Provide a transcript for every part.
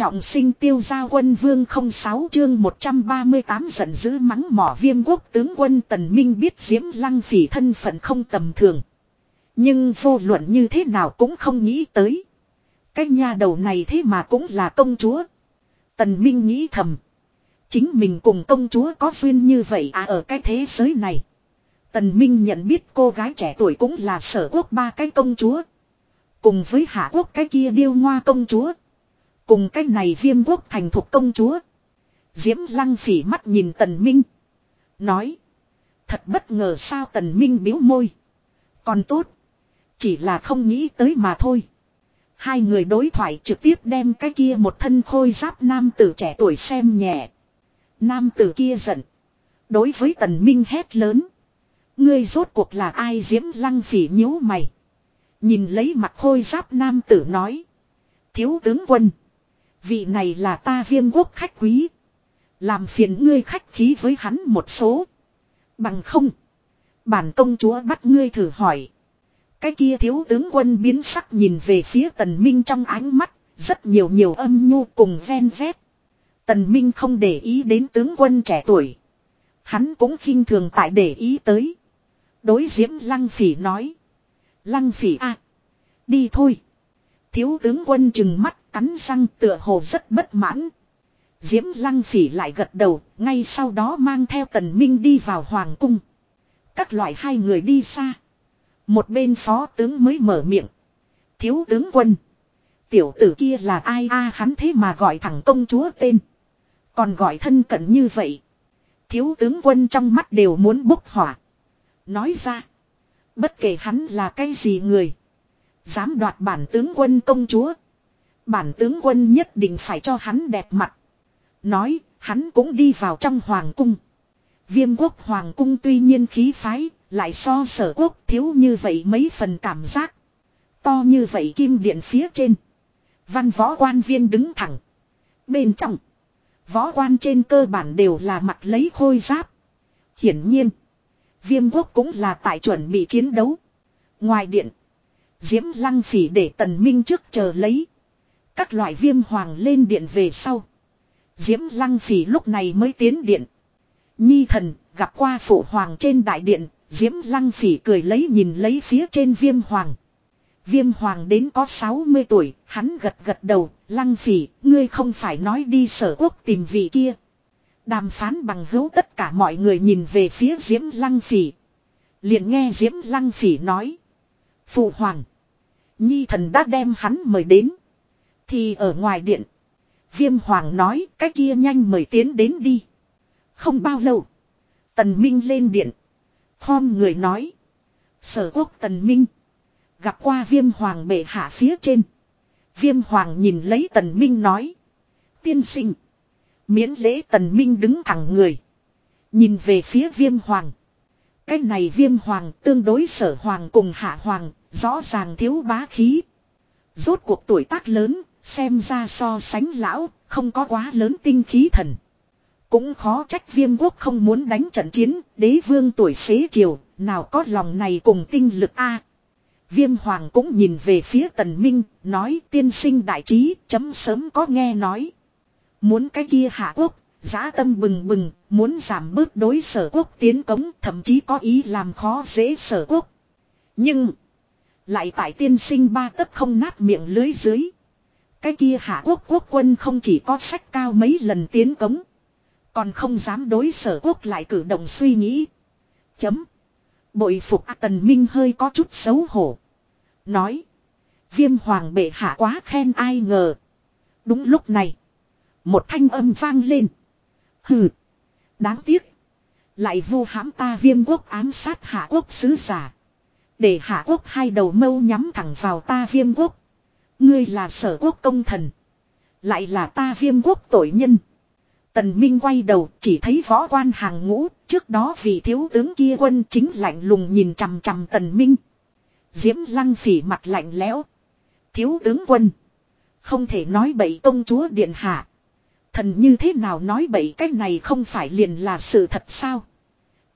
Trọng sinh tiêu gia quân vương 06 chương 138 giận dữ mắng mỏ viêm quốc tướng quân Tần Minh biết Diễm Lăng Phỉ thân phận không tầm thường. Nhưng vô luận như thế nào cũng không nghĩ tới. Cái nhà đầu này thế mà cũng là công chúa. Tần Minh nghĩ thầm. Chính mình cùng công chúa có duyên như vậy à ở cái thế giới này. Tần Minh nhận biết cô gái trẻ tuổi cũng là sở quốc ba cái công chúa. Cùng với hạ quốc cái kia điêu ngoa công chúa. Cùng cái này viêm quốc thành thuộc công chúa. Diễm lăng phỉ mắt nhìn tần minh. Nói. Thật bất ngờ sao tần minh biếu môi. Còn tốt. Chỉ là không nghĩ tới mà thôi. Hai người đối thoại trực tiếp đem cái kia một thân khôi giáp nam tử trẻ tuổi xem nhẹ. Nam tử kia giận. Đối với tần minh hét lớn. Ngươi rốt cuộc là ai diễm lăng phỉ nhíu mày. Nhìn lấy mặt khôi giáp nam tử nói. Thiếu tướng quân. Vị này là ta viêm quốc khách quý. Làm phiền ngươi khách khí với hắn một số. Bằng không. Bản công chúa bắt ngươi thử hỏi. Cái kia thiếu tướng quân biến sắc nhìn về phía tần minh trong ánh mắt. Rất nhiều nhiều âm nhu cùng ven vét. Tần minh không để ý đến tướng quân trẻ tuổi. Hắn cũng khinh thường tại để ý tới. Đối diễm lăng phỉ nói. Lăng phỉ a Đi thôi. Thiếu tướng quân chừng mắt cắn răng tựa hồ rất bất mãn. Diễm lăng phỉ lại gật đầu, ngay sau đó mang theo tần minh đi vào hoàng cung. Các loại hai người đi xa. Một bên phó tướng mới mở miệng. Thiếu tướng quân. Tiểu tử kia là ai a hắn thế mà gọi thẳng công chúa tên. Còn gọi thân cận như vậy. Thiếu tướng quân trong mắt đều muốn bốc hỏa. Nói ra. Bất kể hắn là cái gì người. Dám đoạt bản tướng quân công chúa. Bản tướng quân nhất định phải cho hắn đẹp mặt. Nói, hắn cũng đi vào trong hoàng cung. Viêm quốc hoàng cung tuy nhiên khí phái, lại so sở quốc thiếu như vậy mấy phần cảm giác. To như vậy kim điện phía trên. Văn võ quan viên đứng thẳng. Bên trong. Võ quan trên cơ bản đều là mặt lấy khôi giáp. Hiển nhiên. Viêm quốc cũng là tại chuẩn bị chiến đấu. Ngoài điện. Diễm lăng phỉ để tần minh trước chờ lấy. Các loại viêm hoàng lên điện về sau. Diễm lăng phỉ lúc này mới tiến điện. Nhi thần gặp qua phụ hoàng trên đại điện. Diễm lăng phỉ cười lấy nhìn lấy phía trên viêm hoàng. Viêm hoàng đến có 60 tuổi, hắn gật gật đầu, lăng phỉ, ngươi không phải nói đi sở quốc tìm vị kia. Đàm phán bằng hữu tất cả mọi người nhìn về phía Diễm lăng phỉ. liền nghe Diễm lăng phỉ nói. Phụ hoàng. Nhi thần đã đem hắn mời đến. Thì ở ngoài điện. Viêm hoàng nói cái kia nhanh mời tiến đến đi. Không bao lâu. Tần Minh lên điện. Khom người nói. Sở quốc Tần Minh. Gặp qua viêm hoàng bệ hạ phía trên. Viêm hoàng nhìn lấy Tần Minh nói. Tiên sinh. Miễn lễ Tần Minh đứng thẳng người. Nhìn về phía viêm hoàng. Cái này viêm hoàng tương đối sở hoàng cùng hạ hoàng Rõ ràng thiếu bá khí. Rốt cuộc tuổi tác lớn, xem ra so sánh lão, không có quá lớn tinh khí thần. Cũng khó trách viêm quốc không muốn đánh trận chiến, đế vương tuổi xế chiều, nào có lòng này cùng tinh lực a Viêm hoàng cũng nhìn về phía tần minh, nói tiên sinh đại trí, chấm sớm có nghe nói. Muốn cái kia hạ quốc, giá tâm bừng bừng, muốn giảm bớt đối sở quốc tiến cống, thậm chí có ý làm khó dễ sở quốc. Nhưng, lại tại tiên sinh ba tấc không nát miệng lưới dưới. Cái kia hạ quốc quốc quân không chỉ có sách cao mấy lần tiến cống. Còn không dám đối sở quốc lại cử động suy nghĩ. Chấm. Bội phục A Tần Minh hơi có chút xấu hổ. Nói. Viêm hoàng bệ hạ quá khen ai ngờ. Đúng lúc này. Một thanh âm vang lên. Hừ. Đáng tiếc. Lại vu hãm ta viêm quốc ám sát hạ quốc sứ giả. Để hạ quốc hai đầu mâu nhắm thẳng vào ta viêm quốc. Ngươi là sở quốc công thần. Lại là ta viêm quốc tội nhân. Tần Minh quay đầu, chỉ thấy võ quan hàng ngũ. Trước đó vị thiếu tướng kia quân chính lạnh lùng nhìn chằm chằm tần Minh. Diễm lăng phỉ mặt lạnh lẽo. Thiếu tướng quân. Không thể nói bậy công chúa điện hạ. Thần như thế nào nói bậy, cái này không phải liền là sự thật sao?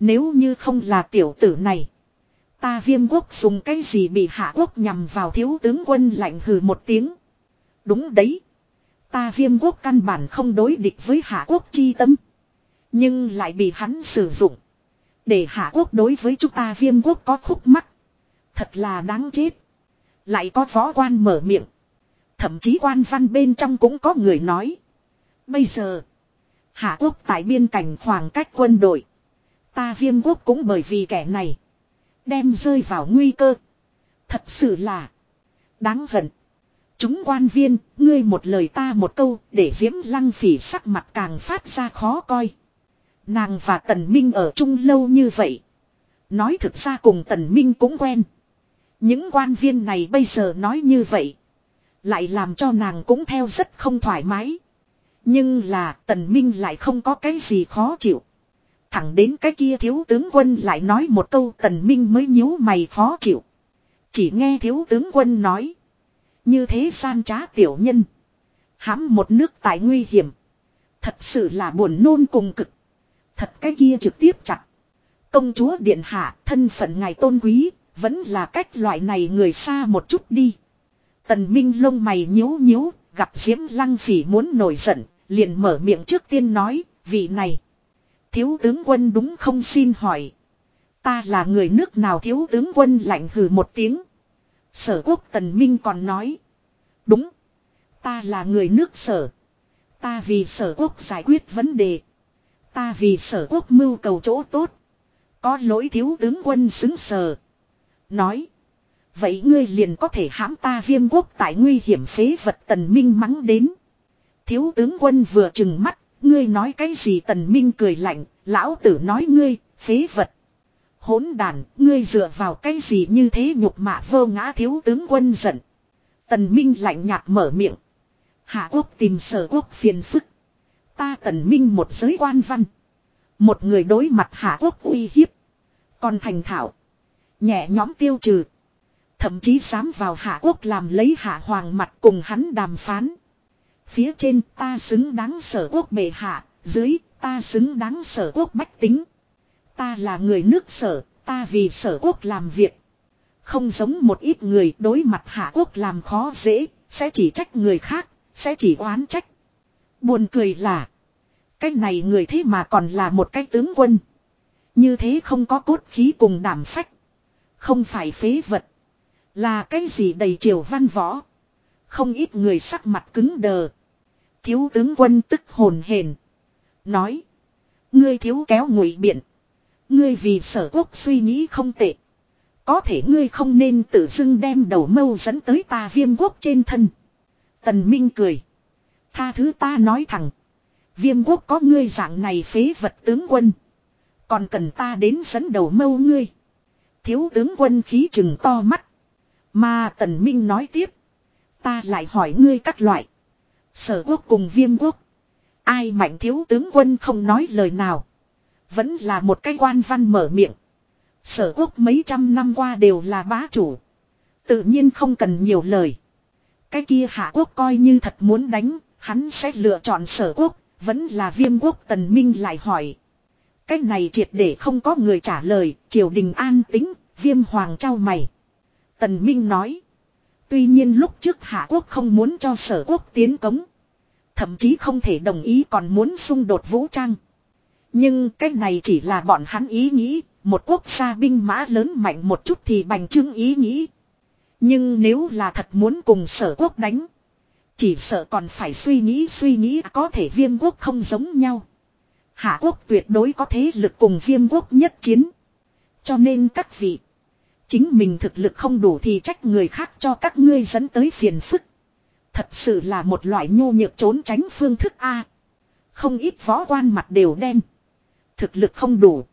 Nếu như không là tiểu tử này. Ta viêm quốc dùng cái gì bị hạ quốc nhằm vào thiếu tướng quân lạnh hừ một tiếng. Đúng đấy. Ta viêm quốc căn bản không đối địch với hạ quốc chi tâm. Nhưng lại bị hắn sử dụng. Để hạ quốc đối với chúng ta viêm quốc có khúc mắc. Thật là đáng chết. Lại có võ quan mở miệng. Thậm chí quan văn bên trong cũng có người nói. Bây giờ. Hạ quốc tại biên cảnh khoảng cách quân đội. Ta viêm quốc cũng bởi vì kẻ này. Đem rơi vào nguy cơ. Thật sự là. Đáng hận. Chúng quan viên, ngươi một lời ta một câu, để diễm lăng phỉ sắc mặt càng phát ra khó coi. Nàng và Tần Minh ở chung lâu như vậy. Nói thực ra cùng Tần Minh cũng quen. Những quan viên này bây giờ nói như vậy. Lại làm cho nàng cũng theo rất không thoải mái. Nhưng là Tần Minh lại không có cái gì khó chịu. Thẳng đến cái kia thiếu tướng quân lại nói một câu Tần Minh mới nhíu mày khó chịu. Chỉ nghe thiếu tướng quân nói. Như thế san trá tiểu nhân. hãm một nước tại nguy hiểm. Thật sự là buồn nôn cùng cực. Thật cái kia trực tiếp chặt. Công chúa điện hạ, thân phận ngài tôn quý. Vẫn là cách loại này người xa một chút đi. Tần Minh lông mày nhíu nhíu. Gặp Diễm Lăng Phỉ muốn nổi giận. Liền mở miệng trước tiên nói. Vị này. Thiếu tướng quân đúng không xin hỏi. Ta là người nước nào thiếu tướng quân lạnh hừ một tiếng. Sở quốc tần minh còn nói. Đúng. Ta là người nước sở. Ta vì sở quốc giải quyết vấn đề. Ta vì sở quốc mưu cầu chỗ tốt. Có lỗi thiếu tướng quân xứng sờ. Nói. Vậy ngươi liền có thể hãm ta viêm quốc tại nguy hiểm phế vật tần minh mắng đến. Thiếu tướng quân vừa chừng mắt. Ngươi nói cái gì tần minh cười lạnh. Lão tử nói ngươi, phế vật hỗn đàn, ngươi dựa vào cái gì như thế nhục mạ vô ngã thiếu tướng quân giận. Tần Minh lạnh nhạt mở miệng. Hạ quốc tìm sở quốc phiền phức. Ta tần minh một giới quan văn. Một người đối mặt hạ quốc uy hiếp. Còn thành thảo. Nhẹ nhóm tiêu trừ. Thậm chí dám vào hạ quốc làm lấy hạ hoàng mặt cùng hắn đàm phán. Phía trên ta xứng đáng sở quốc bệ hạ. Dưới ta xứng đáng sở quốc bách tính. Ta là người nước sở, ta vì sở quốc làm việc. Không giống một ít người đối mặt hạ quốc làm khó dễ, sẽ chỉ trách người khác, sẽ chỉ oán trách. Buồn cười là, cái này người thế mà còn là một cái tướng quân. Như thế không có cốt khí cùng đảm phách. Không phải phế vật. Là cái gì đầy triều văn võ. Không ít người sắc mặt cứng đờ. Thiếu tướng quân tức hồn hền. Nói. Ngươi thiếu kéo ngụy biện. Ngươi vì sở quốc suy nghĩ không tệ. Có thể ngươi không nên tự dưng đem đầu mâu dẫn tới ta viêm quốc trên thân. Tần Minh cười. Tha thứ ta nói thẳng. Viêm quốc có ngươi dạng này phế vật tướng quân. Còn cần ta đến dẫn đầu mâu ngươi. Thiếu tướng quân khí chừng to mắt. Mà Tần Minh nói tiếp. Ta lại hỏi ngươi các loại. Sở quốc cùng viêm quốc. Ai mạnh thiếu tướng quân không nói lời nào. Vẫn là một cái quan văn mở miệng. Sở quốc mấy trăm năm qua đều là bá chủ. Tự nhiên không cần nhiều lời. Cái kia hạ quốc coi như thật muốn đánh, hắn sẽ lựa chọn sở quốc, vẫn là viêm quốc tần minh lại hỏi. Cái này triệt để không có người trả lời, triều đình an tính, viêm hoàng trao mày. Tần minh nói. Tuy nhiên lúc trước hạ quốc không muốn cho sở quốc tiến cống. Thậm chí không thể đồng ý còn muốn xung đột vũ trang. Nhưng cái này chỉ là bọn hắn ý nghĩ, một quốc gia binh mã lớn mạnh một chút thì bành trướng ý nghĩ. Nhưng nếu là thật muốn cùng sở quốc đánh, chỉ sợ còn phải suy nghĩ suy nghĩ có thể viêm quốc không giống nhau. Hạ quốc tuyệt đối có thế lực cùng viêm quốc nhất chiến. Cho nên các vị, chính mình thực lực không đủ thì trách người khác cho các ngươi dẫn tới phiền phức. Thật sự là một loại nhô nhược trốn tránh phương thức A. Không ít võ quan mặt đều đen. Thực lực không đủ.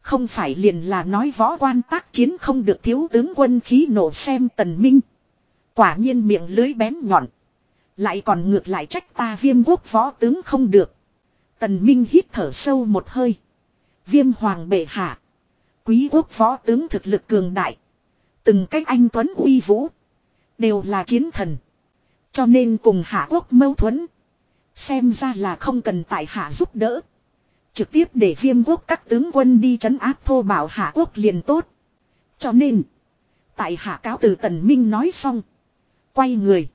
Không phải liền là nói võ quan tác chiến không được thiếu tướng quân khí nổ xem tần minh. Quả nhiên miệng lưới bén nhọn. Lại còn ngược lại trách ta viêm quốc võ tướng không được. Tần minh hít thở sâu một hơi. Viêm hoàng bệ hạ. Quý quốc võ tướng thực lực cường đại. Từng cách anh Tuấn uy vũ. Đều là chiến thần. Cho nên cùng hạ quốc mâu thuẫn. Xem ra là không cần tại hạ giúp đỡ. Trực tiếp để viêm quốc các tướng quân đi trấn áp thô bảo hạ quốc liền tốt. Cho nên. Tại hạ cáo từ tần minh nói xong. Quay người.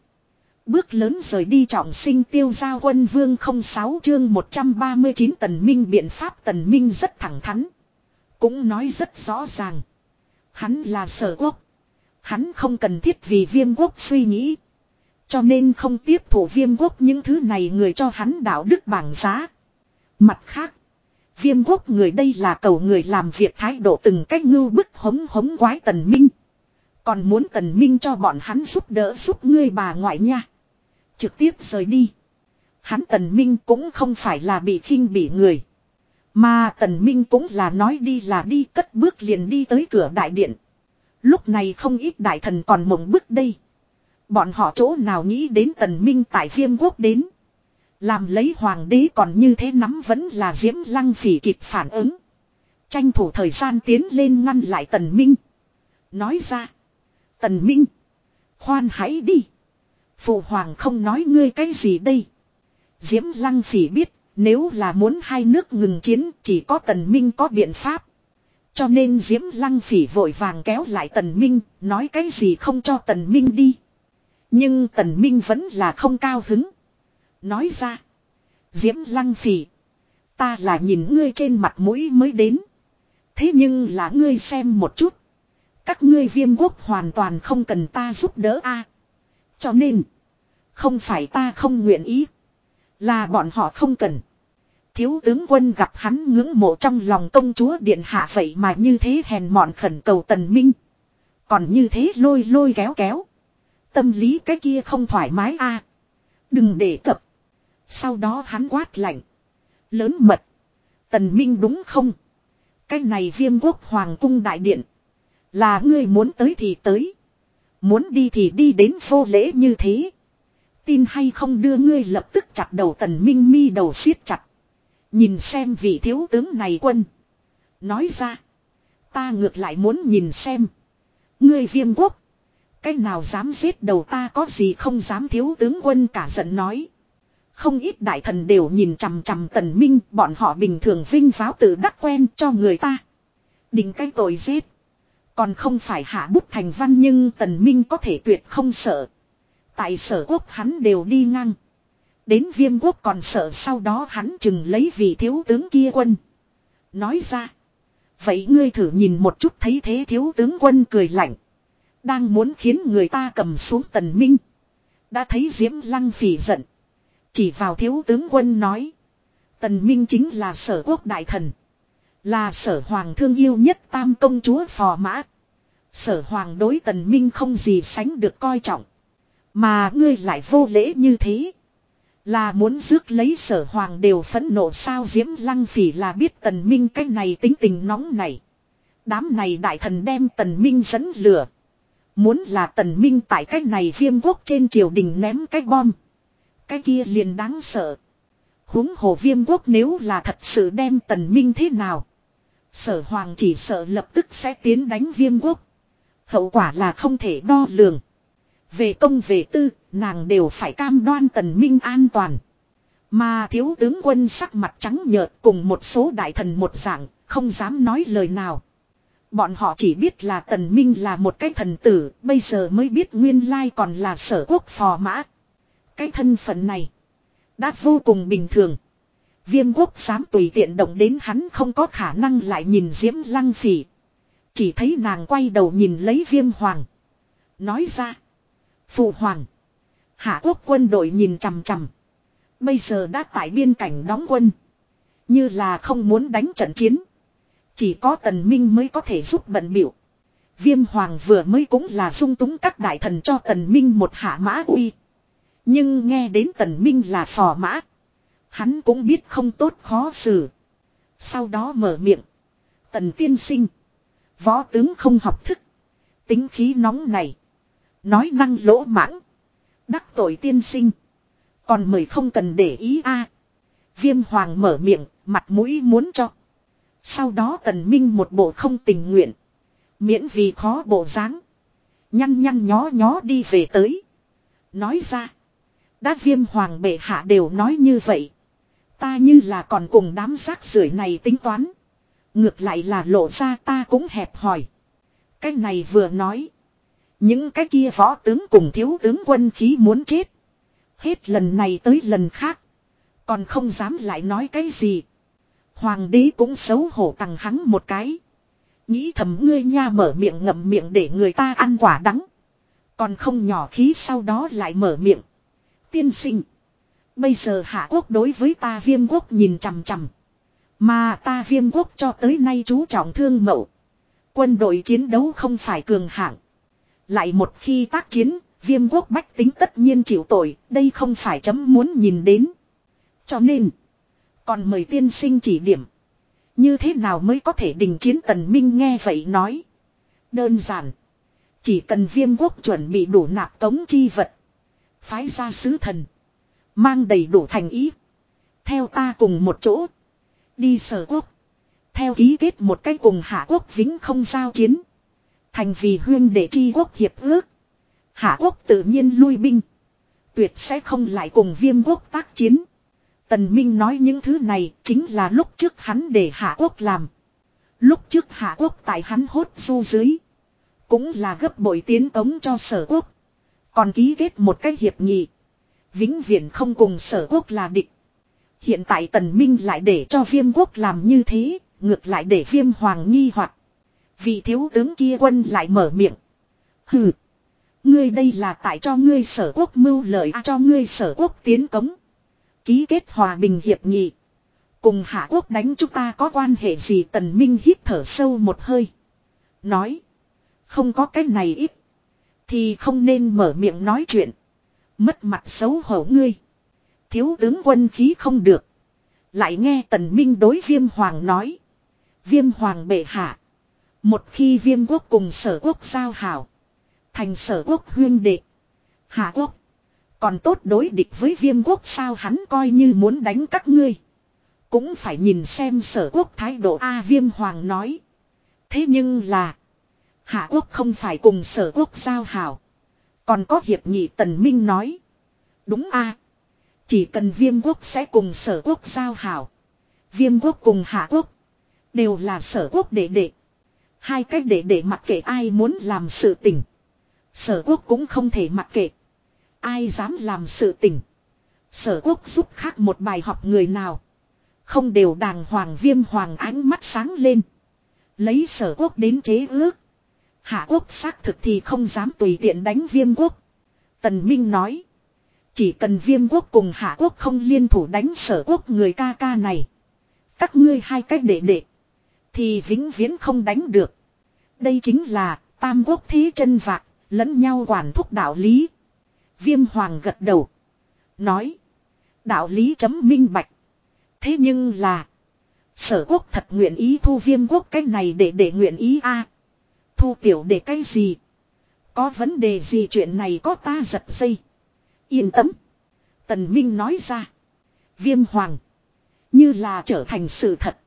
Bước lớn rời đi trọng sinh tiêu giao quân vương 06 chương 139 tần minh biện pháp tần minh rất thẳng thắn. Cũng nói rất rõ ràng. Hắn là sở quốc. Hắn không cần thiết vì viêm quốc suy nghĩ. Cho nên không tiếp thủ viêm quốc những thứ này người cho hắn đạo đức bảng giá. Mặt khác. Viêm quốc người đây là cầu người làm việc thái độ từng cách ngưu bức hống hống quái tần minh. Còn muốn tần minh cho bọn hắn giúp đỡ giúp ngươi bà ngoại nha. Trực tiếp rời đi. Hắn tần minh cũng không phải là bị khinh bị người. Mà tần minh cũng là nói đi là đi, cất bước liền đi tới cửa đại điện. Lúc này không ít đại thần còn mộng bức đây. Bọn họ chỗ nào nghĩ đến tần minh tại viêm quốc đến. Làm lấy hoàng đế còn như thế nắm vẫn là diễm lăng phỉ kịp phản ứng. Tranh thủ thời gian tiến lên ngăn lại tần minh. Nói ra. Tần minh. Khoan hãy đi. Phụ hoàng không nói ngươi cái gì đây. Diễm lăng phỉ biết nếu là muốn hai nước ngừng chiến chỉ có tần minh có biện pháp. Cho nên Diễm Lăng Phỉ vội vàng kéo lại Tần Minh, nói cái gì không cho Tần Minh đi. Nhưng Tần Minh vẫn là không cao hứng. Nói ra. Diễm Lăng Phỉ. Ta là nhìn ngươi trên mặt mũi mới đến. Thế nhưng là ngươi xem một chút. Các ngươi viêm quốc hoàn toàn không cần ta giúp đỡ a. Cho nên. Không phải ta không nguyện ý. Là bọn họ không cần. Thiếu tướng quân gặp hắn ngưỡng mộ trong lòng công chúa điện hạ vậy mà như thế hèn mọn khẩn cầu tần minh. Còn như thế lôi lôi kéo kéo. Tâm lý cái kia không thoải mái a. Đừng để cập. Sau đó hắn quát lạnh. Lớn mật. Tần minh đúng không? Cái này viêm quốc hoàng cung đại điện. Là ngươi muốn tới thì tới. Muốn đi thì đi đến vô lễ như thế. Tin hay không đưa ngươi lập tức chặt đầu tần minh mi đầu siết chặt. Nhìn xem vị thiếu tướng này quân. Nói ra. Ta ngược lại muốn nhìn xem. Ngươi viêm quốc. Cái nào dám giết đầu ta có gì không dám thiếu tướng quân cả giận nói. Không ít đại thần đều nhìn chằm chằm tần minh. Bọn họ bình thường vinh pháo tự đắc quen cho người ta. Đình cái tội giết. Còn không phải hạ bút thành văn nhưng tần minh có thể tuyệt không sợ. Tại sở quốc hắn đều đi ngang. Đến viêm quốc còn sợ sau đó hắn chừng lấy vị thiếu tướng kia quân. Nói ra. Vậy ngươi thử nhìn một chút thấy thế thiếu tướng quân cười lạnh. Đang muốn khiến người ta cầm xuống tần minh. Đã thấy diễm lăng phỉ giận. Chỉ vào thiếu tướng quân nói. Tần minh chính là sở quốc đại thần. Là sở hoàng thương yêu nhất tam công chúa phò mã. Sở hoàng đối tần minh không gì sánh được coi trọng. Mà ngươi lại vô lễ như thế. Là muốn rước lấy sở hoàng đều phẫn nộ sao diễm lăng phỉ là biết tần minh cái này tính tình nóng này. Đám này đại thần đem tần minh dẫn lửa. Muốn là tần minh tại cái này viêm quốc trên triều đình ném cái bom. Cái kia liền đáng sợ. huống hồ viêm quốc nếu là thật sự đem tần minh thế nào. Sở hoàng chỉ sợ lập tức sẽ tiến đánh viêm quốc. Hậu quả là không thể đo lường. Về công về tư, nàng đều phải cam đoan tần minh an toàn. Mà thiếu tướng quân sắc mặt trắng nhợt cùng một số đại thần một dạng, không dám nói lời nào. Bọn họ chỉ biết là tần minh là một cái thần tử, bây giờ mới biết nguyên lai còn là sở quốc phò mã. Cái thân phận này, đã vô cùng bình thường. Viêm quốc dám tùy tiện động đến hắn không có khả năng lại nhìn diễm lăng phỉ. Chỉ thấy nàng quay đầu nhìn lấy viêm hoàng. Nói ra. Phụ hoàng. Hạ quốc quân đội nhìn chằm chằm. Bây giờ đã tại biên cảnh đóng quân. Như là không muốn đánh trận chiến. Chỉ có tần minh mới có thể giúp bận biểu. Viêm hoàng vừa mới cũng là dung túng các đại thần cho tần minh một hạ mã uy. Nhưng nghe đến tần minh là phò mã. Hắn cũng biết không tốt khó xử. Sau đó mở miệng. Tần tiên sinh. Võ tướng không học thức. Tính khí nóng này. Nói năng lỗ mãng. Đắc tội tiên sinh. Còn mời không cần để ý a. Viêm hoàng mở miệng, mặt mũi muốn cho. Sau đó tần minh một bộ không tình nguyện. Miễn vì khó bộ dáng. Nhăn nhăn nhó nhó đi về tới. Nói ra. Đã viêm hoàng bệ hạ đều nói như vậy. Ta như là còn cùng đám rác rưởi này tính toán. Ngược lại là lộ ra ta cũng hẹp hỏi. Cái này vừa nói. Những cái kia võ tướng cùng thiếu tướng quân khí muốn chết. Hết lần này tới lần khác. Còn không dám lại nói cái gì. Hoàng đế cũng xấu hổ tặng hắn một cái. Nghĩ thầm ngươi nha mở miệng ngậm miệng để người ta ăn quả đắng. Còn không nhỏ khí sau đó lại mở miệng. Tiên sinh. Bây giờ hạ quốc đối với ta viêm quốc nhìn chằm chằm. Mà ta viêm quốc cho tới nay chú trọng thương mậu. Quân đội chiến đấu không phải cường hạng. Lại một khi tác chiến, viêm quốc bách tính tất nhiên chịu tội, đây không phải chấm muốn nhìn đến. Cho nên, còn mời tiên sinh chỉ điểm. Như thế nào mới có thể đình chiến tần minh nghe vậy nói. Đơn giản. Chỉ cần viêm quốc chuẩn bị đủ nạp tống chi vật. Phái ra sứ thần. Mang đầy đủ thành ý. Theo ta cùng một chỗ. Đi sở quốc. Theo ký kết một cách cùng hạ quốc vĩnh không giao chiến. Thành vì huyên để chi quốc hiệp ước. Hạ quốc tự nhiên lui binh. Tuyệt sẽ không lại cùng viêm quốc tác chiến. Tần Minh nói những thứ này chính là lúc trước hắn để Hạ Quốc làm. Lúc trước Hạ Quốc tại hắn hốt du dưới. Cũng là gấp bội tiến tống cho sở quốc. Còn ký kết một cái hiệp nghị. Vĩnh viễn không cùng sở quốc là địch. Hiện tại tần minh lại để cho viêm quốc làm như thế. Ngược lại để viêm hoàng nghi hoặc Vị thiếu tướng kia quân lại mở miệng. Hừ. Ngươi đây là tại cho ngươi sở quốc mưu lợi à, cho ngươi sở quốc tiến cống. Ký kết hòa bình hiệp nghị. Cùng Hạ Quốc đánh chúng ta có quan hệ gì tần minh hít thở sâu một hơi. Nói. Không có cái này ít. Thì không nên mở miệng nói chuyện. Mất mặt xấu hổ ngươi. Thiếu tướng quân khí không được. Lại nghe tần minh đối viêm hoàng nói. Viêm hoàng bệ hạ. Một khi viêm quốc cùng sở quốc giao hảo. Thành sở quốc huyên đệ. Hạ quốc. Còn tốt đối địch với viêm quốc sao hắn coi như muốn đánh các ngươi. Cũng phải nhìn xem sở quốc thái độ A viêm hoàng nói. Thế nhưng là. Hạ quốc không phải cùng sở quốc giao hảo. Còn có hiệp nghị tần minh nói. Đúng a Chỉ cần viêm quốc sẽ cùng sở quốc giao hảo. Viêm quốc cùng hạ quốc. Đều là sở quốc đệ đệ. Hai cách để để mặc kệ ai muốn làm sự tình. Sở quốc cũng không thể mặc kệ. Ai dám làm sự tình. Sở quốc giúp khác một bài học người nào. Không đều đàng hoàng viêm hoàng ánh mắt sáng lên. Lấy sở quốc đến chế ước. Hạ quốc xác thực thì không dám tùy tiện đánh viêm quốc. Tần Minh nói. Chỉ cần viêm quốc cùng hạ quốc không liên thủ đánh sở quốc người ca ca này. Các ngươi hai cách đệ đệ. Thì vĩnh viễn không đánh được. Đây chính là tam quốc thế chân vạc, lẫn nhau quản thúc đạo lý. Viêm hoàng gật đầu. Nói. Đạo lý chấm minh bạch. Thế nhưng là. Sở quốc thật nguyện ý thu viêm quốc cái này để để nguyện ý a Thu tiểu để cái gì? Có vấn đề gì chuyện này có ta giật dây. Yên tâm. Tần Minh nói ra. Viêm hoàng. Như là trở thành sự thật.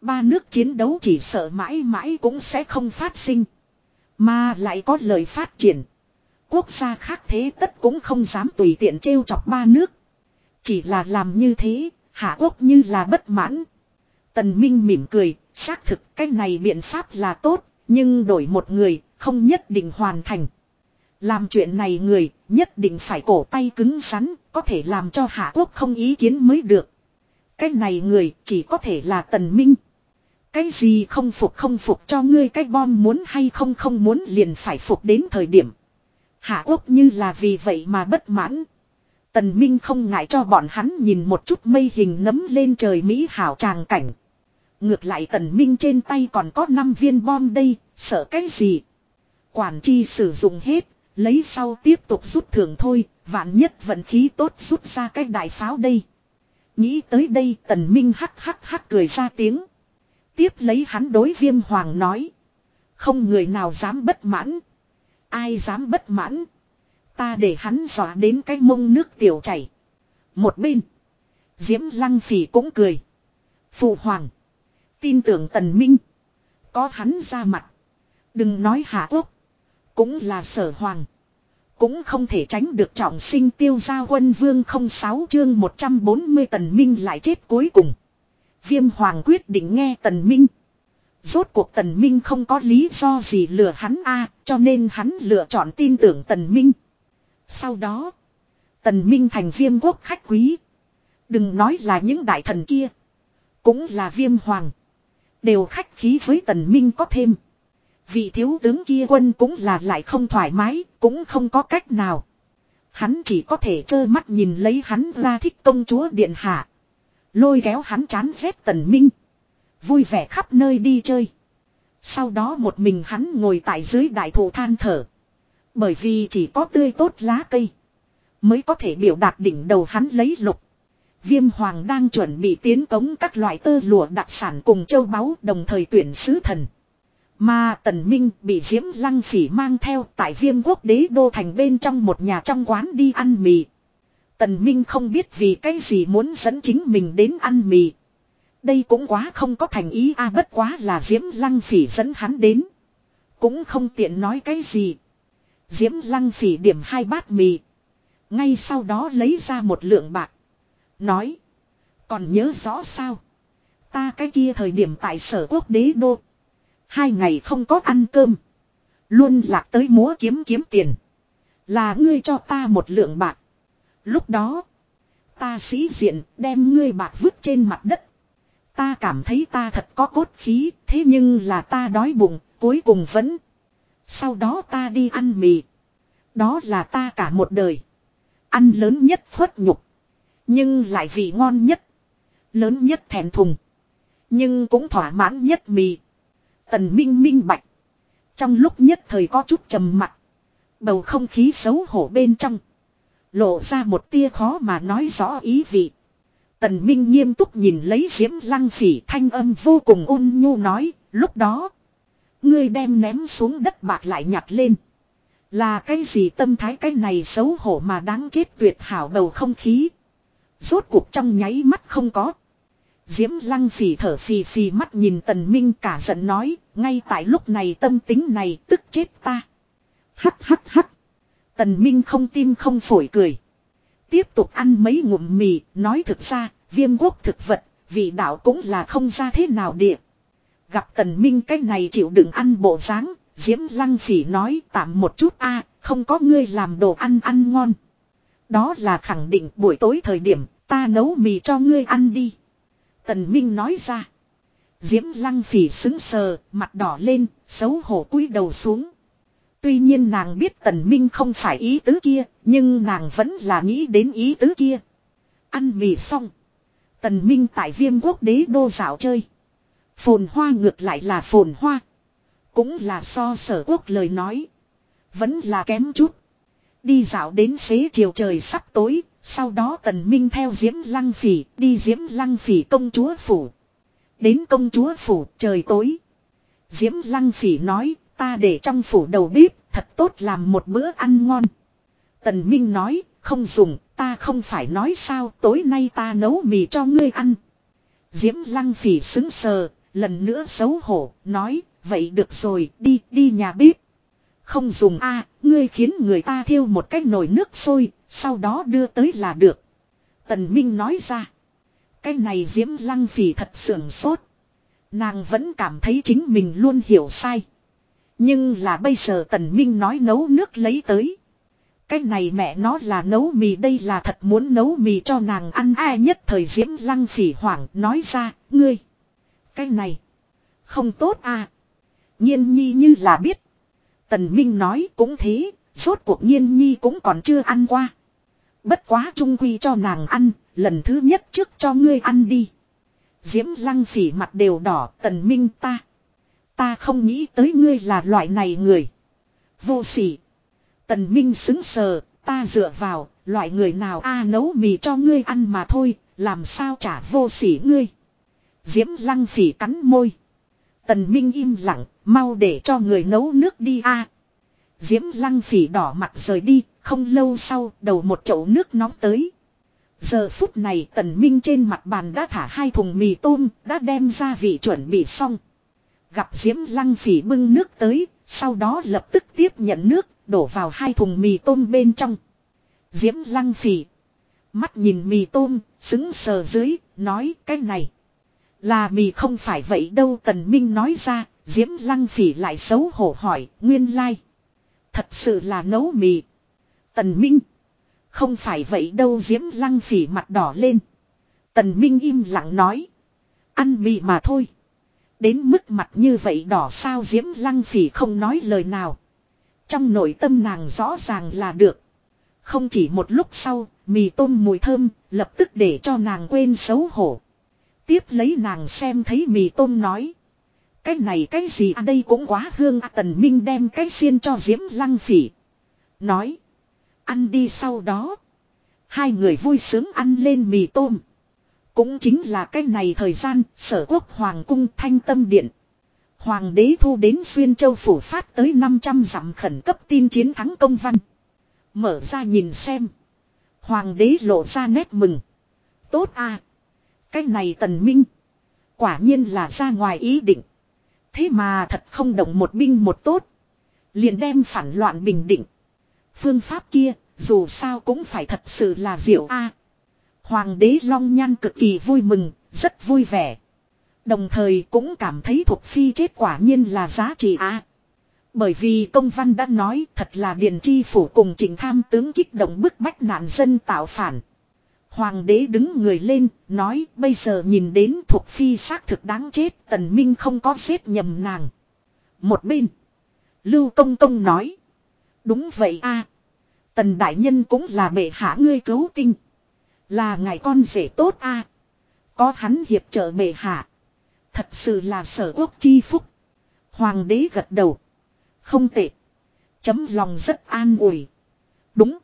Ba nước chiến đấu chỉ sợ mãi mãi cũng sẽ không phát sinh. Mà lại có lời phát triển. Quốc gia khác thế tất cũng không dám tùy tiện trêu chọc ba nước. Chỉ là làm như thế, Hạ Quốc như là bất mãn. Tần Minh mỉm cười, xác thực cái này biện pháp là tốt, nhưng đổi một người, không nhất định hoàn thành. Làm chuyện này người, nhất định phải cổ tay cứng rắn, có thể làm cho Hạ Quốc không ý kiến mới được. Cái này người chỉ có thể là Tần Minh. Cái gì không phục không phục cho ngươi cái bom muốn hay không không muốn liền phải phục đến thời điểm. Hạ Quốc như là vì vậy mà bất mãn. Tần Minh không ngại cho bọn hắn nhìn một chút mây hình nấm lên trời Mỹ hảo tràng cảnh. Ngược lại Tần Minh trên tay còn có 5 viên bom đây, sợ cái gì? Quản chi sử dụng hết, lấy sau tiếp tục rút thưởng thôi, vạn nhất vận khí tốt rút ra cái đại pháo đây. Nghĩ tới đây Tần Minh hắc hắc hắc cười ra tiếng. Tiếp lấy hắn đối viêm hoàng nói. Không người nào dám bất mãn. Ai dám bất mãn. Ta để hắn dọa đến cái mông nước tiểu chảy. Một bên. Diễm lăng phỉ cũng cười. Phụ hoàng. Tin tưởng tần minh. Có hắn ra mặt. Đừng nói hạ quốc. Cũng là sở hoàng. Cũng không thể tránh được trọng sinh tiêu gia quân vương không sáu chương 140 tần minh lại chết cuối cùng. Viêm hoàng quyết định nghe tần minh. Rốt cuộc tần minh không có lý do gì lừa hắn a cho nên hắn lựa chọn tin tưởng tần minh. Sau đó, Tần Minh thành viêm quốc khách quý. Đừng nói là những đại thần kia. Cũng là viêm hoàng. Đều khách khí với tần Minh có thêm. Vị thiếu tướng kia quân cũng là lại không thoải mái, cũng không có cách nào. Hắn chỉ có thể trơ mắt nhìn lấy hắn ra thích công chúa điện hạ. Lôi kéo hắn chán ghét tần minh. Vui vẻ khắp nơi đi chơi. Sau đó một mình hắn ngồi tại dưới đại thụ than thở. Bởi vì chỉ có tươi tốt lá cây. Mới có thể biểu đạt đỉnh đầu hắn lấy lục. Viêm hoàng đang chuẩn bị tiến cống các loại tơ lụa đặc sản cùng châu báu đồng thời tuyển sứ thần. Mà tần minh bị diễm lăng phỉ mang theo tại viêm quốc đế đô thành bên trong một nhà trong quán đi ăn mì. Tần minh không biết vì cái gì muốn dẫn chính mình đến ăn mì. Đây cũng quá không có thành ý a, bất quá là diễm lăng phỉ dẫn hắn đến. Cũng không tiện nói cái gì. Diễm lăng phỉ điểm hai bát mì. Ngay sau đó lấy ra một lượng bạc. Nói. Còn nhớ rõ sao? Ta cái kia thời điểm tại sở quốc đế đô. Hai ngày không có ăn cơm. Luôn lạc tới múa kiếm kiếm tiền. Là ngươi cho ta một lượng bạc. Lúc đó. Ta sĩ diện đem ngươi bạc vứt trên mặt đất. Ta cảm thấy ta thật có cốt khí. Thế nhưng là ta đói bụng. Cuối cùng vẫn. Sau đó ta đi ăn mì. Đó là ta cả một đời. Ăn lớn nhất khuất nhục. Nhưng lại vị ngon nhất. Lớn nhất thèm thùng. Nhưng cũng thỏa mãn nhất mì. Tần Minh minh bạch. Trong lúc nhất thời có chút trầm mặc. Bầu không khí xấu hổ bên trong. Lộ ra một tia khó mà nói rõ ý vị. Tần Minh nghiêm túc nhìn lấy diễm lăng phỉ thanh âm vô cùng ôn nhu nói. Lúc đó. Ngươi đem ném xuống đất bạc lại nhặt lên. Là cái gì tâm thái cái này xấu hổ mà đáng chết tuyệt hảo bầu không khí. Rốt cuộc trong nháy mắt không có. Diễm lăng phỉ thở phì phì mắt nhìn tần minh cả giận nói, ngay tại lúc này tâm tính này tức chết ta. Hắc hắc hắc. Tần minh không tim không phổi cười. Tiếp tục ăn mấy ngụm mì, nói thực ra, viêm quốc thực vật, vị đạo cũng là không ra thế nào địa. Gặp tần minh cái này chịu đựng ăn bộ dáng, diễm lăng phỉ nói tạm một chút a không có ngươi làm đồ ăn ăn ngon. Đó là khẳng định buổi tối thời điểm, ta nấu mì cho ngươi ăn đi. Tần Minh nói ra. Diễm lăng phỉ xứng sờ, mặt đỏ lên, xấu hổ cúi đầu xuống. Tuy nhiên nàng biết tần minh không phải ý tứ kia, nhưng nàng vẫn là nghĩ đến ý tứ kia. Ăn mì xong. Tần minh tại viêm quốc đế đô dạo chơi. Phồn hoa ngược lại là phồn hoa. Cũng là so sở quốc lời nói. Vẫn là kém chút. Đi dạo đến xế chiều trời sắp tối, sau đó tần minh theo diễm lăng phỉ đi diễm lăng phỉ công chúa phủ. Đến công chúa phủ trời tối. Diễm lăng phỉ nói ta để trong phủ đầu bếp, thật tốt làm một bữa ăn ngon. Tần minh nói, không dùng, ta không phải nói sao, tối nay ta nấu mì cho ngươi ăn. Diễm lăng phỉ xứng sờ, lần nữa xấu hổ, nói, vậy được rồi, đi đi nhà bếp. Không dùng a, ngươi khiến người ta thiêu một cái nồi nước sôi, sau đó đưa tới là được. Tần Minh nói ra. Cái này diễm lăng phỉ thật sưởng sốt. Nàng vẫn cảm thấy chính mình luôn hiểu sai. Nhưng là bây giờ tần minh nói nấu nước lấy tới. Cái này mẹ nó là nấu mì đây là thật muốn nấu mì cho nàng ăn ai nhất thời diễm lăng phỉ hoảng nói ra, ngươi. Cái này, không tốt à. Nhiên nhi như là biết. Tần Minh nói cũng thế, rốt cuộc nhiên nhi cũng còn chưa ăn qua. Bất quá trung quy cho nàng ăn, lần thứ nhất trước cho ngươi ăn đi. Diễm lăng phỉ mặt đều đỏ, tần minh ta. Ta không nghĩ tới ngươi là loại này người. Vô sỉ. Tần minh xứng sờ, ta dựa vào, loại người nào a nấu mì cho ngươi ăn mà thôi, làm sao trả vô sỉ ngươi. Diễm lăng phỉ cắn môi. Tần minh im lặng, mau để cho người nấu nước đi a. Diễm lăng phỉ đỏ mặt rời đi, không lâu sau đầu một chậu nước nóng tới. Giờ phút này tần minh trên mặt bàn đã thả hai thùng mì tôm, đã đem ra vị chuẩn bị xong. Gặp Diễm lăng phỉ bưng nước tới, sau đó lập tức tiếp nhận nước, đổ vào hai thùng mì tôm bên trong. Diễm lăng phỉ. Mắt nhìn mì tôm, xứng sờ dưới, nói cái này. Là mì không phải vậy đâu tần minh nói ra, Diễm lăng phỉ lại xấu hổ hỏi, nguyên lai. Thật sự là nấu mì. Tần minh. Không phải vậy đâu Diễm Lăng Phỉ mặt đỏ lên. Tần Minh im lặng nói. Ăn mì mà thôi. Đến mức mặt như vậy đỏ sao Diễm Lăng Phỉ không nói lời nào. Trong nội tâm nàng rõ ràng là được. Không chỉ một lúc sau, mì tôm mùi thơm, lập tức để cho nàng quên xấu hổ. Tiếp lấy nàng xem thấy mì tôm nói. Cái này cái gì à đây cũng quá hương à tần minh đem cái xiên cho diễm lăng phỉ. Nói. Ăn đi sau đó. Hai người vui sướng ăn lên mì tôm. Cũng chính là cái này thời gian sở quốc hoàng cung thanh tâm điện. Hoàng đế thu đến xuyên châu phủ phát tới 500 dặm khẩn cấp tin chiến thắng công văn. Mở ra nhìn xem. Hoàng đế lộ ra nét mừng. Tốt à. Cái này tần minh. Quả nhiên là ra ngoài ý định. Thế mà thật không động một binh một tốt. Liền đem phản loạn bình định. Phương pháp kia, dù sao cũng phải thật sự là diệu a. Hoàng đế Long Nhan cực kỳ vui mừng, rất vui vẻ. Đồng thời cũng cảm thấy thuộc phi chết quả nhiên là giá trị a. Bởi vì công văn đã nói thật là Điền Chi Phủ cùng trình tham tướng kích động bức bách nạn dân tạo phản. Hoàng đế đứng người lên, nói bây giờ nhìn đến thuộc phi xác thực đáng chết, tần minh không có xếp nhầm nàng. Một bên, Lưu Công Công nói, đúng vậy a, tần đại nhân cũng là bệ hạ ngươi cứu tinh, là ngài con rể tốt a, có hắn hiệp trợ bệ hạ, thật sự là sở quốc chi phúc. Hoàng đế gật đầu, không tệ, chấm lòng rất an ủi, đúng,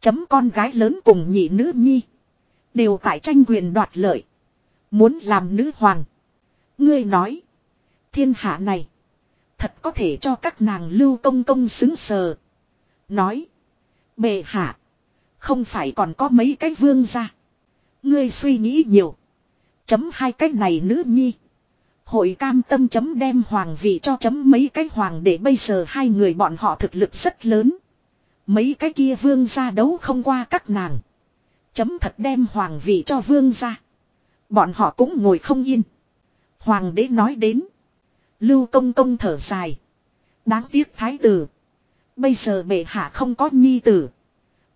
chấm con gái lớn cùng nhị nữ nhi. Đều tại tranh quyền đoạt lợi. Muốn làm nữ hoàng. Ngươi nói. Thiên hạ này. Thật có thể cho các nàng lưu công công xứng sờ. Nói. Bệ hạ. Không phải còn có mấy cái vương ra. Ngươi suy nghĩ nhiều. Chấm hai cái này nữ nhi. Hội cam tâm chấm đem hoàng vị cho chấm mấy cái hoàng để bây giờ hai người bọn họ thực lực rất lớn. Mấy cái kia vương ra đấu không qua các nàng. Chấm thật đem hoàng vị cho vương ra. Bọn họ cũng ngồi không yên. Hoàng đế nói đến. Lưu công công thở dài. Đáng tiếc thái tử. Bây giờ bệ hạ không có nhi tử.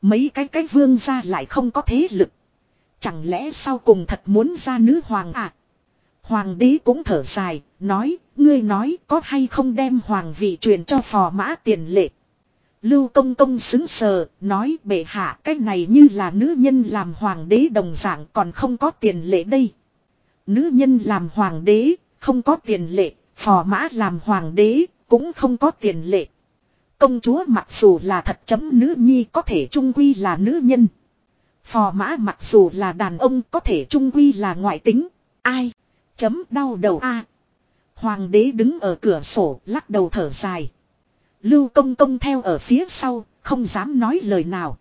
Mấy cái cái vương ra lại không có thế lực. Chẳng lẽ sau cùng thật muốn ra nữ hoàng à? Hoàng đế cũng thở dài, nói, ngươi nói có hay không đem hoàng vị truyền cho phò mã tiền lệ. Lưu công công xứng sờ, nói bệ hạ cái này như là nữ nhân làm hoàng đế đồng dạng còn không có tiền lệ đây. Nữ nhân làm hoàng đế, không có tiền lệ, phò mã làm hoàng đế, cũng không có tiền lệ. Công chúa mặc dù là thật chấm nữ nhi có thể trung quy là nữ nhân. Phò mã mặc dù là đàn ông có thể trung quy là ngoại tính. Ai? Chấm đau đầu a. Hoàng đế đứng ở cửa sổ lắc đầu thở dài. Lưu công công theo ở phía sau, không dám nói lời nào.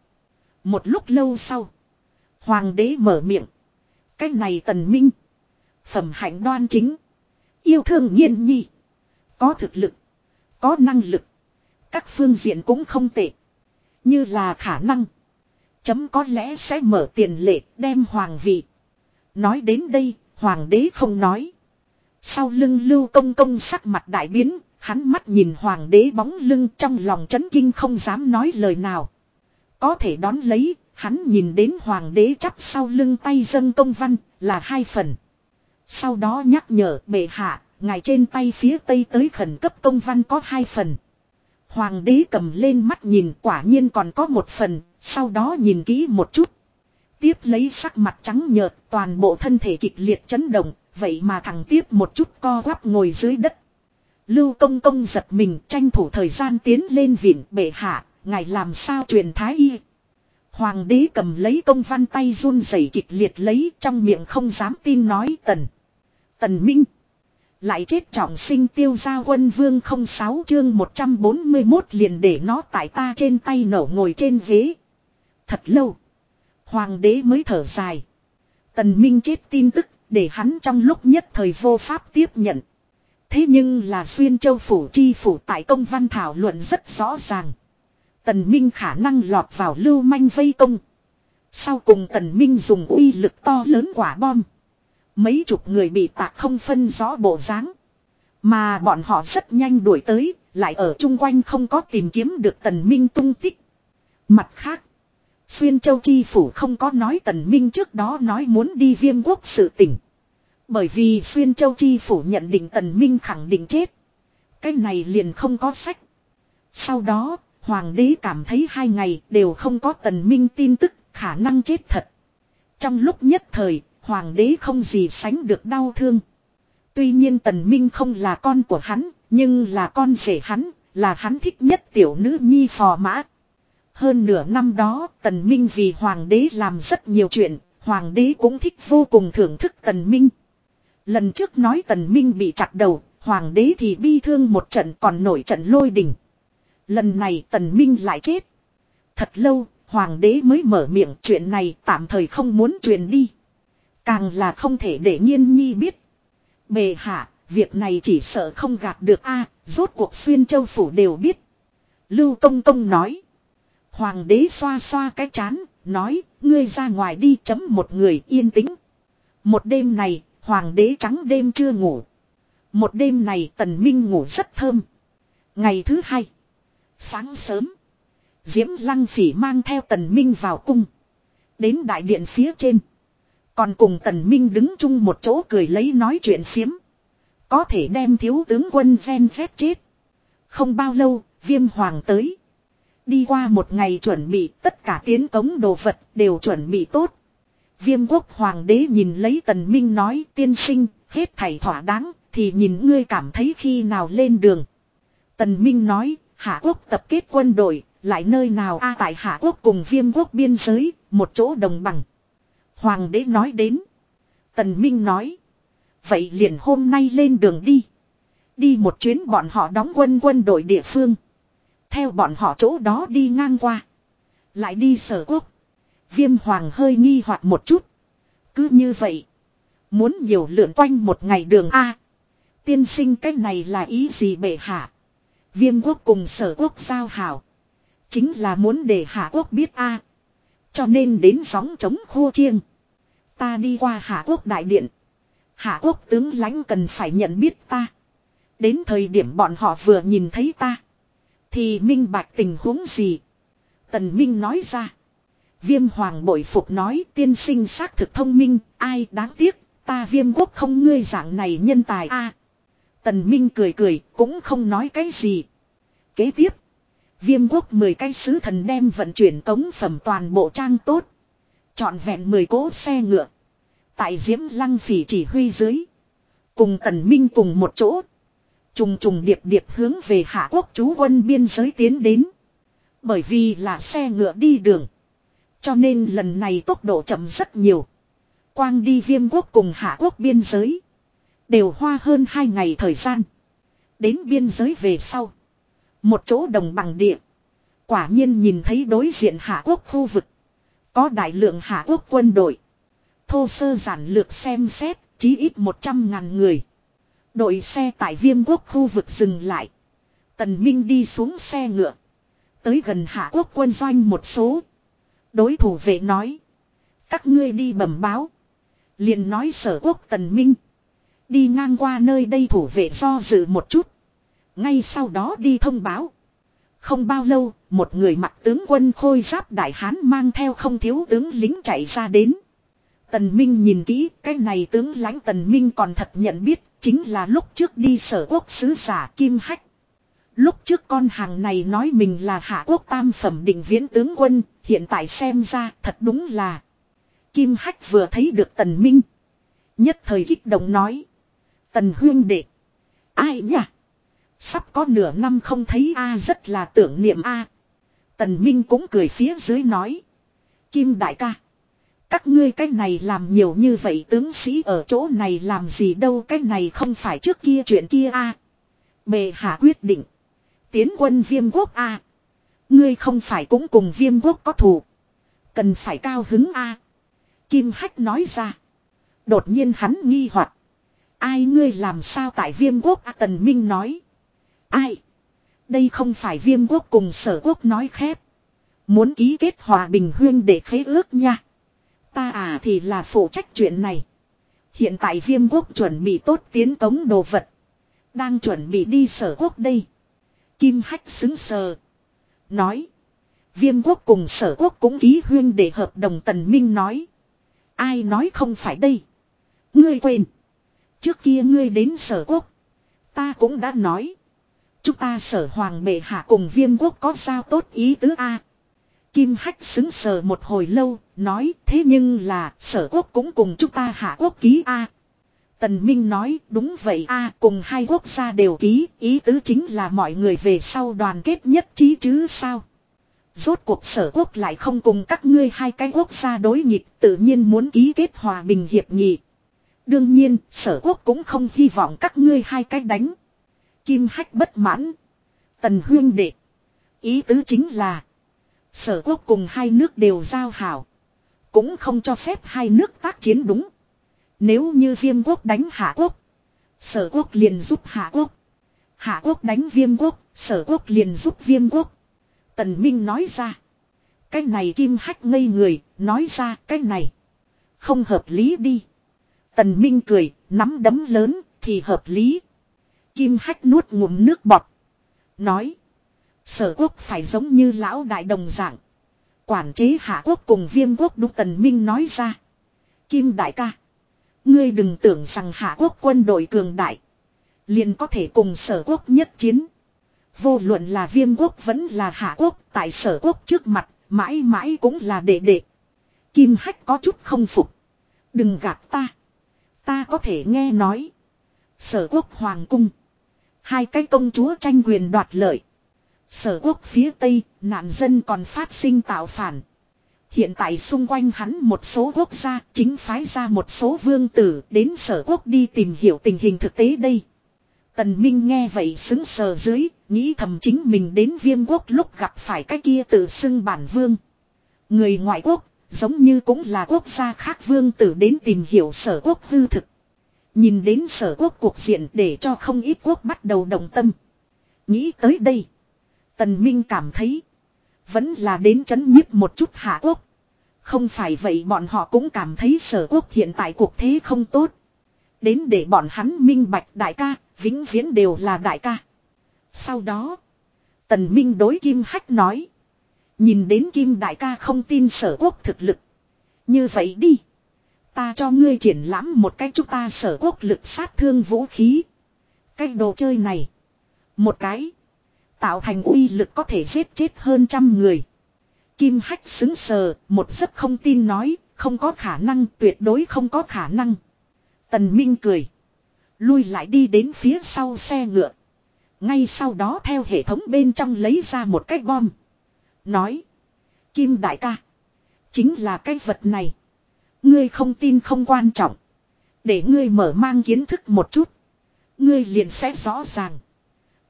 Một lúc lâu sau. Hoàng đế mở miệng. Cái này tần minh. Phẩm hạnh đoan chính. Yêu thương nhiên nhi. Có thực lực. Có năng lực. Các phương diện cũng không tệ. Như là khả năng. Chấm có lẽ sẽ mở tiền lệ đem hoàng vị. Nói đến đây, hoàng đế không nói. Sau lưng lưu công công sắc mặt đại biến, Hắn mắt nhìn hoàng đế bóng lưng trong lòng chấn kinh không dám nói lời nào. Có thể đón lấy, hắn nhìn đến hoàng đế chắp sau lưng tay dâng công văn, là hai phần. Sau đó nhắc nhở bệ hạ, ngài trên tay phía tây tới khẩn cấp công văn có hai phần. Hoàng đế cầm lên mắt nhìn quả nhiên còn có một phần, sau đó nhìn kỹ một chút. Tiếp lấy sắc mặt trắng nhợt, toàn bộ thân thể kịch liệt chấn động, vậy mà thằng tiếp một chút co quắp ngồi dưới đất. Lưu công công giật mình tranh thủ thời gian tiến lên viện bệ hạ, ngài làm sao truyền thái y. Hoàng đế cầm lấy công văn tay run rẩy kịch liệt lấy trong miệng không dám tin nói tần. Tần Minh. Lại chết trọng sinh tiêu gia quân vương không sáu chương 141 liền để nó tại ta trên tay nổ ngồi trên ghế. Thật lâu. Hoàng đế mới thở dài. Tần Minh chết tin tức, để hắn trong lúc nhất thời vô pháp tiếp nhận. Thế nhưng là xuyên châu phủ chi phủ tại công văn thảo luận rất rõ ràng. Tần Minh khả năng lọt vào lưu manh vây công. Sau cùng Tần Minh dùng uy lực to lớn quả bom. Mấy chục người bị tạc không phân rõ bộ dáng. Mà bọn họ rất nhanh đuổi tới, lại ở chung quanh không có tìm kiếm được Tần Minh tung tích. Mặt khác, Xuyên Châu Chi Phủ không có nói Tần Minh trước đó nói muốn đi viêm quốc sự tỉnh. Bởi vì Xuyên Châu Chi Phủ nhận định Tần Minh khẳng định chết. Cái này liền không có sách. Sau đó, Hoàng đế cảm thấy hai ngày đều không có Tần Minh tin tức, khả năng chết thật. Trong lúc nhất thời, Hoàng đế không gì sánh được đau thương. Tuy nhiên Tần Minh không là con của hắn, nhưng là con rể hắn, là hắn thích nhất tiểu nữ nhi phò mã. Hơn nửa năm đó, Tần Minh vì Hoàng đế làm rất nhiều chuyện, Hoàng đế cũng thích vô cùng thưởng thức Tần Minh. Lần trước nói Tần Minh bị chặt đầu, Hoàng đế thì bi thương một trận còn nổi trận lôi đình. Lần này Tần Minh lại chết. Thật lâu, Hoàng đế mới mở miệng chuyện này tạm thời không muốn truyền đi. Càng là không thể để nhiên nhi biết. Bề hạ, việc này chỉ sợ không gạt được a rốt cuộc xuyên châu phủ đều biết. Lưu Công Công nói. Hoàng đế xoa xoa cái chán, nói, ngươi ra ngoài đi chấm một người yên tĩnh. Một đêm này, hoàng đế trắng đêm chưa ngủ. Một đêm này tần minh ngủ rất thơm. Ngày thứ hai, sáng sớm, Diễm Lăng Phỉ mang theo tần minh vào cung. Đến đại điện phía trên. Còn cùng tần minh đứng chung một chỗ cười lấy nói chuyện phiếm. Có thể đem thiếu tướng quân gen xét chết. Không bao lâu, viêm hoàng tới. Đi qua một ngày chuẩn bị tất cả tiến cống đồ vật đều chuẩn bị tốt. Viêm quốc hoàng đế nhìn lấy tần minh nói tiên sinh, hết thảy thỏa đáng, thì nhìn ngươi cảm thấy khi nào lên đường. Tần minh nói, hạ quốc tập kết quân đội, lại nơi nào a tại hạ quốc cùng viêm quốc biên giới, một chỗ đồng bằng. Hoàng đế nói đến. Tần minh nói. Vậy liền hôm nay lên đường đi. Đi một chuyến bọn họ đóng quân quân đội địa phương. Theo bọn họ chỗ đó đi ngang qua. Lại đi sở quốc. Viêm hoàng hơi nghi hoặc một chút. Cứ như vậy. Muốn nhiều lượn quanh một ngày đường A. Tiên sinh cách này là ý gì bệ hạ. Viêm quốc cùng sở quốc giao hảo. Chính là muốn để hạ quốc biết A. Cho nên đến sóng chống khô chiêng. Ta đi qua hạ quốc đại điện. Hạ quốc tướng lãnh cần phải nhận biết ta. Đến thời điểm bọn họ vừa nhìn thấy ta. Thì minh bạch tình huống gì? Tần Minh nói ra. Viêm hoàng bội phục nói tiên sinh xác thực thông minh, ai đáng tiếc, ta viêm quốc không ngươi dạng này nhân tài a. Tần Minh cười cười, cũng không nói cái gì. Kế tiếp, viêm quốc 10 cái sứ thần đem vận chuyển tống phẩm toàn bộ trang tốt. Chọn vẹn 10 cỗ xe ngựa. Tại diễm lăng phỉ chỉ huy dưới. Cùng tần minh cùng một chỗ. Trùng trùng điệp điệp hướng về hạ quốc chú quân biên giới tiến đến. Bởi vì là xe ngựa đi đường. Cho nên lần này tốc độ chậm rất nhiều. Quang đi viêm quốc cùng hạ quốc biên giới. Đều hoa hơn hai ngày thời gian. Đến biên giới về sau. Một chỗ đồng bằng địa. Quả nhiên nhìn thấy đối diện hạ quốc khu vực. Có đại lượng hạ quốc quân đội. Thô sơ giản lược xem xét, chí ít 100 ngàn người. Đội xe tại viêm quốc khu vực dừng lại. Tần Minh đi xuống xe ngựa. Tới gần hạ quốc quân doanh một số. Đối thủ vệ nói. Các ngươi đi bẩm báo. liền nói sở quốc tần Minh. Đi ngang qua nơi đây thủ vệ do dự một chút. Ngay sau đó đi thông báo. Không bao lâu, một người mặc tướng quân khôi giáp đại hán mang theo không thiếu tướng lính chạy ra đến. Tần Minh nhìn kỹ, cái này tướng lãnh Tần Minh còn thật nhận biết, chính là lúc trước đi sở quốc sứ giả Kim Hách. Lúc trước con hàng này nói mình là hạ quốc tam phẩm định viễn tướng quân, hiện tại xem ra thật đúng là. Kim Hách vừa thấy được Tần Minh. Nhất thời kích động nói. Tần huyên đệ. Ai nhỉ? Sắp có nửa năm không thấy A rất là tưởng niệm A. Tần Minh cũng cười phía dưới nói. Kim đại ca. Các ngươi cái này làm nhiều như vậy tướng sĩ ở chỗ này làm gì đâu cái này không phải trước kia chuyện kia a Bề hạ quyết định. Tiến quân viêm quốc a Ngươi không phải cũng cùng viêm quốc có thù. Cần phải cao hứng a Kim Hách nói ra. Đột nhiên hắn nghi hoặc Ai ngươi làm sao tại viêm quốc a Tần Minh nói. Ai? Đây không phải viêm quốc cùng sở quốc nói khép. Muốn ký kết hòa bình huyên để khế ước nha. Ta à thì là phụ trách chuyện này. Hiện tại viêm quốc chuẩn bị tốt tiến tống đồ vật. Đang chuẩn bị đi sở quốc đây. Kim Hách xứng sờ. Nói. Viêm quốc cùng sở quốc cũng ký huyên để hợp đồng tần minh nói. Ai nói không phải đây. Ngươi quên. Trước kia ngươi đến sở quốc. Ta cũng đã nói. Chúng ta sở hoàng bệ hạ cùng viêm quốc có sao tốt ý tứ A. Kim Hách xứng sờ một hồi lâu, nói thế nhưng là sở quốc cũng cùng chúng ta hạ quốc ký A. Tần Minh nói đúng vậy A cùng hai quốc gia đều ký, ý tứ chính là mọi người về sau đoàn kết nhất trí chứ sao. Rốt cuộc sở quốc lại không cùng các ngươi hai cái quốc gia đối nghịch tự nhiên muốn ký kết hòa bình hiệp nghị. Đương nhiên sở quốc cũng không hy vọng các ngươi hai cái đánh. Kim Hách bất mãn. Tần Huyên đệ. Ý tứ chính là, Sở quốc cùng hai nước đều giao hảo. Cũng không cho phép hai nước tác chiến đúng. Nếu như viêm quốc đánh hạ quốc. Sở quốc liền giúp hạ quốc. Hạ quốc đánh viêm quốc. Sở quốc liền giúp viêm quốc. Tần Minh nói ra. Cái này kim hách ngây người. Nói ra cái này. Không hợp lý đi. Tần Minh cười. Nắm đấm lớn, thì hợp lý. Kim hách nuốt ngụm nước bọt. Nói. Sở quốc phải giống như lão đại đồng dạng. Quản chế hạ quốc cùng viêm quốc đúng tần minh nói ra. Kim đại ca. Ngươi đừng tưởng rằng hạ quốc quân đội cường đại. Liền có thể cùng sở quốc nhất chiến. Vô luận là viêm quốc vẫn là hạ quốc, tại sở quốc trước mặt. Mãi mãi cũng là đệ đệ. Kim hách có chút không phục. Đừng gạt ta. Ta có thể nghe nói. Sở quốc hoàng cung. Hai cái công chúa tranh quyền đoạt lợi. Sở quốc phía Tây, nạn dân còn phát sinh tạo phản. Hiện tại xung quanh hắn một số quốc gia chính phái ra một số vương tử đến sở quốc đi tìm hiểu tình hình thực tế đây. Tần Minh nghe vậy xứng sờ dưới, nghĩ thầm chính mình đến viêm quốc lúc gặp phải cái kia tự xưng bản vương. Người ngoại quốc, giống như cũng là quốc gia khác vương tử đến tìm hiểu sở quốc hư thực. Nhìn đến sở quốc cuộc diện để cho không ít quốc bắt đầu đồng tâm. Nghĩ tới đây. Tần Minh cảm thấy. Vẫn là đến chấn nhiếp một chút hạ quốc. Không phải vậy bọn họ cũng cảm thấy sở quốc hiện tại cuộc thế không tốt. Đến để bọn hắn minh bạch đại ca, vĩnh viễn đều là đại ca. Sau đó, tần minh đối Kim Hách nói. Nhìn đến Kim đại ca không tin sở quốc thực lực. Như vậy đi. Ta cho ngươi triển lãm một cách chúng ta sở quốc lực sát thương vũ khí. Cái đồ chơi này. Một cái. Tạo thành uy lực có thể giết chết hơn trăm người. Kim Hách xứng sờ, một giấc không tin nói, không có khả năng, tuyệt đối không có khả năng. Tần Minh cười. Lui lại đi đến phía sau xe ngựa. Ngay sau đó theo hệ thống bên trong lấy ra một cái bom. Nói. Kim đại ca. Chính là cái vật này. Ngươi không tin không quan trọng. Để ngươi mở mang kiến thức một chút. Ngươi liền sẽ rõ ràng.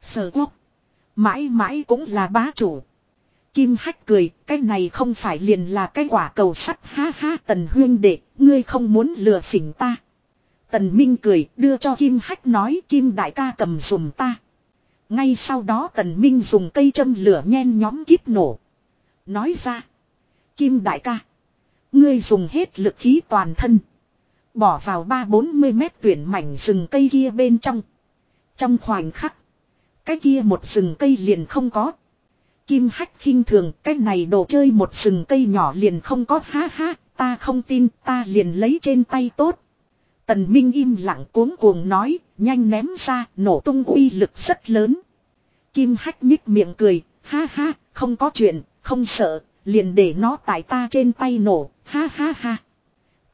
Sở quốc. Mãi mãi cũng là bá chủ. Kim Hách cười, cái này không phải liền là cái quả cầu sắt ha ha tần huyên đệ, ngươi không muốn lừa phỉnh ta. Tần Minh cười, đưa cho Kim Hách nói Kim đại ca cầm dùm ta. Ngay sau đó tần Minh dùng cây châm lửa nhen nhóm kíp nổ. Nói ra. Kim đại ca. Ngươi dùng hết lực khí toàn thân. Bỏ vào ba bốn mươi mét tuyển mảnh rừng cây kia bên trong. Trong khoảnh khắc. Cái kia một rừng cây liền không có. Kim hách khinh thường cái này đồ chơi một rừng cây nhỏ liền không có ha ha, ta không tin ta liền lấy trên tay tốt. Tần Minh im lặng cuống cuồng nói, nhanh ném ra, nổ tung uy lực rất lớn. Kim hách nhích miệng cười, ha ha, không có chuyện, không sợ, liền để nó tại ta trên tay nổ, ha ha ha.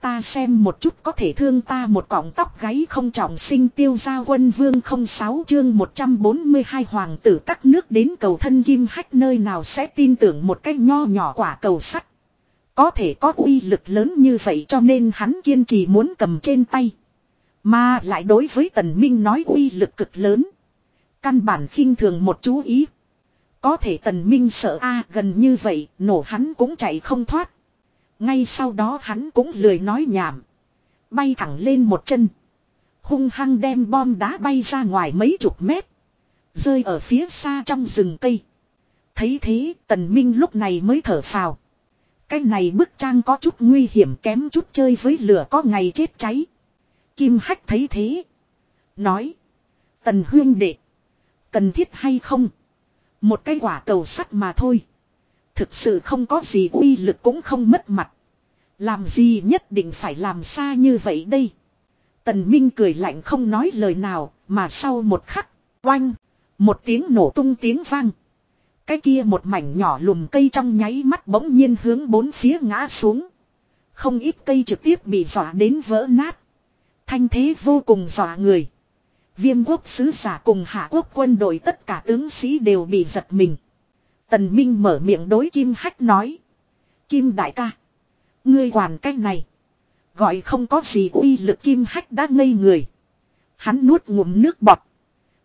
Ta xem một chút có thể thương ta một cọng tóc gáy không trọng sinh tiêu gia quân vương không sáu chương 142 hoàng tử các nước đến cầu thân kim hách nơi nào sẽ tin tưởng một cái nho nhỏ quả cầu sắt. Có thể có uy lực lớn như vậy cho nên hắn kiên trì muốn cầm trên tay. Mà lại đối với tần minh nói uy lực cực lớn. Căn bản khinh thường một chú ý. Có thể tần minh sợ a gần như vậy, nổ hắn cũng chạy không thoát. Ngay sau đó hắn cũng lười nói nhảm. Bay thẳng lên một chân. Hung hăng đem bom đá bay ra ngoài mấy chục mét. Rơi ở phía xa trong rừng cây. Thấy thế, tần minh lúc này mới thở phào. Cái này bức trang có chút nguy hiểm kém chút chơi với lửa có ngày chết cháy. Kim hách thấy thế. Nói. Tần huyên đệ. Cần thiết hay không? Một cái quả cầu sắt mà thôi. Thực sự không có gì uy lực cũng không mất mặt. Làm gì nhất định phải làm xa như vậy đây. Tần Minh cười lạnh không nói lời nào, mà sau một khắc, oanh, một tiếng nổ tung tiếng vang. Cái kia một mảnh nhỏ lùm cây trong nháy mắt bỗng nhiên hướng bốn phía ngã xuống. Không ít cây trực tiếp bị dọa đến vỡ nát. Thanh thế vô cùng dọa người. Viêm quốc sứ giả cùng hạ quốc quân đội tất cả tướng sĩ đều bị giật mình. Tần Minh mở miệng đối Kim Hách nói. Kim đại ca. Ngươi hoàn cách này. Gọi không có gì uy lực Kim Hách đã ngây người. Hắn nuốt ngụm nước bọt.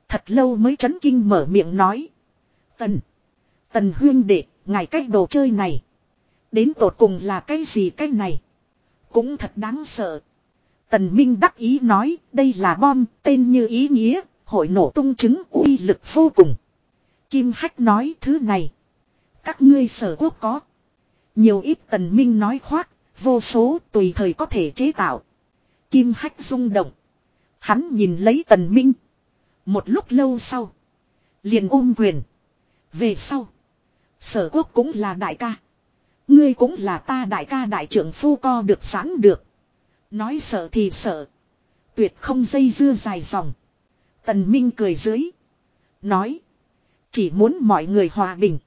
Thật lâu mới chấn kinh mở miệng nói. Tần. Tần huyên đệ, ngài cách đồ chơi này. Đến tột cùng là cái gì cái này. Cũng thật đáng sợ. Tần Minh đắc ý nói, đây là bom, tên như ý nghĩa, hội nổ tung chứng uy lực vô cùng. Kim Hách nói thứ này. Các ngươi sở quốc có. Nhiều ít tần minh nói khoác, vô số tùy thời có thể chế tạo. Kim Hách rung động. Hắn nhìn lấy tần minh. Một lúc lâu sau. Liền ôm quyền. Về sau. Sở quốc cũng là đại ca. Ngươi cũng là ta đại ca đại trưởng phu co được sẵn được. Nói sợ thì sợ. Tuyệt không dây dưa dài dòng. Tần Minh cười dưới. Nói. Chỉ muốn mọi người hòa bình.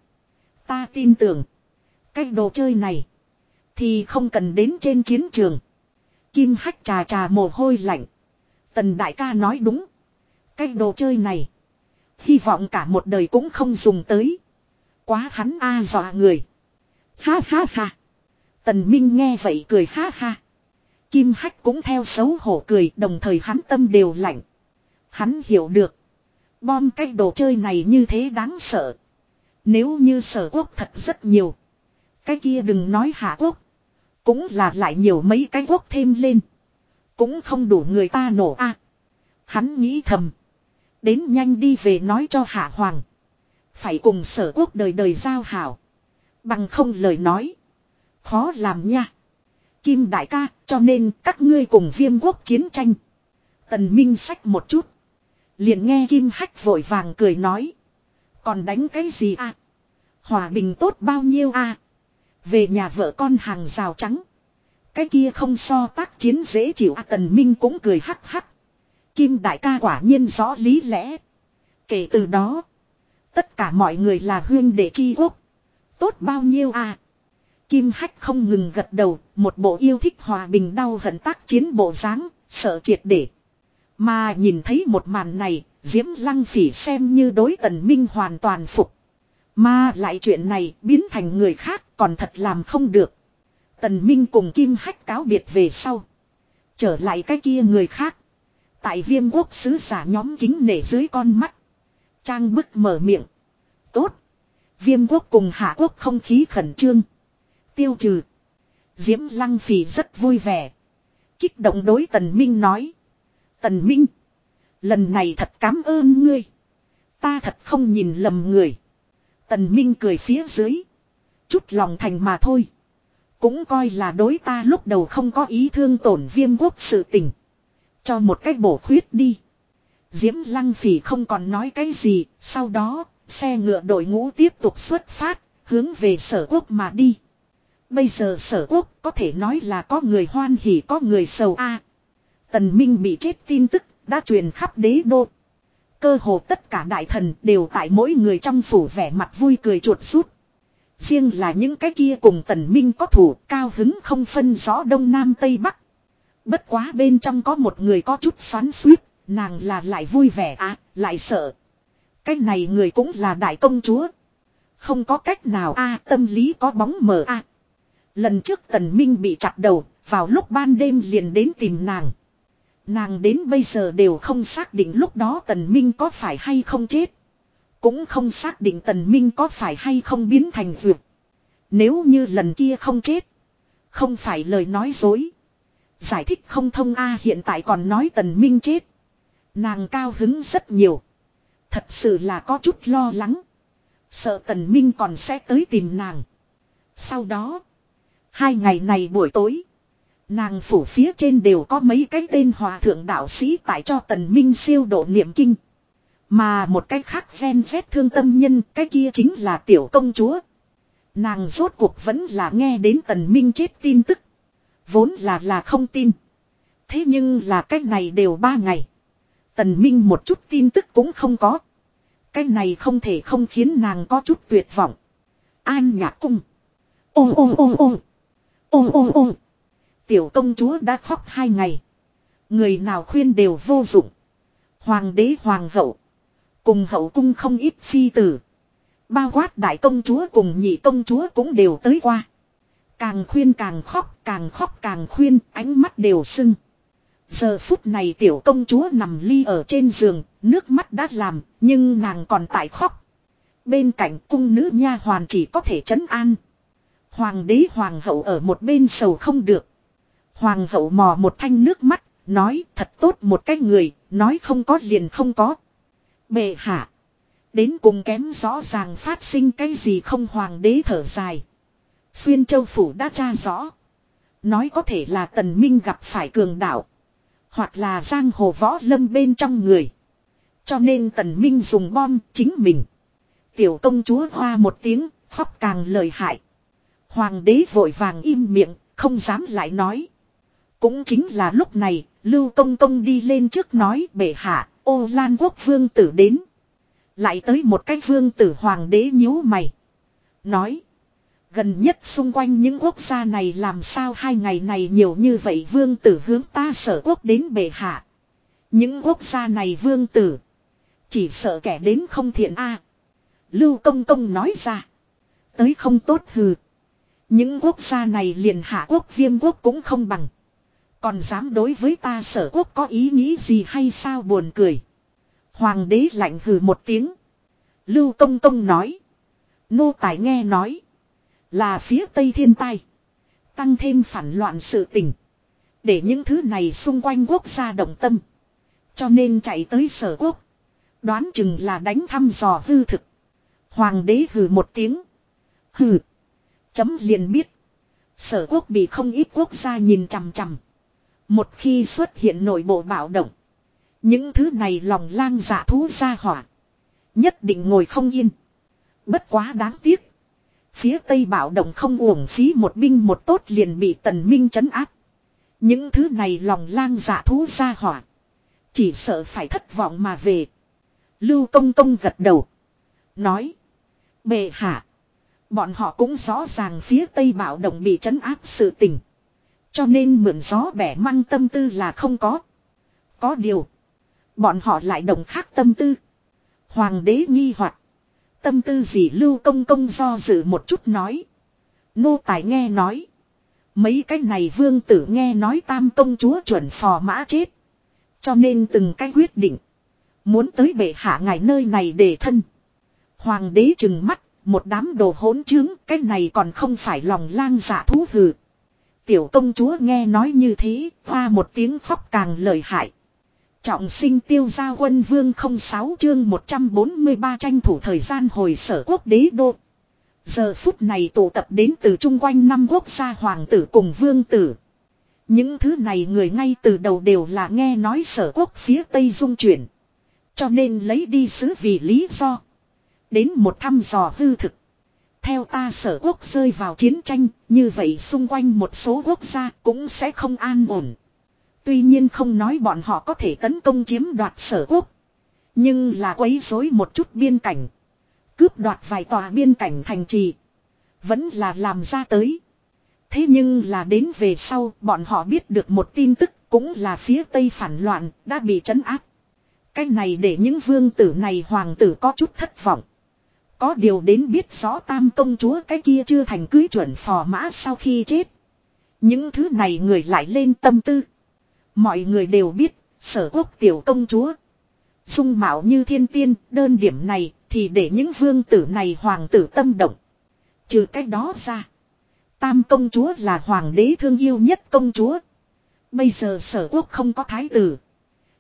Ta tin tưởng. Cái đồ chơi này. Thì không cần đến trên chiến trường. Kim hách trà trà mồ hôi lạnh. Tần đại ca nói đúng. Cái đồ chơi này. Hy vọng cả một đời cũng không dùng tới. Quá hắn a dọa người. Ha ha ha. Tần Minh nghe vậy cười ha ha. Kim Hách cũng theo xấu hổ cười, đồng thời hắn tâm đều lạnh. Hắn hiểu được. Bom cái đồ chơi này như thế đáng sợ. Nếu như sở quốc thật rất nhiều. Cái kia đừng nói hạ quốc. Cũng là lại nhiều mấy cái quốc thêm lên. Cũng không đủ người ta nổ a. hắn nghĩ thầm. Đến nhanh đi về nói cho hạ hoàng. Phải cùng sở quốc đời đời giao hảo. Bằng không lời nói. Khó làm nha. Kim đại ca, cho nên các ngươi cùng viêm quốc chiến tranh. Tần Minh sách một chút. Liền nghe Kim Hách vội vàng cười nói. Còn đánh cái gì à? Hòa bình tốt bao nhiêu à? Về nhà vợ con hàng rào trắng. Cái kia không so tác chiến dễ chịu à, Tần Minh cũng cười hắc hắc. Kim đại ca quả nhiên rõ lý lẽ. Kể từ đó. Tất cả mọi người là huyên đệ chi quốc. Tốt bao nhiêu à? Kim Hách không ngừng gật đầu, một bộ yêu thích hòa bình đau hận tác chiến bộ dáng, sợ triệt để. Mà nhìn thấy một màn này, Diễm Lăng Phỉ xem như đối Tần Minh hoàn toàn phục. Mà lại chuyện này biến thành người khác còn thật làm không được. Tần Minh cùng Kim Hách cáo biệt về sau. Trở lại cái kia người khác. Tại viêm quốc sứ giả nhóm kính nể dưới con mắt. Trang bức mở miệng. Tốt. Viêm quốc cùng hạ quốc không khí khẩn trương. Tiêu trừ. Diễm Lăng Phỉ rất vui vẻ. Kích động đối Tần Minh nói. Tần Minh. Lần này thật cảm ơn ngươi. Ta thật không nhìn lầm người. Tần Minh cười phía dưới. Chút lòng thành mà thôi. Cũng coi là đối ta lúc đầu không có ý thương tổn viêm quốc sự tình. Cho một cách bổ khuyết đi. Diễm Lăng Phỉ không còn nói cái gì. Sau đó, xe ngựa đội ngũ tiếp tục xuất phát, hướng về sở quốc mà đi. Bây giờ sở quốc có thể nói là có người hoan hỉ có người sầu a. Tần Minh bị chết tin tức đã truyền khắp đế đô. Cơ hồ tất cả đại thần đều tại mỗi người trong phủ vẻ mặt vui cười chuột rút. Riêng là những cái kia cùng tần minh có thủ cao hứng không phân rõ đông nam tây bắc. Bất quá bên trong có một người có chút xoắn suýt, nàng là lại vui vẻ à, lại sợ. Cái này người cũng là đại công chúa. Không có cách nào a tâm lý có bóng mờ a Lần trước tần minh bị chặt đầu, vào lúc ban đêm liền đến tìm nàng. Nàng đến bây giờ đều không xác định lúc đó tần minh có phải hay không chết. Cũng không xác định tần minh có phải hay không biến thành dược. Nếu như lần kia không chết. Không phải lời nói dối. Giải thích không thông a hiện tại còn nói tần minh chết. Nàng cao hứng rất nhiều. Thật sự là có chút lo lắng. Sợ tần minh còn sẽ tới tìm nàng. Sau đó. Hai ngày này buổi tối. Nàng phủ phía trên đều có mấy cái tên hòa thượng đạo sĩ tại cho tần minh siêu độ niệm kinh. Mà một cái khác gen rét thương tâm nhân, cái kia chính là tiểu công chúa. Nàng rốt cuộc vẫn là nghe đến tần minh chết tin tức. Vốn là là không tin. Thế nhưng là cách này đều ba ngày. Tần minh một chút tin tức cũng không có. Cái này không thể không khiến nàng có chút tuyệt vọng. An nhạc cung. Ôm ôm ôm ôm. Ôm ôm ôm. Tiểu công chúa đã khóc hai ngày. Người nào khuyên đều vô dụng. Hoàng đế hoàng hậu. Cùng hậu cung không ít phi tử. Bao quát đại công chúa cùng nhị công chúa cũng đều tới qua. Càng khuyên càng khóc, càng khóc càng khuyên, ánh mắt đều sưng. Giờ phút này tiểu công chúa nằm ly ở trên giường, nước mắt đã làm, nhưng nàng còn tại khóc. Bên cạnh cung nữ nha hoàn chỉ có thể trấn an. Hoàng đế hoàng hậu ở một bên sầu không được. Hoàng hậu mò một thanh nước mắt, nói thật tốt một cái người, nói không có liền không có. Bệ hạ. Đến cùng kém rõ ràng phát sinh cái gì không hoàng đế thở dài. Xuyên châu phủ đã tra rõ. Nói có thể là tần minh gặp phải cường đạo. Hoặc là giang hồ võ lâm bên trong người. Cho nên tần minh dùng bom chính mình. Tiểu công chúa hoa một tiếng, khóc càng lời hại. Hoàng đế vội vàng im miệng, không dám lại nói. Cũng chính là lúc này, Lưu Công Công đi lên trước nói bệ hạ, ô lan quốc vương tử đến. Lại tới một cái vương tử hoàng đế nhíu mày. Nói. Gần nhất xung quanh những quốc gia này làm sao hai ngày này nhiều như vậy vương tử hướng ta sở quốc đến bệ hạ. Những quốc gia này vương tử. Chỉ sợ kẻ đến không thiện a Lưu Công Công nói ra. Tới không tốt hừ. Những quốc gia này liền hạ quốc viêm quốc cũng không bằng. Còn dám đối với ta sở quốc có ý nghĩ gì hay sao buồn cười. Hoàng đế lạnh hừ một tiếng. Lưu Công Công nói. Nô tài nghe nói. Là phía Tây Thiên Tai. Tăng thêm phản loạn sự tình. Để những thứ này xung quanh quốc gia động tâm. Cho nên chạy tới sở quốc. Đoán chừng là đánh thăm dò hư thực. Hoàng đế hừ một tiếng. Hừ. Chấm liền biết. Sở quốc bị không ít quốc gia nhìn chằm chằm. Một khi xuất hiện nội bộ bạo động. Những thứ này lòng lang dạ thú ra hỏa. Nhất định ngồi không yên. Bất quá đáng tiếc. Phía Tây bạo động không uổng phí một binh một tốt liền bị tần minh chấn áp. Những thứ này lòng lang dạ thú ra hỏa. Chỉ sợ phải thất vọng mà về. Lưu công công gật đầu. Nói. Bệ hạ. Bọn họ cũng rõ ràng phía Tây bảo động bị chấn áp sự tình. Cho nên mượn gió bẻ măng tâm tư là không có. Có điều. Bọn họ lại đồng khác tâm tư. Hoàng đế nghi hoặc Tâm tư gì lưu công công do dự một chút nói. Nô tài nghe nói. Mấy cái này vương tử nghe nói tam công chúa chuẩn phò mã chết. Cho nên từng cái quyết định. Muốn tới bệ hạ ngài nơi này để thân. Hoàng đế chừng mắt, một đám đồ hỗn trướng, cái này còn không phải lòng lang dạ thú hừ. Tiểu công chúa nghe nói như thế, hoa một tiếng khóc càng lời hại. Trọng sinh tiêu gia quân vương 06 chương 143 tranh thủ thời gian hồi sở quốc đế đô. Giờ phút này tụ tập đến từ chung quanh năm quốc gia hoàng tử cùng vương tử. Những thứ này người ngay từ đầu đều là nghe nói sở quốc phía Tây dung chuyển. Cho nên lấy đi sứ vì lý do. Đến một thăm dò hư thực. Theo ta sở quốc rơi vào chiến tranh, như vậy xung quanh một số quốc gia cũng sẽ không an ổn. Tuy nhiên không nói bọn họ có thể tấn công chiếm đoạt sở quốc. Nhưng là quấy rối một chút biên cảnh. Cướp đoạt vài tòa biên cảnh thành trì. Vẫn là làm ra tới. Thế nhưng là đến về sau bọn họ biết được một tin tức cũng là phía Tây phản loạn đã bị trấn áp. Cái này để những vương tử này hoàng tử có chút thất vọng. Có điều đến biết rõ tam công chúa cái kia chưa thành cưới chuẩn phò mã sau khi chết. Những thứ này người lại lên tâm tư. Mọi người đều biết, sở quốc tiểu công chúa. Dung mạo như thiên tiên, đơn điểm này thì để những vương tử này hoàng tử tâm động. Trừ cách đó ra. Tam công chúa là hoàng đế thương yêu nhất công chúa. Bây giờ sở quốc không có thái tử.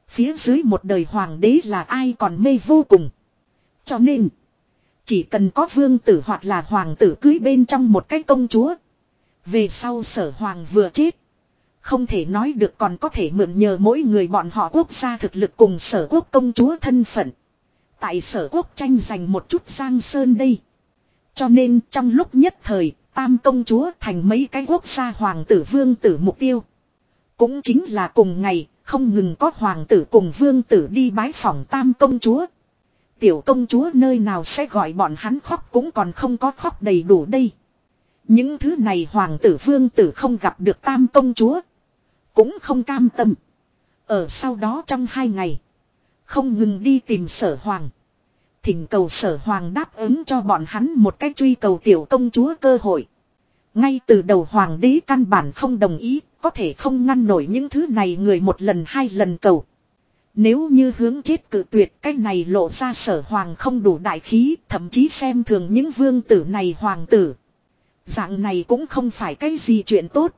Phía dưới một đời hoàng đế là ai còn mê vô cùng. Cho nên. Chỉ cần có vương tử hoặc là hoàng tử cưới bên trong một cái công chúa. Về sau sở hoàng vừa chết. Không thể nói được còn có thể mượn nhờ mỗi người bọn họ quốc gia thực lực cùng sở quốc công chúa thân phận. Tại sở quốc tranh giành một chút giang sơn đây. Cho nên trong lúc nhất thời, tam công chúa thành mấy cái quốc gia hoàng tử vương tử mục tiêu. Cũng chính là cùng ngày, không ngừng có hoàng tử cùng vương tử đi bái phòng tam công chúa. Tiểu công chúa nơi nào sẽ gọi bọn hắn khóc cũng còn không có khóc đầy đủ đây. Những thứ này hoàng tử vương tử không gặp được tam công chúa. Cũng không cam tâm. Ở sau đó trong hai ngày. Không ngừng đi tìm sở hoàng. Thỉnh cầu sở hoàng đáp ứng cho bọn hắn một cách truy cầu tiểu công chúa cơ hội. Ngay từ đầu hoàng đế căn bản không đồng ý, có thể không ngăn nổi những thứ này người một lần hai lần cầu. Nếu như hướng chết cự tuyệt cách này lộ ra sở hoàng không đủ đại khí, thậm chí xem thường những vương tử này hoàng tử. Dạng này cũng không phải cái gì chuyện tốt.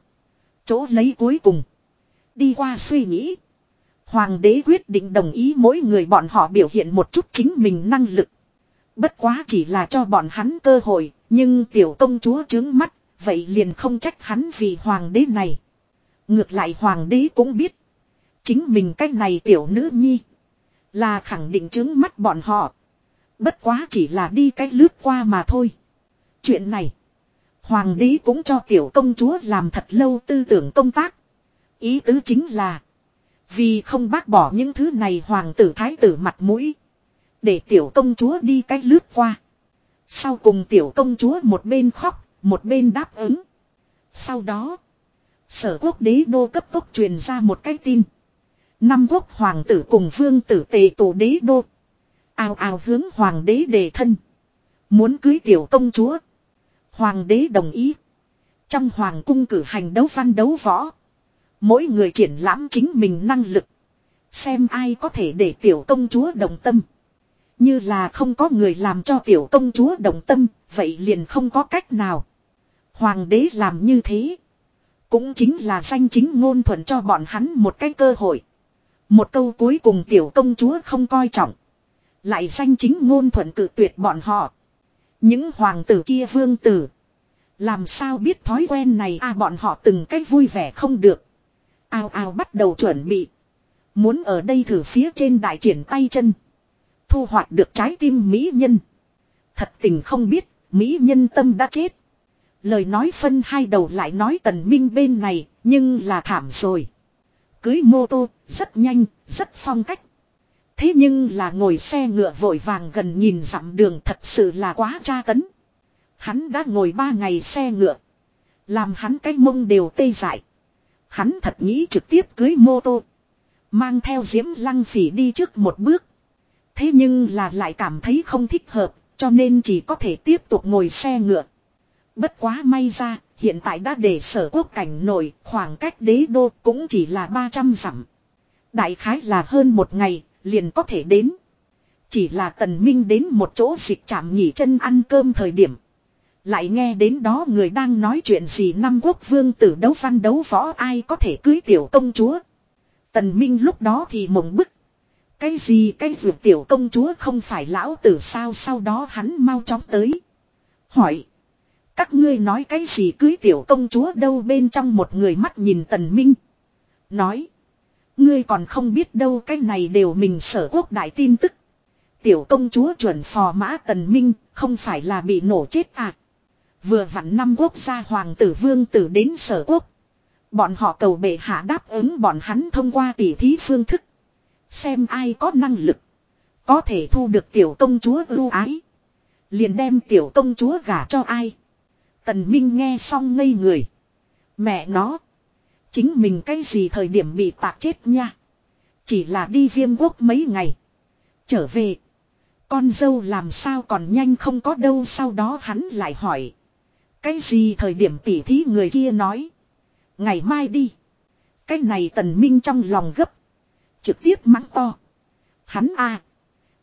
Chỗ lấy cuối cùng. Đi qua suy nghĩ. Hoàng đế quyết định đồng ý mỗi người bọn họ biểu hiện một chút chính mình năng lực. Bất quá chỉ là cho bọn hắn cơ hội, nhưng tiểu công chúa trướng mắt, vậy liền không trách hắn vì hoàng đế này. Ngược lại hoàng đế cũng biết. Chính mình cách này tiểu nữ nhi. Là khẳng định chứng mắt bọn họ. Bất quá chỉ là đi cách lướt qua mà thôi. Chuyện này. Hoàng đế cũng cho tiểu công chúa làm thật lâu tư tưởng công tác. Ý tứ chính là. Vì không bác bỏ những thứ này hoàng tử thái tử mặt mũi. Để tiểu công chúa đi cách lướt qua. Sau cùng tiểu công chúa một bên khóc, một bên đáp ứng. Sau đó. Sở quốc đế đô cấp tốc truyền ra một cái tin. Năm quốc hoàng tử cùng vương tử tề tổ đế đô. Ào ào hướng hoàng đế đề thân. Muốn cưới tiểu công chúa. Hoàng đế đồng ý. Trong hoàng cung cử hành đấu văn đấu võ. Mỗi người triển lãm chính mình năng lực. Xem ai có thể để tiểu công chúa đồng tâm. Như là không có người làm cho tiểu công chúa đồng tâm, vậy liền không có cách nào. Hoàng đế làm như thế. Cũng chính là danh chính ngôn thuận cho bọn hắn một cái cơ hội. Một câu cuối cùng tiểu công chúa không coi trọng. Lại danh chính ngôn thuận cự tuyệt bọn họ. Những hoàng tử kia vương tử. Làm sao biết thói quen này à bọn họ từng cách vui vẻ không được. Ao ao bắt đầu chuẩn bị. Muốn ở đây thử phía trên đại triển tay chân. Thu hoạch được trái tim mỹ nhân. Thật tình không biết, mỹ nhân tâm đã chết. Lời nói phân hai đầu lại nói tần minh bên này, nhưng là thảm rồi. Cưới mô tô, rất nhanh, rất phong cách. Thế nhưng là ngồi xe ngựa vội vàng gần nhìn dặm đường thật sự là quá tra tấn. Hắn đã ngồi ba ngày xe ngựa. Làm hắn cái mông đều tê dại. Hắn thật nghĩ trực tiếp cưới mô tô. Mang theo diễm lăng phỉ đi trước một bước. Thế nhưng là lại cảm thấy không thích hợp, cho nên chỉ có thể tiếp tục ngồi xe ngựa. Bất quá may ra, hiện tại đã để sở quốc cảnh nổi, khoảng cách đế đô cũng chỉ là 300 dặm. Đại khái là hơn một ngày, liền có thể đến. Chỉ là tần minh đến một chỗ dịch chạm nghỉ chân ăn cơm thời điểm. Lại nghe đến đó người đang nói chuyện gì năm quốc vương tử đấu văn đấu võ ai có thể cưới tiểu công chúa. Tần Minh lúc đó thì mộng bức. Cái gì cái dược tiểu công chúa không phải lão tử sao sau đó hắn mau chóng tới. Hỏi. Các ngươi nói cái gì cưới tiểu công chúa đâu bên trong một người mắt nhìn tần minh. Nói. Ngươi còn không biết đâu cái này đều mình sở quốc đại tin tức. Tiểu công chúa chuẩn phò mã tần minh, không phải là bị nổ chết à. Vừa vặn năm quốc gia hoàng tử vương tử đến sở quốc. Bọn họ cầu bệ hạ đáp ứng bọn hắn thông qua tỉ thí phương thức. Xem ai có năng lực. Có thể thu được tiểu công chúa ưu ái. Liền đem tiểu công chúa gả cho ai. Tần Minh nghe xong ngây người. Mẹ nó. Chính mình cái gì thời điểm bị tạc chết nha. Chỉ là đi viêm quốc mấy ngày. Trở về. Con dâu làm sao còn nhanh không có đâu sau đó hắn lại hỏi. Cái gì thời điểm tỉ thí người kia nói. Ngày mai đi. Cái này tần minh trong lòng gấp. Trực tiếp mắng to. Hắn a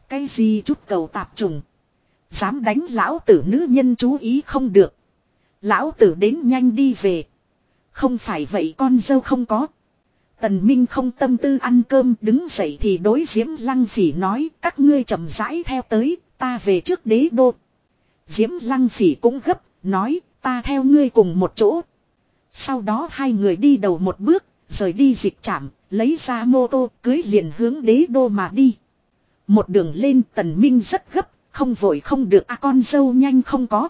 Cái gì chút cầu tạp trùng. Dám đánh lão tử nữ nhân chú ý không được. Lão tử đến nhanh đi về. Không phải vậy con dâu không có. Tần Minh không tâm tư ăn cơm đứng dậy thì đối Diễm Lăng Phỉ nói các ngươi chậm rãi theo tới, ta về trước đế đô. Diễm Lăng Phỉ cũng gấp, nói ta theo ngươi cùng một chỗ. Sau đó hai người đi đầu một bước, rời đi dịch trạm, lấy ra mô tô cưới liền hướng đế đô mà đi. Một đường lên tần minh rất gấp, không vội không được à con dâu nhanh không có.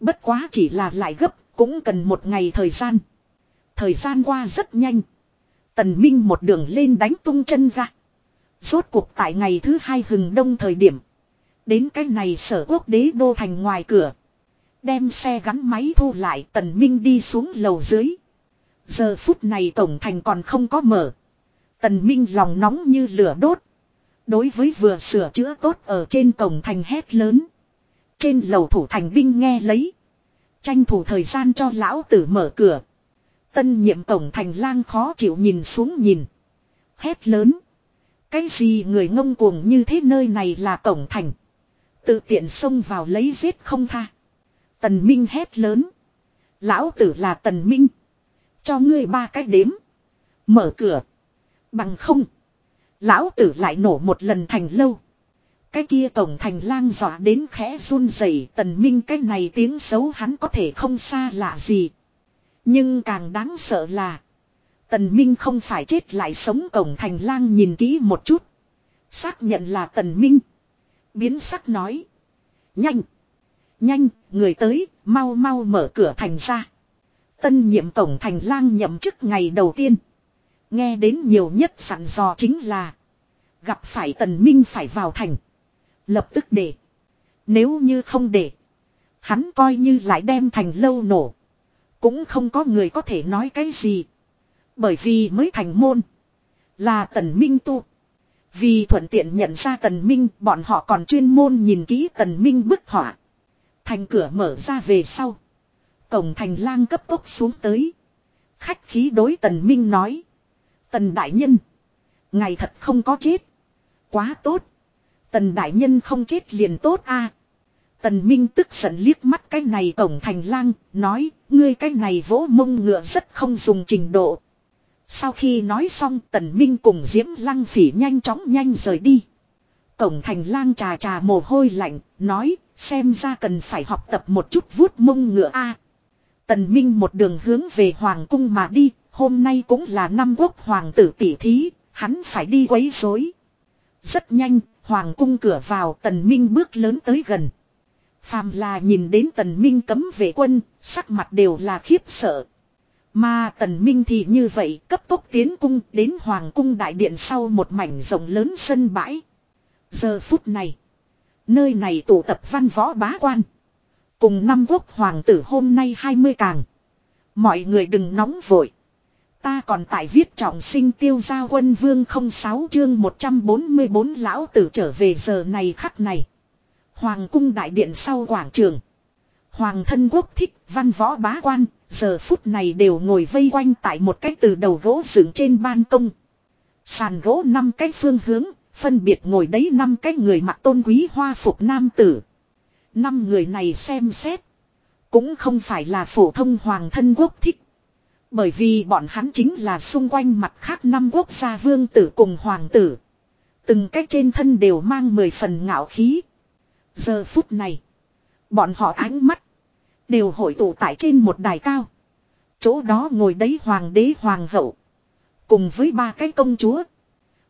Bất quá chỉ là lại gấp, cũng cần một ngày thời gian. Thời gian qua rất nhanh. Tần Minh một đường lên đánh tung chân ra. Rốt cuộc tại ngày thứ hai hừng đông thời điểm. Đến cái này sở quốc đế đô thành ngoài cửa. Đem xe gắn máy thu lại tần minh đi xuống lầu dưới. Giờ phút này tổng thành còn không có mở. Tần minh lòng nóng như lửa đốt. Đối với vừa sửa chữa tốt ở trên cổng thành hét lớn. Trên lầu thủ thành binh nghe lấy. Tranh thủ thời gian cho lão tử mở cửa. Tân nhiệm tổng thành lang khó chịu nhìn xuống nhìn. Hét lớn. Cái gì người ngông cuồng như thế nơi này là tổng thành. Tự tiện xông vào lấy giết không tha. Tần Minh hét lớn. Lão tử là Tần Minh. Cho ngươi ba cách đếm. Mở cửa. Bằng không. Lão tử lại nổ một lần thành lâu. Cái kia tổng thành lang dọa đến khẽ run rẩy tần minh cái này tiếng xấu hắn có thể không xa lạ gì. Nhưng càng đáng sợ là. Tần minh không phải chết lại sống cổng thành lang nhìn kỹ một chút. Xác nhận là tần minh. Biến sắc nói. Nhanh. Nhanh, người tới, mau mau mở cửa thành ra. Tân nhiệm tổng thành lang nhậm chức ngày đầu tiên. Nghe đến nhiều nhất sẵn dò chính là. Gặp phải tần minh phải vào thành. Lập tức để. Nếu như không để. Hắn coi như lại đem thành lâu nổ. Cũng không có người có thể nói cái gì. Bởi vì mới thành môn. Là tần minh tu. Vì thuận tiện nhận ra tần minh, bọn họ còn chuyên môn nhìn kỹ tần minh bức họa. Thành cửa mở ra về sau. Cổng thành lang cấp tốc xuống tới. Khách khí đối tần minh nói. Tần đại nhân. Ngày thật không có chết. Quá tốt. Tần đại nhân không chết liền tốt a. Tần Minh tức giận liếc mắt cái này tổng thành lang, nói, ngươi cái này vỗ mông ngựa rất không dùng trình độ. Sau khi nói xong tần Minh cùng Diễm Lăng phỉ nhanh chóng nhanh rời đi. Cổng thành lang trà trà mồ hôi lạnh, nói, xem ra cần phải học tập một chút vuốt mông ngựa a. Tần Minh một đường hướng về Hoàng cung mà đi, hôm nay cũng là năm quốc hoàng tử tỷ thí, hắn phải đi quấy rối. Rất nhanh, Hoàng cung cửa vào Tần Minh bước lớn tới gần. Phàm là nhìn đến Tần Minh cấm vệ quân, sắc mặt đều là khiếp sợ. Mà Tần Minh thì như vậy cấp tốc tiến cung đến Hoàng cung đại điện sau một mảnh rộng lớn sân bãi. Giờ phút này, nơi này tụ tập văn võ bá quan. Cùng năm quốc hoàng tử hôm nay 20 càng. Mọi người đừng nóng vội. Ta còn tại viết trọng sinh tiêu gia quân vương 06 chương 144 lão tử trở về giờ này khắc này. Hoàng cung đại điện sau quảng trường. Hoàng thân quốc thích văn võ bá quan, giờ phút này đều ngồi vây quanh tại một cái từ đầu gỗ dựng trên ban công. Sàn gỗ năm cái phương hướng, phân biệt ngồi đấy năm cái người mặc tôn quý hoa phục nam tử. Năm người này xem xét. Cũng không phải là phổ thông hoàng thân quốc thích. Bởi vì bọn hắn chính là xung quanh mặt khác năm quốc gia vương tử cùng hoàng tử. Từng cách trên thân đều mang mười phần ngạo khí. Giờ phút này. Bọn họ ánh mắt. Đều hội tụ tại trên một đài cao. Chỗ đó ngồi đấy hoàng đế hoàng hậu. Cùng với ba cái công chúa.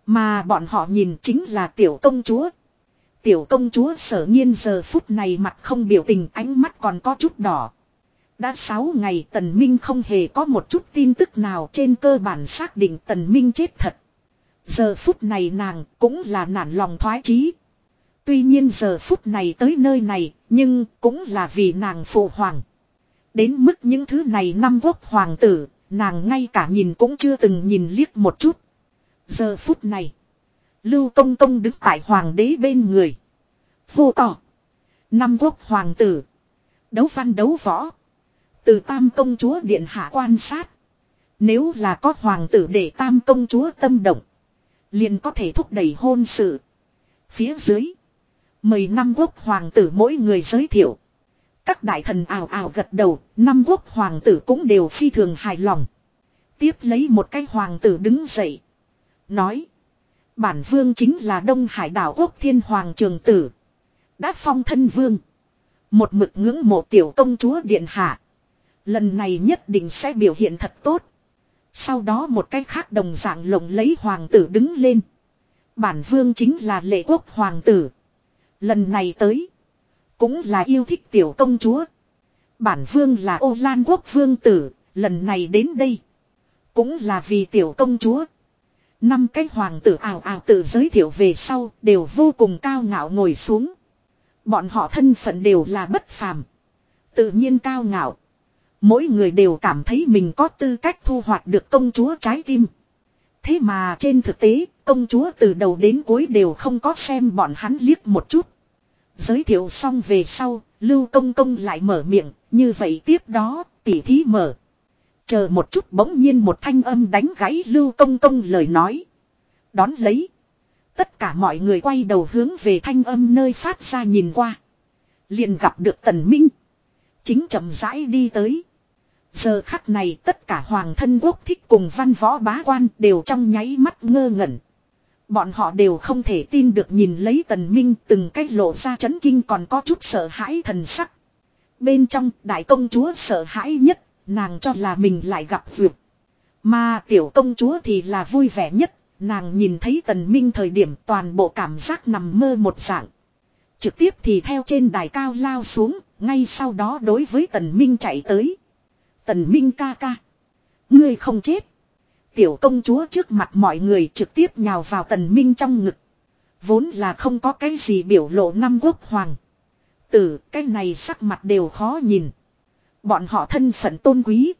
Mà bọn họ nhìn chính là tiểu công chúa. Tiểu công chúa sở nhiên giờ phút này mặt không biểu tình, ánh mắt còn có chút đỏ. Đã 6 ngày Tần Minh không hề có một chút tin tức nào trên cơ bản xác định Tần Minh chết thật. Giờ phút này nàng cũng là nản lòng thoái chí. Tuy nhiên giờ phút này tới nơi này, nhưng cũng là vì nàng phụ hoàng. Đến mức những thứ này năm quốc hoàng tử, nàng ngay cả nhìn cũng chưa từng nhìn liếc một chút. Giờ phút này, Lưu Công Công đứng tại hoàng đế bên người. Vô tỏ. Năm quốc hoàng tử. Đấu văn đấu võ. Từ tam công chúa điện hạ quan sát. Nếu là có hoàng tử để tam công chúa tâm động. Liền có thể thúc đẩy hôn sự. Phía dưới. Mời năm quốc hoàng tử mỗi người giới thiệu. Các đại thần ảo ảo gật đầu, năm quốc hoàng tử cũng đều phi thường hài lòng. Tiếp lấy một cái hoàng tử đứng dậy. Nói. Bản vương chính là Đông Hải đảo quốc thiên hoàng trường tử. Đã phong thân vương. Một mực ngưỡng mộ tiểu công chúa điện hạ. Lần này nhất định sẽ biểu hiện thật tốt. Sau đó một cái khác đồng dạng lộng lấy hoàng tử đứng lên. Bản vương chính là lệ quốc hoàng tử. Lần này tới. Cũng là yêu thích tiểu công chúa. Bản vương là ô lan quốc vương tử, lần này đến đây. Cũng là vì tiểu công chúa. Năm cái hoàng tử ảo ảo tự giới thiệu về sau đều vô cùng cao ngạo ngồi xuống. Bọn họ thân phận đều là bất phàm. Tự nhiên cao ngạo. Mỗi người đều cảm thấy mình có tư cách thu hoạch được công chúa trái tim. Thế mà trên thực tế, công chúa từ đầu đến cuối đều không có xem bọn hắn liếc một chút. Giới thiệu xong về sau, Lưu Công Công lại mở miệng, như vậy tiếp đó, tỉ thí mở. Chờ một chút bỗng nhiên một thanh âm đánh gãy Lưu Công Công lời nói. Đón lấy. Tất cả mọi người quay đầu hướng về thanh âm nơi phát ra nhìn qua. Liền gặp được Tần Minh. Chính chậm rãi đi tới. Giờ khắc này tất cả hoàng thân quốc thích cùng văn võ bá quan đều trong nháy mắt ngơ ngẩn. Bọn họ đều không thể tin được nhìn lấy tần minh từng cách lộ ra chấn kinh còn có chút sợ hãi thần sắc. Bên trong đại công chúa sợ hãi nhất, nàng cho là mình lại gặp vượt. Mà tiểu công chúa thì là vui vẻ nhất, nàng nhìn thấy tần minh thời điểm toàn bộ cảm giác nằm mơ một dạng. Trực tiếp thì theo trên đài cao lao xuống, ngay sau đó đối với tần minh chạy tới. Tần minh ca ca. Ngươi không chết. Tiểu công chúa trước mặt mọi người trực tiếp nhào vào tần minh trong ngực. Vốn là không có cái gì biểu lộ năm quốc hoàng. Từ cái này sắc mặt đều khó nhìn. Bọn họ thân phận tôn quý.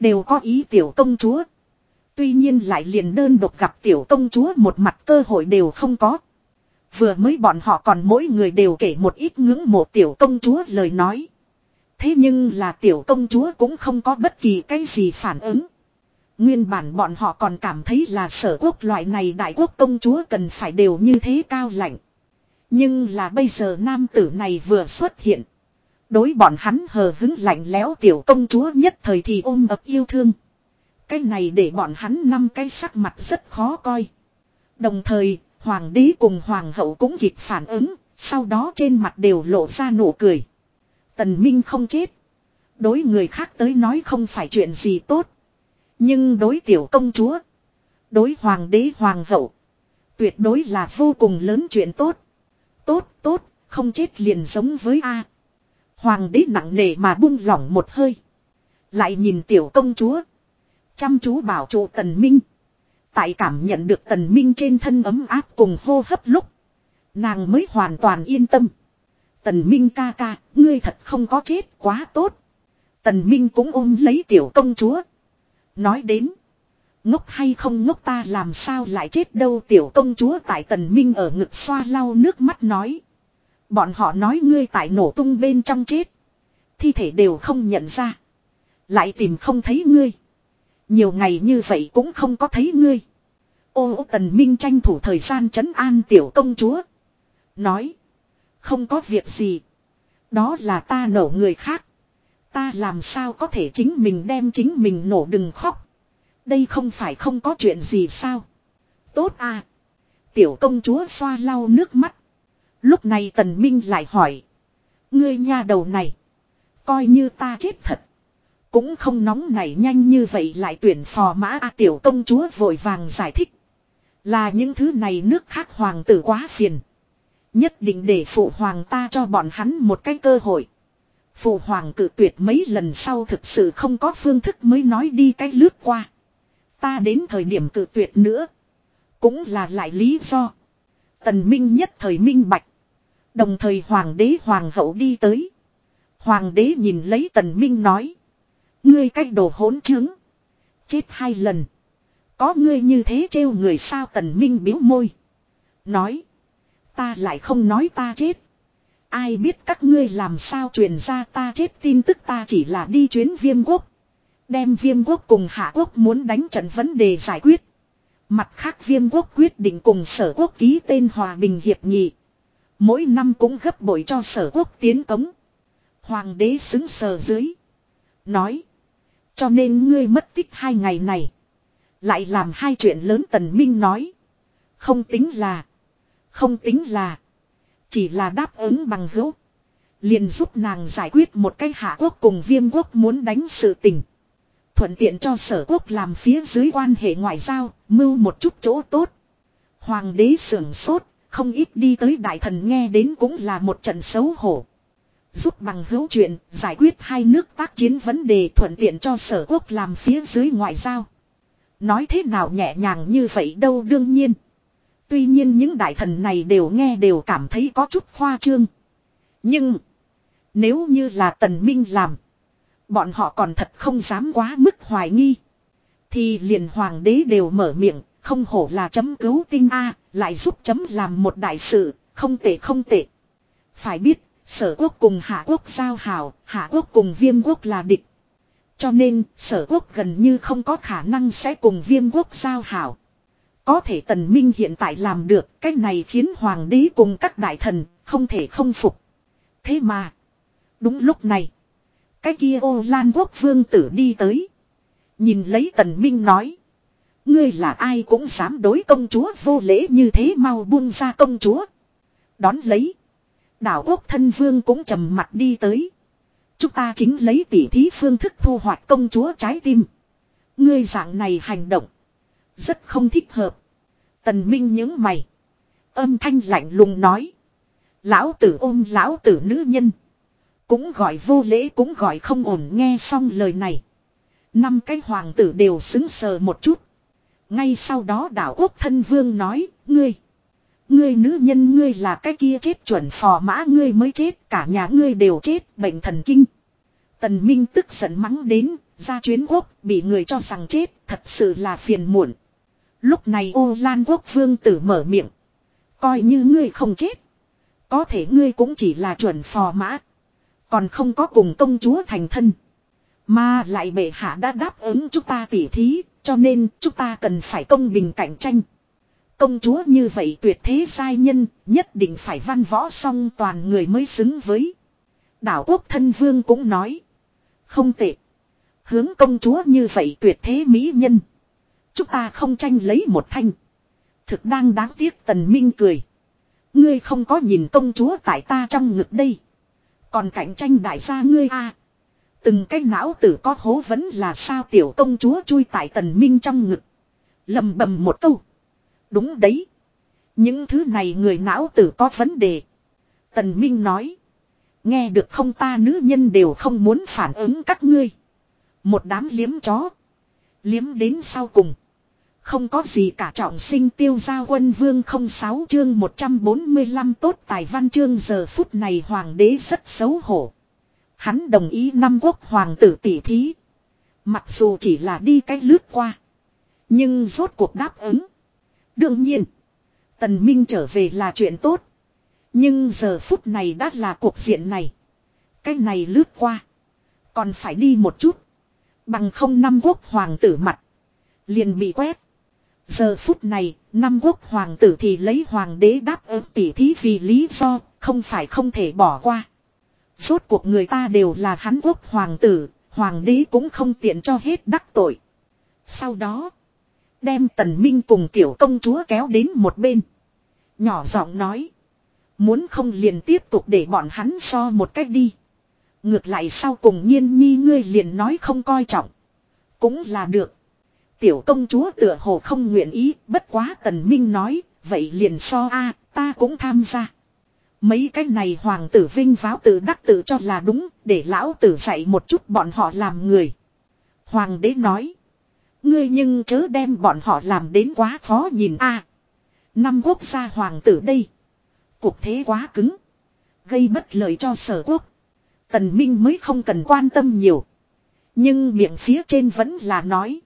Đều có ý tiểu công chúa. Tuy nhiên lại liền đơn độc gặp tiểu công chúa một mặt cơ hội đều không có. Vừa mới bọn họ còn mỗi người đều kể một ít ngưỡng mộ tiểu công chúa lời nói. Thế nhưng là tiểu công chúa cũng không có bất kỳ cái gì phản ứng. Nguyên bản bọn họ còn cảm thấy là sở quốc loại này đại quốc công chúa cần phải đều như thế cao lạnh. Nhưng là bây giờ nam tử này vừa xuất hiện. Đối bọn hắn hờ hứng lạnh lẽo tiểu công chúa nhất thời thì ôm ập yêu thương. Cái này để bọn hắn năm cái sắc mặt rất khó coi. Đồng thời, hoàng đế cùng hoàng hậu cũng kịp phản ứng, sau đó trên mặt đều lộ ra nụ cười. Tần Minh không chết. Đối người khác tới nói không phải chuyện gì tốt. Nhưng đối tiểu công chúa. Đối hoàng đế hoàng hậu. Tuyệt đối là vô cùng lớn chuyện tốt. Tốt, tốt, không chết liền giống với A. Hoàng đế nặng nề mà buông lỏng một hơi. Lại nhìn tiểu công chúa. Chăm chú bảo trụ tần minh. Tại cảm nhận được tần minh trên thân ấm áp cùng hô hấp lúc. Nàng mới hoàn toàn yên tâm. Tần minh ca ca, ngươi thật không có chết quá tốt. Tần minh cũng ôm lấy tiểu công chúa. Nói đến. Ngốc hay không ngốc ta làm sao lại chết đâu tiểu công chúa tại tần minh ở ngực xoa lau nước mắt nói. Bọn họ nói ngươi tại nổ tung bên trong chết. Thi thể đều không nhận ra. Lại tìm không thấy ngươi. Nhiều ngày như vậy cũng không có thấy ngươi. Ô tần minh tranh thủ thời gian chấn an tiểu công chúa. Nói. Không có việc gì. Đó là ta nổ người khác. Ta làm sao có thể chính mình đem chính mình nổ đừng khóc. Đây không phải không có chuyện gì sao. Tốt à. Tiểu công chúa xoa lau nước mắt. Lúc này tần minh lại hỏi. Ngươi nha đầu này. Coi như ta chết thật. Cũng không nóng nảy nhanh như vậy lại tuyển phò mã a tiểu công chúa vội vàng giải thích. Là những thứ này nước khác hoàng tử quá phiền. Nhất định để phụ hoàng ta cho bọn hắn một cái cơ hội. Phụ hoàng cự tuyệt mấy lần sau thực sự không có phương thức mới nói đi cách lướt qua. Ta đến thời điểm cự tuyệt nữa. Cũng là lại lý do. Tần Minh nhất thời minh bạch. Đồng thời hoàng đế hoàng hậu đi tới. Hoàng đế nhìn lấy tần Minh nói. Ngươi cách đồ hỗn trướng. Chết hai lần. Có ngươi như thế trêu người sao tần Minh biếu môi. Nói. Ta lại không nói ta chết. Ai biết các ngươi làm sao truyền ra ta chết tin tức ta chỉ là đi chuyến viêm quốc. Đem viêm quốc cùng hạ quốc muốn đánh trận vấn đề giải quyết. Mặt khác viêm quốc quyết định cùng sở quốc ký tên hòa bình hiệp nghị. Mỗi năm cũng gấp bội cho sở quốc tiến cống. Hoàng đế xứng sờ dưới. Nói. Cho nên ngươi mất tích hai ngày này. Lại làm hai chuyện lớn tần minh nói. Không tính là. Không tính là. Chỉ là đáp ứng bằng hữu. Liền giúp nàng giải quyết một cái hạ quốc cùng viêm quốc muốn đánh sự tình. Thuận tiện cho sở quốc làm phía dưới quan hệ ngoại giao, mưu một chút chỗ tốt. Hoàng đế sưởng sốt, không ít đi tới đại thần nghe đến cũng là một trận xấu hổ. Giúp bằng hữu chuyện, giải quyết hai nước tác chiến vấn đề thuận tiện cho sở quốc làm phía dưới ngoại giao. Nói thế nào nhẹ nhàng như vậy đâu đương nhiên. Tuy nhiên những đại thần này đều nghe đều cảm thấy có chút khoa trương. Nhưng, nếu như là tần minh làm, bọn họ còn thật không dám quá mức hoài nghi. Thì liền hoàng đế đều mở miệng, không hổ là chấm cứu tinh A, lại giúp chấm làm một đại sự, không tệ không tệ. Phải biết, sở quốc cùng hạ quốc giao hảo, hạ quốc cùng viêm quốc là địch. Cho nên, sở quốc gần như không có khả năng sẽ cùng viêm quốc giao hảo. Có thể tần minh hiện tại làm được, cái này khiến hoàng đế cùng các đại thần, không thể không phục. Thế mà, đúng lúc này, cái kia ô lan quốc vương tử đi tới. Nhìn lấy tần minh nói. Ngươi là ai cũng dám đối công chúa vô lễ như thế mau buông ra công chúa. Đón lấy. Đảo quốc thân vương cũng trầm mặt đi tới. Chúng ta chính lấy tỉ thí phương thức thu hoạch công chúa trái tim. Ngươi dạng này hành động. Rất không thích hợp. Tần Minh những mày. Âm thanh lạnh lùng nói. Lão tử ôm lão tử nữ nhân. Cũng gọi vô lễ cũng gọi không ổn nghe xong lời này. Năm cái hoàng tử đều xứng sờ một chút. Ngay sau đó đảo quốc thân vương nói, ngươi. Ngươi nữ nhân ngươi là cái kia chết chuẩn phò mã ngươi mới chết, cả nhà ngươi đều chết, bệnh thần kinh. Tần Minh tức giận mắng đến, ra chuyến quốc, bị người cho rằng chết, thật sự là phiền muộn. Lúc này ô lan quốc vương tử mở miệng. Coi như ngươi không chết. Có thể ngươi cũng chỉ là chuẩn phò mã. Còn không có cùng công chúa thành thân. Mà lại bệ hạ đã đáp ứng chúng ta tỉ thí, cho nên chúng ta cần phải công bình cạnh tranh. Công chúa như vậy tuyệt thế sai nhân, nhất định phải văn võ song toàn người mới xứng với. Đảo quốc thân vương cũng nói. Không tệ. Hướng công chúa như vậy tuyệt thế mỹ nhân. Chúng ta không tranh lấy một thanh. Thực đang đáng tiếc tần minh cười. Ngươi không có nhìn công chúa tại ta trong ngực đây. Còn cạnh tranh đại gia ngươi a Từng cái não tử có hố vẫn là sao tiểu công chúa chui tại tần minh trong ngực. lầm bầm một câu. Đúng đấy. Những thứ này người não tử có vấn đề. Tần minh nói. Nghe được không ta nữ nhân đều không muốn phản ứng các ngươi. Một đám liếm chó. Liếm đến sau cùng. Không có gì cả trọng sinh tiêu giao quân vương không sáu chương 145 tốt tài văn chương giờ phút này hoàng đế rất xấu hổ. Hắn đồng ý năm quốc hoàng tử tỷ thí. Mặc dù chỉ là đi cách lướt qua. Nhưng rốt cuộc đáp ứng. Đương nhiên. Tần Minh trở về là chuyện tốt. Nhưng giờ phút này đã là cuộc diện này. Cái này lướt qua. Còn phải đi một chút. Bằng không năm quốc hoàng tử mặt. Liền bị quét. Giờ phút này, năm quốc hoàng tử thì lấy hoàng đế đáp ứng tỷ thí vì lý do, không phải không thể bỏ qua. Rốt cuộc người ta đều là hắn quốc hoàng tử, hoàng đế cũng không tiện cho hết đắc tội. Sau đó, đem tần minh cùng tiểu công chúa kéo đến một bên. Nhỏ giọng nói, muốn không liền tiếp tục để bọn hắn so một cách đi. Ngược lại sau cùng nhiên nhi ngươi liền nói không coi trọng. Cũng là được. Tiểu công chúa tựa hồ không nguyện ý, bất quá tần minh nói, vậy liền so a ta cũng tham gia. Mấy cái này hoàng tử vinh váo tự đắc tự cho là đúng, để lão tử dạy một chút bọn họ làm người. Hoàng đế nói. Ngươi nhưng chớ đem bọn họ làm đến quá khó nhìn a. năm quốc gia hoàng tử đây. Cuộc thế quá cứng. Gây bất lợi cho sở quốc. Tần Minh mới không cần quan tâm nhiều. Nhưng miệng phía trên vẫn là nói.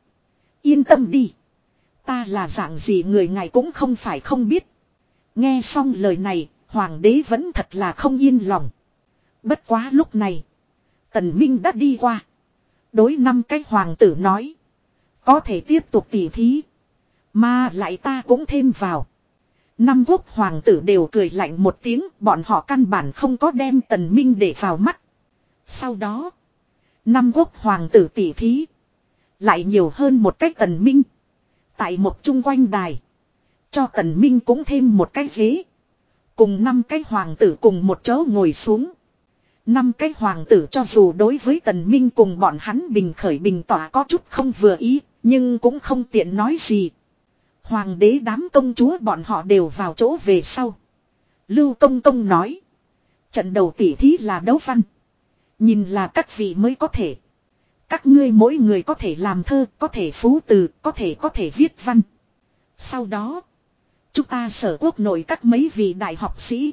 Yên tâm đi. Ta là dạng gì người ngài cũng không phải không biết. Nghe xong lời này, hoàng đế vẫn thật là không yên lòng. Bất quá lúc này, tần minh đã đi qua. Đối năm cái hoàng tử nói. Có thể tiếp tục tỉ thí. Mà lại ta cũng thêm vào. Năm quốc hoàng tử đều cười lạnh một tiếng, bọn họ căn bản không có đem tần minh để vào mắt. Sau đó, năm quốc hoàng tử tỉ thí. Lại nhiều hơn một cách tần minh. Tại một chung quanh đài. Cho tần minh cũng thêm một cái ghế. Cùng năm cái hoàng tử cùng một chỗ ngồi xuống. Năm cái hoàng tử cho dù đối với tần minh cùng bọn hắn bình khởi bình tỏa có chút không vừa ý, nhưng cũng không tiện nói gì. Hoàng đế đám công chúa bọn họ đều vào chỗ về sau. Lưu công công nói. Trận đầu tỉ thí là đấu văn. Nhìn là các vị mới có thể. Các ngươi mỗi người có thể làm thơ, có thể phú từ, có thể có thể viết văn. Sau đó, chúng ta sở quốc nội các mấy vị đại học sĩ.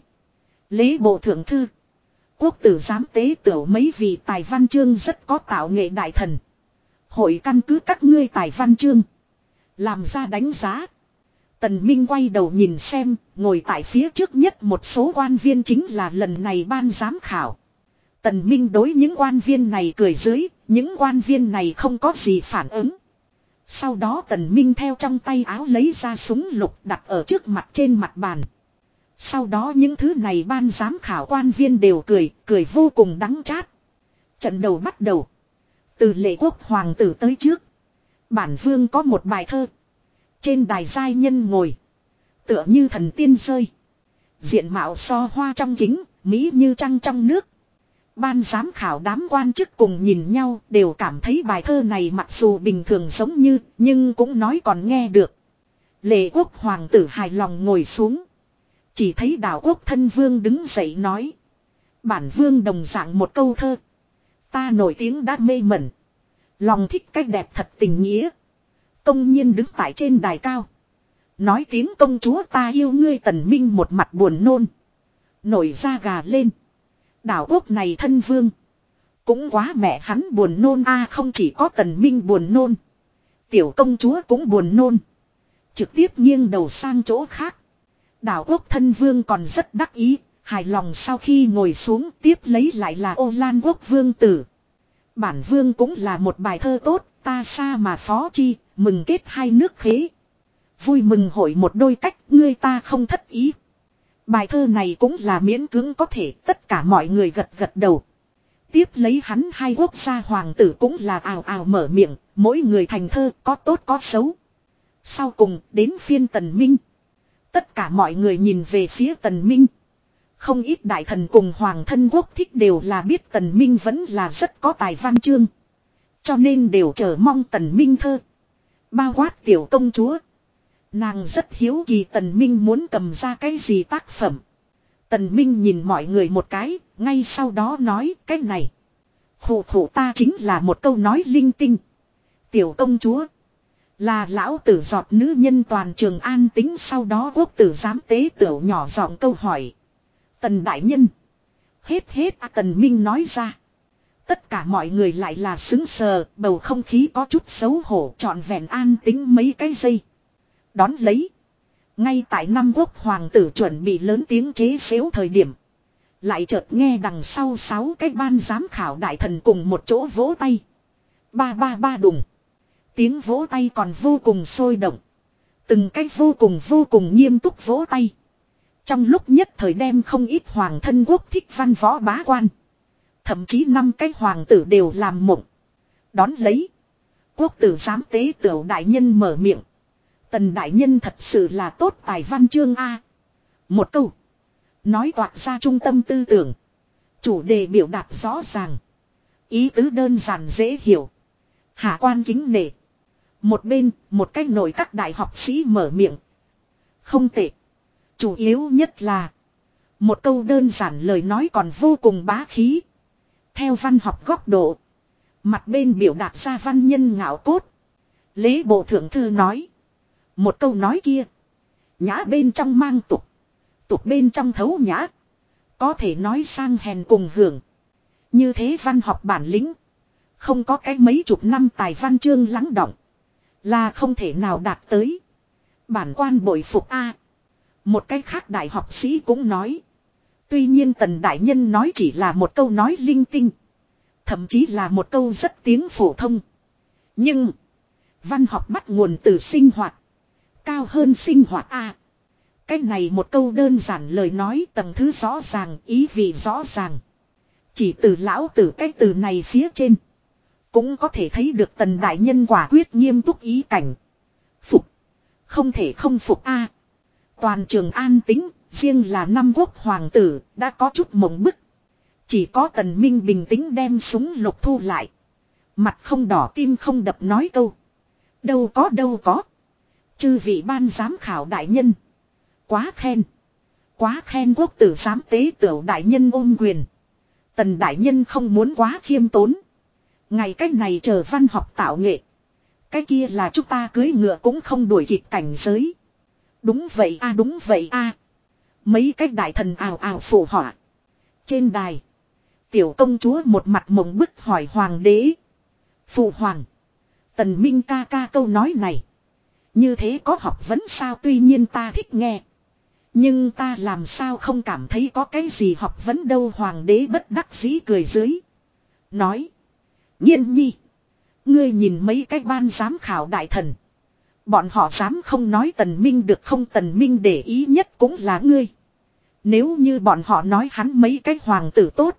Lễ bộ thượng thư. Quốc tử giám tế tiểu mấy vị tài văn chương rất có tạo nghệ đại thần. Hội căn cứ các ngươi tài văn chương. Làm ra đánh giá. Tần Minh quay đầu nhìn xem, ngồi tại phía trước nhất một số quan viên chính là lần này ban giám khảo. Tần Minh đối những quan viên này cười dưới, những quan viên này không có gì phản ứng. Sau đó Tần Minh theo trong tay áo lấy ra súng lục đặt ở trước mặt trên mặt bàn. Sau đó những thứ này ban giám khảo quan viên đều cười, cười vô cùng đắng chát. Trận đầu bắt đầu. Từ lệ quốc hoàng tử tới trước. Bản vương có một bài thơ. Trên đài giai nhân ngồi. Tựa như thần tiên rơi. Diện mạo so hoa trong kính, Mỹ như trăng trong nước. Ban giám khảo đám quan chức cùng nhìn nhau đều cảm thấy bài thơ này mặc dù bình thường giống như, nhưng cũng nói còn nghe được. Lệ quốc hoàng tử hài lòng ngồi xuống. Chỉ thấy đảo quốc thân vương đứng dậy nói. Bản vương đồng dạng một câu thơ. Ta nổi tiếng đã mê mẩn. Lòng thích cách đẹp thật tình nghĩa. Công nhiên đứng tại trên đài cao. Nói tiếng công chúa ta yêu ngươi tần minh một mặt buồn nôn. Nổi da gà lên. Đảo quốc này thân vương. Cũng quá mẹ hắn buồn nôn a không chỉ có tần minh buồn nôn. Tiểu công chúa cũng buồn nôn. Trực tiếp nghiêng đầu sang chỗ khác. Đảo quốc thân vương còn rất đắc ý. Hài lòng sau khi ngồi xuống tiếp lấy lại là ô lan quốc vương tử. Bản vương cũng là một bài thơ tốt, ta xa mà phó chi, mừng kết hai nước khế. Vui mừng hội một đôi cách, ngươi ta không thất ý. Bài thơ này cũng là miễn cưỡng có thể tất cả mọi người gật gật đầu. Tiếp lấy hắn hai quốc gia hoàng tử cũng là ào ào mở miệng, mỗi người thành thơ có tốt có xấu. Sau cùng đến phiên tần minh. Tất cả mọi người nhìn về phía tần minh. Không ít đại thần cùng hoàng thân quốc thích đều là biết tần minh vẫn là rất có tài văn chương. Cho nên đều chờ mong tần minh thơ. Bao quát tiểu công chúa. Nàng rất hiếu kỳ tần minh muốn cầm ra cái gì tác phẩm. Tần minh nhìn mọi người một cái, ngay sau đó nói cái này. Khổ khổ ta chính là một câu nói linh tinh. Tiểu công chúa. Là lão tử giọt nữ nhân toàn trường an tính sau đó quốc tử giám tế tiểu nhỏ giọng câu hỏi. Tần đại nhân. Hết hết à, tần minh nói ra. Tất cả mọi người lại là xứng sờ, bầu không khí có chút xấu hổ trọn vẹn an tính mấy cái giây. Đón lấy. Ngay tại năm quốc hoàng tử chuẩn bị lớn tiếng chế xếu thời điểm. Lại chợt nghe đằng sau sáu cái ban giám khảo đại thần cùng một chỗ vỗ tay. Ba ba ba đùng. Tiếng vỗ tay còn vô cùng sôi động. Từng cách vô cùng vô cùng nghiêm túc vỗ tay. Trong lúc nhất thời đem không ít hoàng thân quốc thích văn võ bá quan. Thậm chí năm cái hoàng tử đều làm mộng. Đón lấy. Quốc tử giám tế tiểu đại nhân mở miệng. Tần đại nhân thật sự là tốt tài văn chương A. Một câu. Nói toạc ra trung tâm tư tưởng. Chủ đề biểu đạt rõ ràng. Ý tứ đơn giản dễ hiểu. Hạ quan kính nể. Một bên, một cách nổi các đại học sĩ mở miệng. Không tệ. Chủ yếu nhất là. Một câu đơn giản lời nói còn vô cùng bá khí. Theo văn học góc độ. Mặt bên biểu đạt ra văn nhân ngạo cốt. Lễ bộ thượng thư nói. Một câu nói kia. Nhã bên trong mang tục. Tục bên trong thấu nhã. Có thể nói sang hèn cùng hưởng. Như thế văn học bản lĩnh. Không có cái mấy chục năm tài văn chương lắng động. Là không thể nào đạt tới. Bản quan bội phục A. Một cái khác đại học sĩ cũng nói. Tuy nhiên tần đại nhân nói chỉ là một câu nói linh tinh. Thậm chí là một câu rất tiếng phổ thông. Nhưng. Văn học bắt nguồn từ sinh hoạt. Cao hơn sinh hoạt A. cái này một câu đơn giản lời nói tầng thứ rõ ràng, ý vị rõ ràng. Chỉ từ lão từ cái từ này phía trên. Cũng có thể thấy được tần đại nhân quả quyết nghiêm túc ý cảnh. Phục. Không thể không phục A. Toàn trường an tính, riêng là năm quốc hoàng tử, đã có chút mộng bức. Chỉ có tần minh bình tĩnh đem súng lục thu lại. Mặt không đỏ tim không đập nói câu. Đâu có đâu có. Chư vị ban giám khảo đại nhân. Quá khen. Quá khen quốc tử giám tế tiểu đại nhân ôm quyền. Tần đại nhân không muốn quá khiêm tốn. Ngày cách này chờ văn học tạo nghệ. Cái kia là chúng ta cưới ngựa cũng không đuổi kịp cảnh giới. Đúng vậy a, đúng vậy a Mấy cách đại thần ào ào phụ họa. Trên đài. Tiểu công chúa một mặt mộng bức hỏi hoàng đế. Phụ hoàng. Tần Minh ca ca câu nói này. Như thế có học vấn sao tuy nhiên ta thích nghe. Nhưng ta làm sao không cảm thấy có cái gì học vấn đâu hoàng đế bất đắc dĩ cười dưới. Nói. Nhiên nhi. Ngươi nhìn mấy cái ban giám khảo đại thần. Bọn họ dám không nói tần minh được không tần minh để ý nhất cũng là ngươi. Nếu như bọn họ nói hắn mấy cái hoàng tử tốt.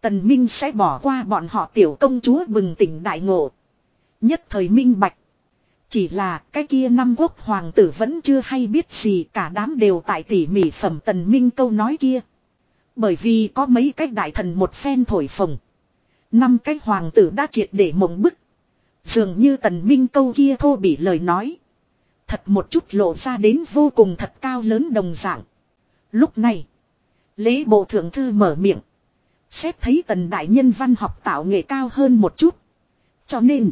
Tần minh sẽ bỏ qua bọn họ tiểu công chúa bừng tỉnh đại ngộ. Nhất thời minh bạch. Chỉ là cái kia năm quốc hoàng tử vẫn chưa hay biết gì cả, đám đều tại tỉ mỉ phẩm tần minh câu nói kia. Bởi vì có mấy cái đại thần một phen thổi phồng. Năm cái hoàng tử đã triệt để mộng bức. Dường như tần minh câu kia thô bị lời nói. Thật một chút lộ ra đến vô cùng thật cao lớn đồng dạng. Lúc này. Lễ bộ thượng thư mở miệng. Xét thấy tần đại nhân văn học tạo nghệ cao hơn một chút. Cho nên.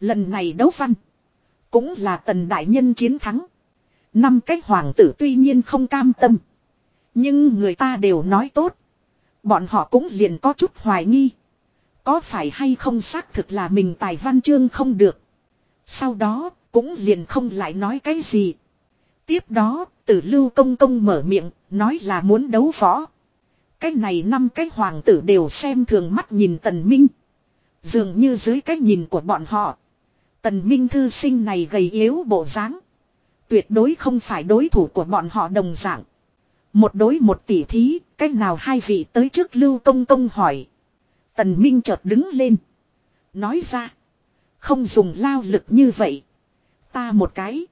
Lần này đấu văn. Cũng là tần đại nhân chiến thắng. Năm cái hoàng tử tuy nhiên không cam tâm. Nhưng người ta đều nói tốt. Bọn họ cũng liền có chút hoài nghi. Có phải hay không xác thực là mình tài văn chương không được. Sau đó cũng liền không lại nói cái gì. Tiếp đó, tử lưu công công mở miệng, nói là muốn đấu võ. Cái này năm cái hoàng tử đều xem thường mắt nhìn tần minh. Dường như dưới cái nhìn của bọn họ. Tần Minh thư sinh này gầy yếu bộ dáng, tuyệt đối không phải đối thủ của bọn họ đồng dạng. Một đối một tỷ thí, cách nào hai vị tới trước Lưu Công Công hỏi. Tần Minh chợt đứng lên, nói ra, không dùng lao lực như vậy. Ta một cái,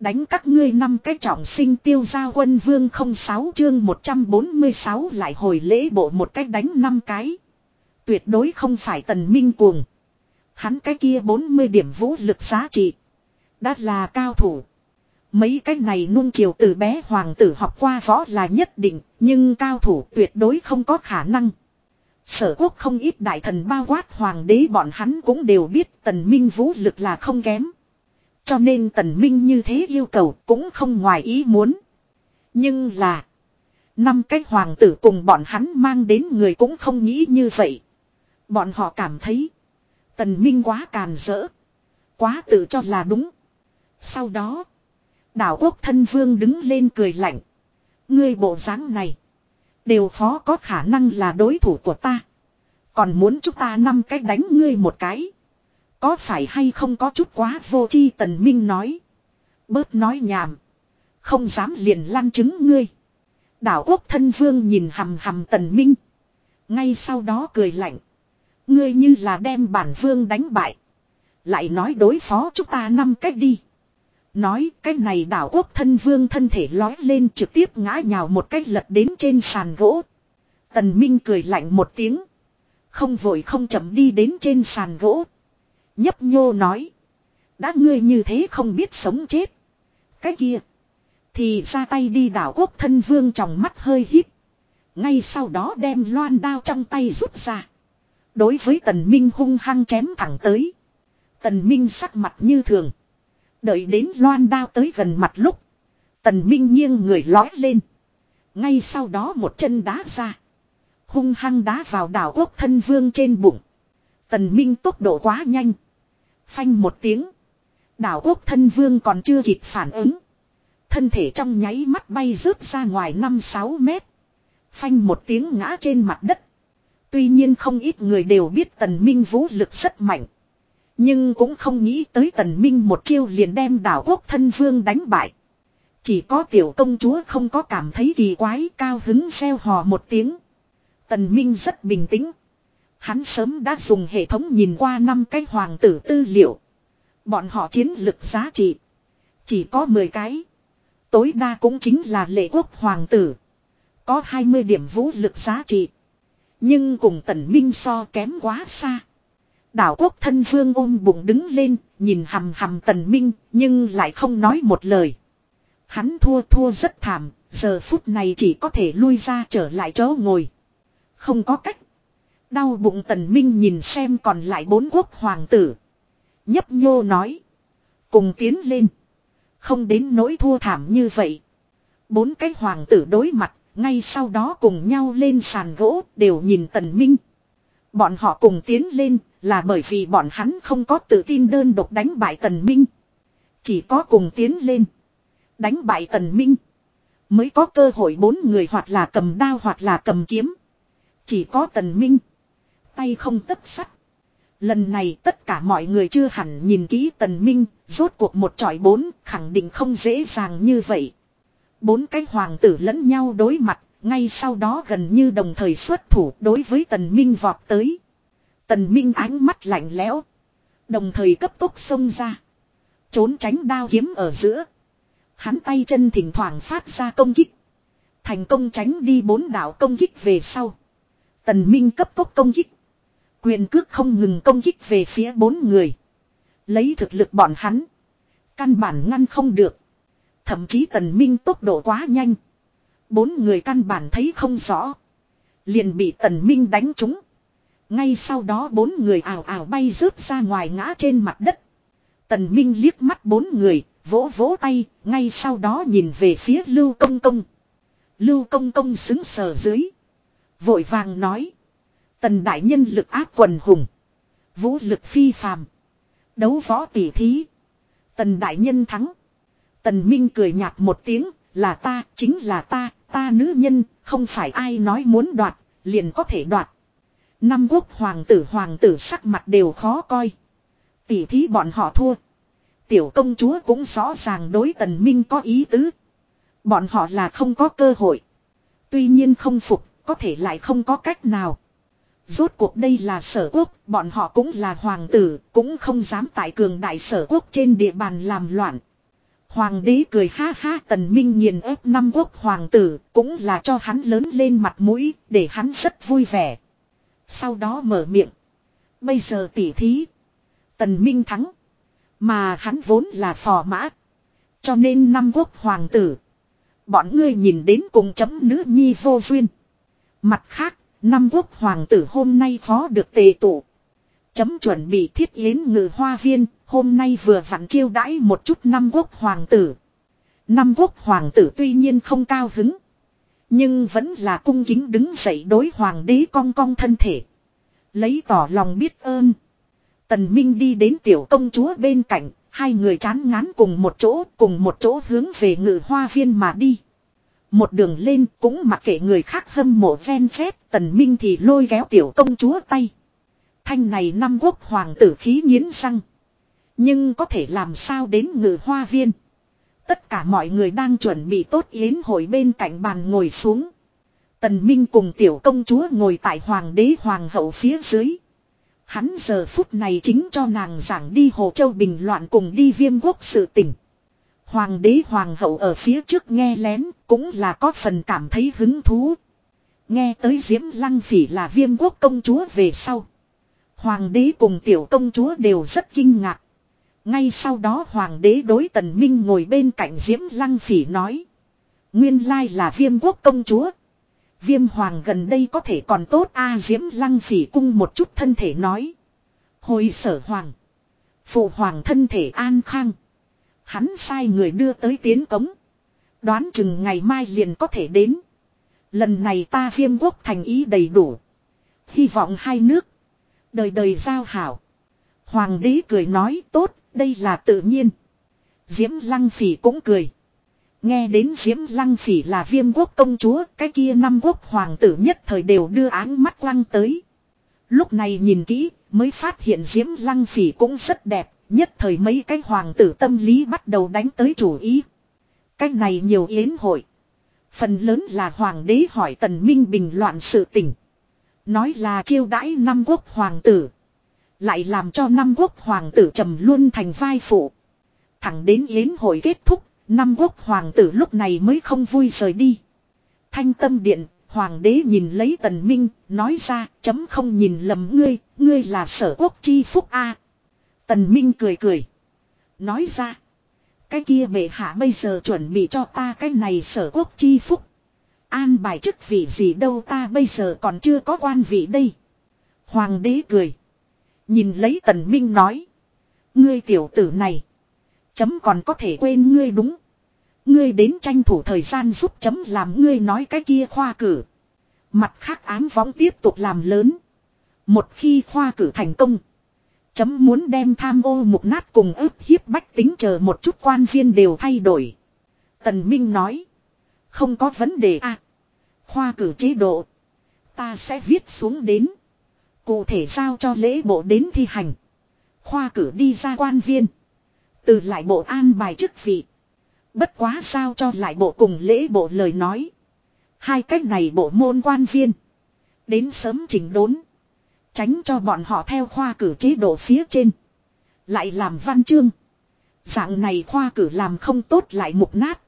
đánh các ngươi năm cái trọng sinh tiêu giao quân vương không sáu chương 146 lại hồi lễ bộ một cách đánh năm cái. Tuyệt đối không phải tần minh cuồng. Hắn cái kia 40 điểm vũ lực giá trị. Đã là cao thủ. Mấy cái này nuông chiều từ bé hoàng tử học qua võ là nhất định, nhưng cao thủ tuyệt đối không có khả năng. Sở quốc không ít đại thần bao quát hoàng đế bọn hắn cũng đều biết tần minh vũ lực là không kém. Cho nên tần minh như thế yêu cầu cũng không ngoài ý muốn. Nhưng là, năm cái hoàng tử cùng bọn hắn mang đến người cũng không nghĩ như vậy. Bọn họ cảm thấy, Tần Minh quá càn rỡ. Quá tự cho là đúng. Sau đó. Đảo quốc thân vương đứng lên cười lạnh. Ngươi bộ dáng này. Đều khó có khả năng là đối thủ của ta. Còn muốn chúng ta năm cách đánh ngươi một cái. Có phải hay không có chút quá vô chi tần minh nói. Bớt nói nhảm. Không dám liền lăn chứng ngươi. Đảo quốc thân vương nhìn hầm hầm tần minh. Ngay sau đó cười lạnh. Ngươi như là đem bản vương đánh bại. Lại nói đối phó chúng ta năm cách đi. Nói cái này đảo quốc thân vương thân thể lói lên trực tiếp ngã nhào một cách lật đến trên sàn gỗ. Tần Minh cười lạnh một tiếng. Không vội không chậm đi đến trên sàn gỗ. Nhấp nhô nói. Đã ngươi như thế không biết sống chết. Cái kia. Thì ra tay đi đảo quốc thân vương trong mắt hơi hít. Ngay sau đó đem loan đao trong tay rút ra. Đối với tần minh hung hăng chém thẳng tới. Tần minh sắc mặt như thường. Đợi đến loan đao tới gần mặt lúc. Tần minh nghiêng người lói lên. Ngay sau đó một chân đá ra. Hung hăng đá vào đảo quốc thân vương trên bụng. Tần minh tốc độ quá nhanh. Phanh một tiếng. Đảo quốc thân vương còn chưa kịp phản ứng. Thân thể trong nháy mắt bay rớt ra ngoài 5-6 mét. Phanh một tiếng ngã trên mặt đất. Tuy nhiên không ít người đều biết tần minh vũ lực rất mạnh. Nhưng cũng không nghĩ tới tần minh một chiêu liền đem đảo quốc thân vương đánh bại. Chỉ có tiểu công chúa không có cảm thấy kỳ quái cao hứng xeo hò một tiếng. Tần minh rất bình tĩnh. Hắn sớm đã dùng hệ thống nhìn qua năm cái hoàng tử tư liệu. Bọn họ chiến lực giá trị. Chỉ có 10 cái. Tối đa cũng chính là lệ quốc hoàng tử. Có 20 điểm vũ lực giá trị. Nhưng cùng tần minh so kém quá xa. Đảo quốc thân vương ôm bụng đứng lên, nhìn hầm hầm tần minh, nhưng lại không nói một lời. Hắn thua thua rất thảm, giờ phút này chỉ có thể lui ra trở lại chỗ ngồi. Không có cách. Đau bụng tần minh nhìn xem còn lại bốn quốc hoàng tử. Nhấp nhô nói. Cùng tiến lên. Không đến nỗi thua thảm như vậy. Bốn cái hoàng tử đối mặt, ngay sau đó cùng nhau lên sàn gỗ, đều nhìn tần minh. Bọn họ cùng tiến lên, là bởi vì bọn hắn không có tự tin đơn độc đánh bại tần minh. Chỉ có cùng tiến lên. Đánh bại tần minh. Mới có cơ hội bốn người hoặc là cầm đao hoặc là cầm kiếm. Chỉ có tần minh. Tay không tất sắt. Lần này tất cả mọi người chưa hẳn nhìn kỹ tần minh, rốt cuộc một tròi bốn, khẳng định không dễ dàng như vậy. Bốn cái hoàng tử lẫn nhau đối mặt, ngay sau đó gần như đồng thời xuất thủ đối với tần minh vọt tới. Tần minh ánh mắt lạnh lẽo. Đồng thời cấp tốc xông ra. Trốn tránh đao kiếm ở giữa. Hắn tay chân thỉnh thoảng phát ra công kích. Thành công tránh đi bốn đạo công kích về sau. Tần minh cấp tốc công kích. Quyền cước không ngừng công kích về phía bốn người. Lấy thực lực bọn hắn. Căn bản ngăn không được. Thậm chí tần minh tốc độ quá nhanh. Bốn người căn bản thấy không rõ. Liền bị tần minh đánh trúng. Ngay sau đó bốn người ảo ảo bay rớt ra ngoài ngã trên mặt đất. Tần minh liếc mắt bốn người, vỗ vỗ tay, ngay sau đó nhìn về phía Lưu Công Công. Lưu Công Công xứng sờ dưới. Vội vàng nói. Tần đại nhân lực áp quần hùng. Vũ lực phi phàm. Đấu võ tỷ thí. Tần đại nhân thắng. Tần Minh cười nhạt một tiếng, là ta, chính là ta, ta nữ nhân, không phải ai nói muốn đoạt, liền có thể đoạt. Năm quốc hoàng tử hoàng tử sắc mặt đều khó coi. Tỷ thí bọn họ thua. Tiểu công chúa cũng rõ ràng đối tần minh có ý tứ. Bọn họ là không có cơ hội. Tuy nhiên không phục, có thể lại không có cách nào. Rốt cuộc đây là sở quốc, bọn họ cũng là hoàng tử, cũng không dám tại cường đại sở quốc trên địa bàn làm loạn. Hoàng đế cười ha ha tần minh nghiền ép năm quốc hoàng tử, cũng là cho hắn lớn lên mặt mũi, để hắn rất vui vẻ. Sau đó mở miệng. Bây giờ tỉ thí. Tần minh thắng. Mà hắn vốn là phò mã. Cho nên năm quốc hoàng tử. Bọn ngươi nhìn đến cùng chấm nữ nhi vô duyên. Mặt khác, năm quốc hoàng tử hôm nay khó được tề tụ. Chấm chuẩn bị thiết yến ngự hoa viên, hôm nay vừa vặn chiêu đãi một chút năm quốc hoàng tử. Năm quốc hoàng tử tuy nhiên không cao hứng. Nhưng vẫn là cung kính đứng dậy đối hoàng đế cong cong thân thể. Lấy tỏ lòng biết ơn. Tần Minh đi đến tiểu công chúa bên cạnh, hai người chán ngán cùng một chỗ, cùng một chỗ hướng về ngự hoa viên mà đi. Một đường lên cũng mặc kệ người khác hâm mộ ven phép, tần minh thì lôi kéo tiểu công chúa tay. Thanh này năm quốc hoàng tử khí nghiến răng. Nhưng có thể làm sao đến ngự hoa viên. Tất cả mọi người đang chuẩn bị tốt yến hội bên cạnh bàn ngồi xuống. Tần Minh cùng tiểu công chúa ngồi tại hoàng đế hoàng hậu phía dưới. Hắn giờ phút này chính cho nàng giảng đi Hồ Châu Bình loạn cùng đi viêm quốc sự tỉnh. Hoàng đế hoàng hậu ở phía trước nghe lén cũng là có phần cảm thấy hứng thú. Nghe tới Diễm Lăng Phỉ là viêm quốc công chúa về sau. Hoàng đế cùng tiểu công chúa đều rất kinh ngạc. Ngay sau đó hoàng đế đối tần minh ngồi bên cạnh Diễm Lăng Phỉ nói. Nguyên lai là viêm quốc công chúa. Viêm hoàng gần đây có thể còn tốt a Diễm Lăng Phỉ cung một chút thân thể nói. Hồi sở hoàng. Phụ hoàng thân thể an khang. Hắn sai người đưa tới tiến cống. Đoán chừng ngày mai liền có thể đến. Lần này ta viêm quốc thành ý đầy đủ. Hy vọng hai nước. Đời đời giao hảo. Hoàng đế cười nói tốt, đây là tự nhiên. Diễm Lăng Phỉ cũng cười. Nghe đến Diễm Lăng Phỉ là viêm quốc công chúa, cái kia năm quốc hoàng tử nhất thời đều đưa áng mắt lăng tới. Lúc này nhìn kỹ, mới phát hiện Diễm Lăng Phỉ cũng rất đẹp, nhất thời mấy cái hoàng tử tâm lý bắt đầu đánh tới chủ ý. Cái này nhiều yến hội. Phần lớn là hoàng đế hỏi tần minh bình loạn sự tình. Nói là chiêu đãi năm quốc hoàng tử. Lại làm cho năm quốc hoàng tử trầm luôn thành vai phụ. Thẳng đến yến hội kết thúc, năm quốc hoàng tử lúc này mới không vui rời đi. Thanh tâm điện, hoàng đế nhìn lấy tần minh, nói ra, chấm không nhìn lầm ngươi, ngươi là sở quốc chi phúc A. Tần minh cười cười. Nói ra, Cái kia bệ hạ bây giờ chuẩn bị cho ta cái này sở quốc chi phúc. An bài chức vị gì đâu ta bây giờ còn chưa có quan vị đây. Hoàng đế cười. Nhìn lấy tần minh nói. Ngươi tiểu tử này. Chấm còn có thể quên ngươi đúng. Ngươi đến tranh thủ thời gian giúp chấm làm ngươi nói cái kia khoa cử. Mặt khác ám võng tiếp tục làm lớn. Một khi khoa cử thành công. Chấm muốn đem tham ô mục nát cùng ức hiếp bách tính chờ một chút quan viên đều thay đổi. Tần Minh nói. Không có vấn đề à. Khoa cử chế độ. Ta sẽ viết xuống đến. Cụ thể giao cho lễ bộ đến thi hành. Khoa cử đi ra quan viên. Từ lại bộ an bài chức vị. Bất quá sao cho lại bộ cùng lễ bộ lời nói. Hai cách này bộ môn quan viên. Đến sớm chỉnh đốn. Tránh cho bọn họ theo khoa cử chế độ phía trên. Lại làm văn chương. Dạng này khoa cử làm không tốt lại mục nát.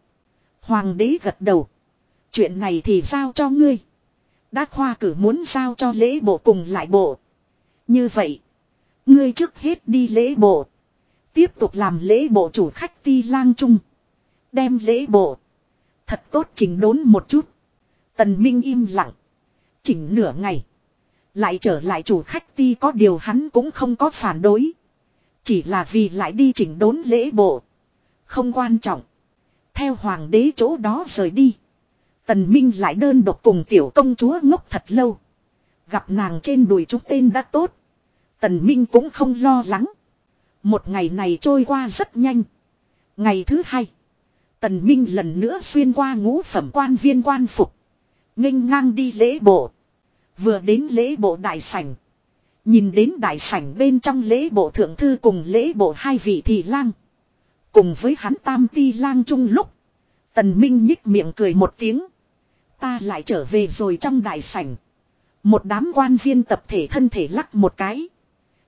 Hoàng đế gật đầu. Chuyện này thì giao cho ngươi. Đã khoa cử muốn giao cho lễ bộ cùng lại bộ. Như vậy. Ngươi trước hết đi lễ bộ. Tiếp tục làm lễ bộ chủ khách ti lang trung. Đem lễ bộ. Thật tốt chỉnh đốn một chút. Tần Minh im lặng. Chỉnh nửa ngày. Lại trở lại chủ khách ti có điều hắn cũng không có phản đối. Chỉ là vì lại đi chỉnh đốn lễ bộ. Không quan trọng. Theo hoàng đế chỗ đó rời đi. Tần Minh lại đơn độc cùng tiểu công chúa ngốc thật lâu. Gặp nàng trên đùi chúng tên đã tốt. Tần Minh cũng không lo lắng. Một ngày này trôi qua rất nhanh. Ngày thứ hai. Tần Minh lần nữa xuyên qua ngũ phẩm quan viên quan phục. nghênh ngang đi lễ bộ. Vừa đến lễ bộ đại sảnh. Nhìn đến đại sảnh bên trong lễ bộ thượng thư cùng lễ bộ hai vị thị lang. Cùng với hắn tam ti lang chung lúc. Tần Minh nhích miệng cười một tiếng. Ta lại trở về rồi trong đại sảnh. Một đám quan viên tập thể thân thể lắc một cái.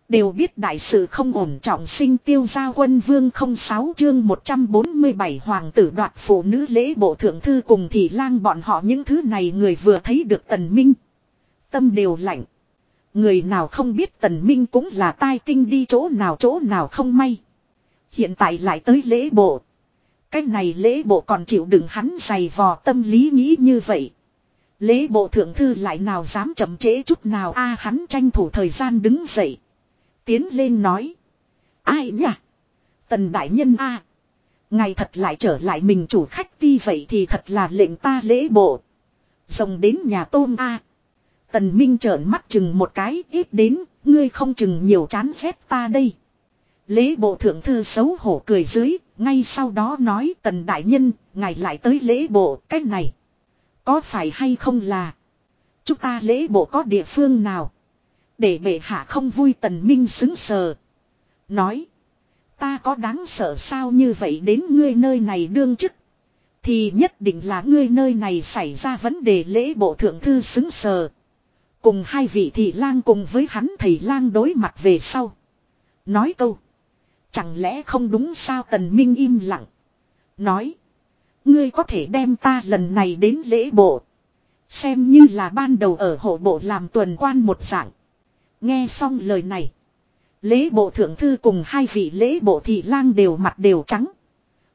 Đều biết đại sự không ổn trọng sinh tiêu gia quân vương không sáu chương 147 hoàng tử đoạt phụ nữ lễ bộ thượng thư cùng thị lang bọn họ những thứ này người vừa thấy được tần minh. Tâm đều lạnh. Người nào không biết tần minh cũng là tai tinh đi chỗ nào chỗ nào không may. Hiện tại lại tới lễ bộ. Cái này lễ bộ còn chịu đựng hắn dày vò tâm lý nghĩ như vậy. Lễ bộ thượng thư lại nào dám chậm trễ chút nào a hắn tranh thủ thời gian đứng dậy. Tiến lên nói. Ai nhỉ? Tần đại nhân a Ngày thật lại trở lại mình chủ khách ti vậy thì thật là lệnh ta lễ bộ. Rồng đến nhà tôm a Tần Minh trợn mắt chừng một cái ít đến, ngươi không chừng nhiều chán xét ta đây. Lễ bộ thượng thư xấu hổ cười dưới, ngay sau đó nói tần đại nhân, ngài lại tới lễ bộ, cách này. Có phải hay không là, chúng ta lễ bộ có địa phương nào? Để bệ hạ không vui tần minh xứng sờ. Nói, ta có đáng sợ sao như vậy đến ngươi nơi này đương chức. Thì nhất định là ngươi nơi này xảy ra vấn đề lễ bộ thượng thư xứng sờ. Cùng hai vị thị lang cùng với hắn thầy lang đối mặt về sau. Nói câu. Chẳng lẽ không đúng sao tần minh im lặng. Nói. Ngươi có thể đem ta lần này đến lễ bộ. Xem như là ban đầu ở hộ bộ làm tuần quan một dạng. Nghe xong lời này. Lễ bộ thượng thư cùng hai vị lễ bộ thị lang đều mặt đều trắng.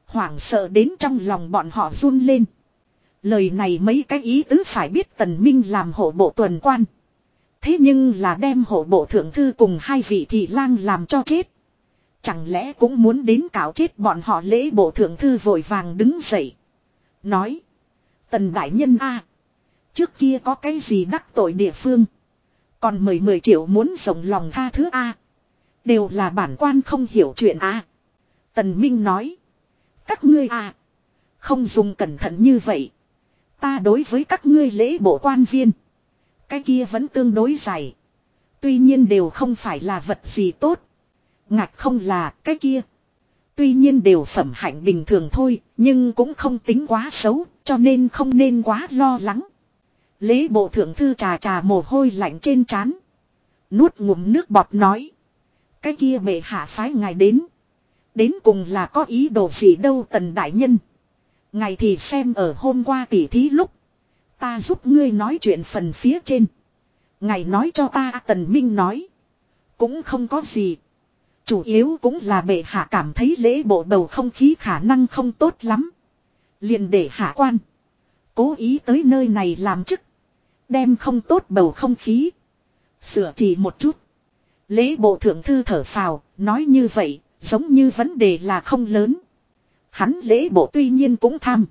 Hoảng sợ đến trong lòng bọn họ run lên. Lời này mấy cái ý tứ phải biết tần minh làm hộ bộ tuần quan. Thế nhưng là đem hộ bộ thượng thư cùng hai vị thị lang làm cho chết. Chẳng lẽ cũng muốn đến cạo chết bọn họ lễ bộ thượng thư vội vàng đứng dậy. Nói. Tần đại nhân a Trước kia có cái gì đắc tội địa phương. Còn mười mười triệu muốn rộng lòng tha thứ a Đều là bản quan không hiểu chuyện a Tần Minh nói. Các ngươi a Không dùng cẩn thận như vậy. Ta đối với các ngươi lễ bộ quan viên. Cái kia vẫn tương đối dài. Tuy nhiên đều không phải là vật gì tốt ngạc không là cái kia. Tuy nhiên đều phẩm hạnh bình thường thôi, nhưng cũng không tính quá xấu, cho nên không nên quá lo lắng. Lễ bộ thượng thư trà trà mồ hôi lạnh trên trán Nuốt ngụm nước bọt nói. Cái kia bệ hạ phái ngài đến. Đến cùng là có ý đồ gì đâu tần đại nhân. Ngài thì xem ở hôm qua tỉ thí lúc. Ta giúp ngươi nói chuyện phần phía trên. Ngài nói cho ta Tần Minh nói. Cũng không có gì. Chủ yếu cũng là bệ hạ cảm thấy lễ bộ bầu không khí khả năng không tốt lắm. liền để hạ quan. Cố ý tới nơi này làm chức. Đem không tốt bầu không khí. Sửa chỉ một chút. Lễ bộ thượng thư thở phào, nói như vậy, giống như vấn đề là không lớn. Hắn lễ bộ tuy nhiên cũng tham.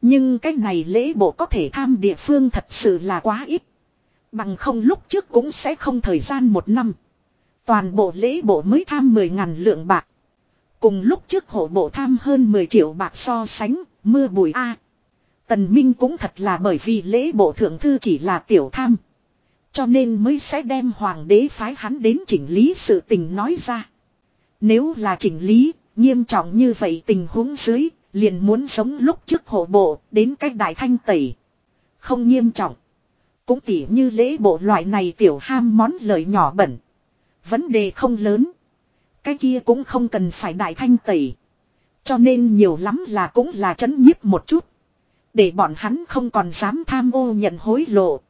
Nhưng cái này lễ bộ có thể tham địa phương thật sự là quá ít. Bằng không lúc trước cũng sẽ không thời gian một năm. Toàn bộ lễ bộ mới tham 10 ngàn lượng bạc. Cùng lúc trước hộ bộ tham hơn 10 triệu bạc so sánh, mưa bụi A. Tần Minh cũng thật là bởi vì lễ bộ thượng thư chỉ là tiểu tham. Cho nên mới sẽ đem hoàng đế phái hắn đến chỉnh lý sự tình nói ra. Nếu là chỉnh lý, nghiêm trọng như vậy tình huống dưới, liền muốn sống lúc trước hộ bộ, đến cách đại thanh tẩy. Không nghiêm trọng. Cũng tỉ như lễ bộ loại này tiểu ham món lời nhỏ bẩn. Vấn đề không lớn. Cái kia cũng không cần phải đại thanh tẩy. Cho nên nhiều lắm là cũng là chấn nhiếp một chút. Để bọn hắn không còn dám tham ô nhận hối lộ.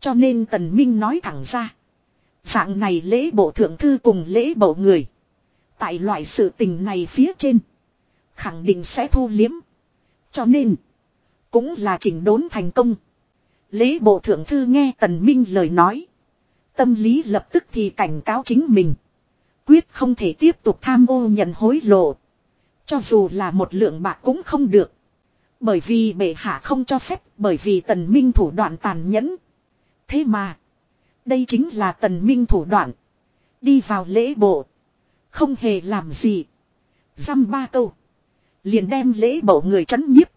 Cho nên Tần Minh nói thẳng ra. Dạng này lễ bộ thượng thư cùng lễ bộ người. Tại loại sự tình này phía trên. Khẳng định sẽ thu liếm. Cho nên. Cũng là chỉnh đốn thành công. Lễ bộ thượng thư nghe Tần Minh lời nói. Tâm lý lập tức thì cảnh cáo chính mình. Quyết không thể tiếp tục tham ô nhận hối lộ. Cho dù là một lượng bạc cũng không được. Bởi vì bệ hạ không cho phép, bởi vì tần minh thủ đoạn tàn nhẫn. Thế mà, đây chính là tần minh thủ đoạn. Đi vào lễ bộ. Không hề làm gì. Dăm ba câu. Liền đem lễ bộ người chấn nhiếp.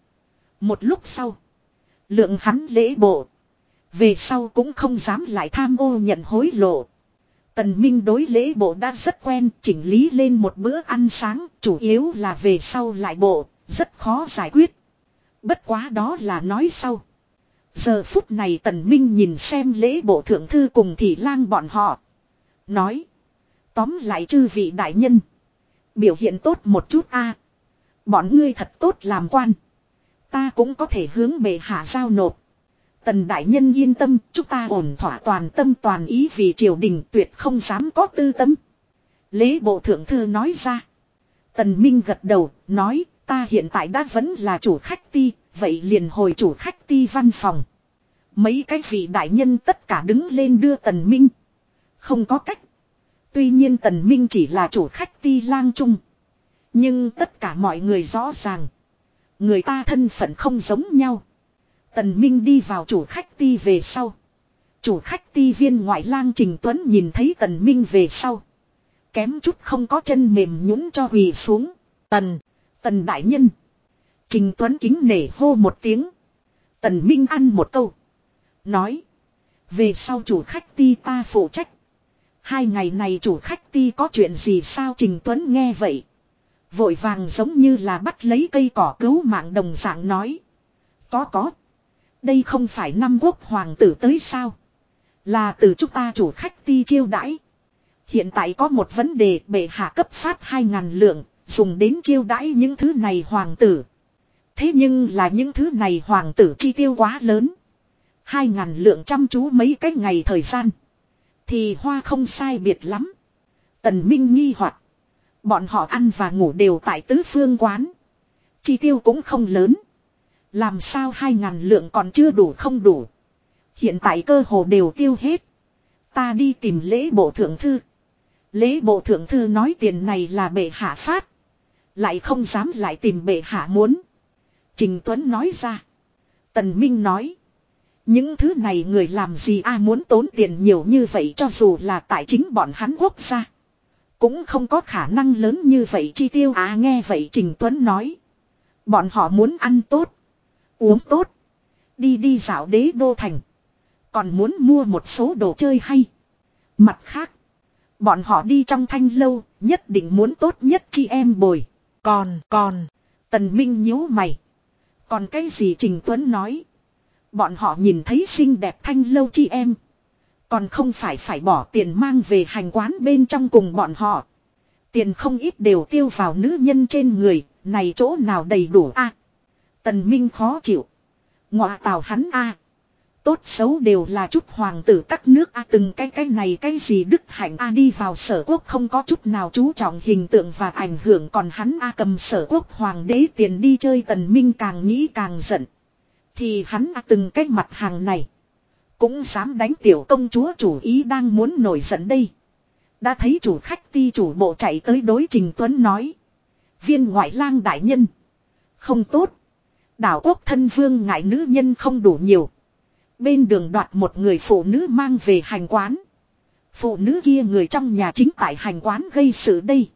Một lúc sau. Lượng hắn lễ bộ. Về sau cũng không dám lại tham ô nhận hối lộ. Tần Minh đối lễ bộ đã rất quen, chỉnh lý lên một bữa ăn sáng, chủ yếu là về sau lại bộ, rất khó giải quyết. Bất quá đó là nói sau. Giờ phút này Tần Minh nhìn xem lễ bộ thượng thư cùng thị lang bọn họ. Nói. Tóm lại chư vị đại nhân. Biểu hiện tốt một chút a. Bọn ngươi thật tốt làm quan. Ta cũng có thể hướng bề hạ giao nộp. Tần đại nhân yên tâm, chúng ta ổn thỏa toàn tâm toàn ý vì triều đình tuyệt không dám có tư tâm. Lễ bộ thượng thư nói ra. Tần Minh gật đầu, nói, ta hiện tại đã vẫn là chủ khách ti, vậy liền hồi chủ khách ti văn phòng. Mấy cái vị đại nhân tất cả đứng lên đưa Tần Minh. Không có cách. Tuy nhiên Tần Minh chỉ là chủ khách ti lang trung. Nhưng tất cả mọi người rõ ràng. Người ta thân phận không giống nhau. Tần Minh đi vào chủ khách ti về sau. Chủ khách ti viên ngoại lang Trình Tuấn nhìn thấy Tần Minh về sau. Kém chút không có chân mềm nhũn cho quỳ xuống. Tần, Tần Đại Nhân. Trình Tuấn kính nể hô một tiếng. Tần Minh ăn một câu. Nói. Về sau chủ khách ti ta phụ trách. Hai ngày này chủ khách ti có chuyện gì sao Trình Tuấn nghe vậy. Vội vàng giống như là bắt lấy cây cỏ cứu mạng đồng dạng nói. Có có. Đây không phải năm quốc hoàng tử tới sao. Là từ chúng ta chủ khách ti chiêu đãi. Hiện tại có một vấn đề bệ hạ cấp phát 2.000 lượng, dùng đến chiêu đãi những thứ này hoàng tử. Thế nhưng là những thứ này hoàng tử chi tiêu quá lớn. 2.000 lượng chăm chú mấy cái ngày thời gian. Thì hoa không sai biệt lắm. Tần Minh nghi hoặc Bọn họ ăn và ngủ đều tại tứ phương quán. Chi tiêu cũng không lớn. Làm sao hai ngàn lượng còn chưa đủ không đủ. Hiện tại cơ hồ đều tiêu hết. Ta đi tìm lễ bộ thượng thư. Lễ bộ thượng thư nói tiền này là bệ hạ phát. Lại không dám lại tìm bệ hạ muốn. Trình Tuấn nói ra. Tần Minh nói. Những thứ này người làm gì a muốn tốn tiền nhiều như vậy cho dù là tại chính bọn hắn quốc gia. Cũng không có khả năng lớn như vậy chi tiêu à nghe vậy Trình Tuấn nói. Bọn họ muốn ăn tốt. Uống tốt. Đi đi dạo đế đô thành. Còn muốn mua một số đồ chơi hay. Mặt khác. Bọn họ đi trong thanh lâu. Nhất định muốn tốt nhất chi em bồi. Còn, còn. Tần Minh nhíu mày. Còn cái gì Trình Tuấn nói. Bọn họ nhìn thấy xinh đẹp thanh lâu chi em. Còn không phải phải bỏ tiền mang về hành quán bên trong cùng bọn họ. Tiền không ít đều tiêu vào nữ nhân trên người, này chỗ nào đầy đủ a Tần Minh khó chịu. Ngọa tào hắn a Tốt xấu đều là chút hoàng tử các nước a, từng cái cái này cái gì đức hạnh a, đi vào sở quốc không có chút nào chú trọng hình tượng và ảnh hưởng, còn hắn a cầm sở quốc hoàng đế tiền đi chơi tần minh càng nghĩ càng giận. Thì hắn a từng cái mặt hàng này. Cũng dám đánh tiểu công chúa chủ ý đang muốn nổi giận đây. Đã thấy chủ khách ti chủ bộ chạy tới đối trình Tuấn nói. Viên ngoại lang đại nhân. Không tốt. Đảo quốc thân vương ngại nữ nhân không đủ nhiều. Bên đường đoạt một người phụ nữ mang về hành quán. Phụ nữ kia người trong nhà chính tại hành quán gây sự đây.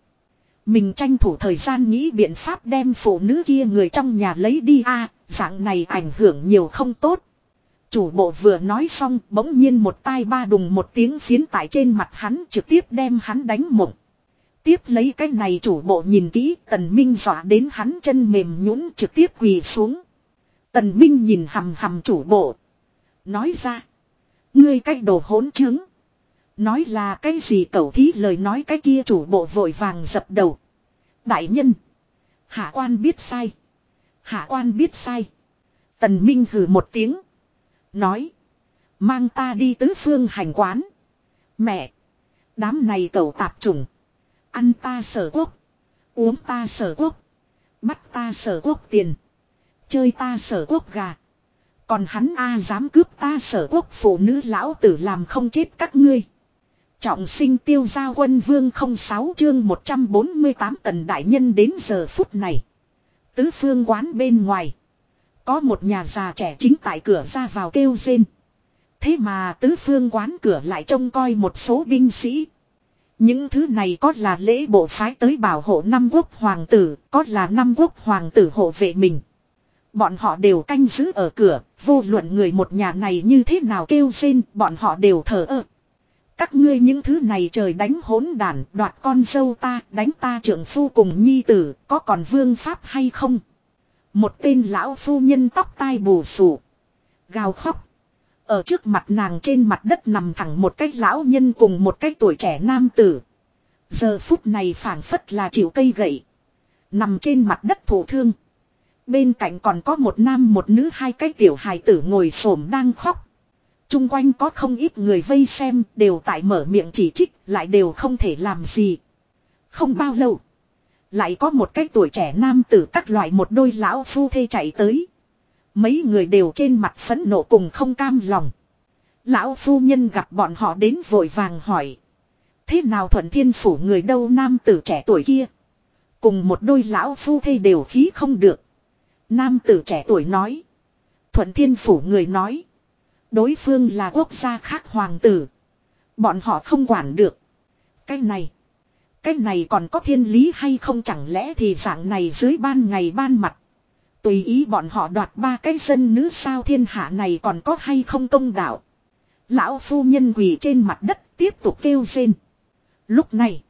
Mình tranh thủ thời gian nghĩ biện pháp đem phụ nữ kia người trong nhà lấy đi a, dạng này ảnh hưởng nhiều không tốt. Chủ bộ vừa nói xong, bỗng nhiên một tai ba đùng một tiếng phiến tại trên mặt hắn trực tiếp đem hắn đánh mộng. Tiếp lấy cái này chủ bộ nhìn kỹ, tần minh dọa đến hắn chân mềm nhũn trực tiếp quỳ xuống. Tần minh nhìn hầm hầm chủ bộ. Nói ra. Ngươi cái đồ hỗn trứng. Nói là cái gì cậu thí lời nói cái kia chủ bộ vội vàng dập đầu. Đại nhân. Hạ quan biết sai. Hạ quan biết sai. Tần Minh hừ một tiếng. Nói. Mang ta đi tứ phương hành quán. Mẹ. Đám này cậu tạp trùng. Ăn ta sở quốc. Uống ta sở quốc. Bắt ta sở quốc tiền. Chơi ta sở quốc gà. Còn hắn A dám cướp ta sở quốc phụ nữ lão tử làm không chết các ngươi. Trọng sinh tiêu gia quân vương 06 chương 148 tần đại nhân đến giờ phút này. Tứ phương quán bên ngoài. Có một nhà già trẻ chính tại cửa ra vào kêu rên. Thế mà tứ phương quán cửa lại trông coi một số binh sĩ. Những thứ này có là lễ bộ phái tới bảo hộ năm quốc hoàng tử, có là năm quốc hoàng tử hộ vệ mình. Bọn họ đều canh giữ ở cửa, vô luận người một nhà này như thế nào kêu xin, bọn họ đều thở ơ. Các ngươi những thứ này trời đánh hỗn đản, đoạt con dâu ta, đánh ta trưởng phu cùng nhi tử, có còn vương pháp hay không? Một tên lão phu nhân tóc tai bù xù, gào khóc. Ở trước mặt nàng trên mặt đất nằm thẳng một cái lão nhân cùng một cái tuổi trẻ nam tử. Giờ phút này phảng phất là chịu cây gậy. Nằm trên mặt đất thổ thương. Bên cạnh còn có một nam một nữ hai cái tiểu hài tử ngồi xổm đang khóc. Trung quanh có không ít người vây xem, đều tại mở miệng chỉ trích, lại đều không thể làm gì. Không bao lâu. Lại có một cái tuổi trẻ nam tử các loại một đôi lão phu thê chạy tới. Mấy người đều trên mặt phẫn nộ cùng không cam lòng. Lão phu nhân gặp bọn họ đến vội vàng hỏi. Thế nào thuận thiên phủ người đâu nam tử trẻ tuổi kia. Cùng một đôi lão phu thê đều khí không được. Nam tử trẻ tuổi nói. Thuận thiên phủ người nói. Đối phương là quốc gia khác hoàng tử. Bọn họ không quản được. Cái này. Cái này còn có thiên lý hay không chẳng lẽ thì dạng này dưới ban ngày ban mặt. Tùy ý bọn họ đoạt ba cái dân nữ sao thiên hạ này còn có hay không công đạo. Lão phu nhân quỳ trên mặt đất tiếp tục kêu rên. Lúc này.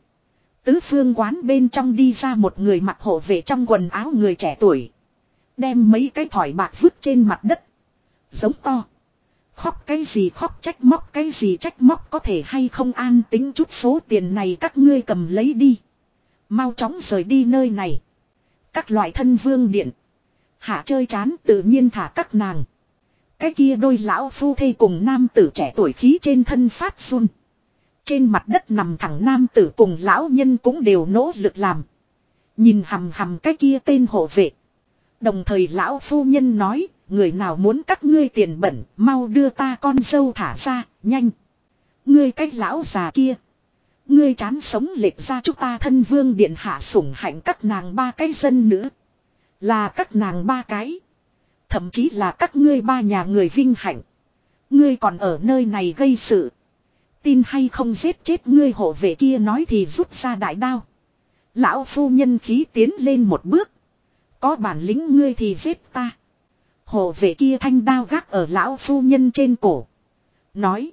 Tứ phương quán bên trong đi ra một người mặc hộ vệ trong quần áo người trẻ tuổi. Đem mấy cái thỏi bạc vứt trên mặt đất. Giống to. Khóc cái gì khóc trách móc cái gì trách móc có thể hay không an tính chút số tiền này các ngươi cầm lấy đi. Mau chóng rời đi nơi này. Các loại thân vương điện. Hạ chơi chán tự nhiên thả các nàng. Cái kia đôi lão phu thê cùng nam tử trẻ tuổi khí trên thân phát run. Trên mặt đất nằm thẳng nam tử cùng lão nhân cũng đều nỗ lực làm. Nhìn hầm hầm cái kia tên hộ vệ. Đồng thời lão phu nhân nói, người nào muốn các ngươi tiền bẩn, mau đưa ta con dâu thả ra, nhanh. Ngươi cách lão già kia. Ngươi chán sống lệch ra chúng ta thân vương điện hạ sủng hạnh các nàng ba cái dân nữ. Là các nàng ba cái. Thậm chí là các ngươi ba nhà người vinh hạnh. Ngươi còn ở nơi này gây sự. Tin hay không giết chết ngươi hộ vệ kia nói thì rút ra đại đao. Lão phu nhân khí tiến lên một bước. Có bản lĩnh ngươi thì giết ta. Hộ vệ kia thanh đao gác ở lão phu nhân trên cổ. Nói.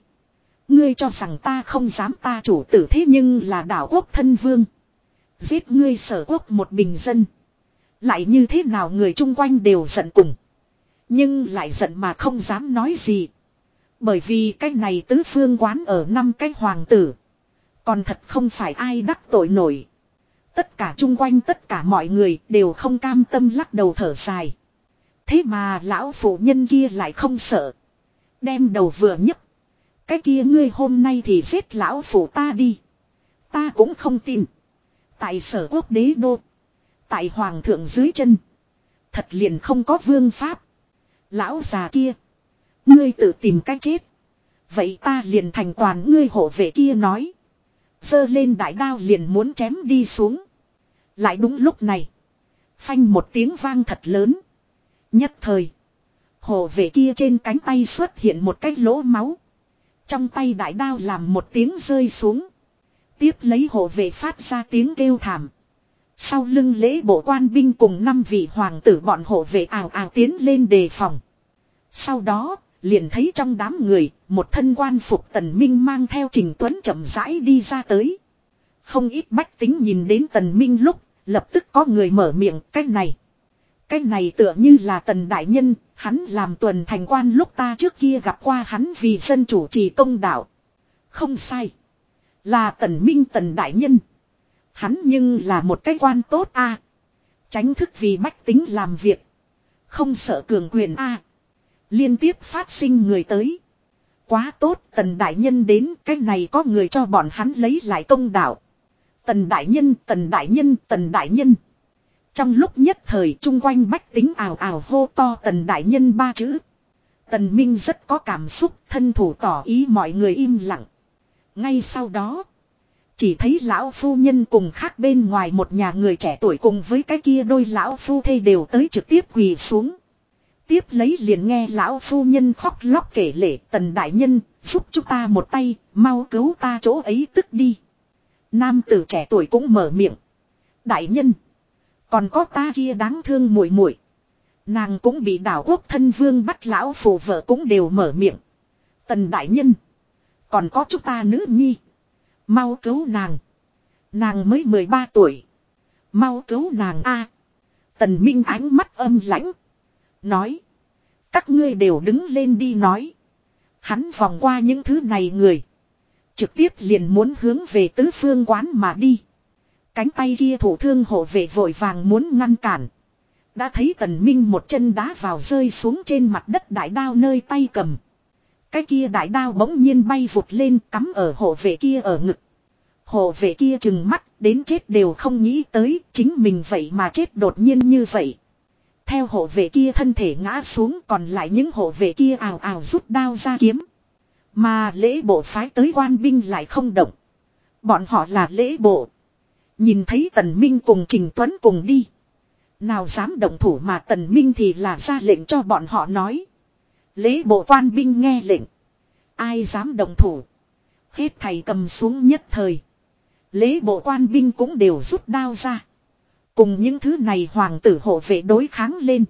Ngươi cho rằng ta không dám ta chủ tử thế nhưng là đảo quốc thân vương. Giết ngươi sở quốc một bình dân. Lại như thế nào người chung quanh đều giận cùng. Nhưng lại giận mà không dám nói gì. Bởi vì cái này tứ phương quán ở năm cái hoàng tử. Còn thật không phải ai đắc tội nổi. Tất cả chung quanh tất cả mọi người đều không cam tâm lắc đầu thở dài. Thế mà lão phụ nhân kia lại không sợ. Đem đầu vừa nhấc. Cái kia ngươi hôm nay thì giết lão phụ ta đi. Ta cũng không tin. Tại sở quốc đế đô. Tại hoàng thượng dưới chân. Thật liền không có vương pháp. Lão già kia. Ngươi tự tìm cách chết. Vậy ta liền thành toàn ngươi hộ vệ kia nói. Dơ lên đại đao liền muốn chém đi xuống. Lại đúng lúc này. Phanh một tiếng vang thật lớn. Nhất thời. Hộ vệ kia trên cánh tay xuất hiện một cái lỗ máu. Trong tay đại đao làm một tiếng rơi xuống. Tiếp lấy hộ vệ phát ra tiếng kêu thảm. Sau lưng lễ bộ quan binh cùng năm vị hoàng tử bọn hộ vệ ảo ảo tiến lên đề phòng. Sau đó, liền thấy trong đám người, một thân quan phục tần minh mang theo trình tuấn chậm rãi đi ra tới. Không ít bách tính nhìn đến tần minh lúc, lập tức có người mở miệng cách này. Cái này tựa như là tần đại nhân, hắn làm tuần thành quan lúc ta trước kia gặp qua hắn vì dân chủ trì công đạo. Không sai. Là tần minh tần đại nhân. Hắn nhưng là một cái quan tốt a Tránh thức vì bách tính làm việc. Không sợ cường quyền a Liên tiếp phát sinh người tới. Quá tốt, tần đại nhân đến, cái này có người cho bọn hắn lấy lại công đạo. Tần đại nhân, tần đại nhân, tần đại nhân. Trong lúc nhất thời, chung quanh bách tính ảo ảo hô to tần đại nhân ba chữ. Tần Minh rất có cảm xúc, thân thủ tỏ ý mọi người im lặng. Ngay sau đó. Chỉ thấy lão phu nhân cùng khác bên ngoài một nhà người trẻ tuổi cùng với cái kia đôi lão phu thê đều tới trực tiếp quỳ xuống. Tiếp lấy liền nghe lão phu nhân khóc lóc kể lể, tần đại nhân, giúp chúng ta một tay, mau cứu ta chỗ ấy tức đi. Nam tử trẻ tuổi cũng mở miệng. Đại nhân. Còn có ta kia đáng thương muội muội Nàng cũng bị đảo quốc thân vương bắt lão phù vợ cũng đều mở miệng. Tần đại nhân. Còn có chúng ta nữ nhi. Mau cứu nàng. Nàng mới 13 tuổi. Mau cứu nàng a. Tần Minh ánh mắt âm lãnh. Nói. Các ngươi đều đứng lên đi nói. Hắn vòng qua những thứ này người. Trực tiếp liền muốn hướng về tứ phương quán mà đi. Cánh tay kia thủ thương hộ vệ vội vàng muốn ngăn cản. Đã thấy tần minh một chân đá vào rơi xuống trên mặt đất đại đao nơi tay cầm. Cái kia đại đao bỗng nhiên bay vụt lên cắm ở hộ vệ kia ở ngực. Hộ vệ kia chừng mắt, đến chết đều không nghĩ tới, chính mình vậy mà chết đột nhiên như vậy. Theo hộ vệ kia thân thể ngã xuống, còn lại những hộ vệ kia ào ào rút đao ra kiếm. Mà lễ bộ phái tới quan binh lại không động. Bọn họ là lễ bộ. Nhìn thấy Tần Minh cùng Trình Tuấn cùng đi. Nào dám động thủ mà Tần Minh thì là ra lệnh cho bọn họ nói. Lễ bộ quan binh nghe lệnh. Ai dám động thủ. Hết thầy cầm xuống nhất thời. Lễ bộ quan binh cũng đều rút đao ra. Cùng những thứ này hoàng tử hộ vệ đối kháng lên.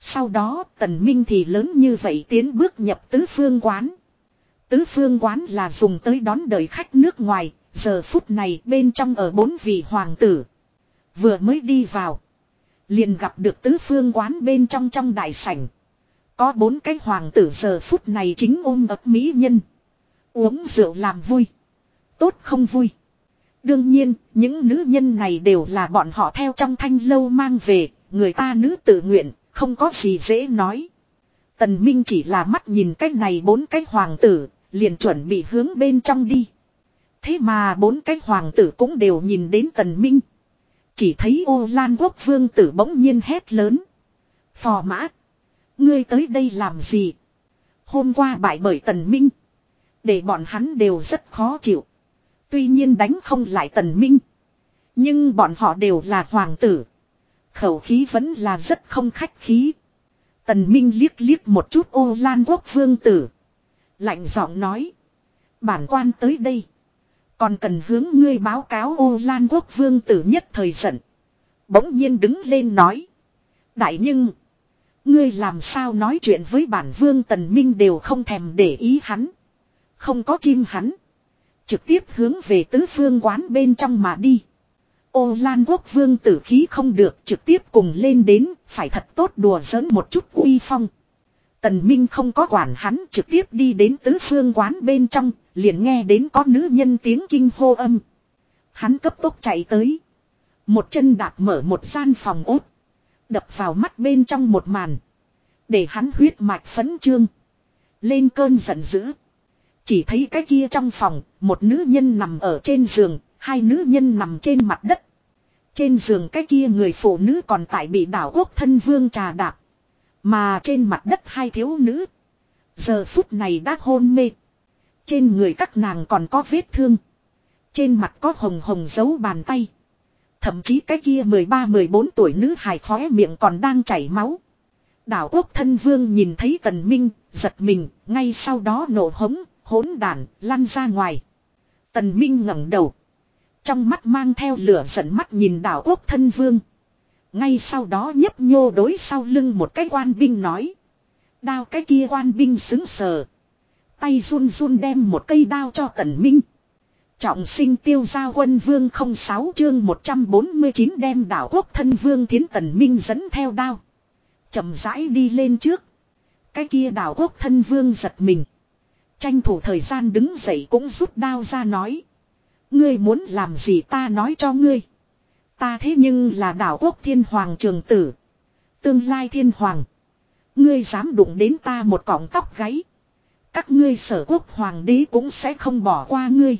Sau đó tần minh thì lớn như vậy tiến bước nhập tứ phương quán. Tứ phương quán là dùng tới đón đời khách nước ngoài, giờ phút này bên trong ở bốn vị hoàng tử. Vừa mới đi vào. Liền gặp được tứ phương quán bên trong trong đại sảnh. Có bốn cái hoàng tử giờ phút này chính ôm ấp mỹ nhân. Uống rượu làm vui. Tốt không vui. Đương nhiên, những nữ nhân này đều là bọn họ theo trong thanh lâu mang về, người ta nữ tự nguyện, không có gì dễ nói. Tần Minh chỉ là mắt nhìn cái này bốn cái hoàng tử, liền chuẩn bị hướng bên trong đi. Thế mà bốn cái hoàng tử cũng đều nhìn đến Tần Minh. Chỉ thấy ô lan quốc vương tử bỗng nhiên hét lớn. Phò mã. Ngươi tới đây làm gì? Hôm qua bại bởi Tần Minh. Để bọn hắn đều rất khó chịu. Tuy nhiên đánh không lại tần minh. Nhưng bọn họ đều là hoàng tử. Khẩu khí vẫn là rất không khách khí. Tần minh liếc liếc một chút ô lan quốc vương tử. Lạnh giọng nói. Bản quan tới đây. Còn cần hướng ngươi báo cáo ô lan quốc vương tử nhất thời giận. Bỗng nhiên đứng lên nói. Đại nhưng. Ngươi làm sao nói chuyện với bản vương tần minh đều không thèm để ý hắn. Không có chim hắn. Trực tiếp hướng về tứ phương quán bên trong mà đi. Ô Lan quốc vương tử khí không được trực tiếp cùng lên đến, phải thật tốt đùa giỡn một chút uy phong. Tần Minh không có quản hắn trực tiếp đi đến tứ phương quán bên trong, liền nghe đến có nữ nhân tiếng kinh hô âm. Hắn cấp tốc chạy tới. Một chân đạp mở một gian phòng ốt. Đập vào mắt bên trong một màn. Để hắn huyết mạch phấn trương. Lên cơn giận dữ. Chỉ thấy cái kia trong phòng, một nữ nhân nằm ở trên giường, hai nữ nhân nằm trên mặt đất. Trên giường cái kia người phụ nữ còn tại bị đảo quốc thân vương trà đạp. Mà trên mặt đất hai thiếu nữ. Giờ phút này đã hôn mê. Trên người các nàng còn có vết thương. Trên mặt có hồng hồng dấu bàn tay. Thậm chí cái kia 13-14 tuổi nữ hài khóe miệng còn đang chảy máu. Đảo quốc thân vương nhìn thấy tần minh, giật mình, ngay sau đó nổ hống, hỗn đàn lăn ra ngoài. Tần minh ngẩng đầu. Trong mắt mang theo lửa giận mắt nhìn đảo quốc thân vương. Ngay sau đó nhấp nhô đối sau lưng một cái quan binh nói. Đao cái kia quan binh xứng sờ. Tay run run đem một cây đao cho tần minh. Trọng sinh tiêu gia quân vương 06 chương 149 đem đảo quốc thân vương thiến tần minh dẫn theo đao. chậm rãi đi lên trước. Cái kia đảo quốc thân vương giật mình. Tranh thủ thời gian đứng dậy cũng rút đao ra nói. Ngươi muốn làm gì ta nói cho ngươi. Ta thế nhưng là đảo quốc thiên hoàng trường tử. Tương lai thiên hoàng. Ngươi dám đụng đến ta một cọng tóc gáy. Các ngươi sở quốc hoàng đế cũng sẽ không bỏ qua ngươi.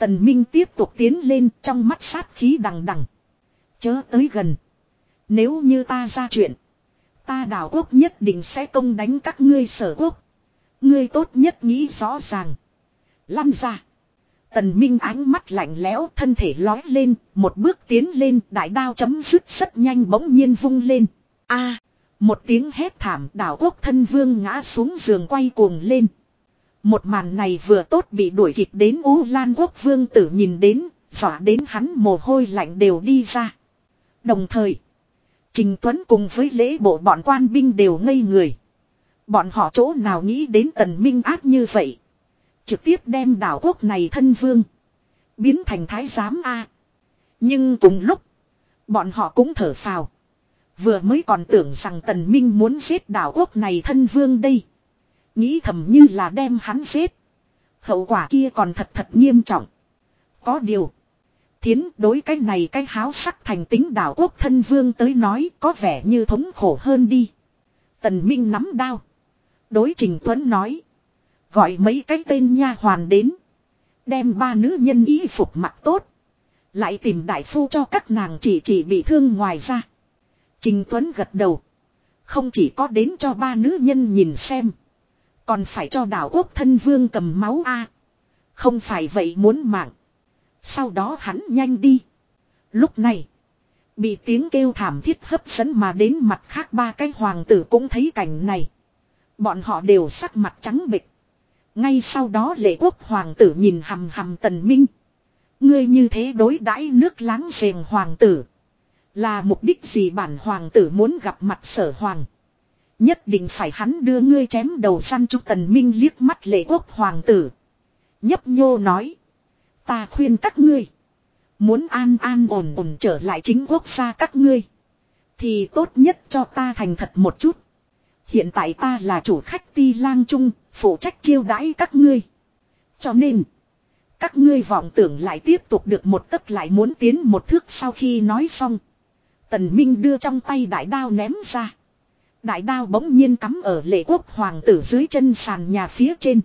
Tần Minh tiếp tục tiến lên trong mắt sát khí đằng đằng. Chớ tới gần. Nếu như ta ra chuyện. Ta đảo quốc nhất định sẽ công đánh các ngươi sở quốc. Ngươi tốt nhất nghĩ rõ ràng. Lăn ra. Tần Minh ánh mắt lạnh lẽo, thân thể lói lên. Một bước tiến lên, đại đao chấm dứt rất nhanh bỗng nhiên vung lên. a, Một tiếng hét thảm, đảo quốc thân vương ngã xuống giường quay cuồng lên. Một màn này vừa tốt bị đuổi kịp đến U Lan quốc vương tử nhìn đến, dọa đến hắn mồ hôi lạnh đều đi ra. Đồng thời, Trình Tuấn cùng với lễ bộ bọn quan binh đều ngây người. Bọn họ chỗ nào nghĩ đến tần minh ác như vậy. Trực tiếp đem đảo quốc này thân vương. Biến thành thái giám A. Nhưng cùng lúc, bọn họ cũng thở phào. Vừa mới còn tưởng rằng tần minh muốn giết đảo quốc này thân vương đây. Nghĩ thầm như là đem hắn giết. Hậu quả kia còn thật thật nghiêm trọng. Có điều. Thiến đối cái này cái háo sắc thành tính đảo quốc thân vương tới nói có vẻ như thống khổ hơn đi. Tần Minh nắm đao. Đối Trình Tuấn nói. Gọi mấy cái tên nha hoàn đến. Đem ba nữ nhân y phục mặc tốt. Lại tìm đại phu cho các nàng chỉ chỉ bị thương ngoài ra. Trình Tuấn gật đầu. Không chỉ có đến cho ba nữ nhân nhìn xem. Còn phải cho đảo quốc thân vương cầm máu a Không phải vậy muốn mạng. Sau đó hắn nhanh đi. Lúc này. Bị tiếng kêu thảm thiết hấp dẫn mà đến mặt khác ba cái hoàng tử cũng thấy cảnh này. Bọn họ đều sắc mặt trắng bịch. Ngay sau đó lệ quốc hoàng tử nhìn hầm hầm tần minh. Ngươi như thế đối đãi nước láng giềng hoàng tử. Là mục đích gì bản hoàng tử muốn gặp mặt sở hoàng. Nhất định phải hắn đưa ngươi chém đầu săn chu tần minh liếc mắt lệ quốc hoàng tử. Nhấp nhô nói. Ta khuyên các ngươi. Muốn an an ổn ổn trở lại chính quốc gia các ngươi. Thì tốt nhất cho ta thành thật một chút. Hiện tại ta là chủ khách ti lang trung, phụ trách chiêu đãi các ngươi. Cho nên, các ngươi vọng tưởng lại tiếp tục được một tấc lại muốn tiến một thước sau khi nói xong. Tần Minh đưa trong tay đại đao ném ra. Đại đao bỗng nhiên cắm ở lệ quốc hoàng tử dưới chân sàn nhà phía trên.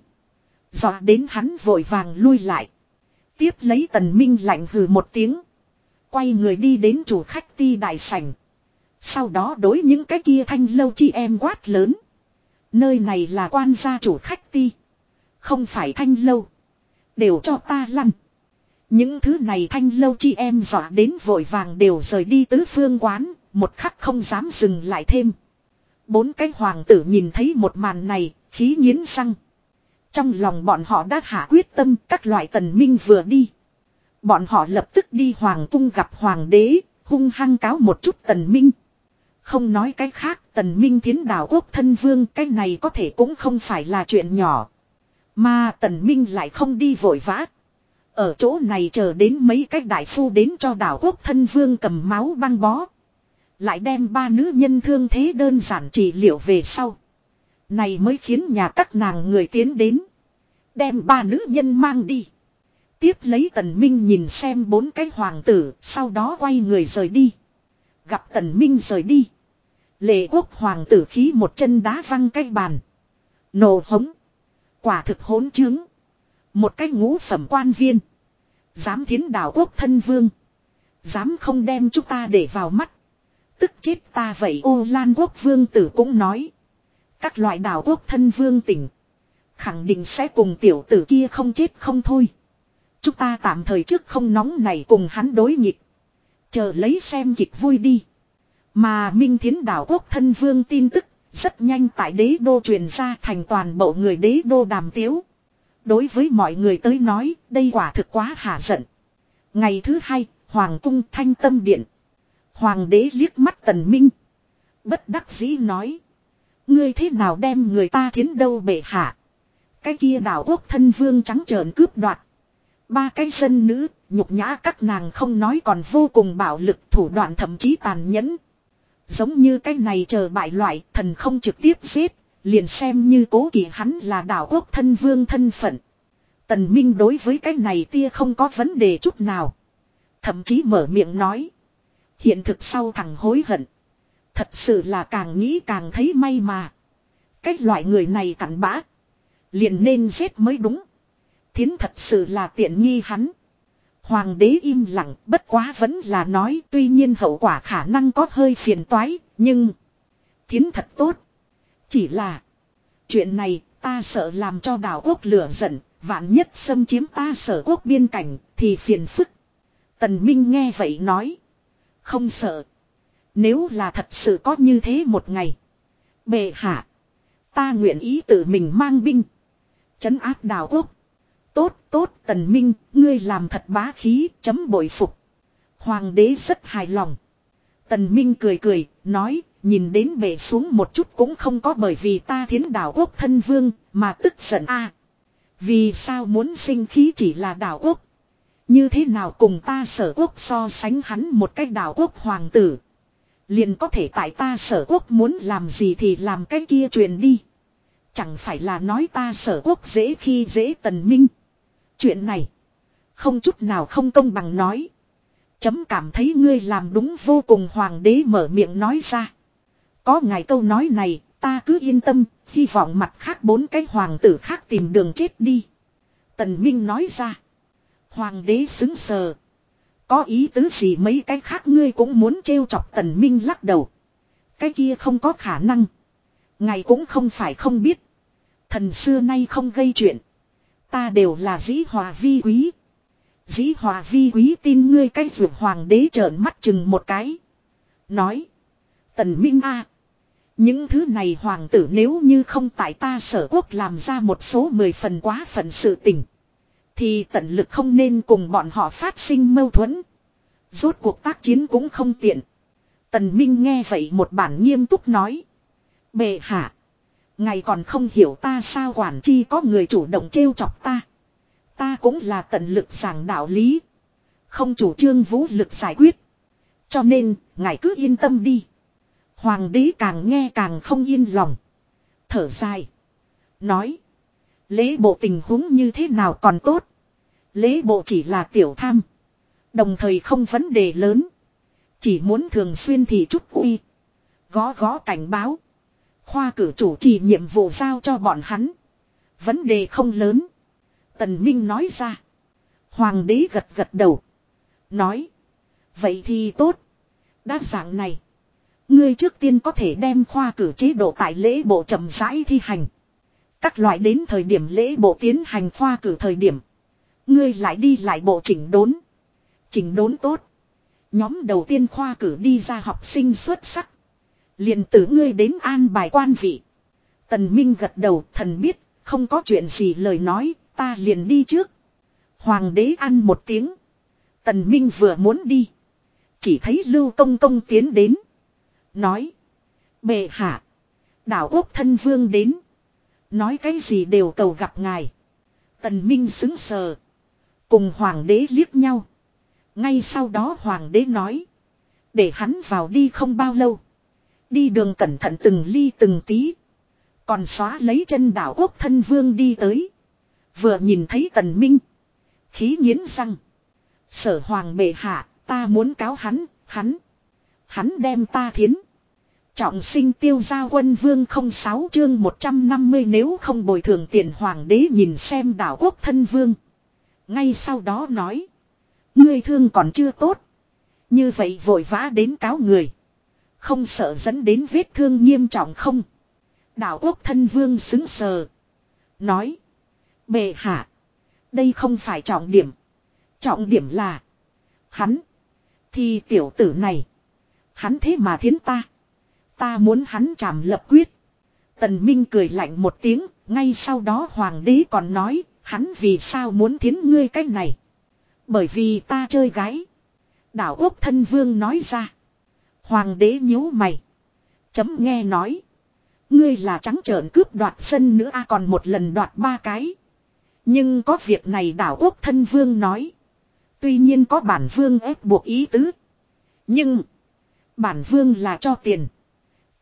Dọa đến hắn vội vàng lui lại. Tiếp lấy tần minh lạnh hừ một tiếng. Quay người đi đến chủ khách ti đại sảnh. Sau đó đối những cái kia thanh lâu chi em quát lớn. Nơi này là quan gia chủ khách ti. Không phải thanh lâu. Đều cho ta lăn. Những thứ này thanh lâu chi em dọa đến vội vàng đều rời đi tứ phương quán. Một khắc không dám dừng lại thêm. Bốn cái hoàng tử nhìn thấy một màn này, khí nghiến răng. Trong lòng bọn họ đã hạ quyết tâm các loại tần minh vừa đi. Bọn họ lập tức đi hoàng cung gặp hoàng đế, hung hăng cáo một chút tần minh. Không nói cái khác, tần minh thiến đảo quốc thân vương cái này có thể cũng không phải là chuyện nhỏ. Mà tần minh lại không đi vội vã. Ở chỗ này chờ đến mấy cái đại phu đến cho đảo quốc thân vương cầm máu băng bó. Lại đem ba nữ nhân thương thế đơn giản trị liệu về sau. Này mới khiến nhà các nàng người tiến đến. Đem ba nữ nhân mang đi. Tiếp lấy tần minh nhìn xem bốn cái hoàng tử, sau đó quay người rời đi. Gặp tần minh rời đi. Lệ quốc hoàng tử khí một chân đá văng cái bàn. Nổ hống. Quả thực hỗn chứng. Một cái ngũ phẩm quan viên. Dám thiến đảo quốc thân vương. Dám không đem chúng ta để vào mắt. Tức chết ta vậy ô lan quốc vương tử cũng nói. Các loại đảo quốc thân vương tỉnh. Khẳng định sẽ cùng tiểu tử kia không chết không thôi. Chúng ta tạm thời trước không nóng này cùng hắn đối nghịch. Chờ lấy xem kịch vui đi. Mà Minh Thiến đảo quốc thân vương tin tức rất nhanh tại đế đô truyền ra thành toàn bộ người đế đô đàm tiếu. Đối với mọi người tới nói, đây quả thực quá hà giận. Ngày thứ hai, Hoàng cung thanh tâm điện. Hoàng đế liếc mắt tần minh. Bất đắc dĩ nói. Ngươi thế nào đem người ta thiến đâu bệ hạ. Cái kia đảo quốc thân vương trắng trợn cướp đoạt. Ba cái dân nữ, nhục nhã các nàng không nói còn vô cùng bạo lực thủ đoạn thậm chí tàn nhẫn. Giống như cái này chờ bại loại thần không trực tiếp giết, liền xem như cố kỳ hắn là đảo quốc thân vương thân phận. Tần Minh đối với cái này tia không có vấn đề chút nào. Thậm chí mở miệng nói. Hiện thực sau thằng hối hận. Thật sự là càng nghĩ càng thấy may mà. Cái loại người này cặn bã. Liền nên giết mới đúng. Thiến thật sự là tiện nghi hắn. Hoàng đế im lặng, bất quá vẫn là nói, tuy nhiên hậu quả khả năng có hơi phiền toái, nhưng thiến thật tốt. Chỉ là, chuyện này, ta sợ làm cho đảo quốc lửa giận, vạn nhất xâm chiếm ta sở quốc biên cảnh, thì phiền phức. Tần Minh nghe vậy nói không sợ. Nếu là thật sự có như thế một ngày. Bệ hạ. Ta nguyện ý tự mình mang binh. Chấn áp đào quốc. Tốt, tốt, tần minh, ngươi làm thật bá khí, chấm bội phục. Hoàng đế rất hài lòng. Tần minh cười cười, nói, nhìn đến bể xuống một chút cũng không có bởi vì ta thiến đảo quốc thân vương, mà tức giận a. vì sao muốn sinh khí chỉ là đảo quốc. Như thế nào cùng ta sở quốc so sánh hắn một cách đảo quốc hoàng tử. Liền có thể tại ta sở quốc muốn làm gì thì làm cái kia truyền đi. Chẳng phải là nói ta sở quốc dễ khi dễ tần minh. Chuyện này. Không chút nào không công bằng nói. Chấm cảm thấy ngươi làm đúng vô cùng hoàng đế mở miệng nói ra. Có ngài câu nói này, ta cứ yên tâm, hy vọng mặt khác bốn cái hoàng tử khác tìm đường chết đi. Tần Minh nói ra. Hoàng đế xứng sờ. Có ý tứ gì mấy cái khác ngươi cũng muốn trêu chọc tần minh lắc đầu. Cái kia không có khả năng. Ngài cũng không phải không biết. Thần xưa nay không gây chuyện. Ta đều là dĩ hòa vi quý. Dĩ hòa vi quý tin ngươi cái vượt hoàng đế trợn mắt chừng một cái. Nói. Tần Minh A. những thứ này hoàng tử nếu như không tại ta sở quốc làm ra một số mười phần quá phần sự tình. Thì tận lực không nên cùng bọn họ phát sinh mâu thuẫn. Rốt cuộc tác chiến cũng không tiện. Tần Minh nghe vậy một bản nghiêm túc nói. Bệ hạ. Ngày còn không hiểu ta sao quản chi có người chủ động trêu chọc ta. Ta cũng là tận lực giảng đạo lý. Không chủ trương vũ lực giải quyết. Cho nên, ngài cứ yên tâm đi. Hoàng đế càng nghe càng không yên lòng. Thở dài. Nói. Lễ bộ tình huống như thế nào còn tốt. Lễ bộ chỉ là tiểu tham. Đồng thời không vấn đề lớn. Chỉ muốn thường xuyên thì chút uy. Gó gó cảnh báo. Khoa cử chủ trì nhiệm vụ giao cho bọn hắn. Vấn đề không lớn. Tần Minh nói ra. Hoàng đế gật gật đầu. Nói. Vậy thì tốt. Đa dạng này. Ngươi trước tiên có thể đem khoa cử chế độ tại lễ bộ chậm rãi thi hành. Các loại đến thời điểm lễ bộ tiến hành khoa cử thời điểm. Ngươi lại đi lại bộ chỉnh đốn. Chỉnh đốn tốt. Nhóm đầu tiên khoa cử đi ra học sinh xuất sắc. liền tử ngươi đến an bài quan vị. Tần Minh gật đầu thần biết, không có chuyện gì lời nói, ta liền đi trước. Hoàng đế ăn một tiếng. Tần Minh vừa muốn đi. Chỉ thấy Lưu Công Công tiến đến. Nói. Bệ hạ. Đảo quốc thân vương đến. Nói cái gì đều cầu gặp ngài. Tần Minh xứng sờ. Cùng hoàng đế liếc nhau. Ngay sau đó hoàng đế nói. Để hắn vào đi không bao lâu. Đi đường cẩn thận từng ly từng tí. Còn xóa lấy chân đảo quốc thân vương đi tới. Vừa nhìn thấy tần minh. Khí nghiến răng. Sở hoàng bệ hạ, ta muốn cáo hắn, hắn. Hắn đem ta thiến. Trọng sinh tiêu gia quân vương 06 chương 150 nếu không bồi thường tiền hoàng đế nhìn xem đảo quốc thân vương. Ngay sau đó nói. Ngươi thương còn chưa tốt. Như vậy vội vã đến cáo người. Không sợ dẫn đến vết thương nghiêm trọng không. Đảo quốc thân vương xứng sờ. Nói. Bệ hạ. Đây không phải trọng điểm. Trọng điểm là. Hắn. Thì tiểu tử này. Hắn thế mà thiến ta. Ta muốn hắn trảm lập quyết. Tần Minh cười lạnh một tiếng. Ngay sau đó hoàng đế còn nói. Hắn vì sao muốn thiến ngươi cách này. Bởi vì ta chơi gái. Đảo Úc thân vương nói ra. Hoàng đế nhíu mày. Chấm nghe nói. Ngươi là trắng trợn cướp đoạt sân nữa, a, còn một lần đoạt ba cái. Nhưng có việc này đảo quốc thân vương nói. Tuy nhiên có bản vương ép buộc ý tứ. Nhưng. Bản vương là cho tiền.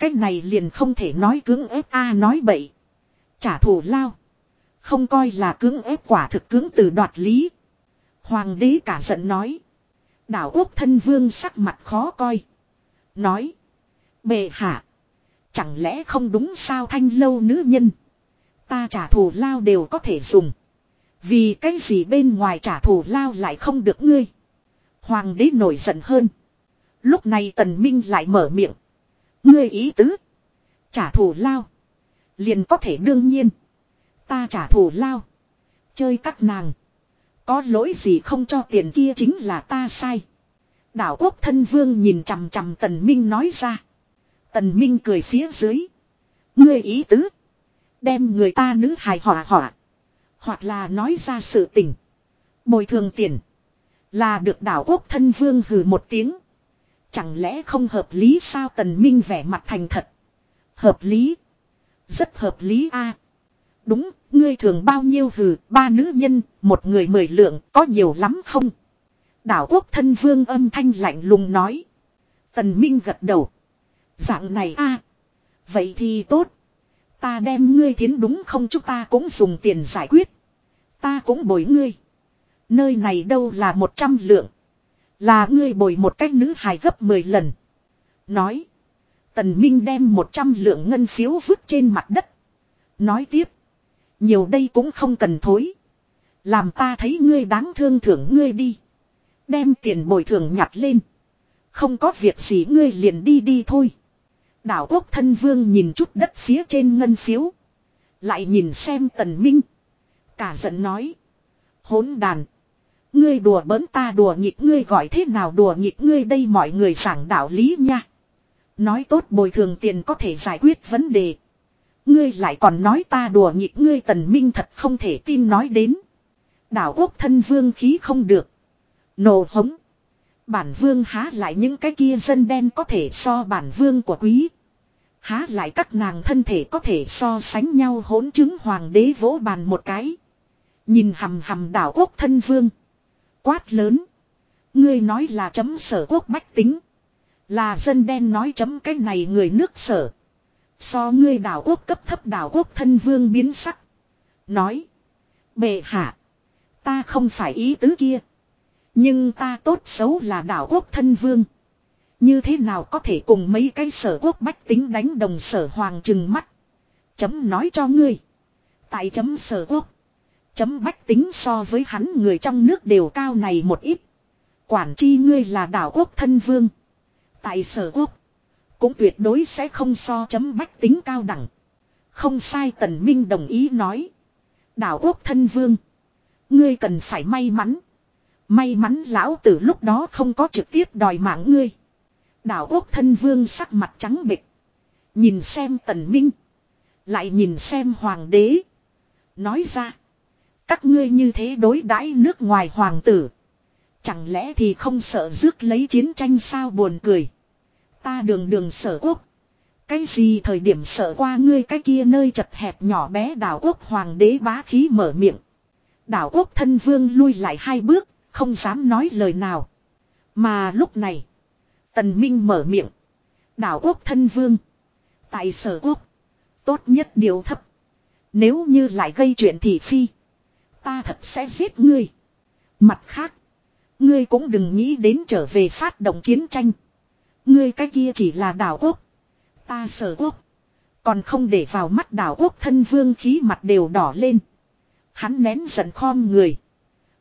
Cách này liền không thể nói cưỡng ép a nói bậy. Trả thù lao. Không coi là cưỡng ép quả thực cưỡng từ đoạt lý. Hoàng đế cả giận nói. Đảo quốc thân vương sắc mặt khó coi. Nói. Bệ hạ. Chẳng lẽ không đúng sao thanh lâu nữ nhân. Ta trả thù lao đều có thể dùng. Vì cái gì bên ngoài trả thù lao lại không được ngươi. Hoàng đế nổi giận hơn. Lúc này tần minh lại mở miệng. Ngươi ý tứ. Trả thù lao. Liền có thể đương nhiên. Ta trả thù lao. Chơi các nàng. Có lỗi gì không cho tiền kia chính là ta sai. Đảo quốc thân vương nhìn chằm chằm tần minh nói ra. Tần minh cười phía dưới. Ngươi ý tứ. Đem người ta nữ hài hỏa hỏa. Hoặc là nói ra sự tình. Bồi thường tiền. Là được đảo quốc thân vương hừ một tiếng. Chẳng lẽ không hợp lý sao tần minh vẻ mặt thành thật. Hợp lý. Rất hợp lý a. Đúng, ngươi thường bao nhiêu hừ, ba nữ nhân, một người mười lượng, có nhiều lắm không? Đảo quốc thân vương âm thanh lạnh lùng nói. Tần Minh gật đầu. Dạng này a, Vậy thì tốt. Ta đem ngươi thiến đúng không chúng ta cũng dùng tiền giải quyết. Ta cũng bồi ngươi. Nơi này đâu là một trăm lượng. Là ngươi bồi một cách nữ hài gấp mười lần. Nói. Tần Minh đem một trăm lượng ngân phiếu vứt trên mặt đất. Nói tiếp. Nhiều đây cũng không cần thối. Làm ta thấy ngươi đáng thương thưởng ngươi đi. Đem tiền bồi thường nhặt lên. Không có việc gì ngươi liền đi đi thôi. Đảo quốc thân vương nhìn chút đất phía trên ngân phiếu. Lại nhìn xem tần minh. Cả giận nói. Hốn đàn. Ngươi đùa bỡn ta đùa nghịch ngươi gọi thế nào đùa nghịch ngươi đây mọi người giảng đạo lý nha. Nói tốt bồi thường tiền có thể giải quyết vấn đề. Ngươi lại còn nói ta đùa nghịch ngươi tần minh thật không thể tin nói đến. Đảo quốc thân vương khí không được. Nổ hống. Bản vương há lại những cái kia dân đen có thể so bản vương của quý. Há lại các nàng thân thể có thể so sánh nhau hỗn chứng hoàng đế vỗ bàn một cái. Nhìn hầm hầm đảo quốc thân vương. Quát lớn. Ngươi nói là chấm sở quốc bách tính. Là dân đen nói chấm cái này người nước sở. So ngươi đảo quốc cấp thấp đảo quốc thân vương biến sắc. Nói. Bệ hạ. Ta không phải ý tứ kia. Nhưng ta tốt xấu là đảo quốc thân vương. Như thế nào có thể cùng mấy cái sở quốc bách tính đánh đồng sở hoàng trừng mắt. Chấm nói cho ngươi. Tại chấm sở quốc. Chấm bách tính so với hắn người trong nước đều cao này một ít. Quản chi ngươi là đảo quốc thân vương. Tại sở quốc. Cũng tuyệt đối sẽ không so chấm bách tính cao đẳng. Không sai tần minh đồng ý nói. Đảo quốc thân vương. Ngươi cần phải may mắn. May mắn lão tử lúc đó không có trực tiếp đòi mạng ngươi. Đảo quốc thân vương sắc mặt trắng bịch. Nhìn xem tần minh. Lại nhìn xem hoàng đế. Nói ra. Các ngươi như thế đối đãi nước ngoài hoàng tử. Chẳng lẽ thì không sợ rước lấy chiến tranh sao buồn cười. Ta đường đường sở quốc. Cái gì thời điểm sợ qua ngươi cái kia nơi chật hẹp nhỏ bé đảo quốc hoàng đế bá khí mở miệng. Đảo quốc thân vương lui lại hai bước, không dám nói lời nào. Mà lúc này, tần minh mở miệng. Đảo quốc thân vương. Tại sở quốc, tốt nhất điều thấp. Nếu như lại gây chuyện thị phi, ta thật sẽ giết ngươi. Mặt khác, ngươi cũng đừng nghĩ đến trở về phát động chiến tranh. Ngươi cái kia chỉ là đảo quốc. Ta sở quốc. Còn không để vào mắt đảo quốc thân vương khí mặt đều đỏ lên. Hắn nén giận khom người.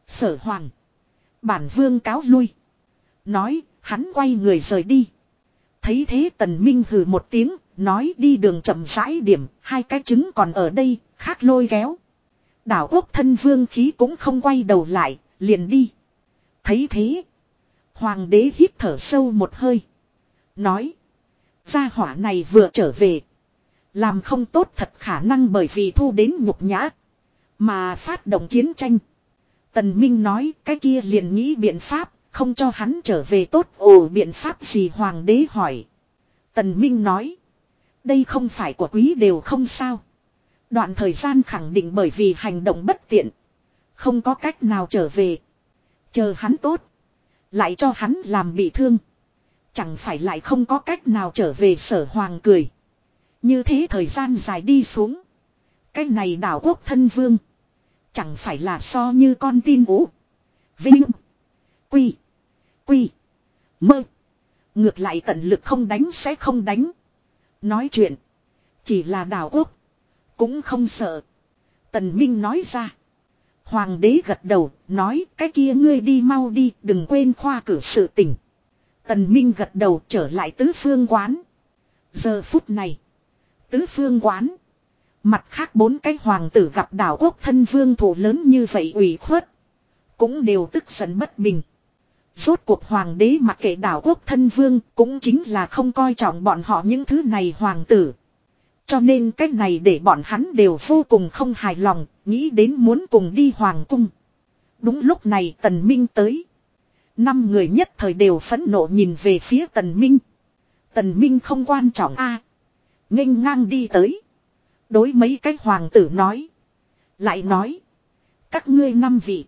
Sở hoàng. Bản vương cáo lui. Nói, hắn quay người rời đi. Thấy thế tần minh hừ một tiếng, nói đi đường chậm rãi điểm, hai cái trứng còn ở đây, khác lôi kéo. Đảo quốc thân vương khí cũng không quay đầu lại, liền đi. Thấy thế. Hoàng đế hít thở sâu một hơi. Nói. Gia hỏa này vừa trở về. Làm không tốt thật khả năng bởi vì thu đến nhục nhã. Mà phát động chiến tranh. Tần Minh nói cái kia liền nghĩ biện pháp. Không cho hắn trở về tốt ồ biện pháp gì hoàng đế hỏi. Tần Minh nói. Đây không phải của quý đều không sao. Đoạn thời gian khẳng định bởi vì hành động bất tiện. Không có cách nào trở về. Chờ hắn tốt. Lại cho hắn làm bị thương. Chẳng phải lại không có cách nào trở về sở hoàng cười. Như thế thời gian dài đi xuống. Cái này đảo quốc thân vương. Chẳng phải là so như con tin ú. Vinh. Quy. Quy. Mơ. Ngược lại tận lực không đánh sẽ không đánh. Nói chuyện. Chỉ là đảo quốc. Cũng không sợ. Tần Minh nói ra. Hoàng đế gật đầu, nói cái kia ngươi đi mau đi, đừng quên khoa cử sự tình. Tần Minh gật đầu trở lại tứ phương quán. Giờ phút này, tứ phương quán. Mặt khác bốn cái hoàng tử gặp đảo quốc thân vương thủ lớn như vậy ủy khuất. Cũng đều tức giận bất bình. Rốt cuộc hoàng đế mặc kệ đảo quốc thân vương cũng chính là không coi trọng bọn họ những thứ này hoàng tử. Cho nên cái này để bọn hắn đều vô cùng không hài lòng, nghĩ đến muốn cùng đi hoàng cung. Đúng lúc này tần minh tới. Năm người nhất thời đều phẫn nộ nhìn về phía tần minh. Tần minh không quan trọng a à, nghênh ngang đi tới. Đối mấy cái hoàng tử nói. Lại nói. Các ngươi năm vị.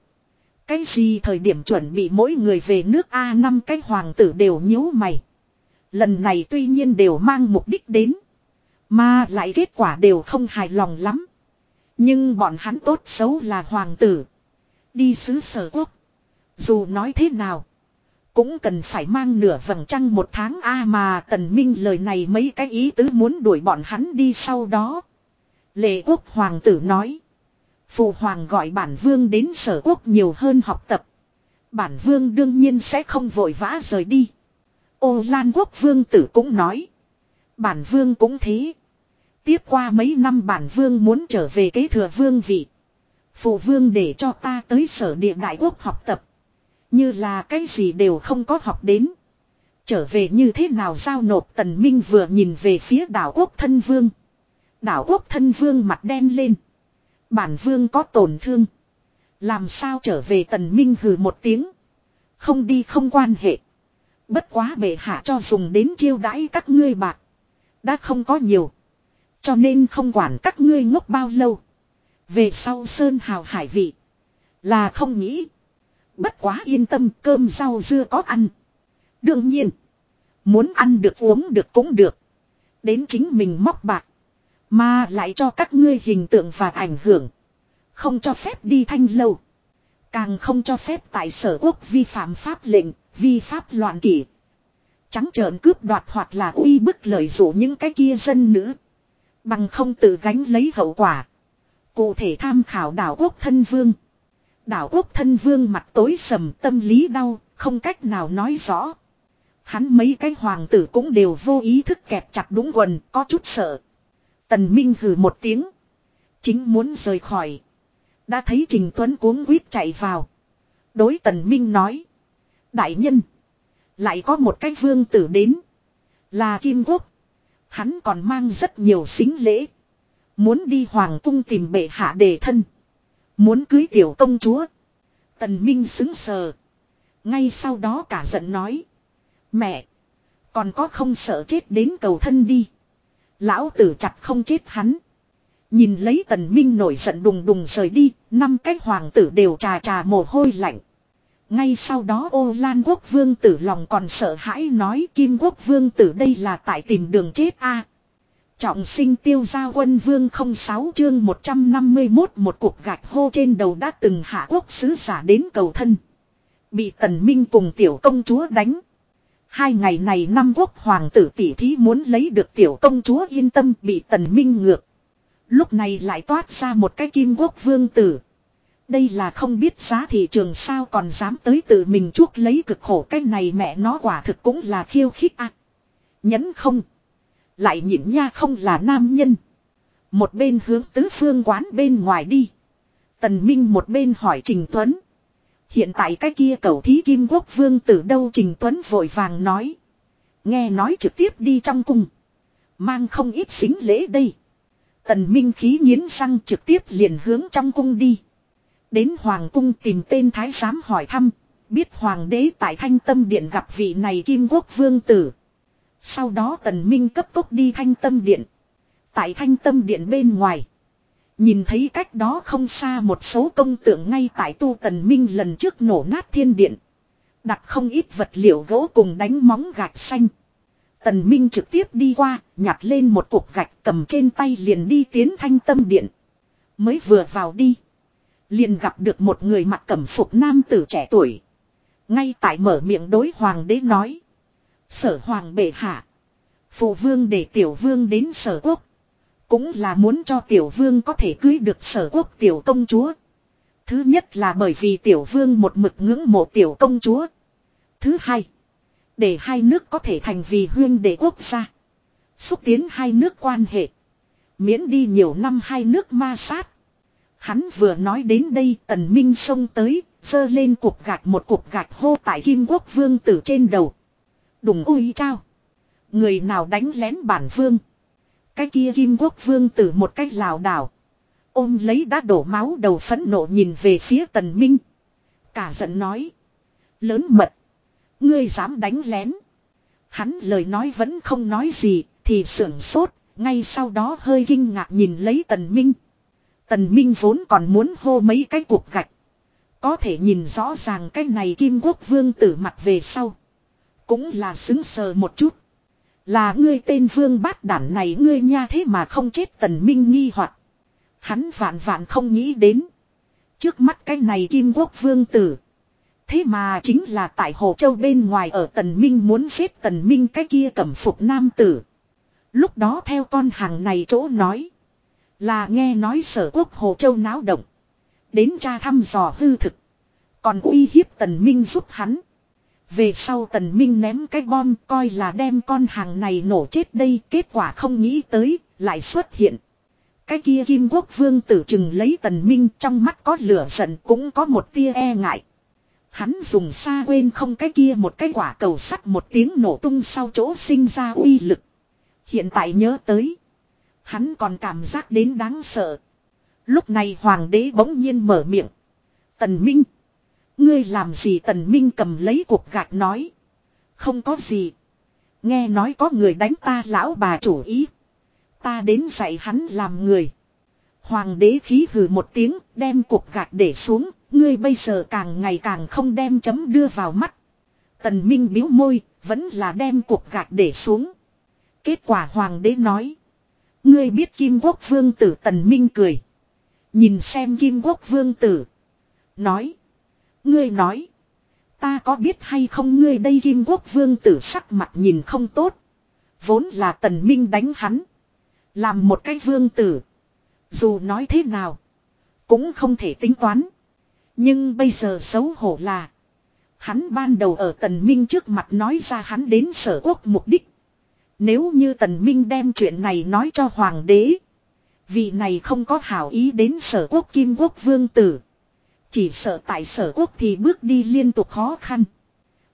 Cái gì thời điểm chuẩn bị mỗi người về nước A năm cái hoàng tử đều nhíu mày. Lần này tuy nhiên đều mang mục đích đến. Mà lại kết quả đều không hài lòng lắm. Nhưng bọn hắn tốt xấu là hoàng tử. Đi xứ sở quốc. Dù nói thế nào. Cũng cần phải mang nửa vầng trăng một tháng A mà tần minh lời này mấy cái ý tứ muốn đuổi bọn hắn đi sau đó. Lệ quốc hoàng tử nói. Phụ hoàng gọi bản vương đến sở quốc nhiều hơn học tập. Bản vương đương nhiên sẽ không vội vã rời đi. Ô Lan quốc vương tử cũng nói. Bản vương cũng thế. Tiếp qua mấy năm bản vương muốn trở về kế thừa vương vị. Phụ vương để cho ta tới sở địa đại quốc học tập. Như là cái gì đều không có học đến. Trở về như thế nào giao nộp tần minh vừa nhìn về phía đảo quốc thân vương. Đảo quốc thân vương mặt đen lên. Bản vương có tổn thương. Làm sao trở về tần minh hừ một tiếng. Không đi không quan hệ. Bất quá bệ hạ cho dùng đến chiêu đãi các ngươi bạc. Đã không có nhiều. Cho nên không quản các ngươi ngốc bao lâu. Về sau sơn hào hải vị. Là không nghĩ. Bất quá yên tâm cơm rau dưa có ăn. Đương nhiên. Muốn ăn được uống được cũng được. Đến chính mình móc bạc. Mà lại cho các ngươi hình tượng và ảnh hưởng. Không cho phép đi thanh lâu. Càng không cho phép tại sở quốc vi phạm pháp lệnh, vi pháp loạn kỷ. Trắng trợn cướp đoạt hoặc là uy bức lợi dụ những cái kia dân nữ. Bằng không tự gánh lấy hậu quả. Cụ thể tham khảo đảo quốc thân vương. Đảo quốc thân vương mặt tối sầm tâm lý đau, không cách nào nói rõ. Hắn mấy cái hoàng tử cũng đều vô ý thức kẹp chặt đúng quần, có chút sợ. Tần Minh hừ một tiếng. Chính muốn rời khỏi. Đã thấy Trình Tuấn cuống quýt chạy vào. Đối Tần Minh nói. Đại nhân. Lại có một cái vương tử đến. Là Kim Quốc. Hắn còn mang rất nhiều xính lễ. Muốn đi hoàng cung tìm bệ hạ đề thân. Muốn cưới tiểu công chúa. Tần Minh xứng sờ. Ngay sau đó cả giận nói. Mẹ. Còn có không sợ chết đến cầu thân đi. Lão tử chặt không chết hắn. Nhìn lấy tần minh nổi giận đùng đùng rời đi, năm cái hoàng tử đều trà trà mồ hôi lạnh. Ngay sau đó ô lan quốc vương tử lòng còn sợ hãi nói kim quốc vương tử đây là tại tìm đường chết a Trọng sinh tiêu gia quân vương 06 chương 151 một cuộc gạch hô trên đầu đã từng hạ quốc sứ giả đến cầu thân. Bị tần minh cùng tiểu công chúa đánh. Hai ngày này năm quốc hoàng tử tỷ thí muốn lấy được tiểu công chúa yên tâm bị tần minh ngược. Lúc này lại toát ra một cái kim quốc vương tử. Đây là không biết giá thị trường sao còn dám tới tự mình chuốc lấy cực khổ, cái này mẹ nó quả thực cũng là khiêu khích à. Nhấn không. Lại nhịn nha không là nam nhân. Một bên hướng tứ phương quán bên ngoài đi. Tần Minh một bên hỏi Trình Tuấn. Hiện tại cái kia cầu thí kim quốc vương từ đâu Trình Tuấn vội vàng nói. Nghe nói trực tiếp đi trong cung. Mang không ít xính lễ đây. Tần Minh khí nghiến răng trực tiếp liền hướng trong cung đi. Đến Hoàng cung tìm tên thái giám hỏi thăm. Biết Hoàng đế tại thanh tâm điện gặp vị này kim quốc vương tử. Sau đó Tần Minh cấp tốc đi thanh tâm điện. Tại thanh tâm điện bên ngoài. Nhìn thấy cách đó không xa một số công tượng ngay tại tu tần minh lần trước nổ nát thiên điện. Đặt không ít vật liệu gỗ cùng đánh móng gạch xanh. Tần Minh trực tiếp đi qua, nhặt lên một cục gạch cầm trên tay liền đi tiến thanh tâm điện. Mới vừa vào đi. Liền gặp được một người mặc cẩm phục nam tử trẻ tuổi. Ngay tại mở miệng đối hoàng đế nói. Sở hoàng bệ hạ. Phụ vương để tiểu vương đến sở quốc. Cũng là muốn cho tiểu vương có thể cưới được sở quốc tiểu công chúa. Thứ nhất là bởi vì tiểu vương một mực ngưỡng mộ tiểu công chúa. Thứ hai. Để hai nước có thể thành vì huyên đệ quốc gia. Xúc tiến hai nước quan hệ. Miễn đi nhiều năm hai nước ma sát. Hắn vừa nói đến đây tần minh xông tới, dơ lên cục gạch một cục gạch hô tại kim quốc vương tử trên đầu. Đùng ui trao. Người nào đánh lén bản vương. Cái kia kim quốc vương tử một cách lảo đảo. Ôm lấy đã đổ máu đầu phẫn nộ nhìn về phía tần minh. Cả giận nói. Lớn mật. Ngươi dám đánh lén. Hắn lời nói vẫn không nói gì. Thì sưởng sốt. Ngay sau đó hơi kinh ngạc nhìn lấy tần minh. Tần minh vốn còn muốn hô mấy cái cuộc gạch. Có thể nhìn rõ ràng cái này kim quốc vương tử mặt về sau. Cũng là xứng sờ một chút. Là ngươi tên vương bát đản này ngươi nha thế mà không chết tần minh nghi hoặc Hắn vạn vạn không nghĩ đến. Trước mắt cái này kim quốc vương tử. Thế mà chính là tại Hồ Châu bên ngoài ở tần minh muốn giết tần minh cái kia cẩm phục nam tử. Lúc đó theo con hàng này chỗ nói. Là nghe nói sở quốc Hồ Châu náo động. Đến tra thăm dò hư thực. Còn uy hiếp tần minh giúp hắn. Về sau tần minh ném cái bom coi là đem con hàng này nổ chết đây, kết quả không nghĩ tới, lại xuất hiện. Cái kia kim quốc vương tử chừng lấy tần minh, trong mắt có lửa giận, cũng có một tia e ngại. Hắn dùng xa quên không cái kia một cái quả cầu sắt một tiếng nổ tung sau chỗ sinh ra uy lực. Hiện tại nhớ tới. Hắn còn cảm giác đến đáng sợ. Lúc này hoàng đế bỗng nhiên mở miệng. Tần Minh. Ngươi làm gì tần minh cầm lấy cuộc gạch nói. Không có gì. Nghe nói có người đánh ta lão bà chủ ý. Ta đến dạy hắn làm người. Hoàng đế khí hừ một tiếng, đem cuộc gạch để xuống. Ngươi bây giờ càng ngày càng không đem chấm đưa vào mắt. Tần minh biếu môi, vẫn là đem cuộc gạch để xuống. Kết quả hoàng đế nói. Ngươi biết kim quốc vương tử tần minh cười. Nhìn xem kim quốc vương tử. Nói. Ngươi nói. Ta có biết hay không ngươi đây kim quốc vương tử sắc mặt nhìn không tốt. Vốn là tần minh đánh hắn. Làm một cái vương tử. Dù nói thế nào. Cũng không thể tính toán. Nhưng bây giờ xấu hổ là. Hắn ban đầu ở tần minh trước mặt nói ra hắn đến sở quốc mục đích. Nếu như tần minh đem chuyện này nói cho hoàng đế. Vị này không có hảo ý đến sở quốc kim quốc vương tử. Chỉ sợ tại sở quốc thì bước đi liên tục khó khăn.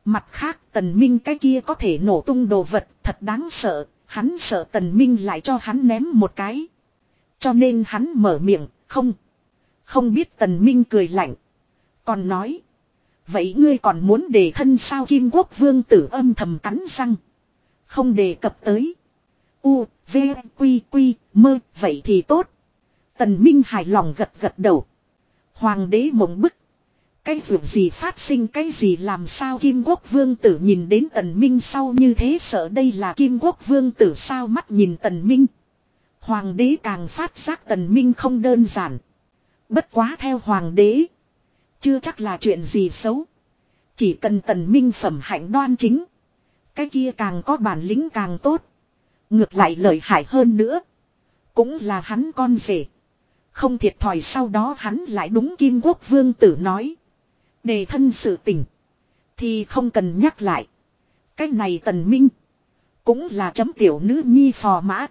Mặt khác tần minh cái kia có thể nổ tung đồ vật thật đáng sợ. Hắn sợ tần minh lại cho hắn ném một cái. Cho nên hắn mở miệng, không. Không biết tần minh cười lạnh. Còn nói. Vậy ngươi còn muốn để thân sao kim quốc vương tử âm thầm cắn răng. Không đề cập tới. U, V, Quy, Quy, mơ, vậy thì tốt. Tần Minh hài lòng gật gật đầu. Hoàng đế mộng bức. Cái vượt gì phát sinh cái gì làm sao Kim Quốc Vương tử nhìn đến Tần Minh sau như thế sợ đây là Kim Quốc Vương tử sao mắt nhìn Tần Minh. Hoàng đế càng phát giác Tần Minh không đơn giản. Bất quá theo Hoàng đế. Chưa chắc là chuyện gì xấu. Chỉ cần Tần Minh phẩm hạnh đoan chính. Cái kia càng có bản lĩnh càng tốt. Ngược lại lợi hại hơn nữa. Cũng là hắn con rể. Không thiệt thòi sau đó hắn lại đúng Kim Quốc Vương tử nói. Đề thân sự tình. Thì không cần nhắc lại. Cái này tần minh. Cũng là chấm tiểu nữ nhi phò mã.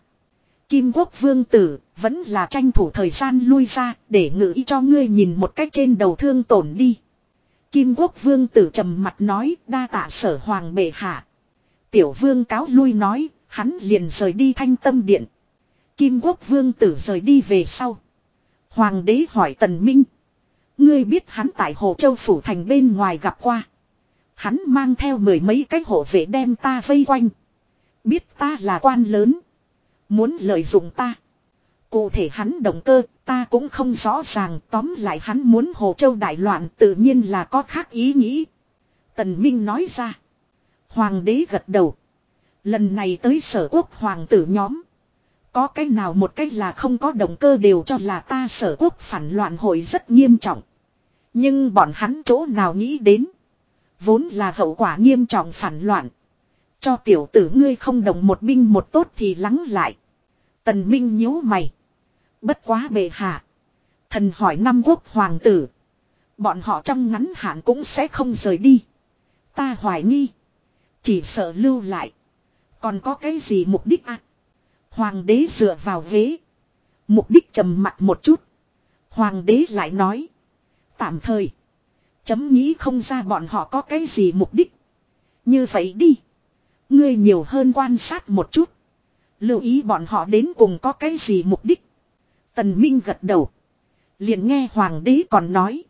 Kim Quốc Vương tử vẫn là tranh thủ thời gian lui ra để ngự ý cho ngươi nhìn một cách trên đầu thương tổn đi. Kim Quốc Vương tử trầm mặt nói, đa tạ sở hoàng bệ hạ. Tiểu vương cáo lui nói, hắn liền rời đi thanh tâm điện. Kim Quốc Vương tử rời đi về sau. Hoàng đế hỏi Tần Minh. Ngươi biết hắn tại Hồ Châu Phủ Thành bên ngoài gặp qua. Hắn mang theo mười mấy cái hộ vệ đem ta vây quanh. Biết ta là quan lớn. Muốn lợi dụng ta. Cụ thể hắn động cơ, ta cũng không rõ ràng tóm lại hắn muốn Hồ Châu đại loạn tự nhiên là có khác ý nghĩ. Tần Minh nói ra. Hoàng đế gật đầu. Lần này tới sở quốc hoàng tử nhóm. Có cái nào một cái là không có động cơ đều cho là ta sở quốc phản loạn hội rất nghiêm trọng. Nhưng bọn hắn chỗ nào nghĩ đến. Vốn là hậu quả nghiêm trọng phản loạn. Cho tiểu tử ngươi không đồng một binh một tốt thì lắng lại. Tần Minh nhíu mày. Bất quá bệ hạ. Thần hỏi năm quốc hoàng tử. Bọn họ trong ngắn hạn cũng sẽ không rời đi. Ta hoài nghi. Chỉ sợ lưu lại. Còn có cái gì mục đích à? Hoàng đế dựa vào ghế. Mục đích trầm mặt một chút. Hoàng đế lại nói. Tạm thời. Chấm nghĩ không ra bọn họ có cái gì mục đích. Như vậy đi. Ngươi nhiều hơn quan sát một chút. Lưu ý bọn họ đến cùng có cái gì mục đích. Tần Minh gật đầu. Liền nghe hoàng đế còn nói.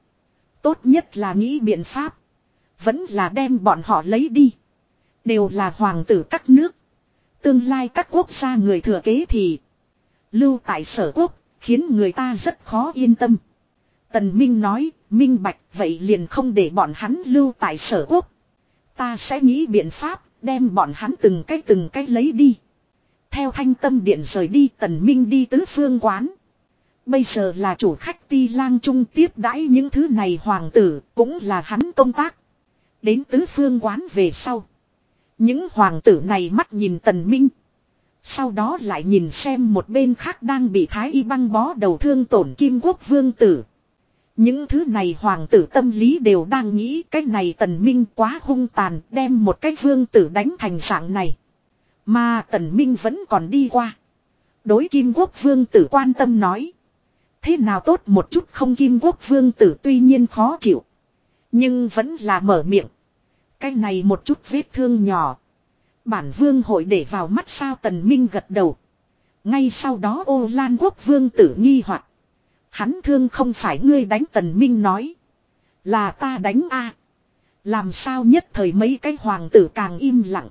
Tốt nhất là nghĩ biện pháp. Vẫn là đem bọn họ lấy đi. Đều là hoàng tử các nước. Tương lai các quốc gia người thừa kế thì. Lưu tại sở quốc. Khiến người ta rất khó yên tâm. Tần Minh nói. Minh bạch, vậy liền không để bọn hắn lưu tại sở quốc. Ta sẽ nghĩ biện pháp. Đem bọn hắn từng cái từng cái lấy đi. Theo thanh tâm điện rời đi, tần minh đi tứ phương quán. Bây giờ là chủ khách ti lang trung tiếp đãi những thứ này hoàng tử, cũng là hắn công tác. Đến tứ phương quán về sau. Những hoàng tử này mắt nhìn tần minh. Sau đó lại nhìn xem một bên khác đang bị thái y băng bó đầu thương tổn kim quốc vương tử. Những thứ này hoàng tử tâm lý đều đang nghĩ cái này tần minh quá hung tàn, đem một cái vương tử đánh thành dạng này. Mà tần minh vẫn còn đi qua. Đối kim quốc vương tử quan tâm nói. Thế nào tốt một chút không kim quốc vương tử tuy nhiên khó chịu. Nhưng vẫn là mở miệng. Cái này một chút vết thương nhỏ. Bản vương hội để vào mắt sao tần minh gật đầu. Ngay sau đó ô lan quốc vương tử nghi hoặc Hắn thương không phải ngươi đánh tần minh nói. Là ta đánh a Làm sao nhất thời mấy cái hoàng tử càng im lặng.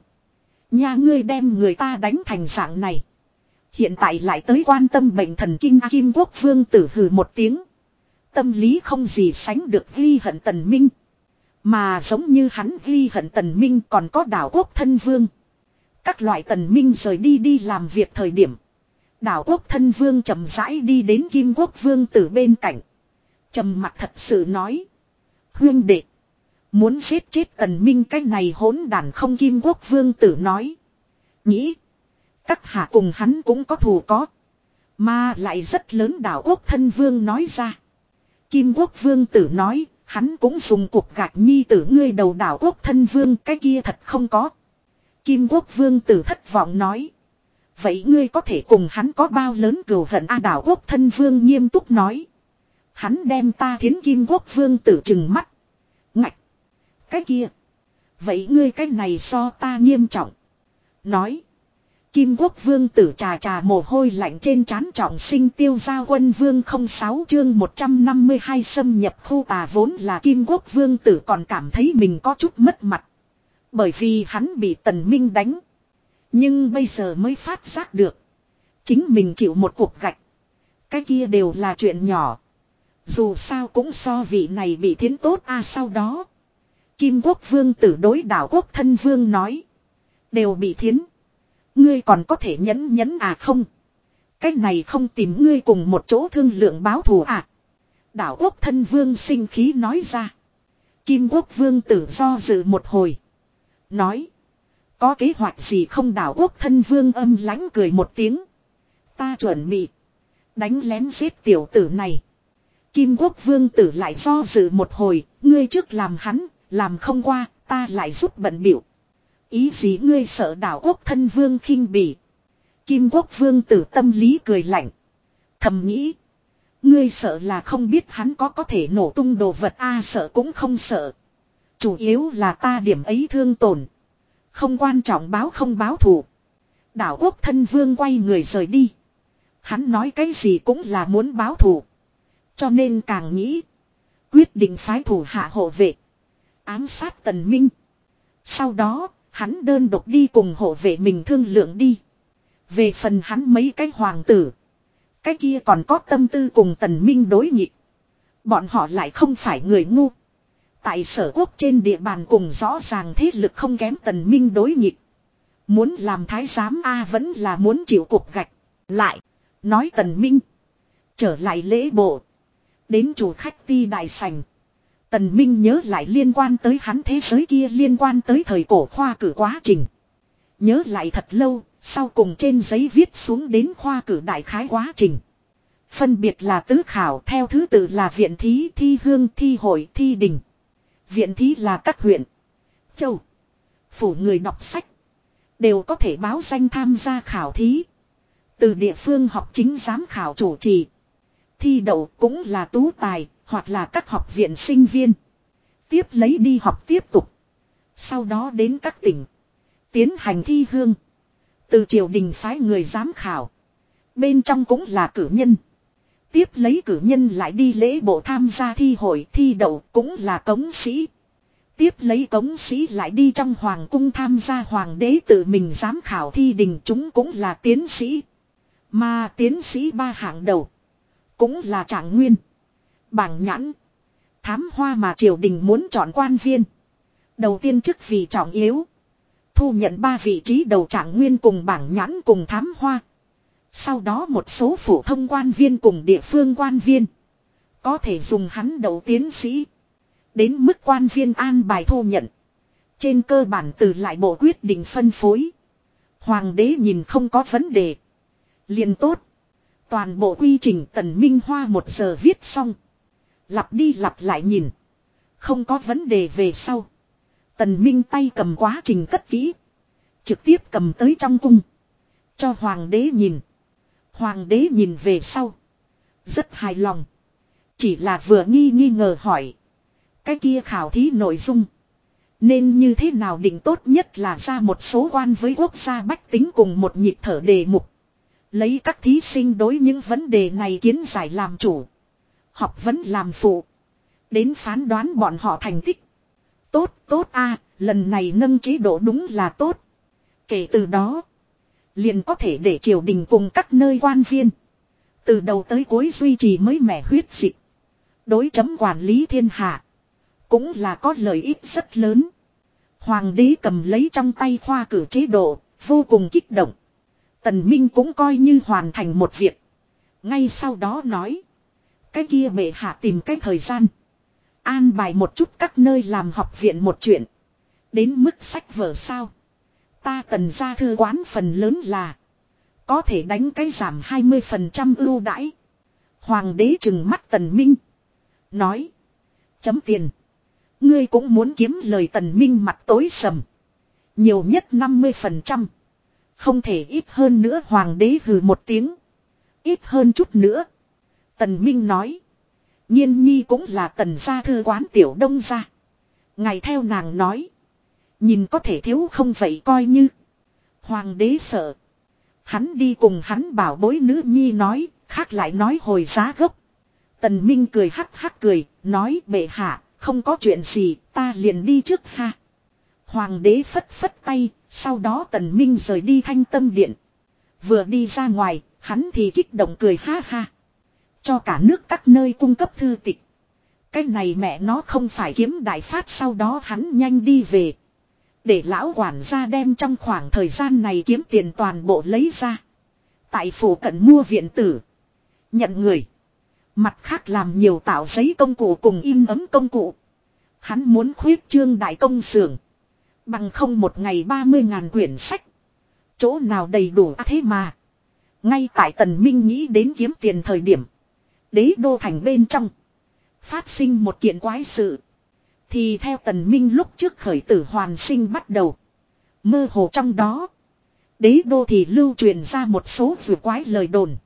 Nhà ngươi đem người ta đánh thành dạng này. Hiện tại lại tới quan tâm bệnh thần kinh Kim Quốc Vương tử hừ một tiếng. Tâm lý không gì sánh được ghi hận tần minh. Mà giống như hắn ghi hận tần minh còn có đảo quốc thân vương. Các loại tần minh rời đi đi làm việc thời điểm. Đảo quốc thân vương chậm rãi đi đến Kim Quốc Vương tử bên cạnh. trầm mặt thật sự nói. Huyên đệ. Muốn giết chết tần minh cái này hỗn đàn không Kim Quốc Vương tử nói. Nghĩ. Các hạ cùng hắn cũng có thù có. Mà lại rất lớn đảo quốc thân vương nói ra. Kim quốc vương tử nói, hắn cũng dùng cuộc gạch nhi tử ngươi đầu đảo quốc thân vương, cái kia thật không có. Kim quốc vương tử thất vọng nói. Vậy ngươi có thể cùng hắn có bao lớn cừu hận A đảo quốc thân vương nghiêm túc nói. Hắn đem ta thiến kim quốc vương tử chừng mắt. Ngạch. Cái kia. Vậy ngươi cái này so ta nghiêm trọng. Nói. Kim quốc vương tử trà trà mồ hôi lạnh trên trán trọng sinh tiêu gia quân vương 06 chương 152 xâm nhập khu tà vốn là kim quốc vương tử còn cảm thấy mình có chút mất mặt. Bởi vì hắn bị tần minh đánh. Nhưng bây giờ mới phát giác được. Chính mình chịu một cuộc gạch. Cái kia đều là chuyện nhỏ. Dù sao cũng so vị này bị thiến tốt, a, sau đó. Kim quốc vương tử đối đảo quốc thân vương nói. Đều bị thiến. Ngươi còn có thể nhẫn nhẫn à không? Cái này không tìm ngươi cùng một chỗ thương lượng báo thù à? Đảo quốc thân vương sinh khí nói ra. Kim quốc vương tử do dự một hồi. Nói. Có kế hoạch gì không đảo quốc thân vương âm lãnh cười một tiếng. Ta chuẩn bị. Đánh lén giết tiểu tử này. Kim quốc vương tử lại do dự một hồi. Ngươi trước làm hắn. Làm không qua. Ta lại giúp bận biểu. Ý gì ngươi sợ đảo quốc thân vương khinh bỉ. Kim quốc vương tử tâm lý cười lạnh. Thầm nghĩ. Ngươi sợ là không biết hắn có có thể nổ tung đồ vật a sợ cũng không sợ. Chủ yếu là ta điểm ấy thương tổn. Không quan trọng báo không báo thù. Đảo quốc thân vương quay người rời đi. Hắn nói cái gì cũng là muốn báo thù. Cho nên càng nghĩ. Quyết định phái thủ hạ hộ vệ. Ám sát tần minh. Sau đó, hắn đơn độc đi cùng hộ vệ mình thương lượng đi. Về phần hắn mấy cái hoàng tử. Cái kia còn có tâm tư cùng tần minh đối nghịch. Bọn họ lại không phải người ngu. Tại sở quốc trên địa bàn cùng rõ ràng thế lực không kém tần minh đối nghịch. Muốn làm thái giám A vẫn là muốn chịu cục gạch. Lại, nói tần minh. Trở lại lễ bộ. Đến chủ khách ti đại sành. Tần Minh nhớ lại liên quan tới hắn thế giới kia liên quan tới thời cổ khoa cử quá trình. Nhớ lại thật lâu, sau cùng trên giấy viết xuống đến khoa cử đại khái quá trình. Phân biệt là tứ khảo theo thứ tự là viện thí, thi hương, thi hội, thi đình. Viện thí là các huyện, châu, phủ người đọc sách. Đều có thể báo danh tham gia khảo thí. Từ địa phương học chính giám khảo chủ trì. Thi đậu cũng là tú tài, hoặc là các học viện sinh viên. Tiếp lấy đi học tiếp tục. Sau đó đến các tỉnh. Tiến hành thi hương. Từ triều đình phái người giám khảo. Bên trong cũng là cử nhân. Tiếp lấy cử nhân lại đi lễ bộ tham gia thi hội thi đậu cũng là cống sĩ. Tiếp lấy cống sĩ lại đi trong hoàng cung tham gia hoàng đế tự mình giám khảo thi đình chúng cũng là tiến sĩ. Mà tiến sĩ ba hạng đầu. Cũng là trạng nguyên. Bảng nhãn. Thám hoa mà triều đình muốn chọn quan viên. Đầu tiên chức vị trọng yếu. Thu nhận ba vị trí đầu trạng nguyên cùng bảng nhãn cùng thám hoa. Sau đó một số phổ thông quan viên cùng địa phương quan viên. Có thể dùng hắn đầu tiến sĩ. Đến mức quan viên an bài thu nhận. Trên cơ bản từ lại bộ quyết định phân phối. Hoàng đế nhìn không có vấn đề. liền tốt. Toàn bộ quy trình tần minh hoa một giờ viết xong. Lặp đi lặp lại nhìn. Không có vấn đề về sau. Tần Minh tay cầm quá trình cất kỹ. Trực tiếp cầm tới trong cung. Cho hoàng đế nhìn. Hoàng đế nhìn về sau. Rất hài lòng. Chỉ là vừa nghi nghi ngờ hỏi. Cái kia khảo thí nội dung. Nên như thế nào định tốt nhất là ra một số quan với quốc gia bách tính cùng một nhịp thở đề mục. Lấy các thí sinh đối những vấn đề này kiến giải làm chủ. Học vẫn làm phụ. Đến phán đoán bọn họ thành tích. Tốt, tốt a lần này nâng chế độ đúng là tốt. Kể từ đó, liền có thể để triều đình cùng các nơi quan viên. Từ đầu tới cuối duy trì mới mẻ huyết dịch. Đối chấm quản lý thiên hạ. Cũng là có lợi ích rất lớn. Hoàng đế cầm lấy trong tay khoa cử chế độ, vô cùng kích động. Tần Minh cũng coi như hoàn thành một việc. Ngay sau đó nói. Cái kia bệ hạ tìm cái thời gian. An bài một chút các nơi làm học viện một chuyện. Đến mức sách vở sao. Ta cần ra thư quán phần lớn là. Có thể đánh cái giảm 20% ưu đãi. Hoàng đế trừng mắt tần minh. Nói. Chấm tiền. Ngươi cũng muốn kiếm lời tần minh mặt tối sầm. Nhiều nhất 50%. Không thể ít hơn nữa, hoàng đế hừ một tiếng. Ít hơn chút nữa. Tần Minh nói. Nhiên nhi cũng là tần gia thư quán tiểu đông gia. Ngày theo nàng nói. Nhìn có thể thiếu không vậy coi như. Hoàng đế sợ. Hắn đi cùng hắn bảo bối nữ nhi nói. Khác lại nói hồi giá gốc. Tần Minh cười hắc hắc cười. Nói, bệ hạ. Không có chuyện gì. Ta liền đi trước ha. Hoàng đế phất phất tay. Sau đó tần Minh rời đi thanh tâm điện. Vừa đi ra ngoài. Hắn thì kích động cười ha ha. Cho cả nước các nơi cung cấp thư tịch. Cái này mẹ nó không phải kiếm đại phát sau đó hắn nhanh đi về. Để lão quản gia đem trong khoảng thời gian này kiếm tiền toàn bộ lấy ra. Tại phủ cận mua viện tử. Nhận người. Mặt khác làm nhiều tạo giấy công cụ cùng in ấm công cụ. Hắn muốn khuyết trương đại công xưởng. Bằng không một ngày 30 ngàn quyển sách. Chỗ nào đầy đủ à thế mà. Ngay tại tần minh nghĩ đến kiếm tiền thời điểm. Đế đô thành bên trong. Phát sinh một kiện quái sự. Thì theo tần minh lúc trước khởi tử hoàn sinh bắt đầu. Mơ hồ trong đó. Đế đô thì lưu truyền ra một số vừa quái lời đồn.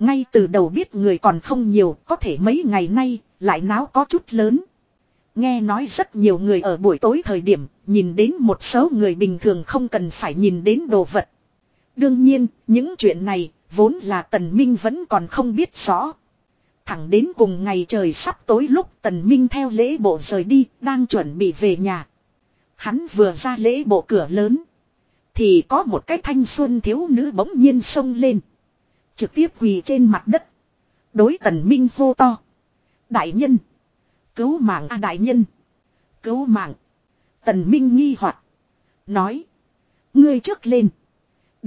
Ngay từ đầu biết người còn không nhiều, có thể mấy ngày nay, lại náo có chút lớn. Nghe nói rất nhiều người ở buổi tối thời điểm, nhìn đến một số người bình thường không cần phải nhìn đến đồ vật. Đương nhiên, những chuyện này, vốn là Tần Minh vẫn còn không biết rõ. Thẳng đến cùng ngày trời sắp tối lúc Tần Minh theo lễ bộ rời đi, đang chuẩn bị về nhà. Hắn vừa ra lễ bộ cửa lớn. Thì có một cái thanh xuân thiếu nữ bỗng nhiên xông lên. Trực tiếp quỳ trên mặt đất. Đối Tần Minh hô to. Đại nhân. Cứu mạng a đại nhân. Cứu mạng. Tần Minh nghi hoặc Nói. Ngươi trước lên.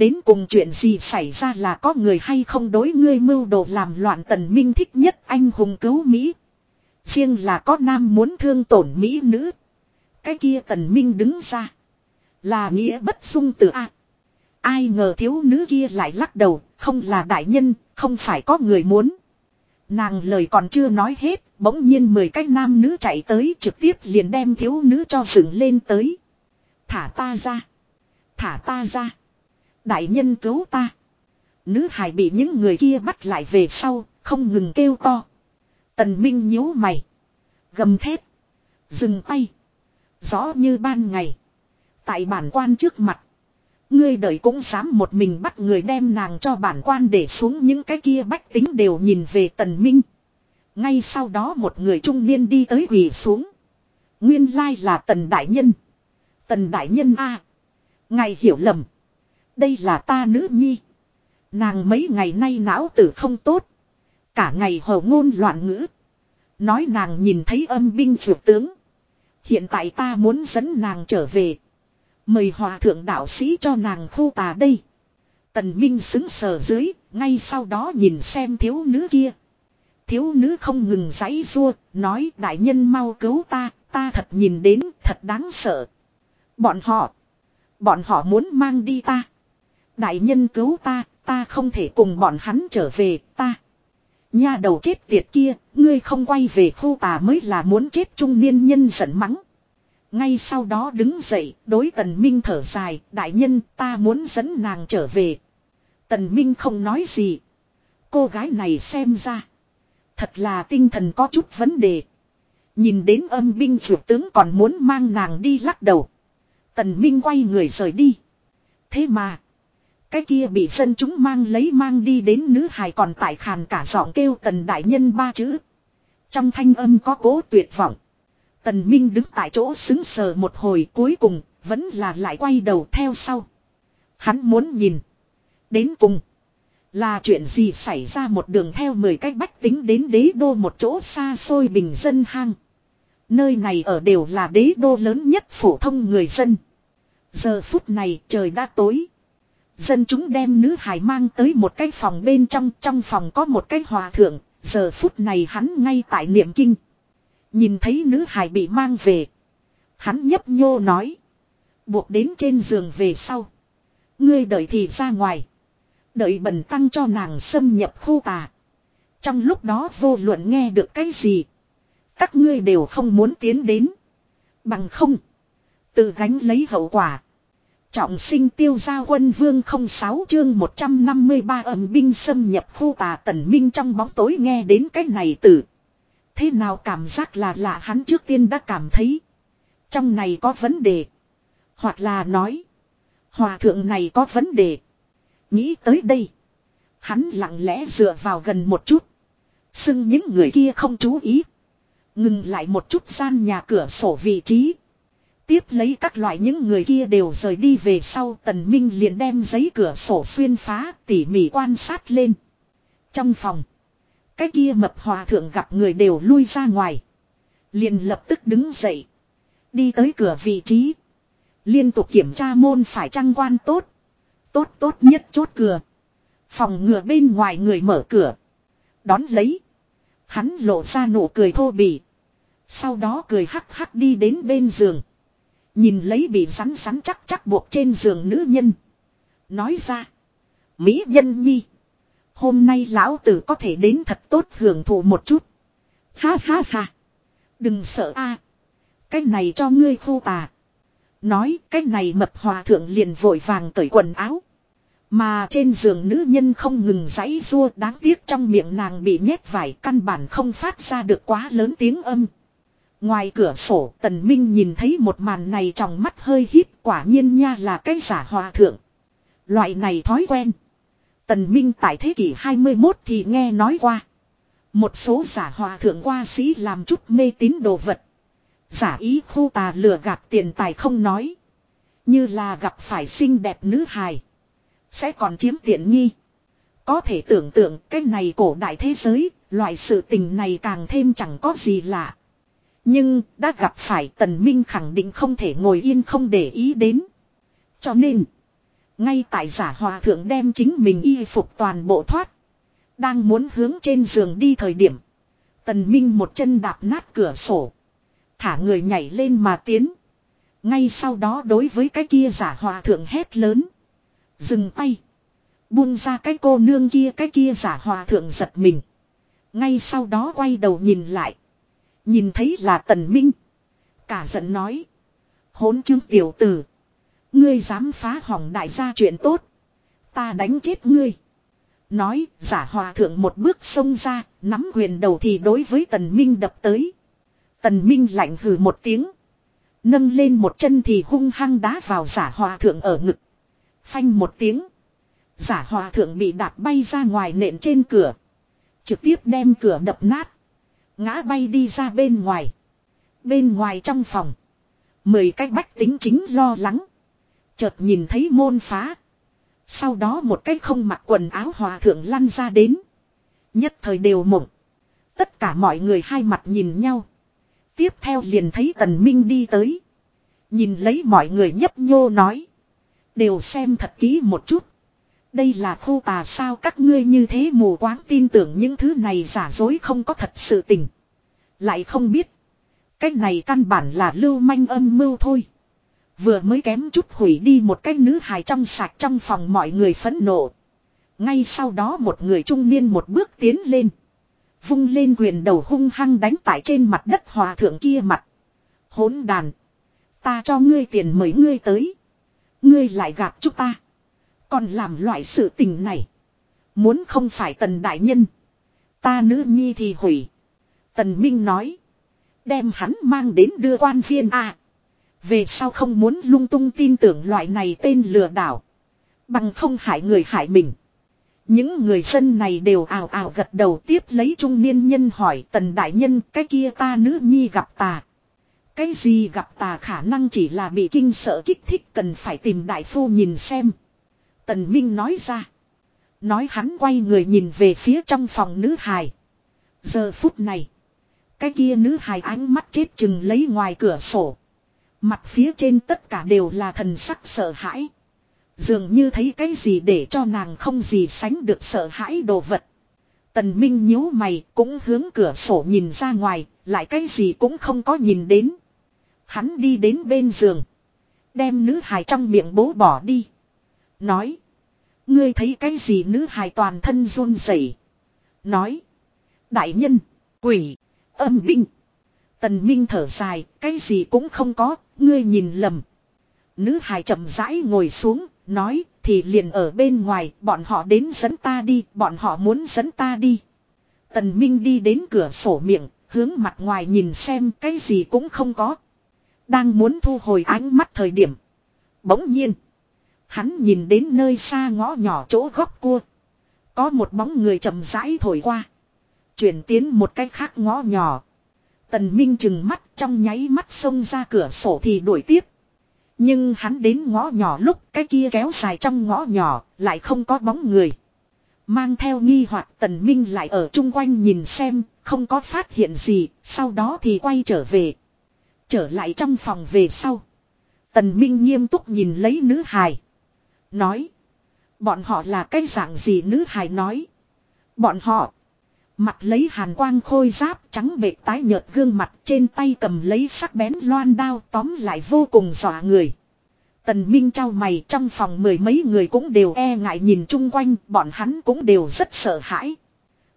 Đến cùng chuyện gì xảy ra là có người hay không đối ngươi mưu đồ làm loạn tần minh thích nhất anh hùng cứu Mỹ. Riêng là có nam muốn thương tổn Mỹ nữ. Cái kia tần minh đứng ra. Là nghĩa bất dung từ A. Ai ngờ thiếu nữ kia lại lắc đầu, không là đại nhân, không phải có người muốn. Nàng lời còn chưa nói hết, bỗng nhiên mười cái nam nữ chạy tới trực tiếp liền đem thiếu nữ cho dựng lên tới. Thả ta ra. Thả ta ra. Đại nhân cứu ta. Nữ hài bị những người kia bắt lại về sau, không ngừng kêu to. Tần Minh nhíu mày. Gầm thét. Dừng tay. Rõ như ban ngày. Tại bản quan trước mặt. Ngươi đợi cũng dám một mình bắt người đem nàng cho bản quan để xuống những cái kia bách tính đều nhìn về tần minh. Ngay sau đó một người trung niên đi tới quỳ xuống. Nguyên lai là tần đại nhân. Tần đại nhân a Ngài hiểu lầm. Đây là ta nữ nhi. Nàng mấy ngày nay não tử không tốt. Cả ngày hồ ngôn loạn ngữ. Nói nàng nhìn thấy âm binh vượt tướng. Hiện tại ta muốn dẫn nàng trở về. Mời hòa thượng đạo sĩ cho nàng khu tà đây. Tần Minh xứng sờ dưới, ngay sau đó nhìn xem thiếu nữ kia. Thiếu nữ không ngừng giãy rua, nói đại nhân mau cứu ta, ta thật nhìn đến, thật đáng sợ. Bọn họ, bọn họ muốn mang đi ta. Đại nhân cứu ta, ta không thể cùng bọn hắn trở về, ta. Nha đầu chết tiệt kia, ngươi không quay về khu tà mới là muốn chết trung niên nhân giận mắng. Ngay sau đó đứng dậy, đối tần minh thở dài, đại nhân ta muốn dẫn nàng trở về. Tần minh không nói gì. Cô gái này xem ra. Thật là tinh thần có chút vấn đề. Nhìn đến âm binh dược tướng còn muốn mang nàng đi lắc đầu. Tần minh quay người rời đi. Thế mà. Cái kia bị dân chúng mang lấy mang đi đến nữ hài còn tại khàn cả giọng kêu tần đại nhân ba chữ. Trong thanh âm có cố tuyệt vọng. Tần Minh đứng tại chỗ xứng sờ một hồi cuối cùng, vẫn là lại quay đầu theo sau. Hắn muốn nhìn. Đến cùng. Là chuyện gì xảy ra một đường theo 10 cách bách tính đến đế đô một chỗ xa xôi bình dân hang. Nơi này ở đều là đế đô lớn nhất phổ thông người dân. Giờ phút này trời đã tối. Dân chúng đem nữ hải mang tới một cái phòng bên trong, trong phòng có một cái hòa thượng, giờ phút này hắn ngay tại niệm kinh. Nhìn thấy nữ hải bị mang về. Hắn nhấp nhô nói. Buộc đến trên giường về sau. Ngươi đợi thì ra ngoài. Đợi bần tăng cho nàng xâm nhập khu tà. Trong lúc đó vô luận nghe được cái gì. Các ngươi đều không muốn tiến đến. Bằng không. Tự gánh lấy hậu quả. Trọng sinh tiêu gia quân vương 06 chương 153 ẩm binh xâm nhập khu tà tần minh trong bóng tối nghe đến cái này từ. Thế nào cảm giác là lạ hắn trước tiên đã cảm thấy. Trong này có vấn đề. Hoặc là nói. Hòa thượng này có vấn đề. Nghĩ tới đây. Hắn lặng lẽ dựa vào gần một chút. Xưng những người kia không chú ý. Ngừng lại một chút gian nhà cửa sổ vị trí. Tiếp lấy các loại những người kia đều rời đi về sau, tần minh liền đem giấy cửa sổ xuyên phá, tỉ mỉ quan sát lên. Trong phòng. Cái kia mập hòa thượng gặp người đều lui ra ngoài. Liền lập tức đứng dậy. Đi tới cửa vị trí. Liên tục kiểm tra môn phải trăng quan tốt. Tốt tốt nhất chốt cửa. Phòng ngừa bên ngoài người mở cửa. Đón lấy. Hắn lộ ra nụ cười thô bỉ. Sau đó cười hắc hắc đi đến bên giường. Nhìn lấy bị rắn rắn chắc chắc buộc trên giường nữ nhân. Nói ra. Mỹ nhân nhi. Hôm nay lão tử có thể đến thật tốt hưởng thụ một chút. Ha ha ha. Đừng sợ a. Cái này cho ngươi khô tà. Nói cái này mập hòa thượng liền vội vàng cởi quần áo. Mà trên giường nữ nhân không ngừng giãy rua đáng tiếc trong miệng nàng bị nhét vải căn bản không phát ra được quá lớn tiếng âm. Ngoài cửa sổ tần minh nhìn thấy một màn này trong mắt hơi híp quả nhiên nha là cái giả hòa thượng. Loại này thói quen. Tần minh tại thế kỷ 21 thì nghe nói qua. Một số giả hòa thượng qua sĩ làm chút mê tín đồ vật. Giả ý khu tà lừa gạt tiền tài không nói. Như là gặp phải xinh đẹp nữ hài. Sẽ còn chiếm tiện nghi. Có thể tưởng tượng cái này cổ đại thế giới, loại sự tình này càng thêm chẳng có gì lạ. Nhưng đã gặp phải tần minh khẳng định không thể ngồi yên không để ý đến. Cho nên, ngay tại giả hòa thượng đem chính mình y phục toàn bộ thoát. Đang muốn hướng trên giường đi thời điểm. Tần minh một chân đạp nát cửa sổ. Thả người nhảy lên mà tiến. Ngay sau đó đối với cái kia giả hòa thượng hét lớn. Dừng tay. Buông ra cái cô nương kia cái kia giả hòa thượng giật mình. Ngay sau đó quay đầu nhìn lại. Nhìn thấy là tần minh. Cả giận nói. Hốn chứng tiểu tử. Ngươi dám phá hỏng đại gia chuyện tốt. Ta đánh chết ngươi. Nói, giả hòa thượng một bước xông ra. Nắm quyền đầu thì đối với tần minh đập tới. Tần minh lạnh hừ một tiếng. Nâng lên một chân thì hung hăng đá vào giả hòa thượng ở ngực. Phanh một tiếng. Giả hòa thượng bị đạp bay ra ngoài nện trên cửa. Trực tiếp đem cửa đập nát. Ngã bay đi ra bên ngoài. Bên ngoài trong phòng. Mười cái bách tính chính lo lắng. Chợt nhìn thấy môn phá. Sau đó một cái không mặc quần áo hòa thượng lăn ra đến. Nhất thời đều mộng. Tất cả mọi người hai mặt nhìn nhau. Tiếp theo liền thấy tần minh đi tới. Nhìn lấy mọi người nhấp nhô nói. Đều xem thật kỹ một chút. Đây là khu tà sao các ngươi như thế mù quáng tin tưởng những thứ này giả dối không có thật sự tình. Lại không biết. Cái này căn bản là lưu manh âm mưu thôi. Vừa mới kém chút hủy đi một cái nữ hài trong sạch trong phòng mọi người phẫn nộ. Ngay sau đó một người trung niên một bước tiến lên. Vung lên quyền đầu hung hăng đánh tại trên mặt đất hòa thượng kia mặt. Hỗn đàn. Ta cho ngươi tiền mời ngươi tới. Ngươi lại gạt chúng ta. Còn làm loại sự tình này. Muốn không phải tần đại nhân. Ta nữ nhi thì hủy. Tần Minh nói. Đem hắn mang đến đưa quan viên à. Về sao không muốn lung tung tin tưởng loại này tên lừa đảo. Bằng không hại người hại mình. Những người dân này đều ào ào gật đầu tiếp lấy trung niên nhân hỏi tần đại nhân, cái kia ta nữ nhi gặp tà. Cái gì gặp tà khả năng chỉ là bị kinh sợ kích thích cần phải tìm đại phu nhìn xem. Tần Minh nói ra. Nói hắn quay người nhìn về phía trong phòng nữ hài. Giờ phút này. Cái kia nữ hài ánh mắt chết chừng lấy ngoài cửa sổ. Mặt phía trên tất cả đều là thần sắc sợ hãi. Dường như thấy cái gì để cho nàng không gì sánh được sợ hãi đồ vật. Tần Minh nhíu mày cũng hướng cửa sổ nhìn ra ngoài, lại cái gì cũng không có nhìn đến. Hắn đi đến bên giường. Đem nữ hài trong miệng bố bỏ đi. Nói. Ngươi thấy cái gì nữ hài toàn thân run rẩy. Nói. Đại nhân. Quỷ. Âm binh. Tần Minh thở dài. Cái gì cũng không có. Ngươi nhìn lầm. Nữ hài chậm rãi ngồi xuống. Nói. Thì liền ở bên ngoài. Bọn họ đến dẫn ta đi. Bọn họ muốn dẫn ta đi. Tần Minh đi đến cửa sổ miệng. Hướng mặt ngoài nhìn xem cái gì cũng không có. Đang muốn thu hồi ánh mắt thời điểm. Bỗng nhiên. Hắn nhìn đến nơi xa ngõ nhỏ chỗ góc cua. Có một bóng người chậm rãi thổi qua. Chuyển tiến một cái khác ngõ nhỏ. Tần Minh chừng mắt trong nháy mắt xông ra cửa sổ thì đuổi tiếp. Nhưng hắn đến ngõ nhỏ lúc cái kia kéo dài trong ngõ nhỏ lại không có bóng người. Mang theo nghi hoặc tần minh lại ở chung quanh nhìn xem, không có phát hiện gì, sau đó thì quay trở về. Trở lại trong phòng về sau. Tần minh nghiêm túc nhìn lấy nữ hài. Nói. Bọn họ là cái dạng gì nữ hài nói. Bọn họ. Mặt lấy hàn quang khôi giáp trắng bệt tái nhợt gương mặt trên tay cầm lấy sắc bén loan đao tóm lại vô cùng dọa người. Tần Minh trao mày trong phòng mười mấy người cũng đều e ngại nhìn chung quanh, bọn hắn cũng đều rất sợ hãi.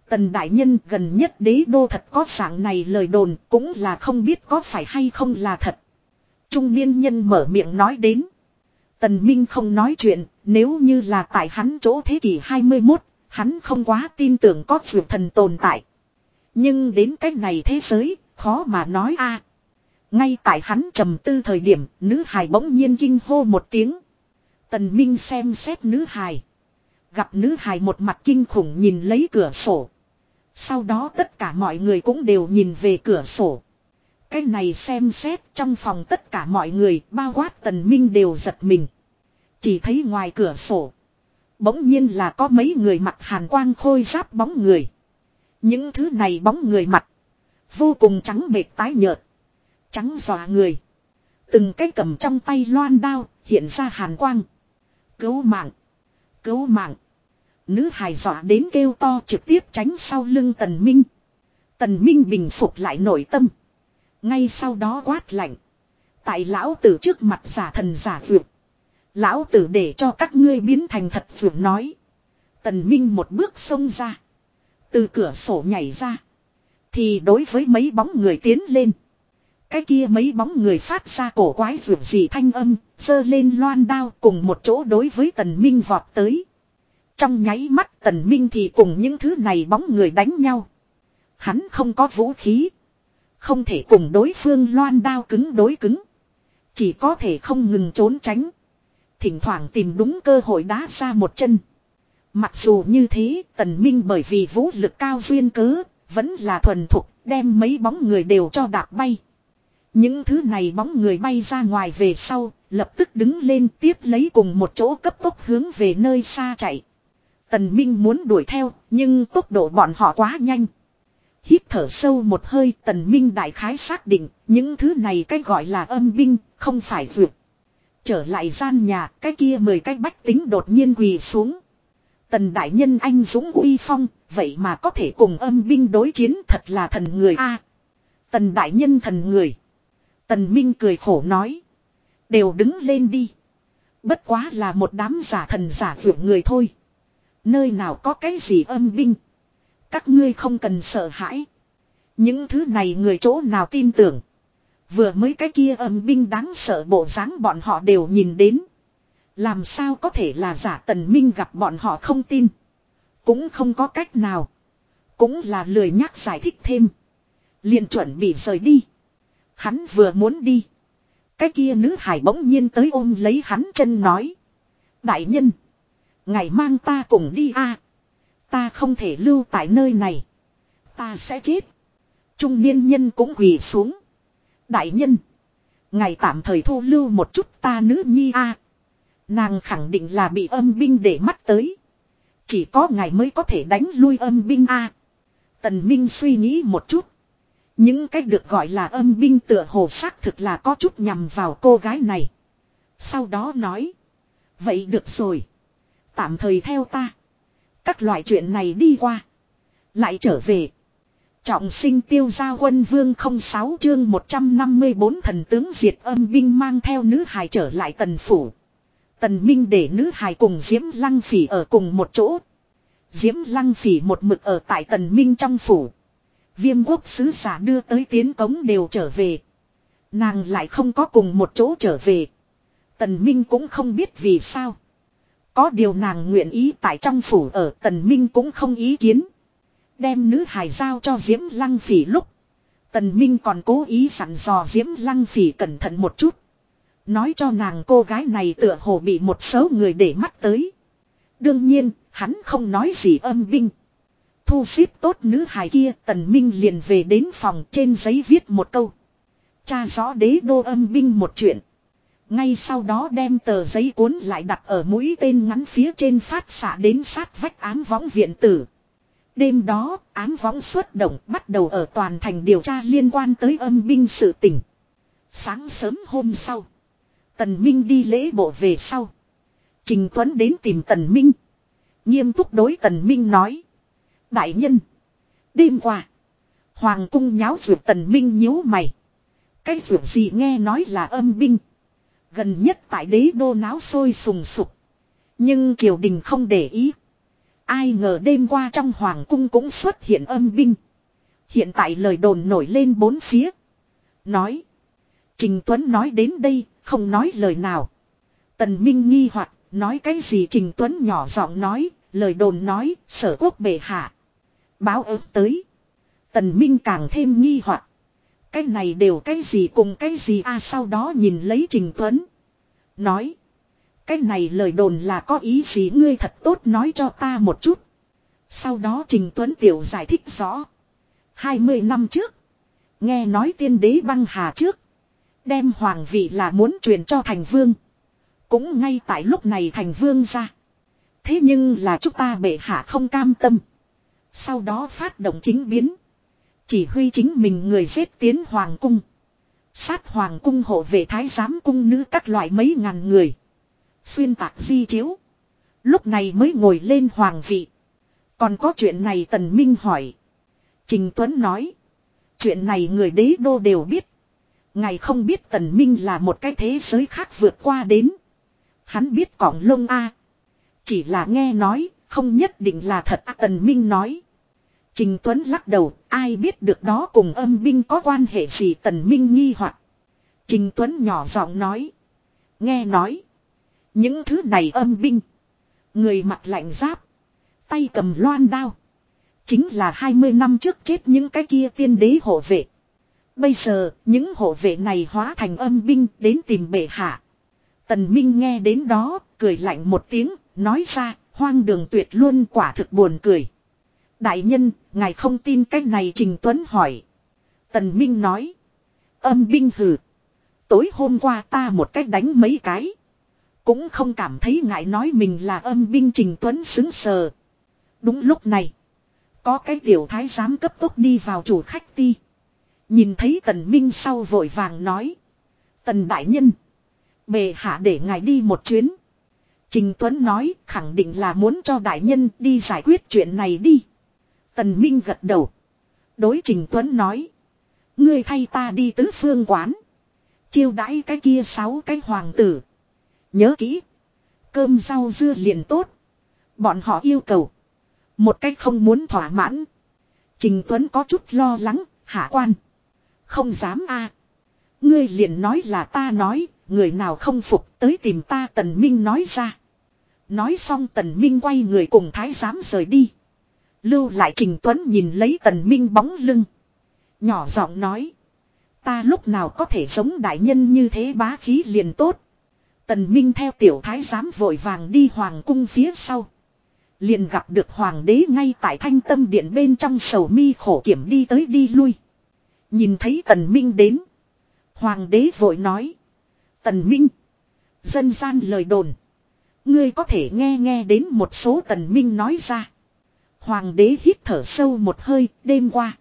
Tần Đại Nhân gần nhất đế đô thật có dạng này lời đồn cũng là không biết có phải hay không là thật. Trung niên nhân mở miệng nói đến. Tần Minh không nói chuyện, nếu như là tại hắn chỗ thế kỷ 21, hắn không quá tin tưởng có vượt thần tồn tại. Nhưng đến cách này thế giới, khó mà nói a. Ngay tại hắn trầm tư thời điểm, nữ hài bỗng nhiên kinh hô một tiếng. Tần Minh xem xét nữ hài. Gặp nữ hài một mặt kinh khủng nhìn lấy cửa sổ. Sau đó tất cả mọi người cũng đều nhìn về cửa sổ. Cái này xem xét trong phòng tất cả mọi người, bao quát tần minh đều giật mình. Chỉ thấy ngoài cửa sổ. Bỗng nhiên là có mấy người mặt hàn quang khôi giáp bóng người. Những thứ này bóng người mặt. Vô cùng trắng bệt tái nhợt. Trắng dọa người. Từng cái cầm trong tay loan đao hiện ra hàn quang. Cứu mạng. Cứu mạng. Nữ hài dọa đến kêu to trực tiếp tránh sau lưng tần minh. Tần minh bình phục lại nội tâm. Ngay sau đó quát lạnh. Tại lão tử trước mặt giả thần giả vượt. Lão tử để cho các ngươi biến thành thật vượt nói. Tần Minh một bước xông ra. Từ cửa sổ nhảy ra. Thì đối với mấy bóng người tiến lên. Cái kia mấy bóng người phát ra cổ quái vượt gì thanh âm. Sơ lên loan đao cùng một chỗ đối với tần Minh vọt tới. Trong nháy mắt tần Minh thì cùng những thứ này bóng người đánh nhau. Hắn không có vũ khí. Không thể cùng đối phương loan đao cứng đối cứng. Chỉ có thể không ngừng trốn tránh. Thỉnh thoảng tìm đúng cơ hội đá ra một chân. Mặc dù như thế, tần minh bởi vì vũ lực cao duyên cớ, vẫn là thuần thục, đem mấy bóng người đều cho đạp bay. Những thứ này bóng người bay ra ngoài về sau, lập tức đứng lên tiếp lấy cùng một chỗ cấp tốc hướng về nơi xa chạy. Tần Minh muốn đuổi theo, nhưng tốc độ bọn họ quá nhanh. Hít thở sâu một hơi tần minh đại khái xác định, những thứ này cái gọi là âm binh, không phải vượt. Trở lại gian nhà, cái kia mười cái bách tính đột nhiên quỳ xuống. Tần đại nhân anh dũng uy phong, vậy mà có thể cùng âm binh đối chiến thật là thần người a Tần đại nhân thần người. Tần minh cười khổ nói. Đều đứng lên đi. Bất quá là một đám giả thần giả vượt người thôi. Nơi nào có cái gì âm binh. Các ngươi không cần sợ hãi. Những thứ này người chỗ nào tin tưởng. Vừa mới cái kia âm binh đáng sợ bộ dáng bọn họ đều nhìn đến. Làm sao có thể là giả tần minh gặp bọn họ không tin. Cũng không có cách nào. Cũng là lười nhắc giải thích thêm. liền chuẩn bị rời đi. Hắn vừa muốn đi. Cái kia nữ hải bỗng nhiên tới ôm lấy hắn chân nói. Đại nhân. Ngày mang ta cùng đi a Ta không thể lưu tại nơi này. Ta sẽ chết. Trung niên nhân cũng quỳ xuống. Đại nhân. Ngày tạm thời thu lưu một chút ta nữ nhi a. Nàng khẳng định là bị âm binh để mắt tới. Chỉ có ngài mới có thể đánh lui âm binh a. Tần Minh suy nghĩ một chút. Những cách được gọi là âm binh tựa hồ xác thực là có chút nhằm vào cô gái này. Sau đó nói. Vậy được rồi. Tạm thời theo ta. Các loại chuyện này đi qua. Lại trở về. Trọng sinh tiêu gia quân vương 06 chương 154 thần tướng diệt âm binh mang theo nữ hài trở lại tần phủ. Tần Minh để nữ hài cùng Diễm Lăng Phỉ ở cùng một chỗ. Diễm Lăng Phỉ một mực ở tại tần Minh trong phủ. Viêm quốc sứ giả đưa tới tiến cống đều trở về. Nàng lại không có cùng một chỗ trở về. Tần Minh cũng không biết vì sao. Có điều nàng nguyện ý tại trong phủ ở tần minh cũng không ý kiến. Đem nữ hài giao cho Diễm Lăng Phỉ lúc. Tần Minh còn cố ý sẵn dò Diễm Lăng Phỉ cẩn thận một chút. Nói cho nàng cô gái này tựa hồ bị một số người để mắt tới. Đương nhiên, hắn không nói gì âm binh. Thu xếp tốt nữ hài kia, tần minh liền về đến phòng trên giấy viết một câu. Cha rõ đế đô âm binh một chuyện. Ngay sau đó đem tờ giấy cuốn lại đặt ở mũi tên ngắn phía trên phát xạ đến sát vách ám võng viện tử. Đêm đó, ám võng xuất động bắt đầu ở toàn thành điều tra liên quan tới âm binh sự tình. Sáng sớm hôm sau, Tần Minh đi lễ bộ về sau. Trình Tuấn đến tìm Tần Minh. Nghiêm túc đối Tần Minh nói. Đại nhân, Đêm qua. Hoàng cung nháo ruột tần minh nhíu mày. Cái ruột gì nghe nói là âm binh. Gần nhất tại đế đô náo sôi sùng sục. Nhưng triều đình không để ý. Ai ngờ đêm qua trong hoàng cung cũng xuất hiện âm binh. Hiện tại lời đồn nổi lên bốn phía. Nói. Trình Tuấn nói đến đây, không nói lời nào. Tần Minh nghi hoặc nói cái gì Trình Tuấn nhỏ giọng nói, lời đồn nói, sở quốc bệ hạ. Báo ớt tới. Tần Minh càng thêm nghi hoặc cái này đều cái gì cùng cái gì a sau đó nhìn lấy Trình Tuấn. Nói. Cái này lời đồn là có ý gì ngươi thật tốt nói cho ta một chút. Sau đó Trình Tuấn Tiểu giải thích rõ. 20 năm trước. Nghe nói tiên đế băng hà trước. Đem hoàng vị là muốn truyền cho thành vương. Cũng ngay tại lúc này thành vương ra. Thế nhưng là chúng ta bệ hạ không cam tâm. Sau đó phát động chính biến. Chỉ huy chính mình người giết tiến hoàng cung. Sát hoàng cung hộ vệ thái giám cung nữ các loại mấy ngàn người. Xuyên tạc di chiếu. Lúc này mới ngồi lên hoàng vị. Còn có chuyện này Tần Minh hỏi. Trình Tuấn nói. Chuyện này người đế đô đều biết. Ngài không biết Tần Minh là một cái thế giới khác vượt qua đến. Hắn biết cỏng lông A. Chỉ là nghe nói, không nhất định là thật A Tần Minh nói. Trình Tuấn lắc đầu, ai biết được đó cùng âm binh có quan hệ gì Tần Minh nghi hoặc. Trình Tuấn nhỏ giọng nói. Nghe nói. Những thứ này âm binh. Người mặt lạnh giáp. Tay cầm loan đao. Chính là 20 năm trước chết những cái kia tiên đế hộ vệ. Bây giờ, những hộ vệ này hóa thành âm binh đến tìm bệ hạ. Tần Minh nghe đến đó, cười lạnh một tiếng, nói ra, hoang đường tuyệt luôn quả thực buồn cười. Đại nhân, ngài không tin cái này Trình Tuấn hỏi. Tần Minh nói. Âm binh hừ. Tối hôm qua ta một cách đánh mấy cái. Cũng không cảm thấy ngại nói mình là âm binh Trình Tuấn xứng sờ. Đúng lúc này. Có cái tiểu thái giám cấp tốc đi vào chủ khách ti. Nhìn thấy tần minh sau vội vàng nói. Tần đại nhân. Bề hạ để ngài đi một chuyến. Trình Tuấn nói khẳng định là muốn cho đại nhân đi giải quyết chuyện này đi. Tần Minh gật đầu. Đối Trình Tuấn nói. Ngươi thay ta đi tứ phương quán. Chiêu đãi cái kia sáu cái hoàng tử. Nhớ kỹ. Cơm rau dưa liền tốt. Bọn họ yêu cầu. Một cách không muốn thỏa mãn. Trình Tuấn có chút lo lắng, hạ quan. Không dám a Ngươi liền nói là ta nói, người nào không phục tới tìm ta Tần Minh nói ra. Nói xong Tần Minh quay người cùng thái giám rời đi. Lưu lại Trình Tuấn nhìn lấy Tần Minh bóng lưng. Nhỏ giọng nói. Ta lúc nào có thể giống đại nhân như thế bá khí liền tốt. Tần Minh theo tiểu thái giám vội vàng đi hoàng cung phía sau. Liền gặp được hoàng đế ngay tại thanh tâm điện bên trong sầu mi khổ kiểm đi tới đi lui. Nhìn thấy tần minh đến. Hoàng đế vội nói. Tần minh. Dân gian lời đồn. Ngươi có thể nghe nghe đến một số tần minh nói ra. Hoàng đế hít thở sâu một hơi đêm qua.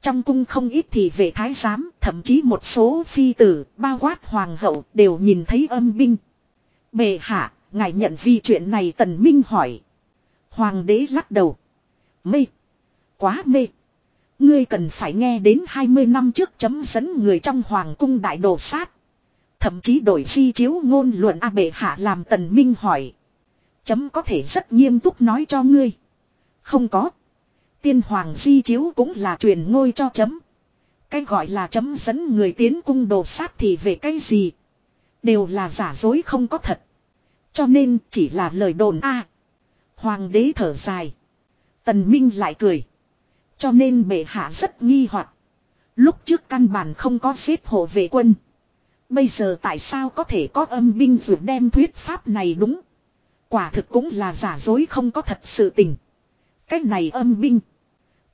Trong cung không ít thì về thái giám, thậm chí một số phi tử, bao quát hoàng hậu đều nhìn thấy âm binh. Bệ hạ, ngài nhận vì chuyện này tần minh hỏi. Hoàng đế lắc đầu. Mê. Quá mê. Ngươi cần phải nghe đến 20 năm trước chấm dẫn người trong hoàng cung đại đồ sát. Thậm chí đổi di chiếu ngôn luận A bệ hạ làm tần minh hỏi. Chấm có thể rất nghiêm túc nói cho ngươi. Không có. Tiên hoàng di chiếu cũng là truyền ngôi cho chấm. Cái gọi là chấm dẫn người tiến cung đồ sát thì về cái gì. Đều là giả dối không có thật. Cho nên chỉ là lời đồn a Hoàng đế thở dài. Tần Minh lại cười. Cho nên bệ hạ rất nghi hoặc. Lúc trước căn bản không có xếp hộ vệ quân. Bây giờ tại sao có thể có âm binh vượt đem thuyết pháp này đúng. Quả thực cũng là giả dối không có thật sự tình cái này âm binh.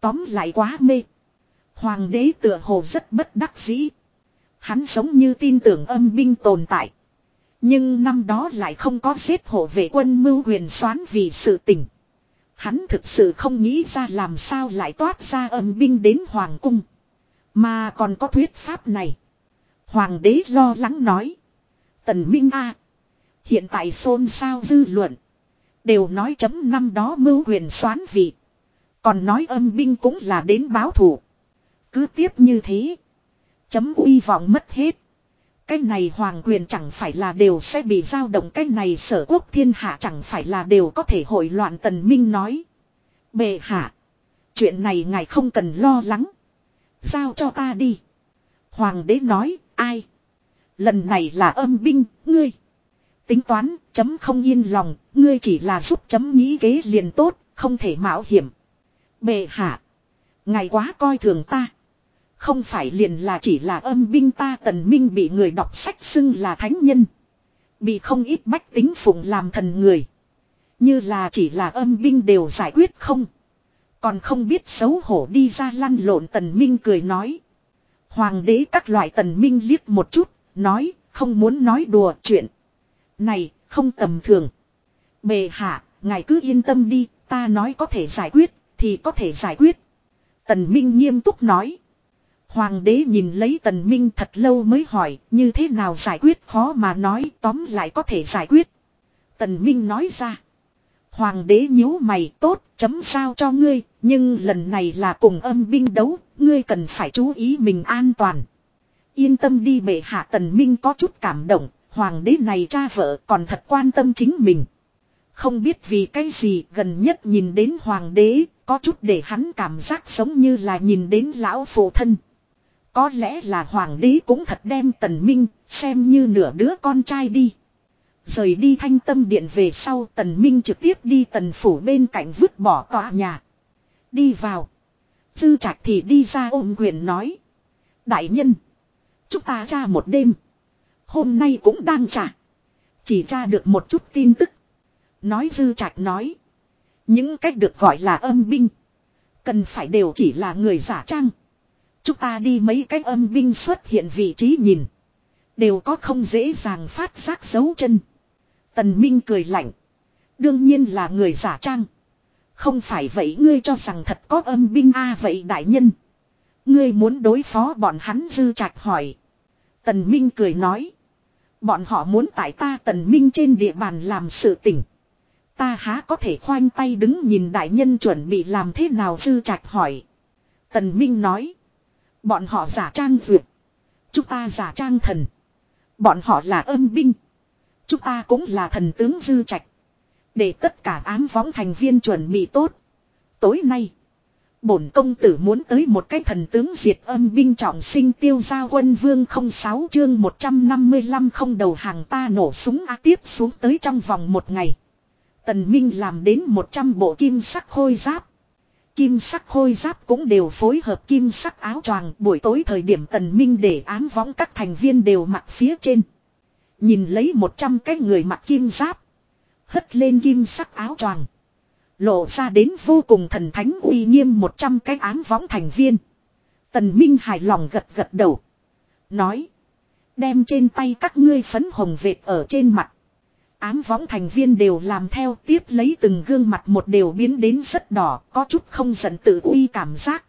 Tóm lại quá mê. Hoàng đế tựa hồ rất bất đắc dĩ. Hắn giống như tin tưởng âm binh tồn tại. Nhưng năm đó lại không có xếp hộ vệ quân mưu huyền xoán vì sự tình. Hắn thực sự không nghĩ ra làm sao lại toát ra âm binh đến Hoàng cung. Mà còn có thuyết pháp này. Hoàng đế lo lắng nói. Tần Minh A. hiện tại xôn xao dư luận. Đều nói chấm năm đó mưu huyền xoán vị. Còn nói âm binh cũng là đến báo thù. Cứ tiếp như thế. Chấm uy vọng mất hết. Cái này hoàng quyền chẳng phải là đều sẽ bị giao động cái này sở quốc thiên hạ chẳng phải là đều có thể hội loạn tần minh nói. Bệ hạ. Chuyện này ngài không cần lo lắng. Giao cho ta đi. Hoàng đế nói, ai? Lần này là âm binh, ngươi. Tính toán, chấm không yên lòng, ngươi chỉ là giúp chấm nghĩ kế liền tốt, không thể mạo hiểm. Bệ hạ. Ngài quá coi thường ta. Không phải liền là chỉ là âm binh ta tần minh bị người đọc sách xưng là thánh nhân. Bị không ít bách tính phụng làm thần người. Như là chỉ là âm binh đều giải quyết không. Còn không biết xấu hổ đi ra lăn lộn tần minh cười nói. Hoàng đế các loại tần minh liếc một chút, nói, không muốn nói đùa chuyện. Này, không tầm thường. Bề hạ, ngài cứ yên tâm đi, ta nói có thể giải quyết, thì có thể giải quyết. Tần Minh nghiêm túc nói. Hoàng đế nhìn lấy Tần Minh thật lâu mới hỏi, như thế nào giải quyết khó mà nói, tóm lại có thể giải quyết. Tần Minh nói ra. Hoàng đế nhíu mày tốt, chấm sao cho ngươi, nhưng lần này là cùng âm binh đấu, ngươi cần phải chú ý mình an toàn. Yên tâm đi bệ hạ tần minh có chút cảm động, hoàng đế này cha vợ còn thật quan tâm chính mình. Không biết vì cái gì gần nhất nhìn đến hoàng đế, có chút để hắn cảm giác giống như là nhìn đến lão phụ thân. Có lẽ là hoàng đế cũng thật đem tần minh, xem như nửa đứa con trai đi. Rời đi thanh tâm điện về sau tần minh trực tiếp đi tần phủ bên cạnh vứt bỏ tòa nhà. Đi vào. Dư trạch thì đi ra ôm quyền nói. Đại nhân. Chúng ta ra một đêm. Hôm nay cũng đang trả. Chỉ tra được một chút tin tức. Nói dư trạch nói. Những cách được gọi là âm binh. Cần phải đều chỉ là người giả trang. Chúng ta đi mấy cái âm binh xuất hiện vị trí nhìn. Đều có không dễ dàng phát giác dấu chân. Tần Minh cười lạnh. Đương nhiên là người giả trang. Không phải vậy ngươi cho rằng thật có âm binh a vậy đại nhân. Ngươi muốn đối phó bọn hắn dư trạch hỏi. Tần Minh cười nói. Bọn họ muốn tại ta tần Minh trên địa bàn làm sự tỉnh. Ta há có thể khoanh tay đứng nhìn đại nhân chuẩn bị làm thế nào dư trạch hỏi. Tần Minh nói. Bọn họ giả trang duyệt, Chúng ta giả trang thần. Bọn họ là âm binh. Chúng ta cũng là thần tướng dư trạch. Để tất cả ám võng thành viên chuẩn bị tốt. Tối nay. Bổn công tử muốn tới một cái thần tướng diệt âm binh trọng sinh tiêu gia quân vương 06 chương 155 không đầu hàng ta nổ súng a tiếp xuống tới trong vòng một ngày. Tần Minh làm đến 100 bộ kim sắc khôi giáp. Kim sắc khôi giáp cũng đều phối hợp kim sắc áo choàng buổi tối thời điểm tần minh để ám võng các thành viên đều mặc phía trên. Nhìn lấy 100 cái người mặc kim giáp. Hất lên kim sắc áo choàng. Lộ ra đến vô cùng thần thánh uy nghiêm 100 cái án võng thành viên. Tần Minh hài lòng gật gật đầu. Nói. Đem trên tay các ngươi phấn hồng vệt ở trên mặt. Ám võng thành viên đều làm theo tiếp lấy từng gương mặt một đều biến đến rất đỏ, có chút không giận tự uy cảm giác.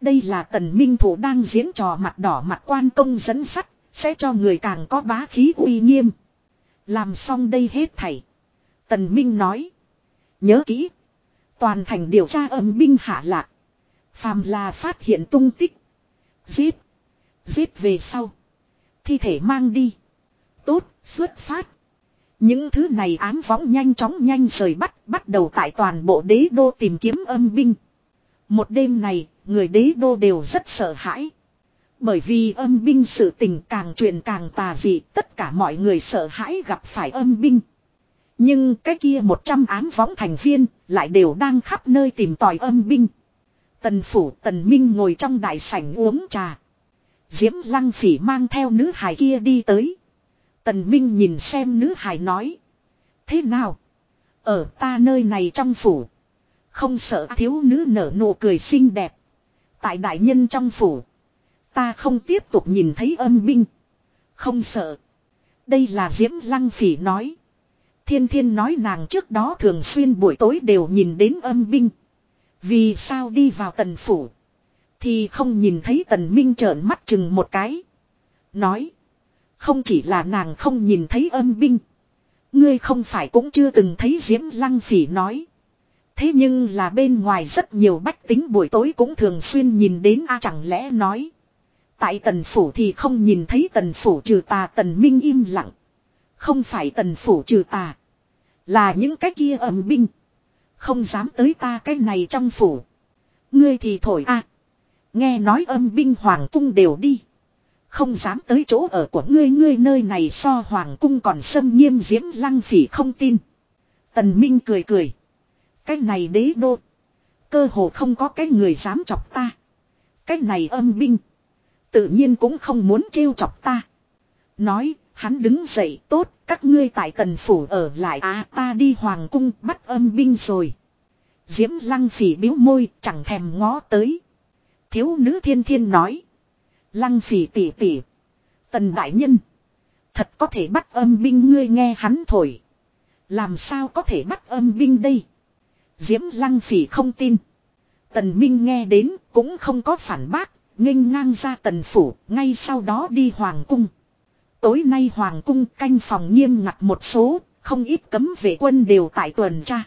Đây là tần minh thủ đang diễn trò mặt đỏ mặt quan công dẫn sắt, sẽ cho người càng có bá khí uy nghiêm. Làm xong đây hết thảy. Tần Minh nói. Nhớ kỹ. Toàn thành điều tra âm binh hạ lạc. Phàm là phát hiện tung tích. Giết. Giết về sau. Thi thể mang đi. Tốt, xuất phát. Những thứ này ám võng nhanh chóng nhanh rời bắt, bắt đầu tại toàn bộ đế đô tìm kiếm âm binh. Một đêm này, người đế đô đều rất sợ hãi. Bởi vì âm binh sự tình càng truyền càng tà dị, tất cả mọi người sợ hãi gặp phải âm binh. Nhưng cái kia một trăm ám võng thành viên lại đều đang khắp nơi tìm tòi âm binh. Tần phủ, tần minh ngồi trong đại sảnh uống trà. Diễm lăng phỉ mang theo nữ hài kia đi tới. Tần minh nhìn xem nữ hài nói. Thế nào? Ở ta nơi này trong phủ. Không sợ thiếu nữ nở nụ cười xinh đẹp. Tại đại nhân trong phủ. Ta không tiếp tục nhìn thấy âm binh. Không sợ. Đây là Diễm Lăng Phỉ nói. Thiên Thiên nói nàng trước đó thường xuyên buổi tối đều nhìn đến âm binh. Vì sao đi vào tần phủ. Thì không nhìn thấy tần minh trợn mắt chừng một cái. Nói. Không chỉ là nàng không nhìn thấy âm binh. Ngươi không phải cũng chưa từng thấy Diễm Lăng Phỉ nói. Thế nhưng là bên ngoài rất nhiều bách tính buổi tối cũng thường xuyên nhìn đến a chẳng lẽ nói. Tại tần phủ thì không nhìn thấy tần phủ trừ tà tần minh im lặng. Không phải tần phủ trừ tà. Là những cái kia ẩm binh. Không dám tới ta cái này trong phủ. Ngươi thì thổi a Nghe nói âm binh hoàng cung đều đi. Không dám tới chỗ ở của ngươi ngươi nơi này so hoàng cung còn xâm nghiêm diễm lăng phỉ không tin. Tần Minh cười cười. Cái này đế đô. Cơ hồ không có cái người dám chọc ta. Cái này âm binh. Tự nhiên cũng không muốn trêu chọc ta. Nói, hắn đứng dậy tốt, các ngươi tại tần phủ ở lại à ta đi hoàng cung bắt âm binh rồi. Diễm lăng phỉ biếu môi, chẳng thèm ngó tới. Thiếu nữ thiên thiên nói. Lăng phỉ tỉ tỉ. Tần đại nhân. Thật có thể bắt âm binh ngươi nghe hắn thổi. Làm sao có thể bắt âm binh đây? Diễm lăng phỉ không tin. Tần Minh nghe đến cũng không có phản bác, nghênh ngang ra tần phủ, ngay sau đó đi hoàng cung. Tối nay hoàng cung canh phòng nghiêm ngặt một số, không ít cấm vệ quân đều tại tuần tra.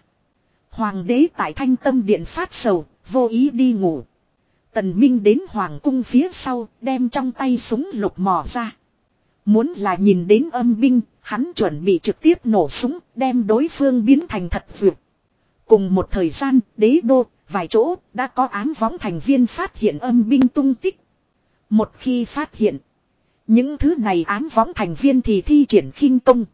Hoàng đế tại thanh tâm điện phát sầu, vô ý đi ngủ. Tần Minh đến hoàng cung phía sau, đem trong tay súng lục mò ra. Muốn là nhìn đến âm binh, hắn chuẩn bị trực tiếp nổ súng, đem đối phương biến thành thật vượt. Cùng một thời gian, đế đô, vài chỗ, đã có ám võng thành viên phát hiện âm binh tung tích. Một khi phát hiện, những thứ này ám võng thành viên thì thi triển khinh công.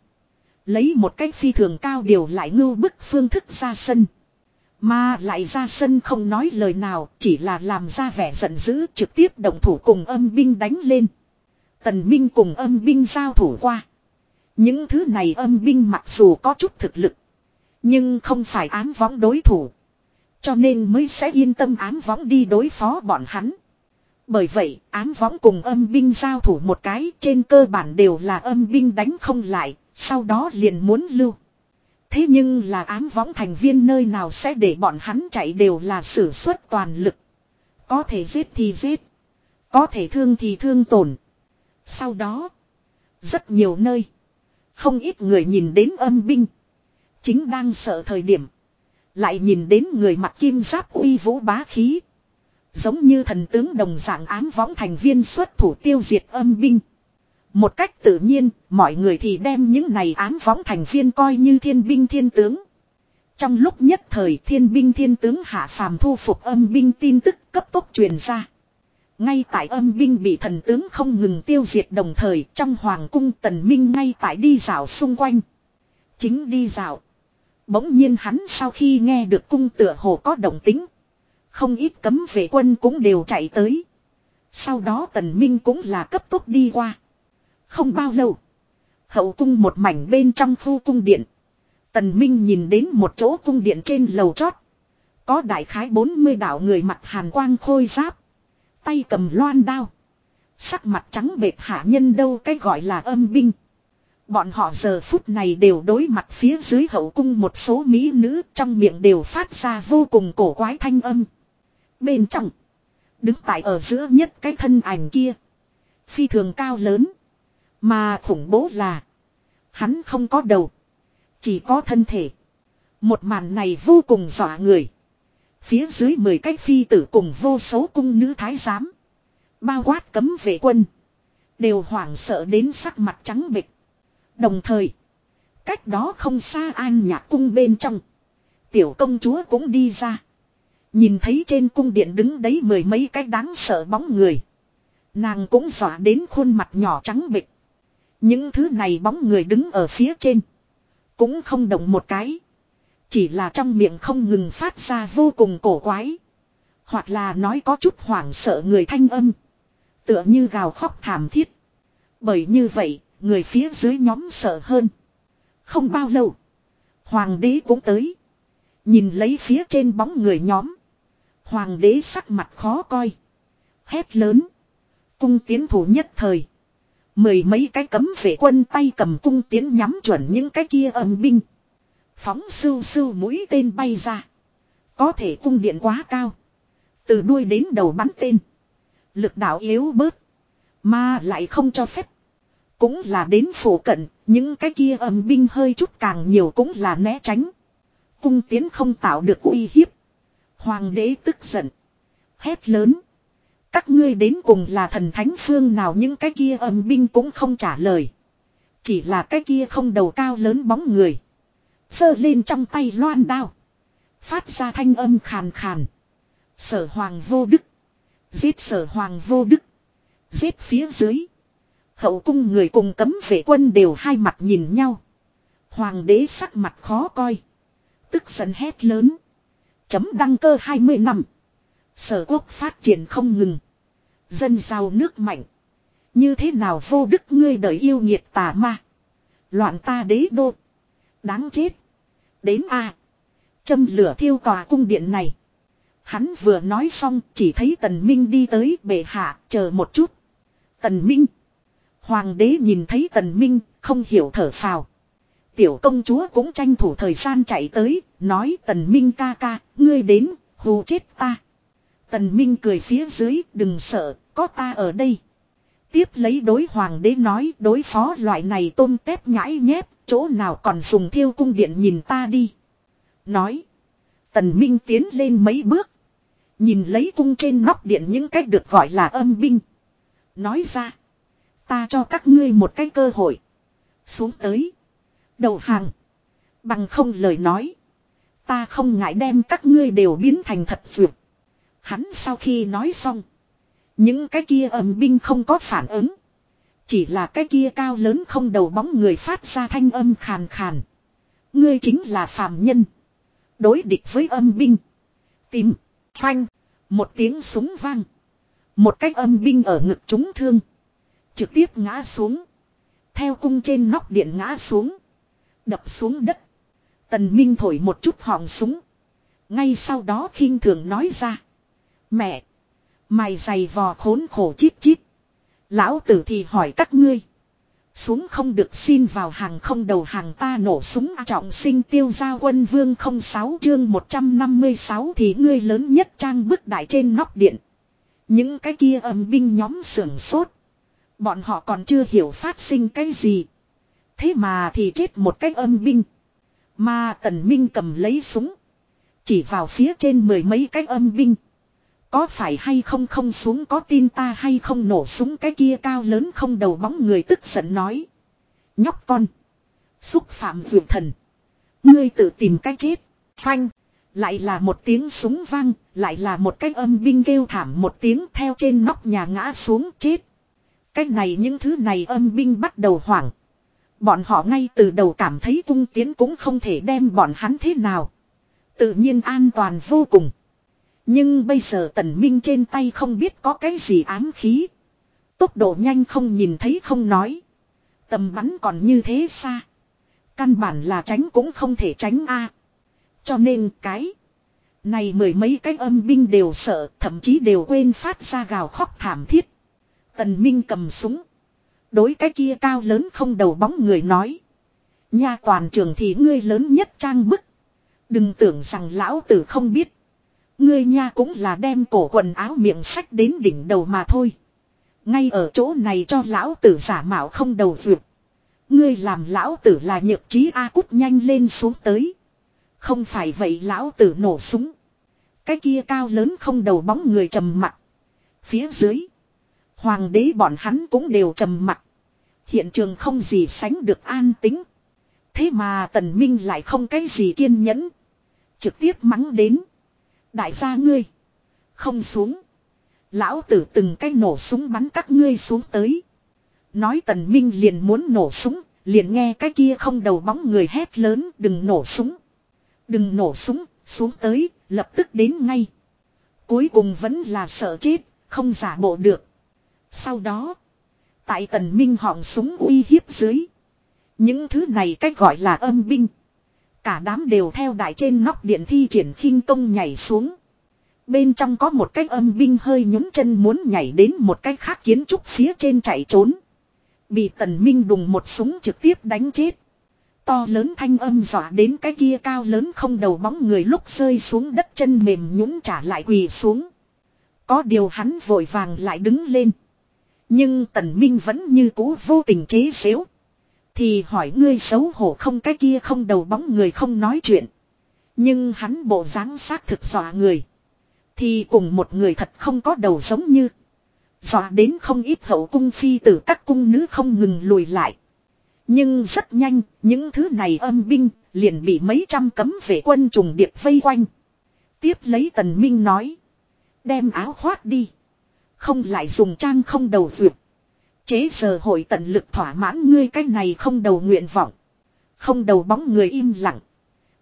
Lấy một cách phi thường cao điều lại ngưu bức phương thức ra sân. Mà lại ra sân không nói lời nào, chỉ là làm ra vẻ giận dữ trực tiếp động thủ cùng âm binh đánh lên. Tần Minh cùng âm binh giao thủ qua. Những thứ này âm binh mặc dù có chút thực lực. Nhưng không phải ám võng đối thủ. Cho nên mới sẽ yên tâm ám võng đi đối phó bọn hắn. Bởi vậy, ám võng cùng âm binh giao thủ một cái trên cơ bản đều là âm binh đánh không lại, sau đó liền muốn lưu. Thế nhưng là ám võng thành viên nơi nào sẽ để bọn hắn chạy đều là sử xuất toàn lực. Có thể giết thì giết. Có thể thương thì thương tổn. Sau đó, rất nhiều nơi, không ít người nhìn đến âm binh. Chính đang sợ thời điểm. Lại nhìn đến người mặc kim giáp uy vũ bá khí. Giống như thần tướng đồng dạng ám võng thành viên xuất thủ tiêu diệt âm binh. Một cách tự nhiên, mọi người thì đem những này ám võng thành viên coi như thiên binh thiên tướng. Trong lúc nhất thời thiên binh thiên tướng hạ phàm thu phục âm binh tin tức cấp tốc truyền ra. Ngay tại âm binh bị thần tướng không ngừng tiêu diệt đồng thời trong hoàng cung tần minh ngay tại đi dạo xung quanh. Chính đi dạo. Bỗng nhiên hắn sau khi nghe được cung tựa hồ có động tính. Không ít cấm vệ quân cũng đều chạy tới. Sau đó tần minh cũng là cấp tốc đi qua. Không bao lâu. Hậu cung một mảnh bên trong khu cung điện. Tần minh nhìn đến một chỗ cung điện trên lầu chót. Có đại khái 40 đạo người mặt hàn quang khôi giáp. Tay cầm loan đao. Sắc mặt trắng bệt hạ nhân đâu cái gọi là âm binh. Bọn họ giờ phút này đều đối mặt phía dưới hậu cung một số mỹ nữ trong miệng đều phát ra vô cùng cổ quái thanh âm. Bên trong. Đứng tại ở giữa nhất cái thân ảnh kia. Phi thường cao lớn. Mà khủng bố là. Hắn không có đầu. Chỉ có thân thể. Một màn này vô cùng dọa người. Phía dưới mười cái phi tử cùng vô số cung nữ thái giám. Bao quát cấm vệ quân. Đều hoảng sợ đến sắc mặt trắng bịch. Đồng thời. Cách đó không xa an nhạc cung bên trong. Tiểu công chúa cũng đi ra. Nhìn thấy trên cung điện đứng đấy mười mấy cái đáng sợ bóng người. Nàng cũng dọa đến khuôn mặt nhỏ trắng bịch. Những thứ này bóng người đứng ở phía trên. Cũng không động một cái. Chỉ là trong miệng không ngừng phát ra vô cùng cổ quái. Hoặc là nói có chút hoảng sợ người thanh âm. Tựa như gào khóc thảm thiết. Bởi như vậy, người phía dưới nhóm sợ hơn. Không bao lâu. Hoàng đế cũng tới. Nhìn lấy phía trên bóng người nhóm. Hoàng đế sắc mặt khó coi. Hét lớn. Cung tiến thủ nhất thời. Mười mấy cái cấm vệ quân tay cầm cung tiến nhắm chuẩn những cái kia âm binh. Phóng sưu sưu mũi tên bay ra. Có thể cung điện quá cao. Từ đuôi đến đầu bắn tên. Lực đạo yếu bớt. Mà lại không cho phép. Cũng là đến phủ cận, những cái kia âm binh hơi chút càng nhiều cũng là né tránh. Cung tiến không tạo được uy hiếp. Hoàng đế tức giận. Hét lớn. Các ngươi đến cùng là thần thánh phương nào những cái kia âm binh cũng không trả lời. Chỉ là cái kia không đầu cao lớn bóng người. Sơ lên trong tay loan đao. Phát ra thanh âm khàn khàn. Sở hoàng vô đức. Giết sở hoàng vô đức. Giết phía dưới. Hậu cung người cùng cấm vệ quân đều hai mặt nhìn nhau. Hoàng đế sắc mặt khó coi. Tức giận hét lớn. Chấm đăng cơ 20 năm. Sở quốc phát triển không ngừng. Dân giàu nước mạnh. Như thế nào vô đức ngươi đời yêu nghiệt tà ma. Loạn ta đế đô. Đáng chết. Đến a Châm lửa thiêu tòa cung điện này. Hắn vừa nói xong, chỉ thấy tần minh đi tới bệ hạ, chờ một chút. Tần minh. Hoàng đế nhìn thấy tần minh, không hiểu thở phào. Tiểu công chúa cũng tranh thủ thời gian chạy tới, nói tần minh ca ca, ngươi đến, hù chết ta. Tần minh cười phía dưới, đừng sợ, có ta ở đây. Tiếp lấy đối hoàng đế nói đối phó loại này tôm tép nhãi nhép, chỗ nào còn dùng thiêu cung điện nhìn ta đi. Nói. Tần Minh tiến lên mấy bước. Nhìn lấy cung trên nóc điện những cách được gọi là âm binh. Nói ra. Ta cho các ngươi một cái cơ hội. Xuống tới. Đầu hàng. Bằng không lời nói. Ta không ngại đem các ngươi đều biến thành thật dược. Hắn sau khi nói xong. Những cái kia ẩm binh không có phản ứng. Chỉ là cái kia cao lớn không đầu bóng người phát ra thanh âm khàn khàn. Ngươi chính là phàm nhân. Đối địch với âm binh. Tìm. Phanh. Một tiếng súng vang. Một cái âm binh ở ngực chúng thương. Trực tiếp ngã xuống. Theo cung trên nóc điện ngã xuống. Đập xuống đất. Tần Minh thổi một chút họng súng. Ngay sau đó khinh thường nói ra. Mẹ. Mày dày vò khốn khổ chít chít. Lão tử thì hỏi các ngươi. Xuống không được xin vào hàng không đầu hàng ta nổ súng trọng sinh tiêu gia quân vương 06 chương 156 thì ngươi lớn nhất trang bức đại trên nóc điện. Những cái kia âm binh nhóm sưởng sốt. Bọn họ còn chưa hiểu phát sinh cái gì. Thế mà thì chết một cái âm binh. Mà tần minh cầm lấy súng. Chỉ vào phía trên mười mấy cái âm binh. Có phải hay không không xuống có tin ta hay không nổ súng cái kia cao lớn không đầu bóng người tức giận nói. Nhóc con. Xúc phạm vượt thần. Ngươi tự tìm cách chết. Phanh. Lại là một tiếng súng vang. Lại là một cái âm binh kêu thảm một tiếng theo trên nóc nhà ngã xuống chết. Cái này những thứ này âm binh bắt đầu hoảng. Bọn họ ngay từ đầu cảm thấy cung tiến cũng không thể đem bọn hắn thế nào. Tự nhiên an toàn vô cùng. Nhưng bây giờ tần minh trên tay không biết có cái gì ám khí. Tốc độ nhanh không nhìn thấy không nói. Tầm bắn còn như thế xa. Căn bản là tránh cũng không thể tránh a. Cho nên cái. Này mười mấy cái âm binh đều sợ, thậm chí đều quên phát ra gào khóc thảm thiết. Tần Minh cầm súng. Đối cái kia cao lớn không đầu bóng người nói. Nha toàn trường thì ngươi lớn nhất trang bức. Đừng tưởng rằng lão tử không biết. Ngươi nha cũng là đem cổ quần áo miệng sách đến đỉnh đầu mà thôi. Ngay ở chỗ này cho lão tử giả mạo không đầu vượt. Ngươi làm lão tử là nhược trí A cút nhanh lên xuống tới. Không phải vậy lão tử nổ súng. Cái kia cao lớn không đầu bóng người trầm mặt. Phía dưới. Hoàng đế bọn hắn cũng đều trầm mặt. Hiện trường không gì sánh được an tính. Thế mà tần minh lại không cái gì kiên nhẫn. Trực tiếp mắng đến. Đại gia ngươi. Không xuống. Lão tử từng cái nổ súng bắn các ngươi xuống tới. Nói tần minh liền muốn nổ súng. Liền nghe cái kia không đầu bóng người hét lớn đừng nổ súng. Đừng nổ súng, xuống tới, lập tức đến ngay. Cuối cùng vẫn là sợ chết, không giả bộ được. Sau đó, tại tần minh họng súng uy hiếp dưới. Những thứ này cách gọi là âm binh. Cả đám đều theo đại trên nóc điện thi triển khinh công nhảy xuống. Bên trong có một cái âm binh hơi nhún chân muốn nhảy đến một cái khác kiến trúc phía trên chạy trốn. Bị tần minh đùng một súng trực tiếp đánh chết. To lớn thanh âm dọa đến cái kia cao lớn không đầu bóng người lúc rơi xuống đất chân mềm nhũn trả lại quỳ xuống. Có điều hắn vội vàng lại đứng lên. Nhưng tần minh vẫn như cũ vô tình chế xếu. Thì hỏi ngươi xấu hổ không cái kia không đầu bóng người không nói chuyện. Nhưng hắn bộ dáng xác thực dọa người. Thì cùng một người thật không có đầu giống như. Dọa đến không ít hậu cung phi tử các cung nữ không ngừng lùi lại. Nhưng rất nhanh, những thứ này âm binh, liền bị mấy trăm cấm vệ quân trùng điệp vây quanh. Tiếp lấy tần minh nói. Đem áo khoác đi. Không lại dùng trang không đầu vượt. Chế giờ hội tận lực thỏa mãn ngươi cái này không đầu nguyện vọng. Không đầu bóng người im lặng.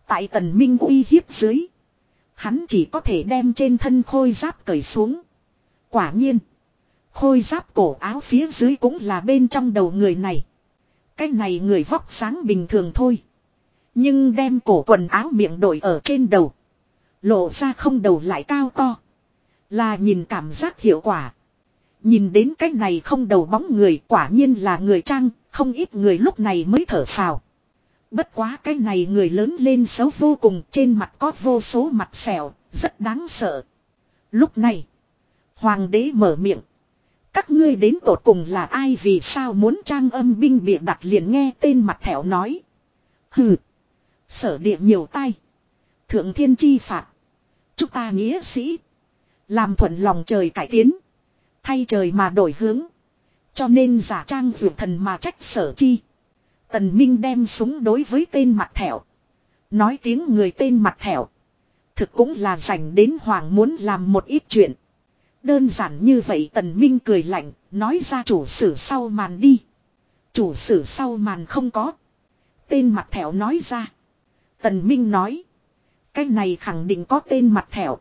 Tại tần minh uy hiếp dưới. Hắn chỉ có thể đem trên thân khôi giáp cởi xuống. Quả nhiên. Khôi giáp cổ áo phía dưới cũng là bên trong đầu người này. Cái này người vóc sáng bình thường thôi. Nhưng đem cổ quần áo miệng đổi ở trên đầu. Lộ ra không đầu lại cao to. Là nhìn cảm giác hiệu quả. Nhìn đến cái này không đầu bóng người quả nhiên là người trang, không ít người lúc này mới thở phào. Bất quá cái này người lớn lên xấu vô cùng trên mặt có vô số mặt sẹo, rất đáng sợ. Lúc này, hoàng đế mở miệng. Các ngươi đến tột cùng là ai vì sao muốn trang âm binh bịa đặt liền nghe tên mặt thẻo nói. Hừ, sở địa nhiều tay. Thượng thiên chi phạt. Chúng ta nghĩa sĩ. Làm thuận lòng trời cải tiến. Thay trời mà đổi hướng. Cho nên giả trang vượt thần mà trách sở chi. Tần Minh đem súng đối với tên mặt thẻo. Nói tiếng người tên mặt thẻo. Thực cũng là dành đến hoàng muốn làm một ít chuyện. Đơn giản như vậy Tần Minh cười lạnh, nói ra chủ sử sau màn đi. Chủ sử sau màn không có. Tên mặt thẻo nói ra. Tần Minh nói. Cái này khẳng định có tên mặt thẻo.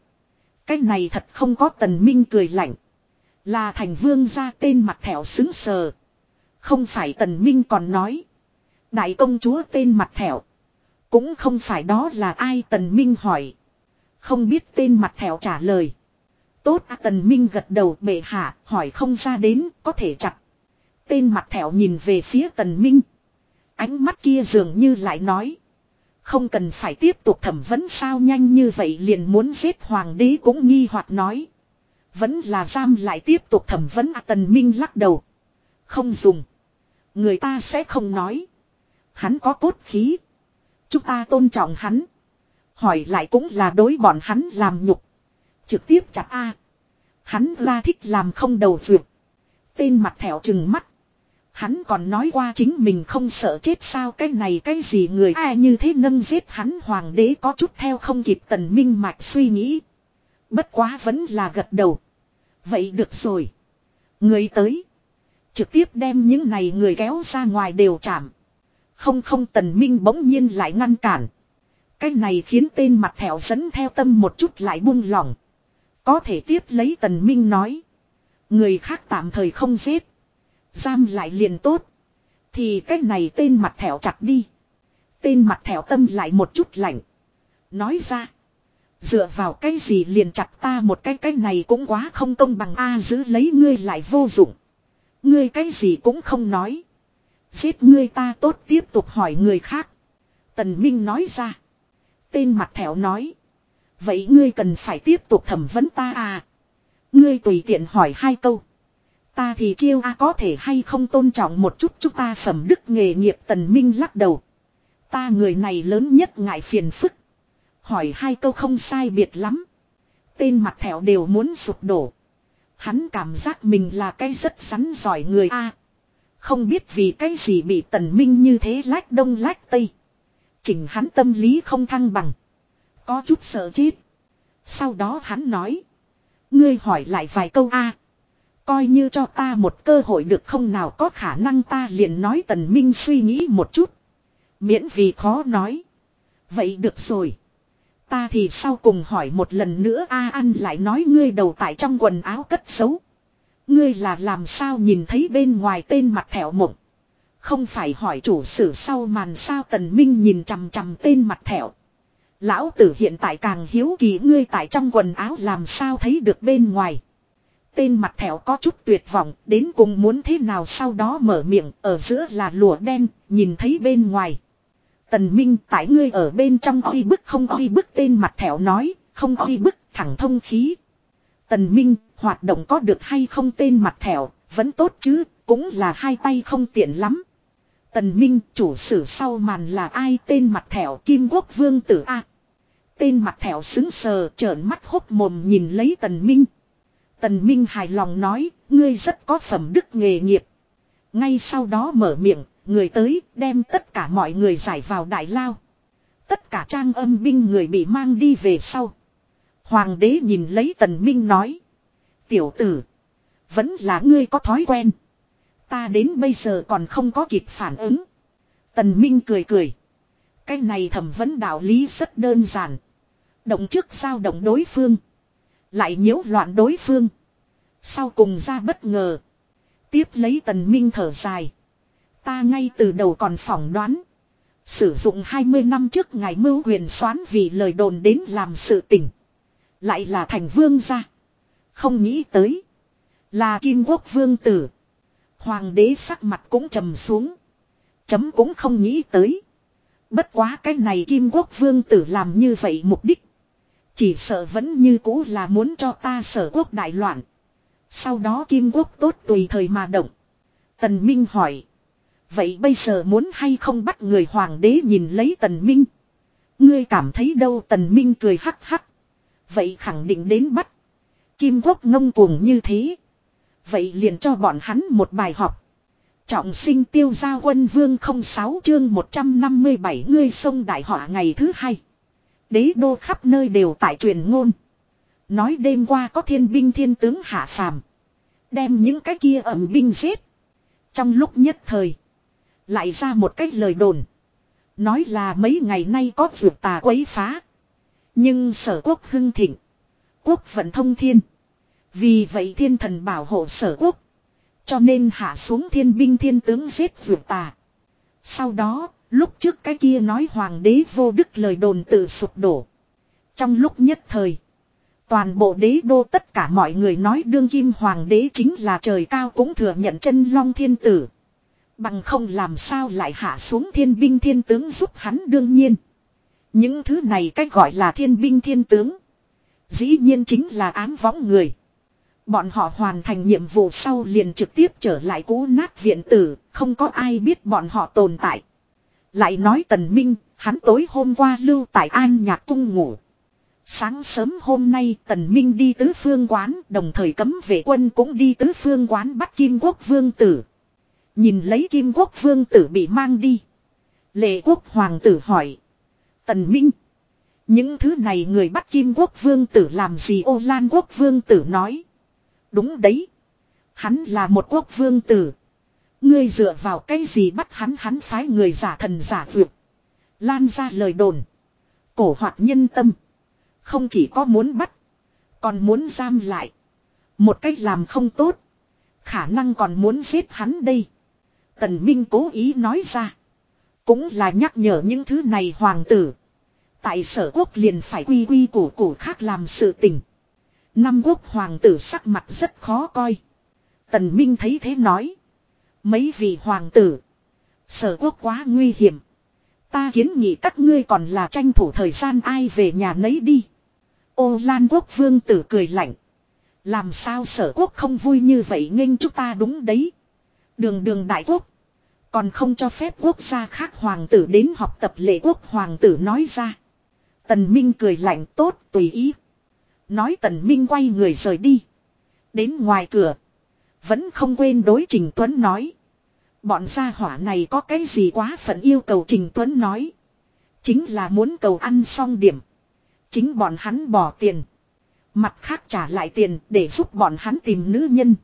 Cái này thật không có Tần Minh cười lạnh. Là thành vương ra tên mặt thẻo xứng sờ. Không phải Tần Minh còn nói. Đại công chúa tên mặt thẻo. Cũng không phải đó là ai Tần Minh hỏi. Không biết tên mặt thẻo trả lời. Tốt à, Tần Minh gật đầu bệ hạ hỏi không ra đến có thể chặt. Tên mặt thẻo nhìn về phía Tần Minh. Ánh mắt kia dường như lại nói. Không cần phải tiếp tục thẩm vấn sao nhanh như vậy liền muốn giết hoàng đế cũng nghi hoặc nói. Vẫn là giam lại tiếp tục thẩm vấn à, Tần Minh lắc đầu. Không dùng. Người ta sẽ không nói. Hắn có cốt khí. Chúng ta tôn trọng hắn. Hỏi lại cũng là đối bọn hắn làm nhục. Trực tiếp chặt A. Hắn ra thích làm không đầu vượt. Tên mặt thẻo chừng mắt. Hắn còn nói qua chính mình không sợ chết sao, cái này cái gì người ai như thế nâng giết hắn, hoàng đế có chút theo không kịp tần minh mạch suy nghĩ. Bất quá vẫn là gật đầu. Vậy được rồi. Người tới. Trực tiếp đem những này người kéo ra ngoài đều chạm. Không không tần minh bỗng nhiên lại ngăn cản. Cái này khiến tên mặt thẻo dẫn theo tâm một chút lại buông lỏng. Có thể tiếp lấy tần minh nói. Người khác tạm thời không giết. Giam lại liền tốt. Thì cái này tên mặt thẻo chặt đi. Tên mặt thẻo tâm lại một chút lạnh. Nói ra. Dựa vào cái gì liền chặt ta một cái cái này cũng quá không công bằng a, giữ lấy ngươi lại vô dụng. Ngươi cái gì cũng không nói. Giết ngươi ta tốt, tiếp tục hỏi người khác. Tần Minh nói ra. Tên mặt thẻo nói. Vậy ngươi cần phải tiếp tục thẩm vấn ta à? Ngươi tùy tiện hỏi hai câu. Ta thì chiêu a có thể hay không tôn trọng một chút chúng ta phẩm đức nghề nghiệp tần minh lắc đầu. Ta người này lớn nhất ngại phiền phức. Hỏi hai câu không sai biệt lắm. Tên mặt thẻo đều muốn sụp đổ. Hắn cảm giác mình là cái rất sắn giỏi người a. không biết vì cái gì bị tần minh như thế lách đông lách tây. Chỉnh hắn tâm lý không thăng bằng. Có chút sợ chết. Sau đó hắn nói. Ngươi hỏi lại vài câu a Coi như cho ta một cơ hội được không nào có khả năng ta liền nói tần minh suy nghĩ một chút. Miễn vì khó nói. Vậy được rồi. Ta thì sau cùng hỏi một lần nữa A à, lại nói ngươi đầu tại trong quần áo cất xấu. Ngươi là làm sao nhìn thấy bên ngoài tên mặt thẻo mộng. Không phải hỏi chủ sử sau màn sao tần minh nhìn chằm chằm tên mặt thẻo. Lão tử hiện tại càng hiếu kỳ ngươi tại trong quần áo làm sao thấy được bên ngoài. Tên mặt thẻo có chút tuyệt vọng, đến cùng muốn thế nào sau đó mở miệng, ở giữa là lụa đen, nhìn thấy bên ngoài. Tần Minh tại ngươi ở bên trong oi bức không oi bức tên mặt thẻo nói, không oi bức thẳng thông khí. Tần Minh, hoạt động có được hay không tên mặt thẻo, vẫn tốt chứ, cũng là hai tay không tiện lắm. Tần Minh, chủ sử sau màn là ai tên mặt thẻo Kim Quốc Vương tử A. Tên mặt thẻo xứng sờ trợn mắt hốc mồm nhìn lấy tần minh. Tần minh hài lòng nói, ngươi rất có phẩm đức nghề nghiệp. Ngay sau đó mở miệng, người tới đem tất cả mọi người giải vào đại lao. Tất cả trang âm binh người bị mang đi về sau. Hoàng đế nhìn lấy tần minh nói. Tiểu tử. Vẫn là ngươi có thói quen. Ta đến bây giờ còn không có kịp phản ứng. Tần minh cười cười. Cái này thẩm vấn đạo lý rất đơn giản. Động trước sao động đối phương. Lại nhiễu loạn đối phương. Sau cùng ra bất ngờ. Tiếp lấy tần minh thở dài. Ta ngay từ đầu còn phỏng đoán. Sử dụng 20 năm trước ngày mưu quyền xoán vì lời đồn đến làm sự tỉnh. Lại là thành vương gia. Không nghĩ tới. Là kim quốc vương tử. Hoàng đế sắc mặt cũng trầm xuống. Chấm cũng không nghĩ tới. Bất quá cái này kim quốc vương tử làm như vậy mục đích. Chỉ sợ vẫn như cũ là muốn cho ta sở quốc đại loạn. Sau đó kim quốc tốt tùy thời mà động. Tần Minh hỏi. Vậy bây giờ muốn hay không bắt người hoàng đế nhìn lấy tần Minh? Ngươi cảm thấy đâu tần Minh cười hắc hắc. Vậy khẳng định đến bắt. Kim quốc ngông cuồng như thế. Vậy liền cho bọn hắn một bài học. Trọng sinh tiêu gia quân vương 06 chương 157 ngươi sông đại họa ngày thứ hai. Đế đô khắp nơi đều tại truyền ngôn. Nói đêm qua có thiên binh thiên tướng hạ phàm. Đem những cái kia ẩm binh giết. Trong lúc nhất thời. Lại ra một cách lời đồn. Nói là mấy ngày nay có vượt tà quấy phá. Nhưng sở quốc hưng thịnh. Quốc vận thông thiên. Vì vậy thiên thần bảo hộ sở quốc. Cho nên hạ xuống thiên binh thiên tướng giết vượt tà. Sau đó, lúc trước cái kia nói hoàng đế vô đức lời đồn tự sụp đổ. Trong lúc nhất thời. Toàn bộ đế đô tất cả mọi người nói đương kim hoàng đế chính là trời cao cũng thừa nhận chân long thiên tử. Bằng không làm sao lại hạ xuống thiên binh thiên tướng giúp hắn đương nhiên. Những thứ này cách gọi là thiên binh thiên tướng. Dĩ nhiên chính là ám võng người. Bọn họ hoàn thành nhiệm vụ sau liền trực tiếp trở lại cũ nát viện tử, không có ai biết bọn họ tồn tại. Lại nói tần minh, hắn tối hôm qua lưu tại an nhạc cung ngủ. Sáng sớm hôm nay tần minh đi tứ phương quán, đồng thời cấm vệ quân cũng đi tứ phương quán bắt kim quốc vương tử. Nhìn lấy kim quốc vương tử bị mang đi. Lệ quốc hoàng tử hỏi. Tần minh. Những thứ này người bắt kim quốc vương tử làm gì ô lan quốc vương tử nói. Đúng đấy. Hắn là một quốc vương tử. Ngươi dựa vào cái gì bắt hắn hắn phái người giả thần giả vượt. Lan ra lời đồn. Cổ hoạt nhân tâm. Không chỉ có muốn bắt. Còn muốn giam lại. Một cách làm không tốt. Khả năng còn muốn giết hắn đây. Tần Minh cố ý nói ra. Cũng là nhắc nhở những thứ này hoàng tử. Tại sở quốc liền phải quy quy củ củ khác làm sự tình. Năm quốc hoàng tử sắc mặt rất khó coi. Tần Minh thấy thế nói. Mấy vị hoàng tử. Sở quốc quá nguy hiểm. Ta kiến nghị các ngươi còn là tranh thủ thời gian ai về nhà nấy đi. Ô Lan quốc vương tử cười lạnh. Làm sao sở quốc không vui như vậy nghênh chúng ta đúng đấy. Đường đường đại quốc. Còn không cho phép quốc gia khác hoàng tử đến học tập lệ quốc hoàng tử nói ra. Tần Minh cười lạnh tốt tùy ý. Nói Tần Minh quay người rời đi. Đến ngoài cửa. Vẫn không quên đối Trình Tuấn nói. Bọn gia hỏa này có cái gì quá phận yêu cầu Trình Tuấn nói. Chính là muốn cầu ăn xong điểm. Chính bọn hắn bỏ tiền. Mặt khác trả lại tiền để giúp bọn hắn tìm nữ nhân.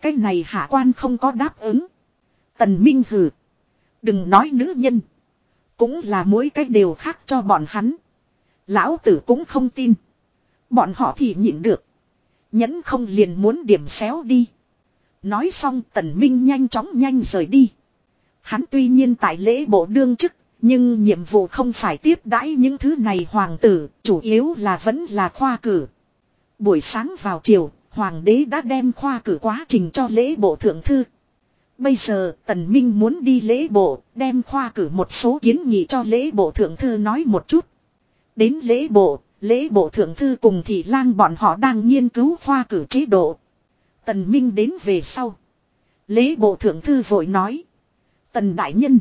Cái này hạ quan không có đáp ứng. Tần Minh hừ. Đừng nói nữ nhân. Cũng là mỗi cái đều khác cho bọn hắn. Lão tử cũng không tin. Bọn họ thì nhịn được. Nhẫn không liền muốn điểm xéo đi. Nói xong tần minh nhanh chóng nhanh rời đi. Hắn tuy nhiên tại lễ bộ đương chức. Nhưng nhiệm vụ không phải tiếp đãi những thứ này hoàng tử. Chủ yếu là vẫn là khoa cử. Buổi sáng vào chiều. Hoàng đế đã đem khoa cử quá trình cho lễ bộ thượng thư. Bây giờ, tần minh muốn đi lễ bộ. Đem khoa cử một số kiến nghị cho lễ bộ thượng thư nói một chút. Đến lễ bộ Lễ bộ thượng thư cùng thị lang bọn họ đang nghiên cứu khoa cử chế độ. Tần Minh đến về sau. Lễ bộ thượng thư vội nói. Tần Đại Nhân.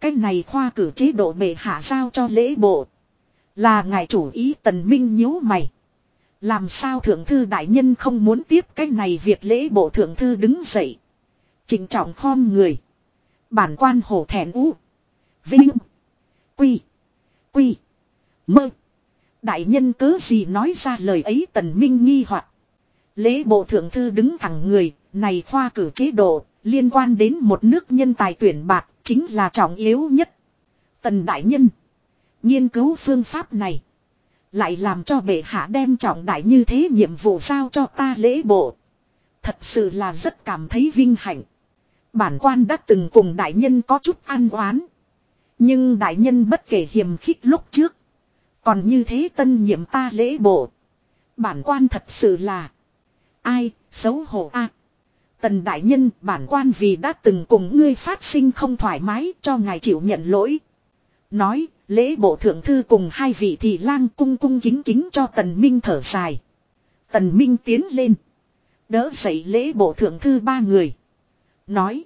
Cái này khoa cử chế độ bệ hạ giao cho lễ bộ. Là ngài chủ ý tần minh nhíu mày. Làm sao thượng thư đại nhân không muốn tiếp cái này việc lễ bộ thượng thư đứng dậy. Trình trọng khom người. Bản quan hổ thẹn ú. Vinh. Quy. Quy. Mơ. Đại nhân cớ gì nói ra lời ấy tần minh nghi hoặc Lễ bộ thượng thư đứng thẳng người, này khoa cử chế độ, liên quan đến một nước nhân tài tuyển bạc, chính là trọng yếu nhất. Tần đại nhân. Nghiên cứu phương pháp này. Lại làm cho bệ hạ đem trọng đại như thế nhiệm vụ sao cho ta lễ bộ. Thật sự là rất cảm thấy vinh hạnh. Bản quan đã từng cùng đại nhân có chút an oán. Nhưng đại nhân bất kể hiềm khích lúc trước. Còn như thế tân nhiệm ta lễ bộ. Bản quan thật sự là. Ai, xấu hổ a Tần đại nhân bản quan vì đã từng cùng ngươi phát sinh không thoải mái cho ngài chịu nhận lỗi. Nói, lễ bộ thượng thư cùng hai vị thị lang cung cung kính kính cho tần minh thở dài. Tần minh tiến lên. Đỡ dậy lễ bộ thượng thư ba người. Nói.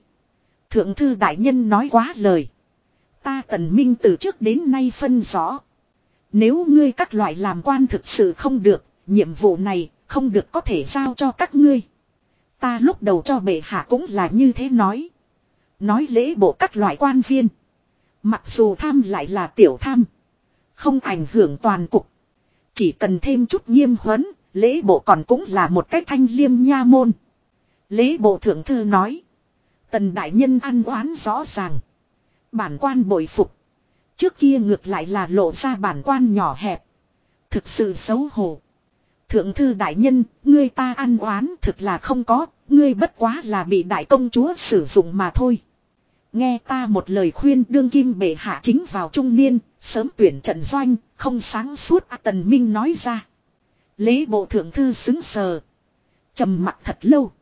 Thượng thư đại nhân nói quá lời. Ta tần minh từ trước đến nay phân rõ. Nếu ngươi các loại làm quan thực sự không được, nhiệm vụ này không được có thể giao cho các ngươi. Ta lúc đầu cho bệ hạ cũng là như thế nói. Nói lễ bộ các loại quan viên. Mặc dù tham lại là tiểu tham. Không ảnh hưởng toàn cục. Chỉ cần thêm chút nghiêm huấn, lễ bộ còn cũng là một cái thanh liêm nha môn. Lễ bộ thượng thư nói. Tần đại nhân ăn oán rõ ràng. Bản quan bội phục. Trước kia ngược lại là lộ ra bản quan nhỏ hẹp. Thực sự xấu hổ. Thượng thư đại nhân, ngươi ta ăn oán thực là không có, ngươi bất quá là bị đại công chúa sử dụng mà thôi. Nghe ta một lời khuyên đương kim bệ hạ chính vào trung niên, sớm tuyển trận doanh, không sáng suốt à, tần minh nói ra. Lễ bộ thượng thư xứng sờ. trầm mặt thật lâu.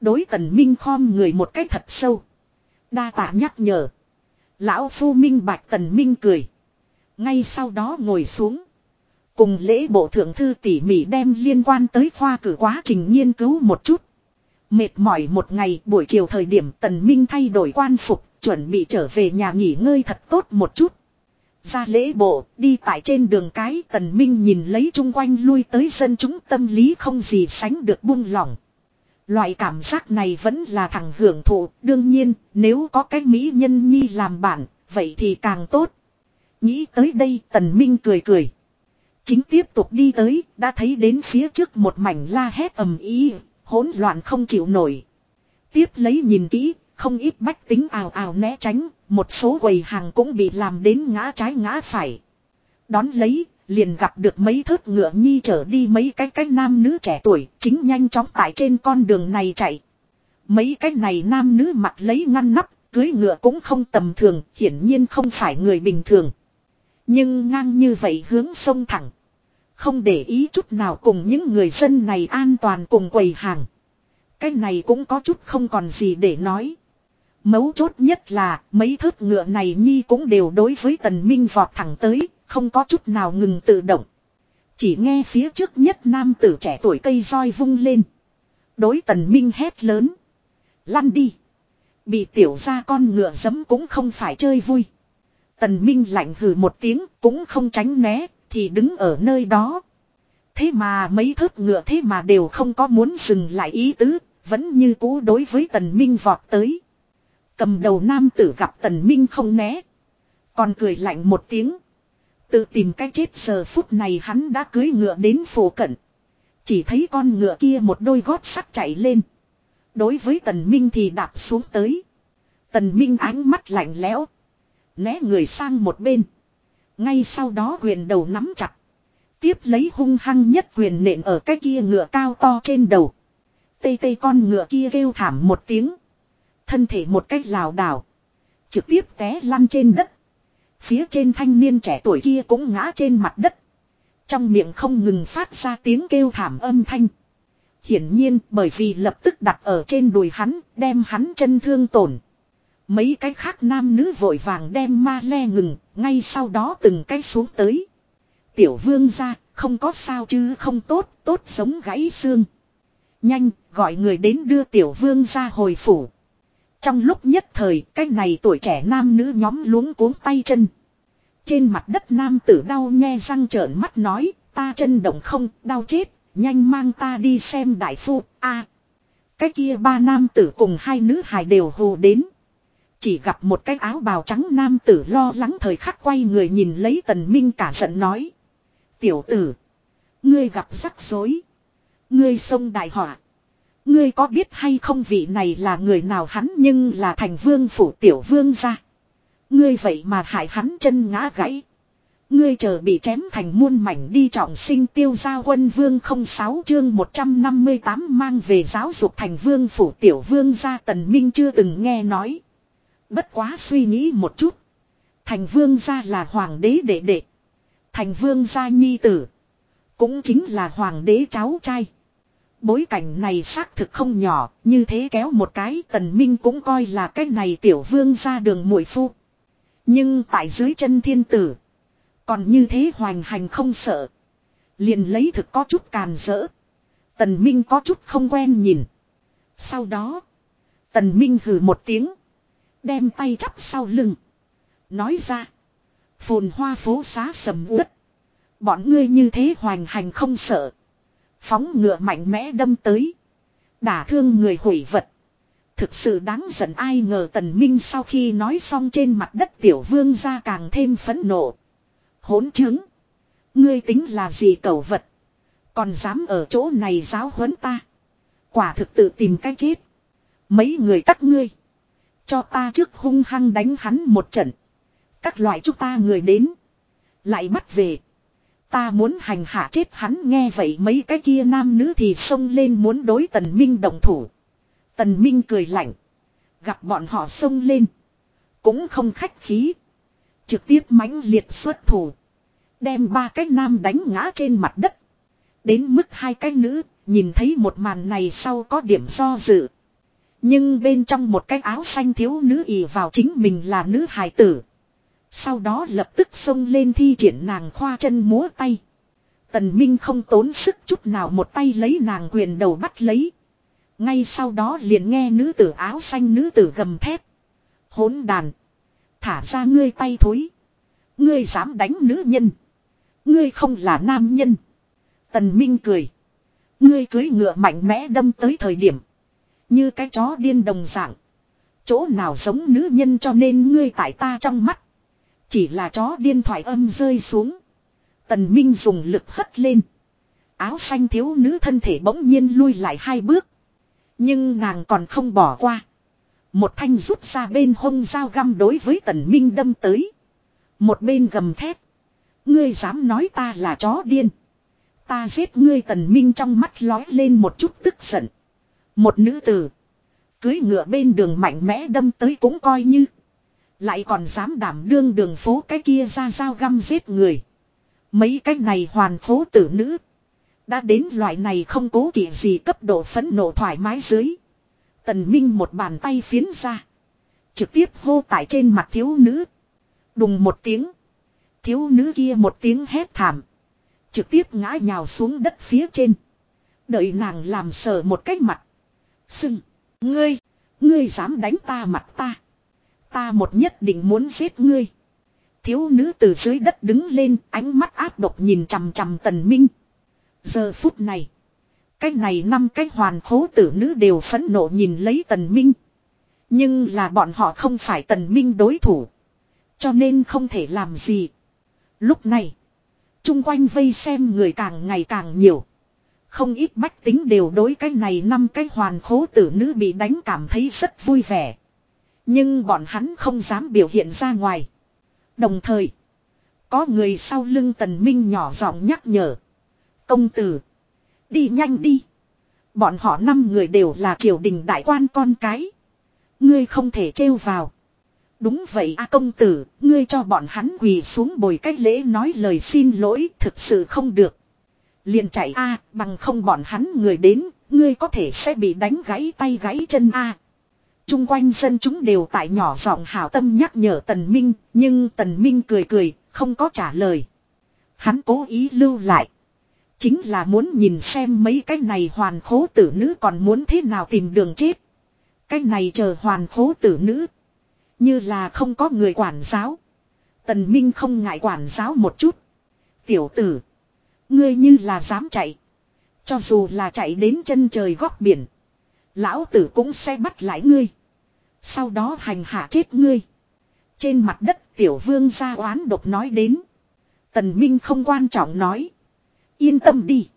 Đối tần minh khom người một cách thật sâu. Đa tạ nhắc nhở. Lão phu minh bạch tần minh cười. Ngay sau đó ngồi xuống. Cùng lễ bộ thượng thư tỉ mỉ đem liên quan tới khoa cử quá trình nghiên cứu một chút. Mệt mỏi một ngày buổi chiều thời điểm tần minh thay đổi quan phục, chuẩn bị trở về nhà nghỉ ngơi thật tốt một chút. Ra lễ bộ, đi tại trên đường cái tần minh nhìn lấy chung quanh lui tới dân chúng tâm lý không gì sánh được buông lỏng. Loại cảm giác này vẫn là thằng hưởng thụ, đương nhiên, nếu có cái mỹ nhân nhi làm bạn, vậy thì càng tốt. Nghĩ tới đây tần minh cười cười. Chính tiếp tục đi tới, đã thấy đến phía trước một mảnh la hét ầm ý, hỗn loạn không chịu nổi. Tiếp lấy nhìn kỹ, không ít bách tính ào ào né tránh, một số quầy hàng cũng bị làm đến ngã trái ngã phải. Đón lấy, liền gặp được mấy thớt ngựa nhi trở đi mấy cái cái nam nữ trẻ tuổi, chính nhanh chóng tại trên con đường này chạy. Mấy cái này nam nữ mặc lấy ngăn nắp, cưới ngựa cũng không tầm thường, hiển nhiên không phải người bình thường. Nhưng ngang như vậy hướng sông thẳng. Không để ý chút nào cùng những người dân này an toàn cùng quầy hàng. Cái này cũng có chút không còn gì để nói. Mấu chốt nhất là mấy thớt ngựa này nhi cũng đều đối với tần minh vọt thẳng tới, không có chút nào ngừng tự động. Chỉ nghe phía trước nhất nam tử trẻ tuổi cây roi vung lên. Đối tần minh hét lớn. Lăn đi. Bị tiểu ra con ngựa giấm cũng không phải chơi vui. Tần minh lạnh hừ một tiếng cũng không tránh né, thì đứng ở nơi đó. Thế mà mấy thớt ngựa thế mà đều không có muốn dừng lại ý tứ, vẫn như cũ đối với tần minh vọt tới. Cầm đầu nam tử gặp tần minh không né. Còn cười lạnh một tiếng. Tự tìm cách chết giờ phút này hắn đã cưới ngựa đến phổ cận. Chỉ thấy con ngựa kia một đôi gót sắt chạy lên. Đối với tần minh thì đạp xuống tới. Tần minh ánh mắt lạnh lẽo. Né người sang một bên. Ngay sau đó quyền đầu nắm chặt. Tiếp lấy hung hăng nhất quyền nện ở cái kia ngựa cao to trên đầu. Tây tây con ngựa kia kêu thảm một tiếng. Thân thể một cách lảo đảo. Trực tiếp té lăn trên đất. Phía trên thanh niên trẻ tuổi kia cũng ngã trên mặt đất. Trong miệng không ngừng phát ra tiếng kêu thảm âm thanh. Hiển nhiên bởi vì lập tức đặt ở trên đùi hắn, đem hắn chân thương tổn. Mấy cái khác nam nữ vội vàng đem ma le ngừng, ngay sau đó từng cái xuống tới. Tiểu vương ra, không có sao chứ không tốt, tốt sống gãy xương. Nhanh, gọi người đến đưa tiểu vương ra hồi phủ. Trong lúc nhất thời, cái này tuổi trẻ nam nữ nhóm luống cuống tay chân. Trên mặt đất nam tử đau nghe răng trợn mắt nói, ta chân động không, đau chết, nhanh mang ta đi xem đại phu, a Cái kia ba nam tử cùng hai nữ hài đều hù đến. Chỉ gặp một cái áo bào trắng nam tử lo lắng thời khắc quay người nhìn lấy tần minh cả giận nói. Tiểu tử. Ngươi gặp rắc rối. Ngươi sông đại họa. Ngươi có biết hay không vị này là người nào hắn nhưng là thành vương phủ tiểu vương gia. Ngươi vậy mà hại hắn chân ngã gãy. Ngươi chờ bị chém thành muôn mảnh đi trọng sinh tiêu gia quân vương 06 chương 158 mang về giáo dục thành vương phủ tiểu vương gia tần minh chưa từng nghe nói. Bất quá suy nghĩ một chút. Thành vương gia là hoàng đế đệ đệ. Thành vương gia nhi tử. Cũng chính là hoàng đế cháu trai. Bối cảnh này xác thực không nhỏ, như thế kéo một cái tần minh cũng coi là cái này tiểu vương ra đường muội phu. Nhưng tại dưới chân thiên tử, còn như thế hoành hành không sợ. Liền lấy thực có chút càn rỡ. Tần minh có chút không quen nhìn. Sau đó, tần minh hừ một tiếng. Đem tay chắp sau lưng. Nói ra, phồn hoa phố xá sầm uất. Bọn ngươi như thế hoành hành không sợ. Phóng ngựa mạnh mẽ đâm tới. Đả thương người hủy vật. Thực sự đáng giận ai ngờ tần minh sau khi nói xong trên mặt đất tiểu vương ra càng thêm phẫn nộ. Hỗn chứng. Ngươi tính là gì cầu vật. Còn dám ở chỗ này giáo huấn ta. Quả thực tự tìm cách chết. Mấy người các ngươi. Cho ta trước hung hăng đánh hắn một trận. Các loại chúng ta người đến. Lại bắt về. Ta muốn hành hạ chết hắn nghe vậy mấy cái kia nam nữ thì xông lên muốn đối tần minh đồng thủ. Tần minh cười lạnh. Gặp bọn họ xông lên. Cũng không khách khí. Trực tiếp mãnh liệt xuất thủ. Đem ba cái nam đánh ngã trên mặt đất. Đến mức hai cái nữ, nhìn thấy một màn này sau có điểm do dự. Nhưng bên trong một cái áo xanh thiếu nữ ỉ vào chính mình là nữ hài tử. Sau đó lập tức xông lên thi triển nàng khoa chân múa tay. Tần Minh không tốn sức chút nào một tay lấy nàng quyền đầu bắt lấy. Ngay sau đó liền nghe nữ tử áo xanh nữ tử gầm thép Hỗn đàn. Thả ra ngươi tay thối. Ngươi dám đánh nữ nhân. Ngươi không là nam nhân. Tần Minh cười. Ngươi cưới ngựa mạnh mẽ đâm tới thời điểm. Như cái chó điên đồng dạng. Chỗ nào giống nữ nhân cho nên ngươi tại ta trong mắt. Chỉ là chó điên thoại âm rơi xuống. Tần Minh dùng lực hất lên. Áo xanh thiếu nữ thân thể bỗng nhiên lui lại hai bước. Nhưng nàng còn không bỏ qua. Một thanh rút ra bên hông dao găm đối với tần Minh đâm tới. Một bên gầm thét. Ngươi dám nói ta là chó điên. Ta giết ngươi tần Minh trong mắt lói lên một chút tức giận. Một nữ tử. Cưới ngựa bên đường mạnh mẽ đâm tới cũng coi như. Lại còn dám đảm đương đường phố cái kia ra dao găm giết người. Mấy cái này hoàn phố tử nữ. Đã đến loại này không cố kỵ gì cấp độ phẫn nộ thoải mái dưới. Tần Minh một bàn tay phiến ra. Trực tiếp hô tại trên mặt thiếu nữ. Đùng một tiếng. Thiếu nữ kia một tiếng hét thảm. Trực tiếp ngã nhào xuống đất phía trên. Đợi nàng làm sờ một cái mặt. Sưng. Ngươi. Ngươi dám đánh ta mặt ta. Ta một nhất định muốn giết ngươi. Thiếu nữ từ dưới đất đứng lên, ánh mắt áp độc nhìn chằm chằm tần minh. Giờ phút này. Cái này năm cái hoàn khố tử nữ đều phẫn nộ nhìn lấy tần minh. Nhưng là bọn họ không phải tần minh đối thủ. Cho nên không thể làm gì. Lúc này. Trung quanh vây xem người càng ngày càng nhiều. Không ít bách tính đều đối cái này năm cái hoàn khố tử nữ bị đánh cảm thấy rất vui vẻ. Nhưng bọn hắn không dám biểu hiện ra ngoài. Đồng thời, có người sau lưng tần minh nhỏ giọng nhắc nhở. Công tử, đi nhanh đi. Bọn họ năm người đều là triều đình đại quan con cái. Ngươi không thể trêu vào. Đúng vậy a công tử, ngươi cho bọn hắn quỳ xuống bồi cách lễ nói lời xin lỗi thực sự không được. Liền chạy a bằng không bọn hắn người đến, ngươi có thể sẽ bị đánh gãy tay gãy chân a Trung quanh dân chúng đều tại nhỏ giọng hảo tâm nhắc nhở Tần Minh, nhưng Tần Minh cười cười, không có trả lời. Hắn cố ý lưu lại. Chính là muốn nhìn xem mấy cái này hoàn khố tử nữ còn muốn thế nào tìm đường chết. Cái này chờ hoàn khố tử nữ. Như là không có người quản giáo. Tần Minh không ngại quản giáo một chút. Tiểu tử. Ngươi như là dám chạy. Cho dù là chạy đến chân trời góc biển. Lão tử cũng sẽ bắt lại ngươi. Sau đó hành hạ chết ngươi. Trên mặt đất tiểu vương ra oán độc nói đến. Tần Minh không quan trọng nói. Yên tâm đi.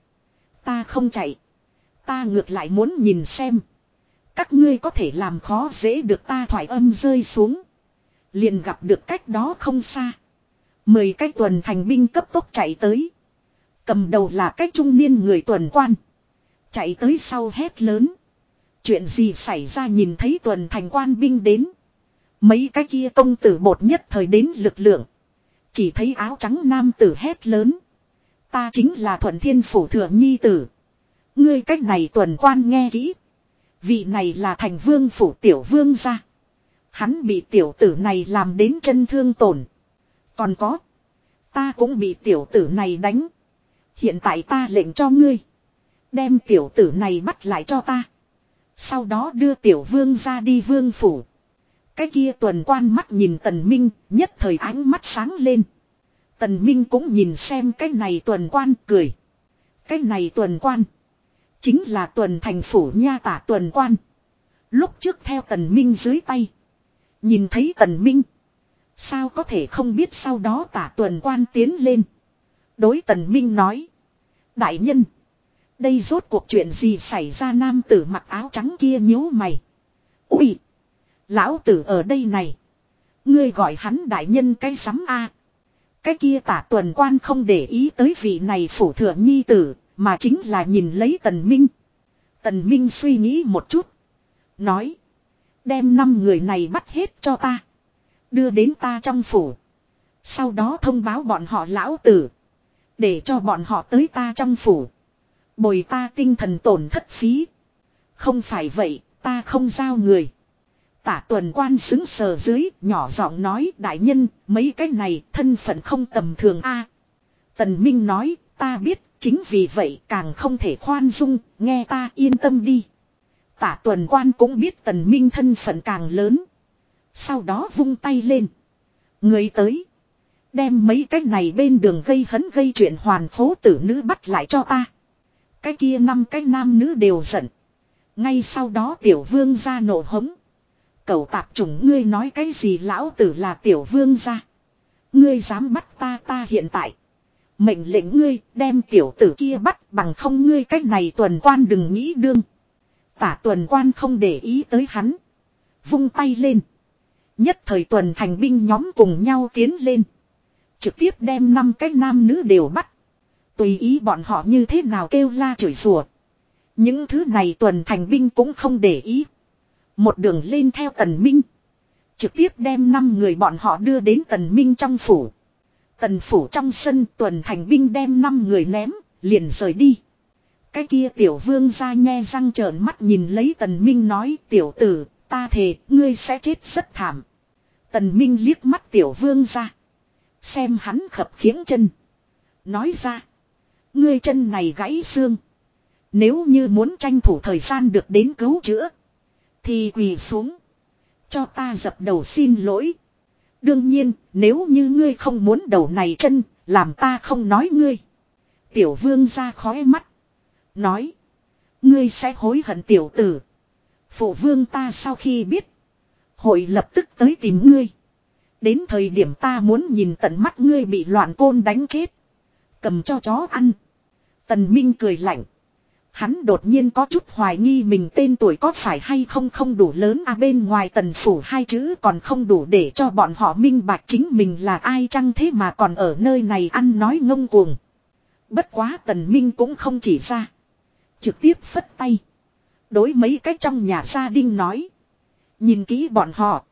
Ta không chạy. Ta ngược lại muốn nhìn xem. Các ngươi có thể làm khó dễ được ta thoải âm rơi xuống. Liền gặp được cách đó không xa. Mười cái tuần thành binh cấp tốc chạy tới. Cầm đầu là cái trung niên người tuần quan. Chạy tới sau hét lớn. Chuyện gì xảy ra nhìn thấy tuần thành quan binh đến. Mấy cái kia công tử bột nhất thời đến lực lượng. Chỉ thấy áo trắng nam tử hét lớn. Ta chính là thuận thiên phủ thượng nhi tử. Ngươi cách này tuần quan nghe kỹ. Vị này là thành vương phủ tiểu vương gia. Hắn bị tiểu tử này làm đến chân thương tổn. Còn có. Ta cũng bị tiểu tử này đánh. Hiện tại ta lệnh cho ngươi. Đem tiểu tử này bắt lại cho ta. Sau đó đưa tiểu vương ra đi vương phủ. Cái kia tuần quan mắt nhìn tần minh, nhất thời ánh mắt sáng lên. Tần minh cũng nhìn xem cái này tuần quan cười. Cái này tuần quan. Chính là tuần thành phủ nha tả tuần quan. Lúc trước theo tần minh dưới tay. Nhìn thấy tần minh. Sao có thể không biết sau đó tả tuần quan tiến lên. Đối tần minh nói. Đại nhân. Đây rốt cuộc chuyện gì xảy ra nam tử mặc áo trắng kia nhíu mày. Ui. Lão tử ở đây này. Ngươi gọi hắn đại nhân cái sắm a Cái kia tả tuần quan không để ý tới vị này phủ thừa nhi tử. Mà chính là nhìn lấy tần minh. Tần minh suy nghĩ một chút. Nói. Đem năm người này bắt hết cho ta. Đưa đến ta trong phủ. Sau đó thông báo bọn họ lão tử. Để cho bọn họ tới ta trong phủ. Bồi ta tinh thần tổn thất phí. Không phải vậy, ta không giao người. Tả tuần quan xứng sờ dưới, nhỏ giọng nói đại nhân, mấy cái này thân phận không tầm thường a. Tần Minh nói, ta biết, chính vì vậy càng không thể khoan dung, nghe ta yên tâm đi. Tả tuần quan cũng biết tần Minh thân phận càng lớn. Sau đó vung tay lên. Người tới. Đem mấy cái này bên đường gây hấn gây chuyện hoàn phố tử nữ bắt lại cho ta. Cái kia năm cái nam nữ đều giận. Ngay sau đó tiểu vương ra nổ hống. Cậu tạp chủng ngươi nói cái gì lão tử là tiểu vương ra. Ngươi dám bắt ta ta hiện tại. Mệnh lệnh ngươi đem tiểu tử kia bắt bằng không ngươi cách này tuần quan đừng nghĩ đương. Tả tuần quan không để ý tới hắn. Vung tay lên. Nhất thời tuần thành binh nhóm cùng nhau tiến lên. Trực tiếp đem năm cái nam nữ đều bắt. Tùy ý bọn họ như thế nào kêu la chửi rủa. Những thứ này tuần thành binh cũng không để ý. Một đường lên theo tần minh. Trực tiếp đem năm người bọn họ đưa đến tần minh trong phủ. Tần phủ trong sân tuần thành binh đem năm người ném, liền rời đi. Cái kia tiểu vương ra nghe răng trợn mắt nhìn lấy tần minh nói tiểu tử, ta thề, ngươi sẽ chết rất thảm. Tần minh liếc mắt tiểu vương ra. Xem hắn khập khiếng chân. Nói ra. Ngươi chân này gãy xương. Nếu như muốn tranh thủ thời gian được đến cứu chữa. Thì quỳ xuống. Cho ta dập đầu xin lỗi. Đương nhiên, nếu như ngươi không muốn đầu này chân, làm ta không nói ngươi. Tiểu vương ra khói mắt. Nói. Ngươi sẽ hối hận tiểu tử. Phụ vương ta sau khi biết. Hội lập tức tới tìm ngươi. Đến thời điểm ta muốn nhìn tận mắt ngươi bị loạn côn đánh chết. Cầm cho chó ăn. Tần Minh cười lạnh. Hắn đột nhiên có chút hoài nghi mình tên tuổi có phải hay không không đủ lớn à bên ngoài tần phủ hai chữ còn không đủ để cho bọn họ minh bạch chính mình là ai chăng thế mà còn ở nơi này ăn nói ngông cuồng. Bất quá tần minh cũng không chỉ ra. Trực tiếp phất tay. Đối mấy cách trong nhà gia đình nói. Nhìn kỹ bọn họ.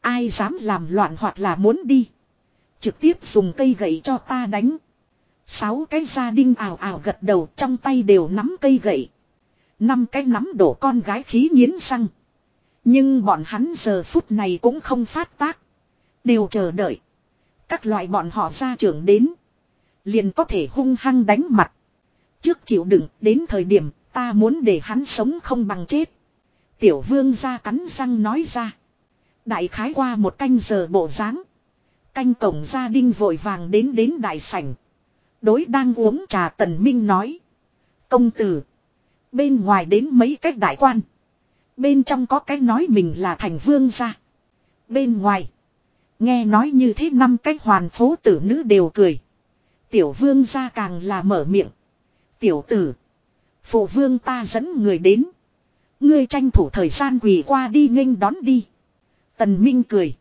Ai dám làm loạn hoặc là muốn đi. Trực tiếp dùng cây gậy cho ta đánh. Sáu cái gia đinh ảo ảo gật đầu trong tay đều nắm cây gậy. Năm cái nắm đổ con gái khí nghiến răng. Nhưng bọn hắn giờ phút này cũng không phát tác. Đều chờ đợi. Các loại bọn họ ra trưởng đến. Liền có thể hung hăng đánh mặt. Trước chịu đựng, đến thời điểm, ta muốn để hắn sống không bằng chết. Tiểu vương ra cắn răng nói ra. Đại khái qua một canh giờ bộ dáng Canh cổng gia đình vội vàng đến đến đại sảnh. Đối đang uống trà tần minh nói. Công tử. Bên ngoài đến mấy cách đại quan. Bên trong có cái nói mình là thành vương gia. Bên ngoài. Nghe nói như thế năm cách hoàn phố tử nữ đều cười. Tiểu vương gia càng là mở miệng. Tiểu tử. Phụ vương ta dẫn người đến. Ngươi tranh thủ thời gian quỳ qua đi nghênh đón đi. Tần Minh cười.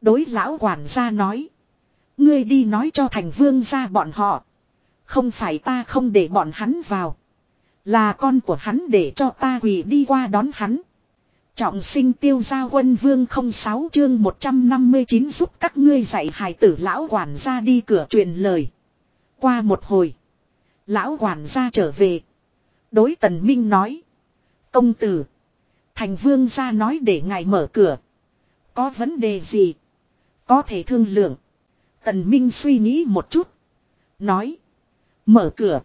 Đối lão quản gia nói. Ngươi đi nói cho thành vương gia bọn họ. Không phải ta không để bọn hắn vào. Là con của hắn để cho ta quỳ đi qua đón hắn. Trọng sinh tiêu gia quân vương 06 chương 159 giúp các ngươi dạy hài tử lão quản gia đi cửa truyền lời. Qua một hồi. Lão quản gia trở về. Đối tần minh nói. Công tử. Thành vương gia nói để ngài mở cửa. Có vấn đề gì? Có thể thương lượng. Tần minh suy nghĩ một chút. Nói. Mở cửa.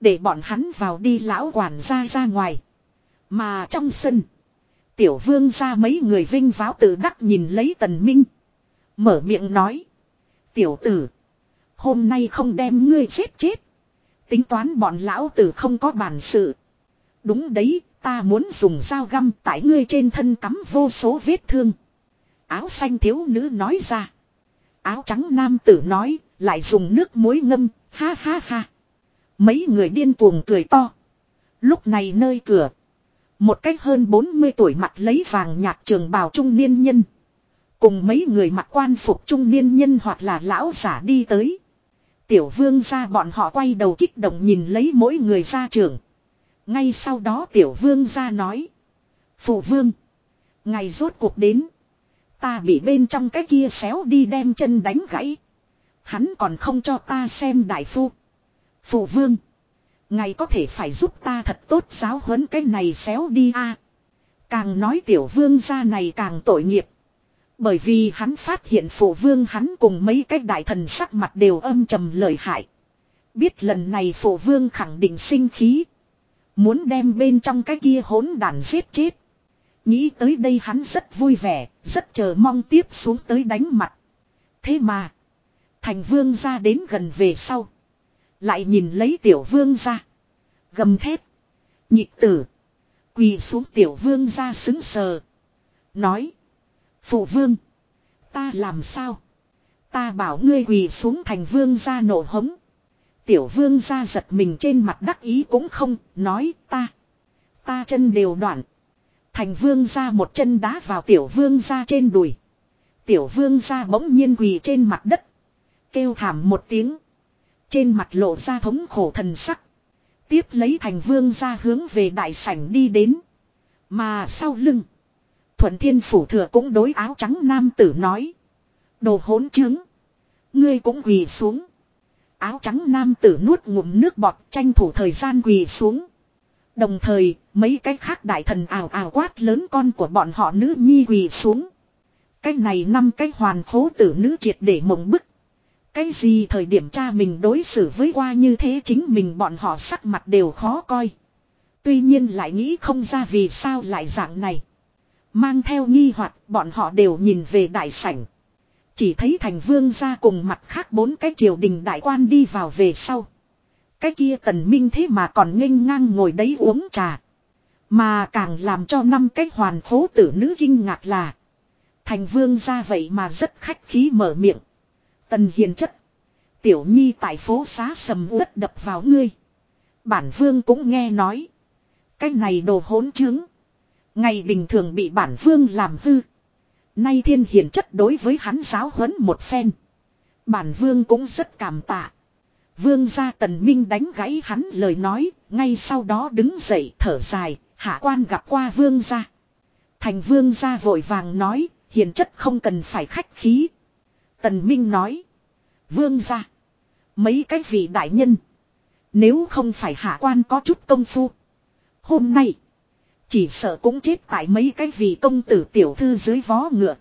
Để bọn hắn vào đi lão quản gia ra ngoài. Mà trong sân. Tiểu vương ra mấy người vinh váo tự đắc nhìn lấy tần minh. Mở miệng nói. Tiểu tử. Hôm nay không đem ngươi chết chết. Tính toán bọn lão tử không có bản sự. Đúng đấy, ta muốn dùng dao găm tại ngươi trên thân cắm vô số vết thương. Áo xanh thiếu nữ nói ra. Áo trắng nam tử nói, lại dùng nước muối ngâm, ha ha ha. Mấy người điên cuồng cười to. Lúc này nơi cửa. Một cách hơn 40 tuổi mặt lấy vàng nhạt trường bào trung niên nhân. Cùng mấy người mặc quan phục trung niên nhân hoặc là lão giả đi tới. Tiểu vương ra bọn họ quay đầu kích động nhìn lấy mỗi người ra trường. Ngay sau đó tiểu vương ra nói. Phụ vương. Ngày rốt cuộc đến. Ta bị bên trong cái kia xéo đi đem chân đánh gãy. Hắn còn không cho ta xem đại phu. Phụ vương. Ngày có thể phải giúp ta thật tốt giáo huấn cái này xéo đi a. Càng nói tiểu vương gia này càng tội nghiệp. Bởi vì hắn phát hiện phụ vương hắn cùng mấy cái đại thần sắc mặt đều âm trầm lợi hại. Biết lần này phụ vương khẳng định sinh khí. Muốn đem bên trong cái kia hỗn đàn giết chết. Nghĩ tới đây hắn rất vui vẻ, rất chờ mong tiếp xuống tới đánh mặt. Thế mà, thành vương ra đến gần về sau. Lại nhìn lấy tiểu vương ra. Gầm thép. Nhịp tử. Quỳ xuống tiểu vương ra xứng sờ. Nói. Phụ vương. Ta làm sao? Ta bảo ngươi quỳ xuống thành vương ra nổ hống. Tiểu vương ra giật mình trên mặt đắc ý cũng không. Nói ta. Ta chân đều đoạn. Thành vương ra một chân đá vào tiểu vương ra trên đùi. Tiểu vương ra bỗng nhiên quỳ trên mặt đất. Kêu thảm một tiếng. Trên mặt lộ ra thống khổ thần sắc. Tiếp lấy thành vương ra hướng về đại sảnh đi đến. Mà sau lưng. Thuận thiên phủ thừa cũng đối áo trắng nam tử nói. Đồ hỗn chứng. Ngươi cũng quỳ xuống. Áo trắng nam tử nuốt ngụm nước bọt tranh thủ thời gian quỳ xuống. Đồng thời, mấy cái khác đại thần ảo ảo quát lớn con của bọn họ nữ nhi quỳ xuống. Cái này năm cái hoàn khố tử nữ triệt để mộng bức. Cái gì thời điểm cha mình đối xử với qua như thế chính mình bọn họ sắc mặt đều khó coi. Tuy nhiên lại nghĩ không ra vì sao lại dạng này. Mang theo nghi hoặc bọn họ đều nhìn về đại sảnh. Chỉ thấy thành vương ra cùng mặt khác bốn cái triều đình đại quan đi vào về sau. Cái kia tần minh thế mà còn nghênh ngang ngồi đấy uống trà. Mà càng làm cho năm cái hoàn phố tử nữ kinh ngạc là. Thành vương ra vậy mà rất khách khí mở miệng. Tần hiền chất. Tiểu nhi tại phố xá sầm uất đập vào ngươi. Bản vương cũng nghe nói. Cái này đồ hỗn trướng. Ngày bình thường bị bản vương làm hư. Nay thiên hiền chất đối với hắn giáo huấn một phen. Bản vương cũng rất cảm tạ. Vương gia tần minh đánh gãy hắn lời nói, ngay sau đó đứng dậy thở dài, hạ quan gặp qua vương gia. Thành vương gia vội vàng nói, hiền chất không cần phải khách khí. Tần minh nói, vương gia, mấy cái vị đại nhân, nếu không phải hạ quan có chút công phu. Hôm nay, chỉ sợ cũng chết tại mấy cái vị công tử tiểu thư dưới vó ngựa.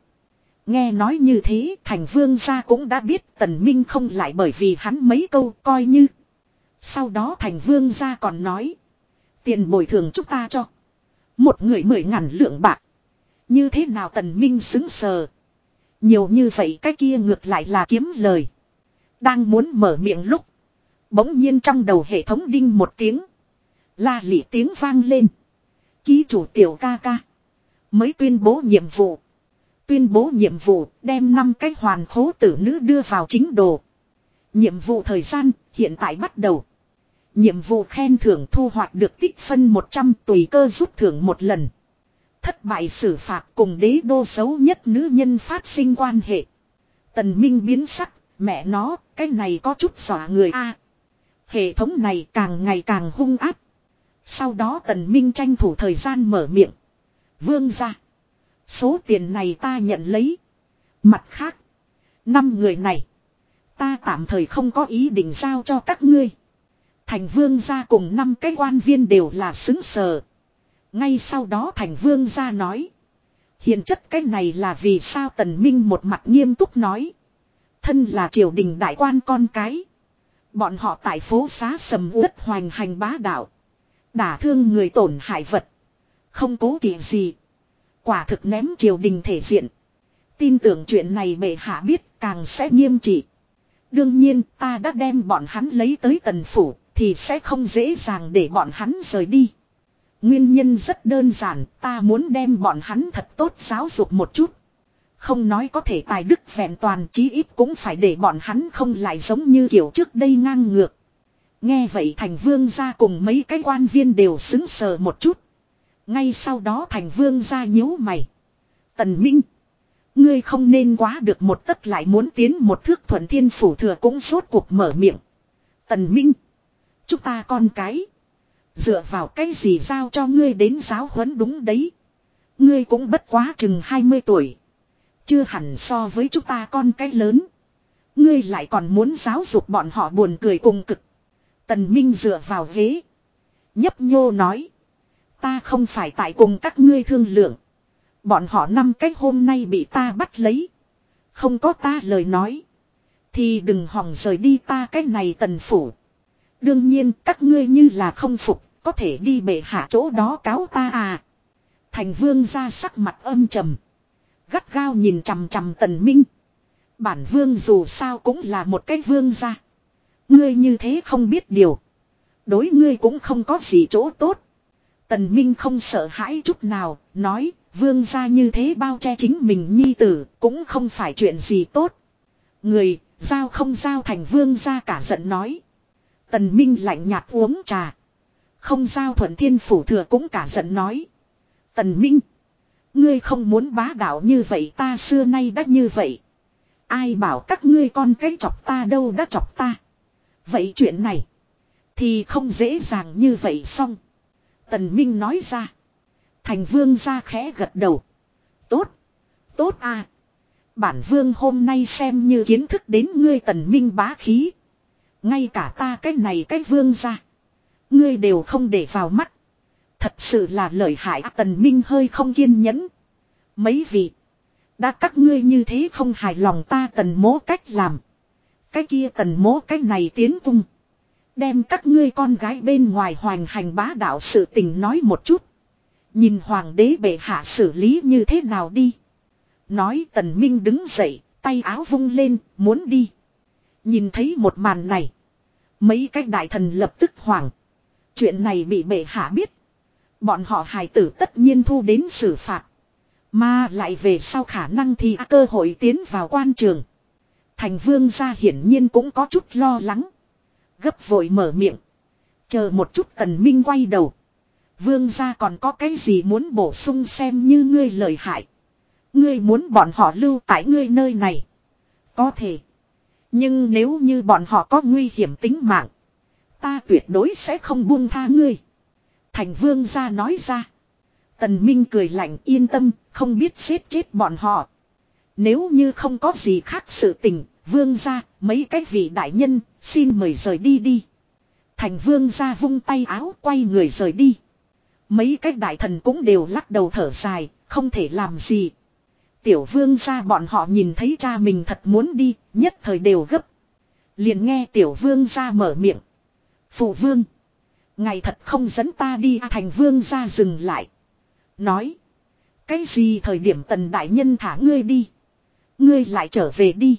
Nghe nói như thế, thành vương gia cũng đã biết tần minh không lại bởi vì hắn mấy câu coi như. Sau đó thành vương gia còn nói. Tiền bồi thường chúng ta cho. Một người mười ngàn lượng bạc. Như thế nào tần minh xứng sờ. Nhiều như vậy cái kia ngược lại là kiếm lời. Đang muốn mở miệng lúc. Bỗng nhiên trong đầu hệ thống đinh một tiếng. La lị tiếng vang lên. Ký chủ tiểu ca ca. Mới tuyên bố nhiệm vụ. Tuyên bố nhiệm vụ đem năm cái hoàn khố tử nữ đưa vào chính đồ. Nhiệm vụ thời gian hiện tại bắt đầu. Nhiệm vụ khen thưởng thu hoạch được tích phân 100 tùy cơ rút thưởng một lần. Thất bại xử phạt cùng đế đô xấu nhất nữ nhân phát sinh quan hệ. Tần Minh biến sắc, mẹ nó, cái này có chút xỏa người a. hệ thống này càng ngày càng hung áp. Sau đó Tần Minh tranh thủ thời gian mở miệng. Vương ra. Số tiền này ta nhận lấy. Mặt khác. Năm người này. Ta tạm thời không có ý định giao cho các ngươi. Thành vương gia cùng năm cái quan viên đều là xứng sờ. Ngay sau đó thành vương gia nói. Hiện chất cái này là vì sao tần minh một mặt nghiêm túc nói. Thân là triều đình đại quan con cái. Bọn họ tại phố xá sầm uất hoành hành bá đạo. Đả thương người tổn hại vật. Không cố kỵ gì. Quả thực ném triều đình thể diện. Tin tưởng chuyện này bệ hạ biết càng sẽ nghiêm trị. Đương nhiên ta đã đem bọn hắn lấy tới tần phủ thì sẽ không dễ dàng để bọn hắn rời đi. Nguyên nhân rất đơn giản, ta muốn đem bọn hắn thật tốt giáo dục một chút. Không nói có thể tài đức vẹn toàn chí ít cũng phải để bọn hắn không lại giống như kiểu trước đây ngang ngược. Nghe vậy thành vương ra cùng mấy cái quan viên đều xứng sờ một chút. Ngay sau đó thành vương ra nhíu mày. Tần Minh. Ngươi không nên quá được một tấc lại muốn tiến một thước thuận thiên phủ thừa cũng suốt cuộc mở miệng. Tần Minh. Chúng ta con cái. Dựa vào cái gì giao cho ngươi đến giáo huấn đúng đấy. Ngươi cũng bất quá chừng 20 tuổi. Chưa hẳn so với chúng ta con cái lớn. Ngươi lại còn muốn giáo dục bọn họ buồn cười cùng cực. Tần Minh dựa vào ghế. Nhấp nhô nói. Ta không phải tại cùng các ngươi thương lượng. Bọn họ năm cách hôm nay bị ta bắt lấy. Không có ta lời nói. Thì đừng hòng rời đi ta cái này tần phủ. Đương nhiên, các ngươi như là không phục. Có thể đi bệ hạ chỗ đó cáo ta à. Thành vương ra sắc mặt âm trầm. Gắt gao nhìn chằm chằm tần minh. Bản vương dù sao cũng là một cái vương ra. Ngươi như thế không biết điều. Đối ngươi cũng không có gì chỗ tốt. Tần Minh không sợ hãi chút nào, nói, vương gia như thế bao che chính mình nhi tử, cũng không phải chuyện gì tốt. Người, giao không giao thành vương gia cả giận nói. Tần Minh lạnh nhạt uống trà. Không giao thuận thiên phủ thừa cũng cả giận nói. Tần Minh. Ngươi không muốn bá đạo như vậy ta xưa nay đã như vậy. Ai bảo các ngươi con cái chọc ta đâu đã chọc ta. Vậy chuyện này. Thì không dễ dàng như vậy xong. Tần Minh nói ra. Thành vương ra khẽ gật đầu. Tốt. Tốt à. Bản vương hôm nay xem như kiến thức đến ngươi tần minh bá khí. Ngay cả ta cái này cái vương ra. Ngươi đều không để vào mắt. Thật sự là lợi hại à, tần minh hơi không kiên nhẫn. Mấy vị. Đã các ngươi như thế không hài lòng ta tần mố cách làm. Cái kia tần mố cách này tiến cung. Đem các ngươi con gái bên ngoài hoành hành bá đạo sự tình nói một chút. Nhìn hoàng đế bệ hạ xử lý như thế nào đi. Nói tần minh đứng dậy, tay áo vung lên, muốn đi. Nhìn thấy một màn này. Mấy cái đại thần lập tức hoảng. Chuyện này bị bệ hạ biết. Bọn họ hài tử tất nhiên thu đến xử phạt. Mà lại về sau khả năng thì cơ hội tiến vào quan trường. Thành vương gia hiển nhiên cũng có chút lo lắng. Gấp vội mở miệng. Chờ một chút tần minh quay đầu. Vương gia còn có cái gì muốn bổ sung xem như ngươi lời hại. Ngươi muốn bọn họ lưu tại ngươi nơi này. Có thể. Nhưng nếu như bọn họ có nguy hiểm tính mạng. Ta tuyệt đối sẽ không buông tha ngươi. Thành vương gia nói ra. Tần Minh cười lạnh yên tâm, không biết xếp chết bọn họ. Nếu như không có gì khác sự tình, vương gia, mấy cái vị đại nhân, xin mời rời đi đi. Thành vương gia vung tay áo quay người rời đi. Mấy cái đại thần cũng đều lắc đầu thở dài, không thể làm gì. Tiểu vương gia bọn họ nhìn thấy cha mình thật muốn đi, nhất thời đều gấp. Liền nghe tiểu vương gia mở miệng. Phụ vương. Ngày thật không dẫn ta đi à, thành vương gia dừng lại. Nói. Cái gì thời điểm tần đại nhân thả ngươi đi. Ngươi lại trở về đi.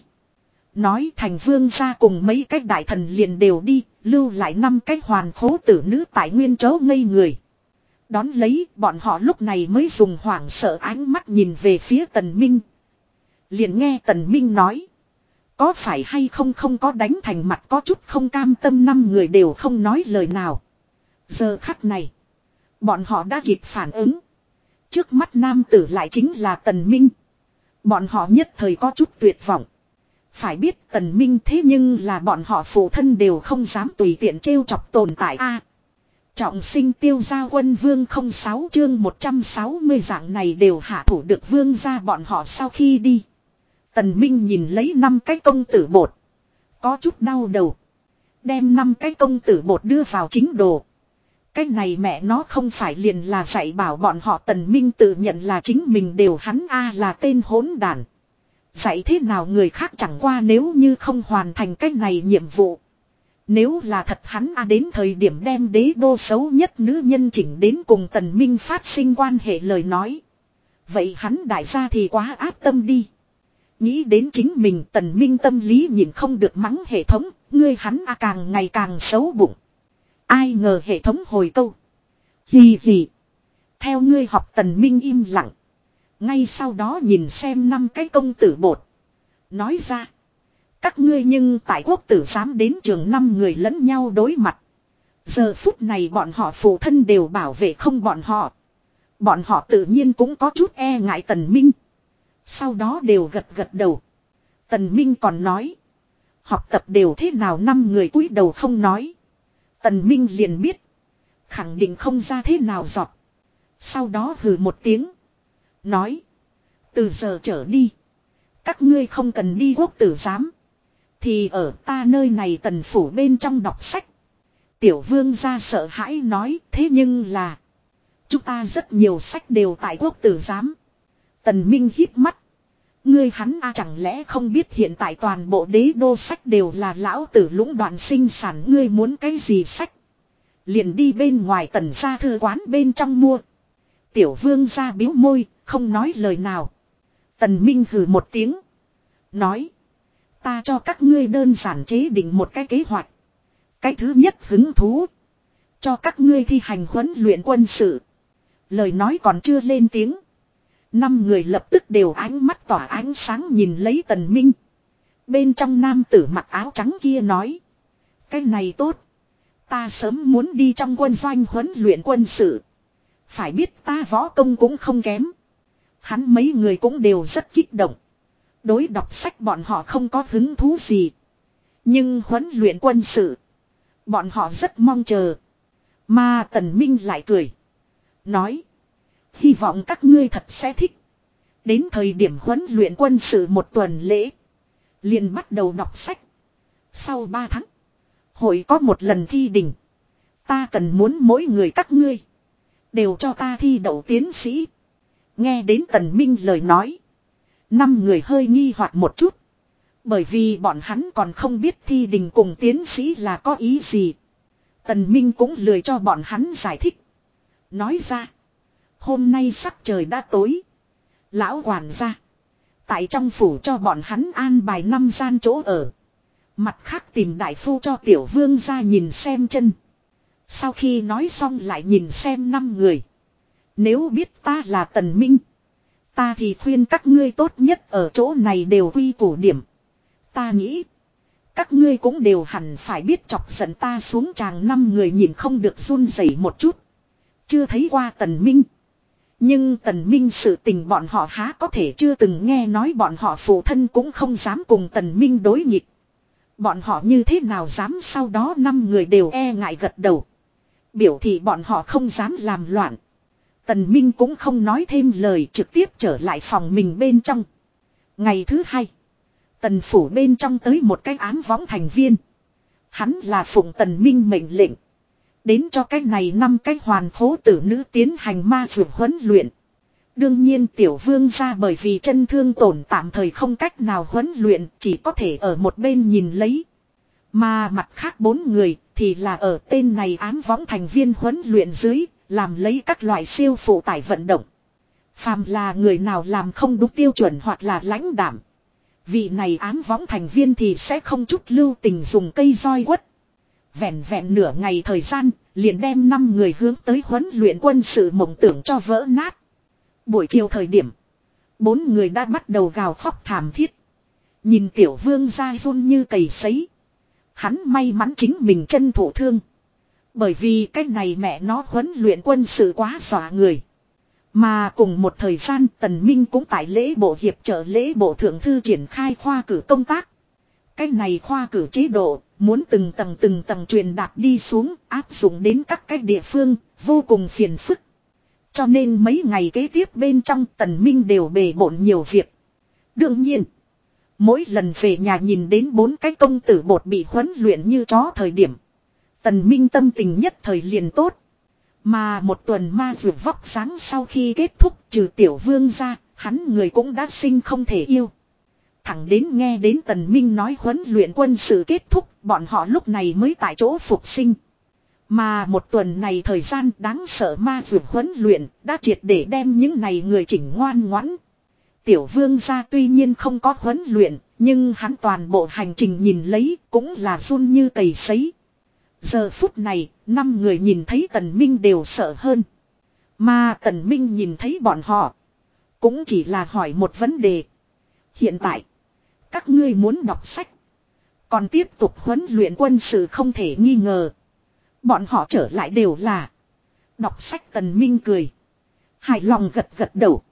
Nói thành vương ra cùng mấy cách đại thần liền đều đi, lưu lại năm cách hoàn khố tử nữ tại nguyên chỗ ngây người. Đón lấy, bọn họ lúc này mới dùng hoảng sợ ánh mắt nhìn về phía tần minh. Liền nghe tần minh nói. Có phải hay không không có đánh thành mặt có chút không cam tâm năm người đều không nói lời nào. Giờ khắc này. Bọn họ đã kịp phản ứng. Trước mắt nam tử lại chính là tần minh. Bọn họ nhất thời có chút tuyệt vọng. Phải biết tần minh thế nhưng là bọn họ phụ thân đều không dám tùy tiện trêu chọc tồn tại a. trọng sinh tiêu gia quân vương không sáu chương 160 dạng này đều hạ thủ được vương gia bọn họ sau khi đi. Tần Minh nhìn lấy năm cái công tử bột. Có chút đau đầu. Đem năm cái công tử bột đưa vào chính đồ. Cái này mẹ nó không phải liền là dạy bảo bọn họ tần minh tự nhận là chính mình đều hắn a là tên hỗn đàn. Dạy thế nào người khác chẳng qua nếu như không hoàn thành cái này nhiệm vụ. Nếu là thật hắn a đến thời điểm đem đế đô xấu nhất nữ nhân chỉnh đến cùng tần minh phát sinh quan hệ lời nói. Vậy hắn đại gia thì quá áp tâm đi. Nghĩ đến chính mình tần minh tâm lý nhìn không được mắng hệ thống, ngươi hắn a càng ngày càng xấu bụng. Ai ngờ hệ thống hồi câu. Hì hì. Theo ngươi học tần minh im lặng. Ngay sau đó nhìn xem năm cái công tử bột. Nói ra. Các ngươi nhưng tại quốc tử dám đến trường năm người lẫn nhau đối mặt. Giờ phút này bọn họ phụ thân đều bảo vệ không bọn họ. Bọn họ tự nhiên cũng có chút e ngại tần minh. Sau đó đều gật gật đầu. Tần minh còn nói. Học tập đều thế nào năm người cúi đầu không nói. Tần minh liền biết. Khẳng định không ra thế nào giọt. Sau đó hừ một tiếng. Nói. Từ giờ trở đi. Các ngươi không cần đi quốc tử giám. Thì ở ta nơi này tần phủ bên trong đọc sách. Tiểu vương ra sợ hãi nói thế nhưng là. Chúng ta rất nhiều sách đều tại quốc tử giám. Tần Minh hít mắt. Ngươi hắn a chẳng lẽ không biết hiện tại toàn bộ đế đô sách đều là lão tử lũng đoạn sinh sản ngươi muốn cái gì sách. Liền đi bên ngoài tần gia thư quán bên trong mua. Tiểu vương ra biếu môi, không nói lời nào. Tần Minh hừ một tiếng. Nói. Ta cho các ngươi đơn giản chế định một cái kế hoạch. Cái thứ nhất hứng thú. Cho các ngươi thi hành huấn luyện quân sự. Lời nói còn chưa lên tiếng. Năm người lập tức đều ánh mắt tỏa ánh sáng nhìn lấy tần minh. Bên trong nam tử mặc áo trắng kia nói. Cái này tốt. Ta sớm muốn đi trong quân doanh huấn luyện quân sự. Phải biết ta võ công cũng không kém. Hắn mấy người cũng đều rất kích động. Đối đọc sách bọn họ không có hứng thú gì. Nhưng huấn luyện quân sự. Bọn họ rất mong chờ. Mà Tần Minh lại cười. Nói. Hy vọng các ngươi thật sẽ thích. Đến thời điểm huấn luyện quân sự một tuần lễ. liền bắt đầu đọc sách. Sau 3 tháng. Hội có một lần thi đỉnh. Ta cần muốn mỗi người các ngươi. Đều cho ta thi đậu tiến sĩ. Nghe đến tần minh lời nói. Năm người hơi nghi hoặc một chút. Bởi vì bọn hắn còn không biết thi đình cùng tiến sĩ là có ý gì. Tần Minh cũng lười cho bọn hắn giải thích. Nói ra. Hôm nay sắc trời đã tối. Lão quản gia. Tại trong phủ cho bọn hắn an bài năm gian chỗ ở. Mặt khác tìm đại phu cho tiểu vương ra nhìn xem chân. Sau khi nói xong lại nhìn xem năm người. Nếu biết ta là tần minh. Ta thì khuyên các ngươi tốt nhất ở chỗ này đều quy củ điểm. Ta nghĩ. Các ngươi cũng đều hẳn phải biết chọc giận ta xuống tràng năm người nhìn không được run rẩy một chút. Chưa thấy qua tần minh. Nhưng tần minh sự tình bọn họ há có thể chưa từng nghe nói bọn họ phụ thân cũng không dám cùng tần minh đối nghịch. Bọn họ như thế nào dám sau đó năm người đều e ngại gật đầu. Biểu thị bọn họ không dám làm loạn. Tần Minh cũng không nói thêm lời trực tiếp trở lại phòng mình bên trong. Ngày thứ hai. Tần phủ bên trong tới một cái ám võng thành viên. Hắn là phụng tần Minh mệnh lệnh. Đến cho cái này năm cái hoàn phố tử nữ tiến hành ma dược huấn luyện. Đương nhiên tiểu vương ra bởi vì chân thương tổn tạm thời không cách nào huấn luyện, chỉ có thể ở một bên nhìn lấy. Mà mặt khác bốn người thì là ở tên này ám võng thành viên huấn luyện dưới làm lấy các loại siêu phụ tải vận động. Phàm là người nào làm không đúng tiêu chuẩn hoặc là lãnh đảm. Vị này ám võng thành viên thì sẽ không chút lưu tình dùng cây roi quất. Vẹn vẹn nửa ngày thời gian, liền đem năm người hướng tới huấn luyện quân sự mộng tưởng cho vỡ nát. Buổi chiều thời điểm, bốn người đã bắt đầu gào khóc thảm thiết. Nhìn tiểu vương ra run như cầy sấy. Hắn may mắn chính mình chân thổ thương. Bởi vì cái này mẹ nó huấn luyện quân sự quá xỏa người. Mà cùng một thời gian Tần Minh cũng tại lễ bộ hiệp trợ lễ bộ thượng thư triển khai khoa cử công tác. Cái này khoa cử chế độ, muốn từng tầng từng tầng truyền đạt đi xuống, áp dụng đến các cái địa phương, vô cùng phiền phức. Cho nên mấy ngày kế tiếp bên trong Tần Minh đều bề bộn nhiều việc. Đương nhiên, mỗi lần về nhà nhìn đến bốn cái công tử bột bị huấn luyện như chó thời điểm. Tần Minh tâm tình nhất thời liền tốt. Mà một tuần ma vượt vóc sáng sau khi kết thúc trừ tiểu vương ra, hắn người cũng đã sinh không thể yêu. Thẳng đến nghe đến tần minh nói huấn luyện quân sự kết thúc, bọn họ lúc này mới tại chỗ phục sinh. Mà một tuần này thời gian đáng sợ ma vượt huấn luyện, đã triệt để đem những này người chỉnh ngoan ngoãn. Tiểu vương gia tuy nhiên không có huấn luyện, nhưng hắn toàn bộ hành trình nhìn lấy cũng là run như cầy sấy. Giờ phút này, năm người nhìn thấy Tần Minh đều sợ hơn. Mà Tần Minh nhìn thấy bọn họ. Cũng chỉ là hỏi một vấn đề. Hiện tại, các ngươi muốn đọc sách. Còn tiếp tục huấn luyện quân sự không thể nghi ngờ. Bọn họ trở lại đều là. Đọc sách Tần Minh cười. Hài lòng gật gật đầu.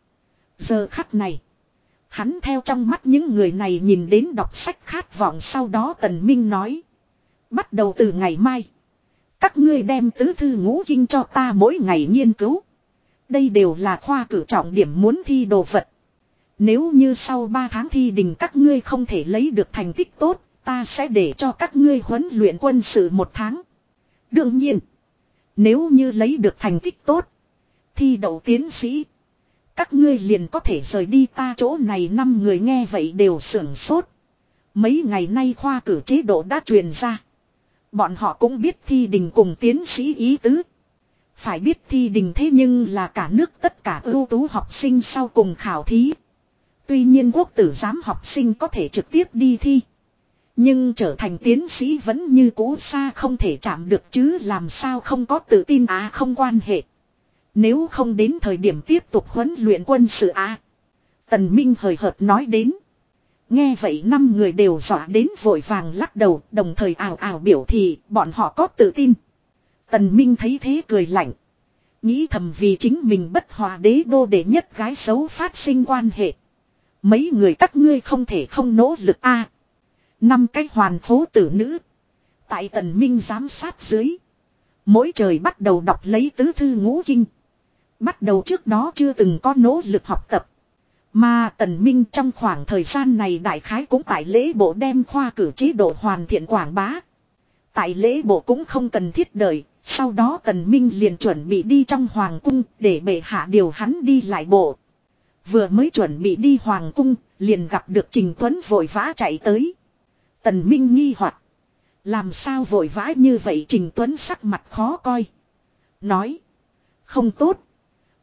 Giờ khắc này. Hắn theo trong mắt những người này nhìn đến đọc sách khát vọng sau đó Tần Minh nói. Bắt đầu từ ngày mai. Các ngươi đem tứ thư ngũ kinh cho ta mỗi ngày nghiên cứu. Đây đều là khoa cử trọng điểm muốn thi đồ vật. Nếu như sau 3 tháng thi đình các ngươi không thể lấy được thành tích tốt, ta sẽ để cho các ngươi huấn luyện quân sự một tháng. Đương nhiên, nếu như lấy được thành tích tốt, thi đậu tiến sĩ, các ngươi liền có thể rời đi ta chỗ này năm người nghe vậy đều sưởng sốt. Mấy ngày nay khoa cử chế độ đã truyền ra. Bọn họ cũng biết thi đình cùng tiến sĩ ý tứ. Phải biết thi đình thế nhưng là cả nước tất cả ưu tú học sinh sau cùng khảo thí. Tuy nhiên quốc tử giám học sinh có thể trực tiếp đi thi. Nhưng trở thành tiến sĩ vẫn như cũ xa không thể chạm được chứ làm sao không có tự tin á à không quan hệ. Nếu không đến thời điểm tiếp tục huấn luyện quân sự á. À. Tần Minh hời hợt nói đến. Nghe vậy năm người đều dọa đến vội vàng lắc đầu, đồng thời ảo ảo biểu thị, bọn họ có tự tin. Tần Minh thấy thế cười lạnh. Nghĩ thầm vì chính mình bất hòa đế đô để nhất gái xấu phát sinh quan hệ. Mấy người các ngươi không thể không nỗ lực a. Năm cái hoàn phố tử nữ. Tại tần minh giám sát dưới. Mỗi trời bắt đầu đọc lấy tứ thư ngũ kinh. Bắt đầu trước đó chưa từng có nỗ lực học tập. Mà tần minh trong khoảng thời gian này đại khái cũng tại lễ bộ đem khoa cử chế độ hoàn thiện quảng bá. Tại lễ bộ cũng không cần thiết đợi, sau đó tần minh liền chuẩn bị đi trong hoàng cung để bệ hạ điều hắn đi lại bộ. Vừa mới chuẩn bị đi hoàng cung, liền gặp được Trình Tuấn vội vã chạy tới. Tần Minh nghi hoặc Làm sao vội vã như vậy Trình Tuấn sắc mặt khó coi. Nói. Không tốt.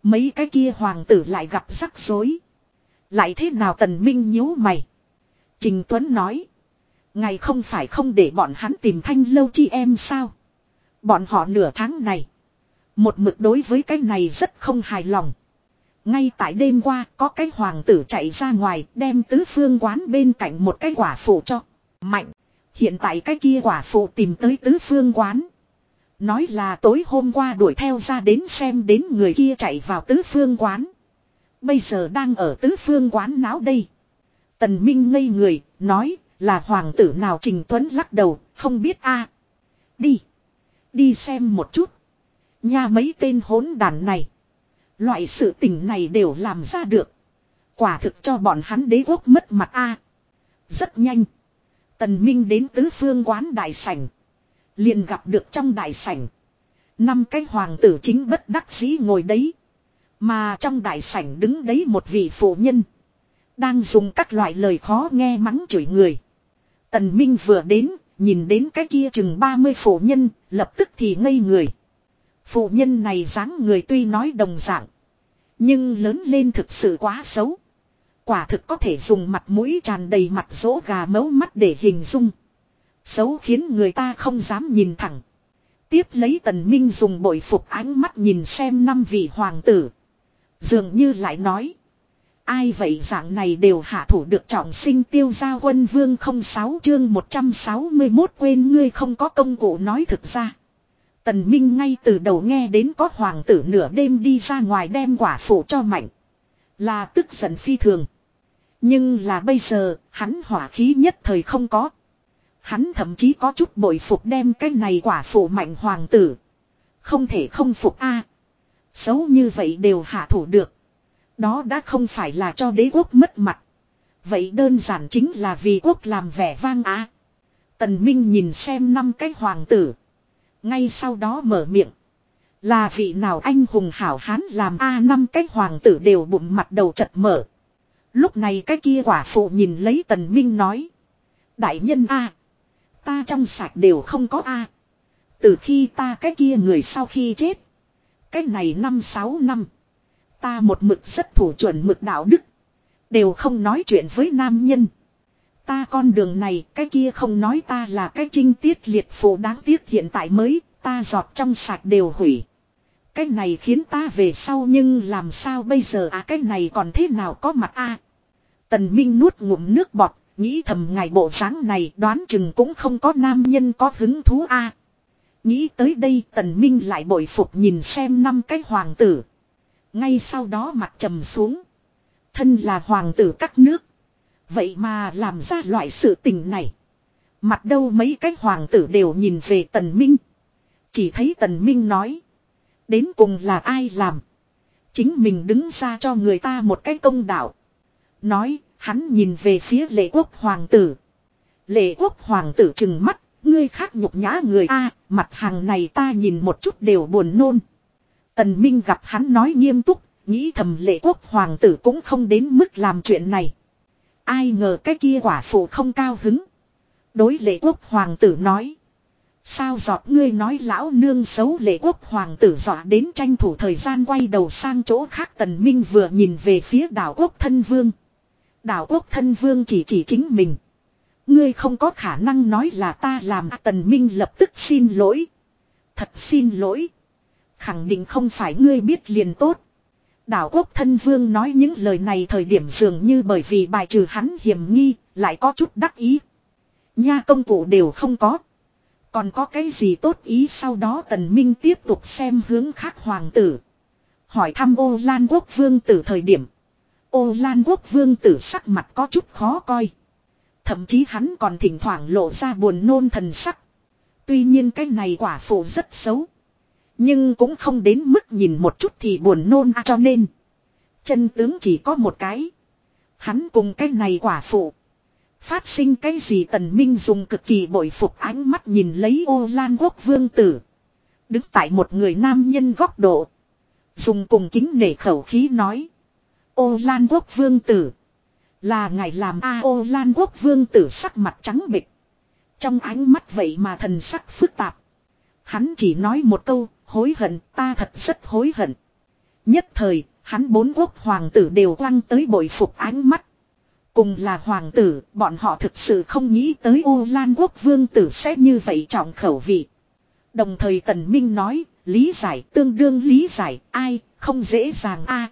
Mấy cái kia hoàng tử lại gặp rắc rối. Lại thế nào Tần Minh nhíu mày. Trình Tuấn nói. Ngày không phải không để bọn hắn tìm thanh lâu chi em sao. Bọn họ nửa tháng này. Một mực đối với cái này rất không hài lòng. Ngay tại đêm qua, có cái hoàng tử chạy ra ngoài, đem tứ phương quán bên cạnh một cái quả phụ cho. Mạnh. Hiện tại cái kia quả phụ tìm tới tứ phương quán. Nói là tối hôm qua đuổi theo ra đến xem đến người kia chạy vào tứ phương quán. Bây giờ đang ở tứ phương quán náo đây. Tần Minh ngây người, nói là hoàng tử nào Trình Tuấn lắc đầu, không biết a. Đi. Đi xem một chút. Nhà mấy tên hỗn đàn này. Loại sự tình này đều làm ra được. Quả thực cho bọn hắn đế quốc mất mặt a. Rất nhanh. Tần Minh đến tứ phương quán đại sảnh. Liền gặp được trong đại sảnh. Năm cái hoàng tử chính bất đắc dĩ ngồi đấy. Mà trong đại sảnh đứng đấy một vị phụ nhân. Đang dùng các loại lời khó nghe mắng chửi người. Tần Minh vừa đến, nhìn đến cái kia chừng 30 phụ nhân, lập tức thì ngây người. Phụ nhân này dáng người tuy nói đồng dạng. Nhưng lớn lên thực sự quá xấu. Quả thực có thể dùng mặt mũi tràn đầy mặt rỗ gà mấu mắt để hình dung. Xấu khiến người ta không dám nhìn thẳng. Tiếp lấy tần minh dùng bội phục ánh mắt nhìn xem năm vị hoàng tử. Dường như lại nói. Ai vậy dạng này đều hạ thủ được trọng sinh tiêu gia quân vương không sáu chương 161 quên ngươi không có công cụ nói thực ra. Tần Minh ngay từ đầu nghe đến có hoàng tử nửa đêm đi ra ngoài đem quả phụ cho mạnh. Là tức giận phi thường. Nhưng là bây giờ, hắn hỏa khí nhất thời không có. Hắn thậm chí có chút bội phục đem cái này quả phụ mạnh hoàng tử. Không thể không phục a Xấu như vậy đều hạ thủ được. Đó đã không phải là cho đế quốc mất mặt. Vậy đơn giản chính là vì quốc làm vẻ vang á. Tần Minh nhìn xem năm cái hoàng tử. Ngay sau đó mở miệng. Là vị nào anh hùng hảo hán làm a năm cái hoàng tử đều bụng mặt đầu chật mở. Lúc này cái kia quả phụ nhìn lấy tần minh nói. Đại nhân a Ta trong sạch đều không có a Từ khi ta cái kia người sau khi chết. Cái này năm sáu năm. Ta một mực rất thủ chuẩn mực đạo đức. Đều không nói chuyện với nam nhân. Ta con đường này cái kia không nói ta là cái trinh tiết liệt phụ đáng tiếc hiện tại mới ta giọt trong sạch đều hủy. Cái này khiến ta về sau nhưng làm sao bây giờ à cái này còn thế nào có mặt a Tần Minh nuốt ngụm nước bọt, nghĩ thầm ngày bộ dáng này đoán chừng cũng không có nam nhân có hứng thú a Nghĩ tới đây tần minh lại bội phục nhìn xem năm cái hoàng tử. Ngay sau đó mặt trầm xuống. Thân là hoàng tử các nước. Vậy mà làm ra loại sự tình này. Mặt đâu mấy cái hoàng tử đều nhìn về tần minh. Chỉ thấy tần minh nói. Đến cùng là ai làm. Chính mình đứng ra cho người ta một cái công đạo. Nói, hắn nhìn về phía lệ quốc hoàng tử. Lệ quốc hoàng tử trừng mắt, ngươi khác nhục nhã người A, mặt hàng này ta nhìn một chút đều buồn nôn. Tần Minh gặp hắn nói nghiêm túc, nghĩ thầm lệ quốc hoàng tử cũng không đến mức làm chuyện này. Ai ngờ cái kia quả phụ không cao hứng. Đối lệ quốc hoàng tử nói. Sao giọt ngươi nói lão nương xấu lệ quốc hoàng tử dọa đến tranh thủ thời gian quay đầu sang chỗ khác tần minh vừa nhìn về phía đảo quốc thân vương. Đảo quốc thân vương chỉ chỉ chính mình. Ngươi không có khả năng nói là ta làm tần minh lập tức xin lỗi. Thật xin lỗi. Khẳng định không phải ngươi biết liền tốt. Đảo quốc thân vương nói những lời này thời điểm dường như bởi vì bài trừ hắn hiểm nghi, lại có chút đắc ý. Nha công cụ đều không có. Còn có cái gì tốt ý sau đó tần minh tiếp tục xem hướng khác hoàng tử. Hỏi thăm ô lan quốc vương tử thời điểm. Ô lan quốc vương tử sắc mặt có chút khó coi. Thậm chí hắn còn thỉnh thoảng lộ ra buồn nôn thần sắc. Tuy nhiên cái này quả phụ rất xấu. Nhưng cũng không đến mức nhìn một chút thì buồn nôn à, cho nên. Chân tướng chỉ có một cái. Hắn cùng cái này quả phụ. Phát sinh cái gì tần minh dùng cực kỳ bội phục ánh mắt nhìn lấy ô lan quốc vương tử. Đứng tại một người nam nhân góc độ. Dùng cùng kính nể khẩu khí nói. Ô lan quốc vương tử. Là ngài làm A ô lan quốc vương tử sắc mặt trắng bịch. Trong ánh mắt vậy mà thần sắc phức tạp. Hắn chỉ nói một câu, hối hận, ta thật rất hối hận. Nhất thời, hắn bốn quốc hoàng tử đều quăng tới bội phục ánh mắt. Cùng là hoàng tử, bọn họ thực sự không nghĩ tới ô lan quốc vương tử sẽ như vậy trọng khẩu vị. Đồng thời tần minh nói, lý giải tương đương lý giải, ai, không dễ dàng a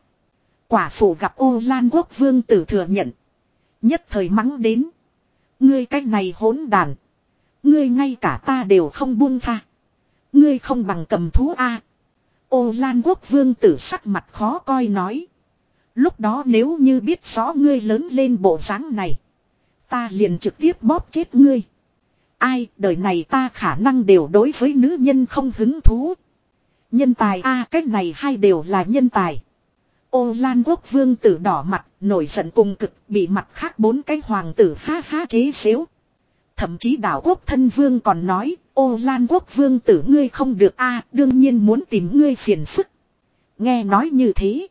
Quả phụ gặp ô lan quốc vương tử thừa nhận. Nhất thời mắng đến. Ngươi cách này hỗn đàn. Ngươi ngay cả ta đều không buông tha. Ngươi không bằng cầm thú A. Ô lan quốc vương tử sắc mặt khó coi nói. Lúc đó nếu như biết rõ ngươi lớn lên bộ dáng này. Ta liền trực tiếp bóp chết ngươi. Ai đời này ta khả năng đều đối với nữ nhân không hứng thú. Nhân tài a à, cách này hai đều là nhân tài. Ô Lan quốc vương tử đỏ mặt, nổi giận cùng cực, bị mặt khác bốn cái hoàng tử ha ha chế xếu. Thậm chí đảo quốc thân vương còn nói, ô Lan quốc vương tử ngươi không được a đương nhiên muốn tìm ngươi phiền phức. Nghe nói như thế.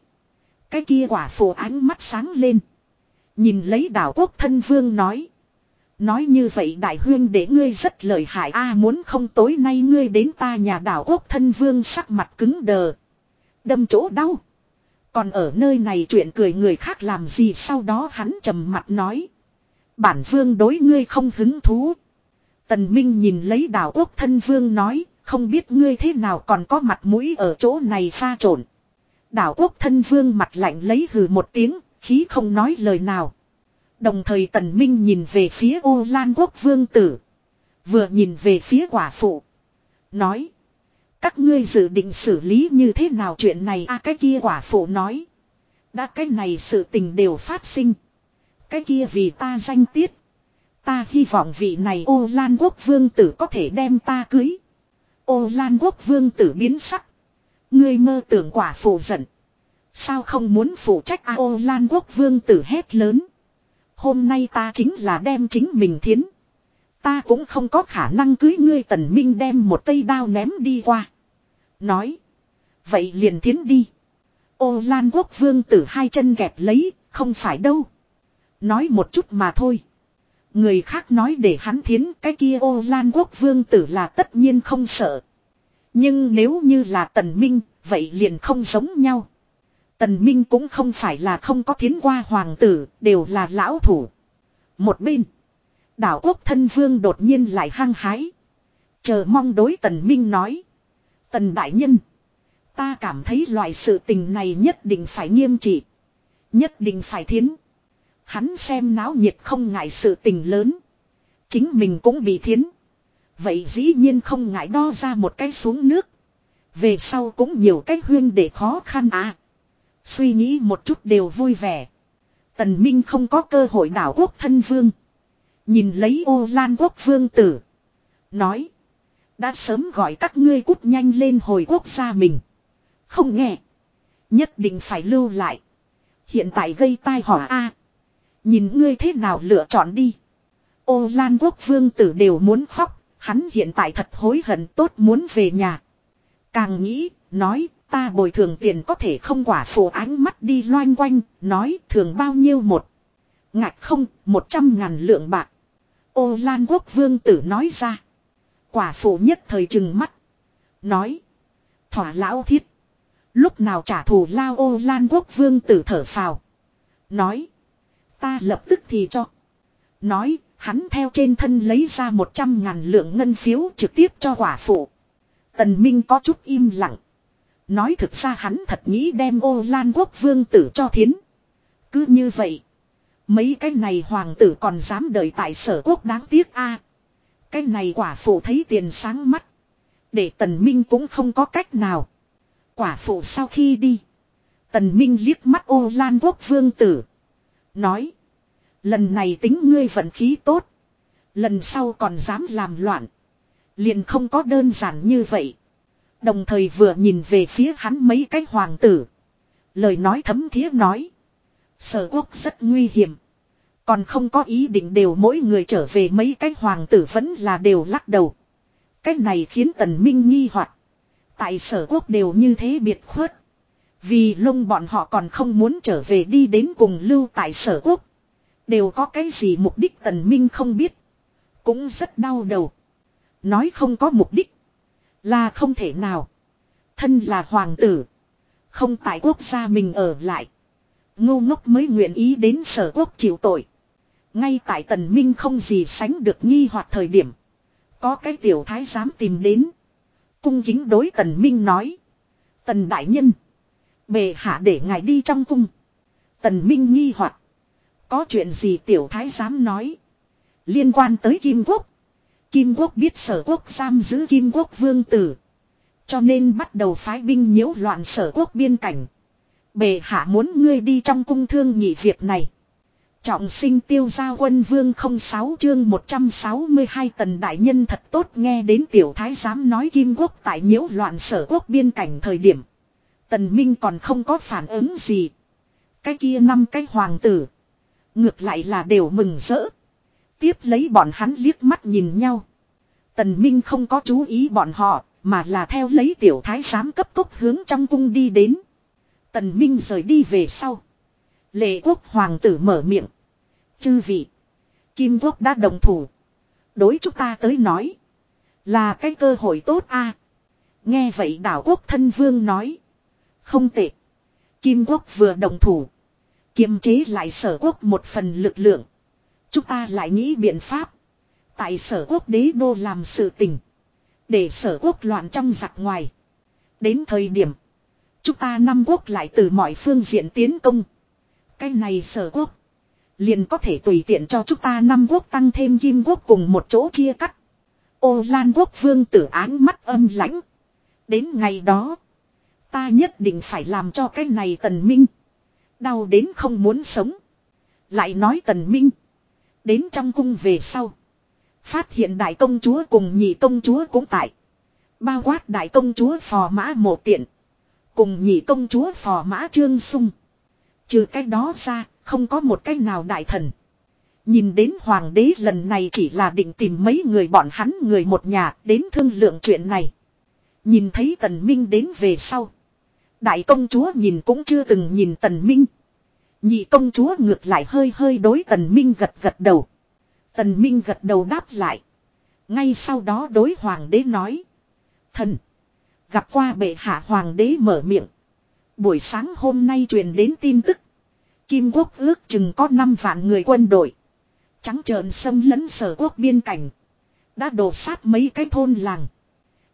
Cái kia quả phổ ánh mắt sáng lên. Nhìn lấy đảo quốc thân vương nói. Nói như vậy đại huyên để ngươi rất lợi hại a muốn không tối nay ngươi đến ta nhà đảo quốc thân vương sắc mặt cứng đờ. Đâm chỗ đau. Còn ở nơi này chuyện cười người khác làm gì sau đó hắn trầm mặt nói. Bản vương đối ngươi không hứng thú. Tần Minh nhìn lấy đảo quốc thân vương nói, không biết ngươi thế nào còn có mặt mũi ở chỗ này pha trộn. Đảo quốc thân vương mặt lạnh lấy hừ một tiếng, khí không nói lời nào. Đồng thời tần minh nhìn về phía ô lan quốc vương tử. Vừa nhìn về phía quả phụ. Nói. Các ngươi dự định xử lý như thế nào chuyện này a cái kia quả phụ nói. Đã cái này sự tình đều phát sinh. Cái kia vì ta danh tiết. Ta hy vọng vị này ô lan quốc vương tử có thể đem ta cưới. Ô lan quốc vương tử biến sắc. Ngươi mơ tưởng quả phụ giận. Sao không muốn phụ trách a ô lan quốc vương tử hét lớn. Hôm nay ta chính là đem chính mình thiến. Ta cũng không có khả năng cưới ngươi tần minh đem một cây đao ném đi qua. Nói. Vậy liền thiến đi. Ô Lan quốc vương tử hai chân gẹp lấy, không phải đâu. Nói một chút mà thôi. Người khác nói để hắn thiến cái kia ô Lan quốc vương tử là tất nhiên không sợ. Nhưng nếu như là tần minh, vậy liền không giống nhau. Tần minh cũng không phải là không có thiến qua hoàng tử, đều là lão thủ. Một bên. Đảo quốc thân vương đột nhiên lại hăng hái. Chờ mong đối tần minh nói. Tần đại nhân. Ta cảm thấy loại sự tình này nhất định phải nghiêm trị. Nhất định phải thiến. Hắn xem náo nhiệt không ngại sự tình lớn. Chính mình cũng bị thiến. Vậy dĩ nhiên không ngại đo ra một cái xuống nước. Về sau cũng nhiều cách huyên để khó khăn à. Suy nghĩ một chút đều vui vẻ. Tần Minh không có cơ hội đảo quốc thân vương. Nhìn lấy ô lan quốc vương tử. Nói. Đã sớm gọi các ngươi cút nhanh lên hồi quốc gia mình. Không nghe. Nhất định phải lưu lại. Hiện tại gây tai họa a. Nhìn ngươi thế nào lựa chọn đi. Ô Lan quốc vương tử đều muốn khóc. Hắn hiện tại thật hối hận tốt muốn về nhà. Càng nghĩ, nói, ta bồi thường tiền có thể không quả phổ ánh mắt đi loanh quanh, nói thường bao nhiêu một. Ngạch không, một trăm ngàn lượng bạc. Ô Lan quốc vương tử nói ra. Quả phụ nhất thời trừng mắt. Nói. Thỏa lão thiết. Lúc nào trả thù lao ô lan quốc vương tử thở phào. Nói. Ta lập tức thì cho. Nói. Hắn theo trên thân lấy ra một trăm ngàn lượng ngân phiếu trực tiếp cho quả phụ. Tần Minh có chút im lặng. Nói thực ra hắn thật nghĩ đem ô lan quốc vương tử cho thiến. Cứ như vậy. Mấy cái này hoàng tử còn dám đợi tại sở quốc đáng tiếc a cái này quả phụ thấy tiền sáng mắt. Để tần minh cũng không có cách nào. Quả phụ sau khi đi. Tần minh liếc mắt ô lan quốc vương tử. Nói. Lần này tính ngươi vận khí tốt. Lần sau còn dám làm loạn. Liền không có đơn giản như vậy. Đồng thời vừa nhìn về phía hắn mấy cái hoàng tử. Lời nói thấm thía nói. Sở quốc rất nguy hiểm. Còn không có ý định đều mỗi người trở về mấy cái hoàng tử vẫn là đều lắc đầu. Cái này khiến tần minh nghi hoặc Tại sở quốc đều như thế biệt khuất. Vì lông bọn họ còn không muốn trở về đi đến cùng lưu tại sở quốc. Đều có cái gì mục đích tần minh không biết. Cũng rất đau đầu. Nói không có mục đích. Là không thể nào. Thân là hoàng tử. Không tại quốc gia mình ở lại. Ngu ngốc mới nguyện ý đến sở quốc chịu tội. Ngay tại tần minh không gì sánh được nghi hoặc thời điểm. Có cái tiểu thái giám tìm đến. Cung kính đối tần minh nói. Tần đại nhân. Bề hạ để ngài đi trong cung. Tần minh nghi hoặc, Có chuyện gì tiểu thái giám nói. Liên quan tới Kim Quốc. Kim Quốc biết sở quốc giam giữ Kim Quốc vương tử. Cho nên bắt đầu phái binh nhiễu loạn sở quốc biên cảnh. Bề hạ muốn ngươi đi trong cung thương nhị việc này. Trọng sinh tiêu gia quân vương 06 chương 162 tần đại nhân thật tốt nghe đến tiểu thái giám nói kim quốc tại nhiễu loạn sở quốc biên cảnh thời điểm. Tần Minh còn không có phản ứng gì. Cái kia năm cái hoàng tử. Ngược lại là đều mừng rỡ. Tiếp lấy bọn hắn liếc mắt nhìn nhau. Tần Minh không có chú ý bọn họ, mà là theo lấy tiểu thái giám cấp tốc hướng trong cung đi đến. Tần Minh rời đi về sau. Lệ quốc hoàng tử mở miệng. Chư vị. Kim quốc đã đồng thủ. Đối chúng ta tới nói. Là cái cơ hội tốt a. Nghe vậy đảo quốc thân vương nói. Không tệ. Kim quốc vừa đồng thủ. Kiềm chế lại sở quốc một phần lực lượng. Chúng ta lại nghĩ biện pháp. Tại sở quốc đế đô làm sự tình. Để sở quốc loạn trong giặc ngoài. Đến thời điểm. Chúng ta năm quốc lại từ mọi phương diện tiến công. Cái này sở quốc. Liền có thể tùy tiện cho chúng ta năm quốc tăng thêm kim quốc cùng một chỗ chia cắt. Ô Lan quốc vương tử án mắt âm lãnh. Đến ngày đó. Ta nhất định phải làm cho cái này tần minh. Đau đến không muốn sống. Lại nói tần minh. Đến trong cung về sau. Phát hiện đại công chúa cùng nhị công chúa cũng tại. Bao quát đại công chúa phò mã mộ tiện. Cùng nhị công chúa phò mã trương sung. Trừ cái đó ra, không có một cái nào đại thần. Nhìn đến hoàng đế lần này chỉ là định tìm mấy người bọn hắn người một nhà đến thương lượng chuyện này. Nhìn thấy tần minh đến về sau. Đại công chúa nhìn cũng chưa từng nhìn tần minh. Nhị công chúa ngược lại hơi hơi đối tần minh gật gật đầu. Tần minh gật đầu đáp lại. Ngay sau đó đối hoàng đế nói. Thần. Gặp qua bệ hạ hoàng đế mở miệng. Buổi sáng hôm nay truyền đến tin tức. Kim quốc ước chừng có 5 vạn người quân đội. Trắng trợn xâm lấn sở quốc biên cảnh. Đã đổ sát mấy cái thôn làng.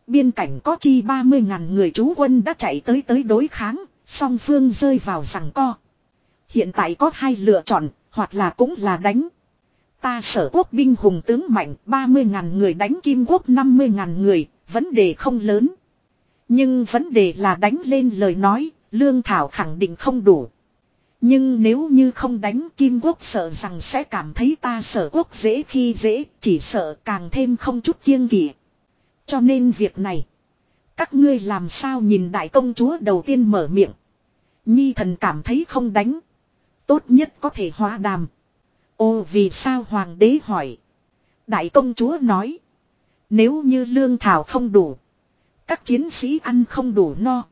Biên cảnh có chi 30 ngàn người trú quân đã chạy tới tới đối kháng. Song phương rơi vào rằng co. Hiện tại có hai lựa chọn, hoặc là cũng là đánh. Ta sở quốc binh hùng tướng mạnh 30 ngàn người đánh kim quốc 50 ngàn người, vấn đề không lớn. Nhưng vấn đề là đánh lên lời nói, lương thảo khẳng định không đủ. Nhưng nếu như không đánh kim quốc sợ rằng sẽ cảm thấy ta sở quốc dễ khi dễ, chỉ sợ càng thêm không chút kiêng kỵ. Cho nên việc này, các ngươi làm sao nhìn đại công chúa đầu tiên mở miệng. Nhi thần cảm thấy không đánh. Tốt nhất có thể hóa đàm. Ô vì sao hoàng đế hỏi. Đại công chúa nói. Nếu như lương thảo không đủ. Các chiến sĩ ăn không đủ no.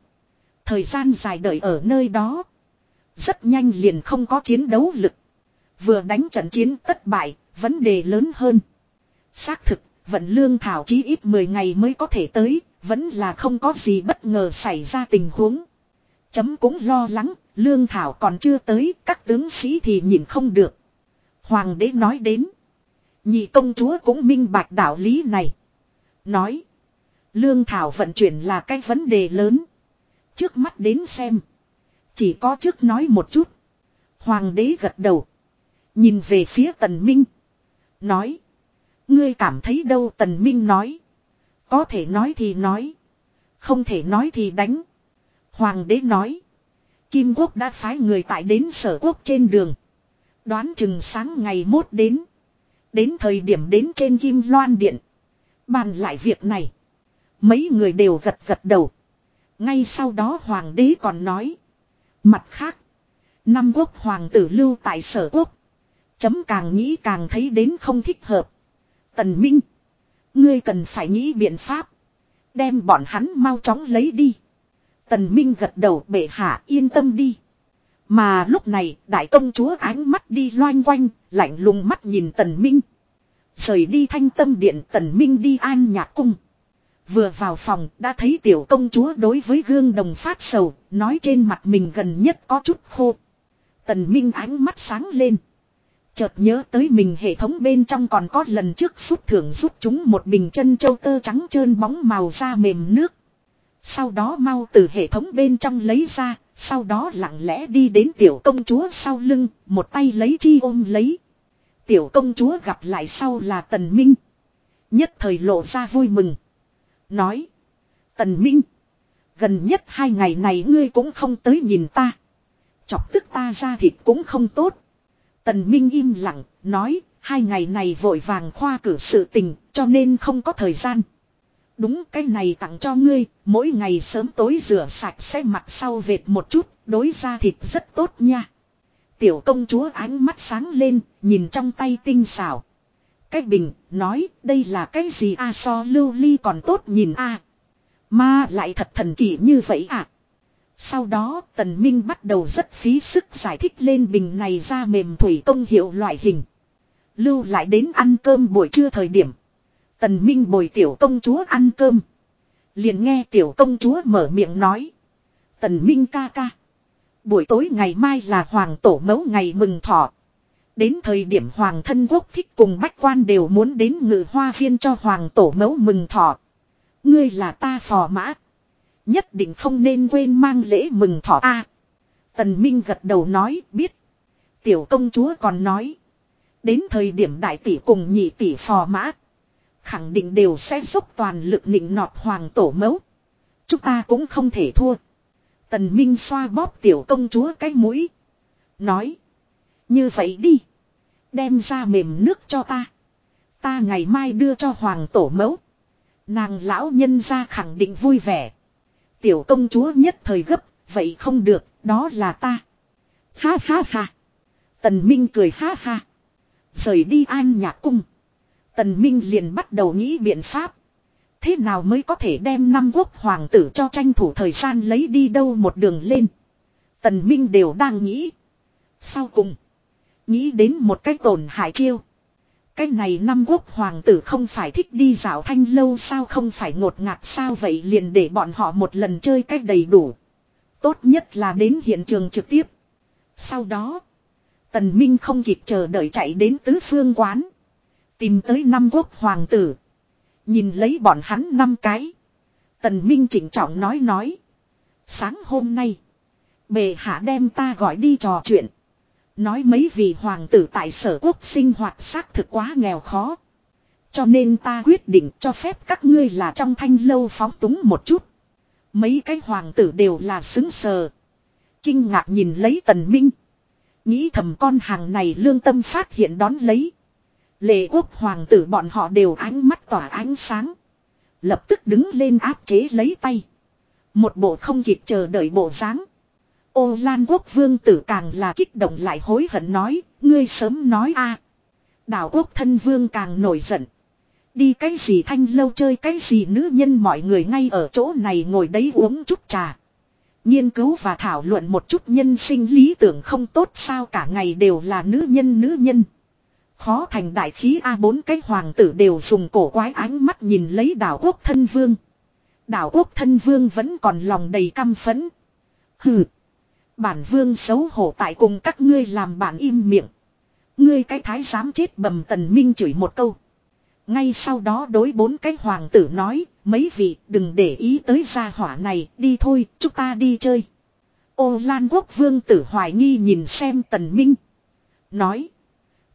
Thời gian dài đợi ở nơi đó. Rất nhanh liền không có chiến đấu lực. Vừa đánh trận chiến thất bại, vấn đề lớn hơn. Xác thực, vận lương thảo chí ít 10 ngày mới có thể tới, vẫn là không có gì bất ngờ xảy ra tình huống. Chấm cũng lo lắng, lương thảo còn chưa tới, các tướng sĩ thì nhìn không được. Hoàng đế nói đến. Nhị công chúa cũng minh bạch đạo lý này. Nói. Lương thảo vận chuyển là cái vấn đề lớn. Trước mắt đến xem. Chỉ có trước nói một chút. Hoàng đế gật đầu. Nhìn về phía tần minh. Nói. Ngươi cảm thấy đâu tần minh nói. Có thể nói thì nói. Không thể nói thì đánh. Hoàng đế nói. Kim quốc đã phái người tại đến sở quốc trên đường. Đoán chừng sáng ngày mốt đến. Đến thời điểm đến trên kim loan điện. Bàn lại việc này. Mấy người đều gật gật đầu. Ngay sau đó hoàng đế còn nói. Mặt khác. Năm quốc hoàng tử lưu tại sở quốc. Chấm càng nghĩ càng thấy đến không thích hợp. Tần Minh. Ngươi cần phải nghĩ biện pháp. Đem bọn hắn mau chóng lấy đi. Tần Minh gật đầu bệ hạ yên tâm đi. Mà lúc này đại công chúa ánh mắt đi loanh quanh, lạnh lùng mắt nhìn Tần Minh. Rời đi thanh tâm điện Tần Minh đi an nhạc cung. Vừa vào phòng đã thấy tiểu công chúa đối với gương đồng phát sầu, nói trên mặt mình gần nhất có chút khô. Tần Minh ánh mắt sáng lên. Chợt nhớ tới mình hệ thống bên trong còn có lần trước giúp thưởng giúp chúng một bình chân châu tơ trắng trơn bóng màu da mềm nước. Sau đó mau từ hệ thống bên trong lấy ra, sau đó lặng lẽ đi đến tiểu công chúa sau lưng, một tay lấy chi ôm lấy. Tiểu công chúa gặp lại sau là Tần Minh. Nhất thời lộ ra vui mừng. Nói. Tần Minh. Gần nhất hai ngày này ngươi cũng không tới nhìn ta. Chọc tức ta ra thịt cũng không tốt. Tần Minh im lặng, nói, hai ngày này vội vàng khoa cử sự tình, cho nên không có thời gian. Đúng cái này tặng cho ngươi, mỗi ngày sớm tối rửa sạch sẽ mặt sau vệt một chút, đối ra thịt rất tốt nha. Tiểu công chúa ánh mắt sáng lên, nhìn trong tay tinh xảo. Cái bình, nói, đây là cái gì a so lưu ly còn tốt nhìn à. a Mà lại thật thần kỳ như vậy à. Sau đó, tần minh bắt đầu rất phí sức giải thích lên bình này ra mềm thủy công hiệu loại hình. Lưu lại đến ăn cơm buổi trưa thời điểm. Tần Minh bồi tiểu công chúa ăn cơm. Liền nghe tiểu công chúa mở miệng nói. Tần Minh ca ca. Buổi tối ngày mai là hoàng tổ mẫu ngày mừng thọ. Đến thời điểm hoàng thân quốc thích cùng bách quan đều muốn đến ngự hoa viên cho hoàng tổ mẫu mừng thọ. Ngươi là ta phò mã. Nhất định không nên quên mang lễ mừng thọ a. Tần Minh gật đầu nói, biết. Tiểu công chúa còn nói. Đến thời điểm đại tỷ cùng nhị tỷ phò mã. Khẳng định đều sẽ dốc toàn lực nịnh nọt hoàng tổ mẫu. Chúng ta cũng không thể thua. Tần Minh xoa bóp tiểu công chúa cái mũi. Nói. Như vậy đi. Đem ra mềm nước cho ta. Ta ngày mai đưa cho hoàng tổ mẫu. Nàng lão nhân ra khẳng định vui vẻ. Tiểu công chúa nhất thời gấp. Vậy không được. Đó là ta. Ha ha ha. Tần Minh cười ha ha. Rời đi an nhạc cung. Tần Minh liền bắt đầu nghĩ biện pháp. Thế nào mới có thể đem năm quốc hoàng tử cho tranh thủ thời gian lấy đi đâu một đường lên. Tần Minh đều đang nghĩ. Sau cùng. Nghĩ đến một cách tổn hại chiêu. Cái này năm quốc hoàng tử không phải thích đi dạo thanh lâu sao không phải ngột ngạt sao vậy liền để bọn họ một lần chơi cách đầy đủ. Tốt nhất là đến hiện trường trực tiếp. Sau đó. Tần Minh không kịp chờ đợi chạy đến tứ phương quán. Tìm tới năm quốc hoàng tử. Nhìn lấy bọn hắn năm cái. Tần Minh chỉnh trọng nói nói. Sáng hôm nay. Bề hạ đem ta gọi đi trò chuyện. Nói mấy vị hoàng tử tại sở quốc sinh hoạt xác thực quá nghèo khó. Cho nên ta quyết định cho phép các ngươi là trong thanh lâu phóng túng một chút. Mấy cái hoàng tử đều là xứng sờ. Kinh ngạc nhìn lấy tần minh. Nghĩ thầm con hàng này lương tâm phát hiện đón lấy. Lệ quốc hoàng tử bọn họ đều ánh mắt tỏa ánh sáng. Lập tức đứng lên áp chế lấy tay. Một bộ không kịp chờ đợi bộ dáng. Ô Lan quốc vương tử càng là kích động lại hối hận nói, ngươi sớm nói a. À. Đảo quốc thân vương càng nổi giận. Đi cái gì thanh lâu chơi cái gì nữ nhân mọi người ngay ở chỗ này ngồi đấy uống chút trà. Nghiên cứu và thảo luận một chút nhân sinh lý tưởng không tốt sao cả ngày đều là nữ nhân nữ nhân. Khó thành đại khí A bốn cái hoàng tử đều dùng cổ quái ánh mắt nhìn lấy đảo quốc thân vương. Đảo quốc thân vương vẫn còn lòng đầy căm phẫn. Hừ. Bản vương xấu hổ tại cùng các ngươi làm bản im miệng. Ngươi cái thái giám chết bầm tần minh chửi một câu. Ngay sau đó đối bốn cái hoàng tử nói, mấy vị đừng để ý tới gia hỏa này, đi thôi, chúng ta đi chơi. Ô Lan quốc vương tử hoài nghi nhìn xem tần minh. Nói,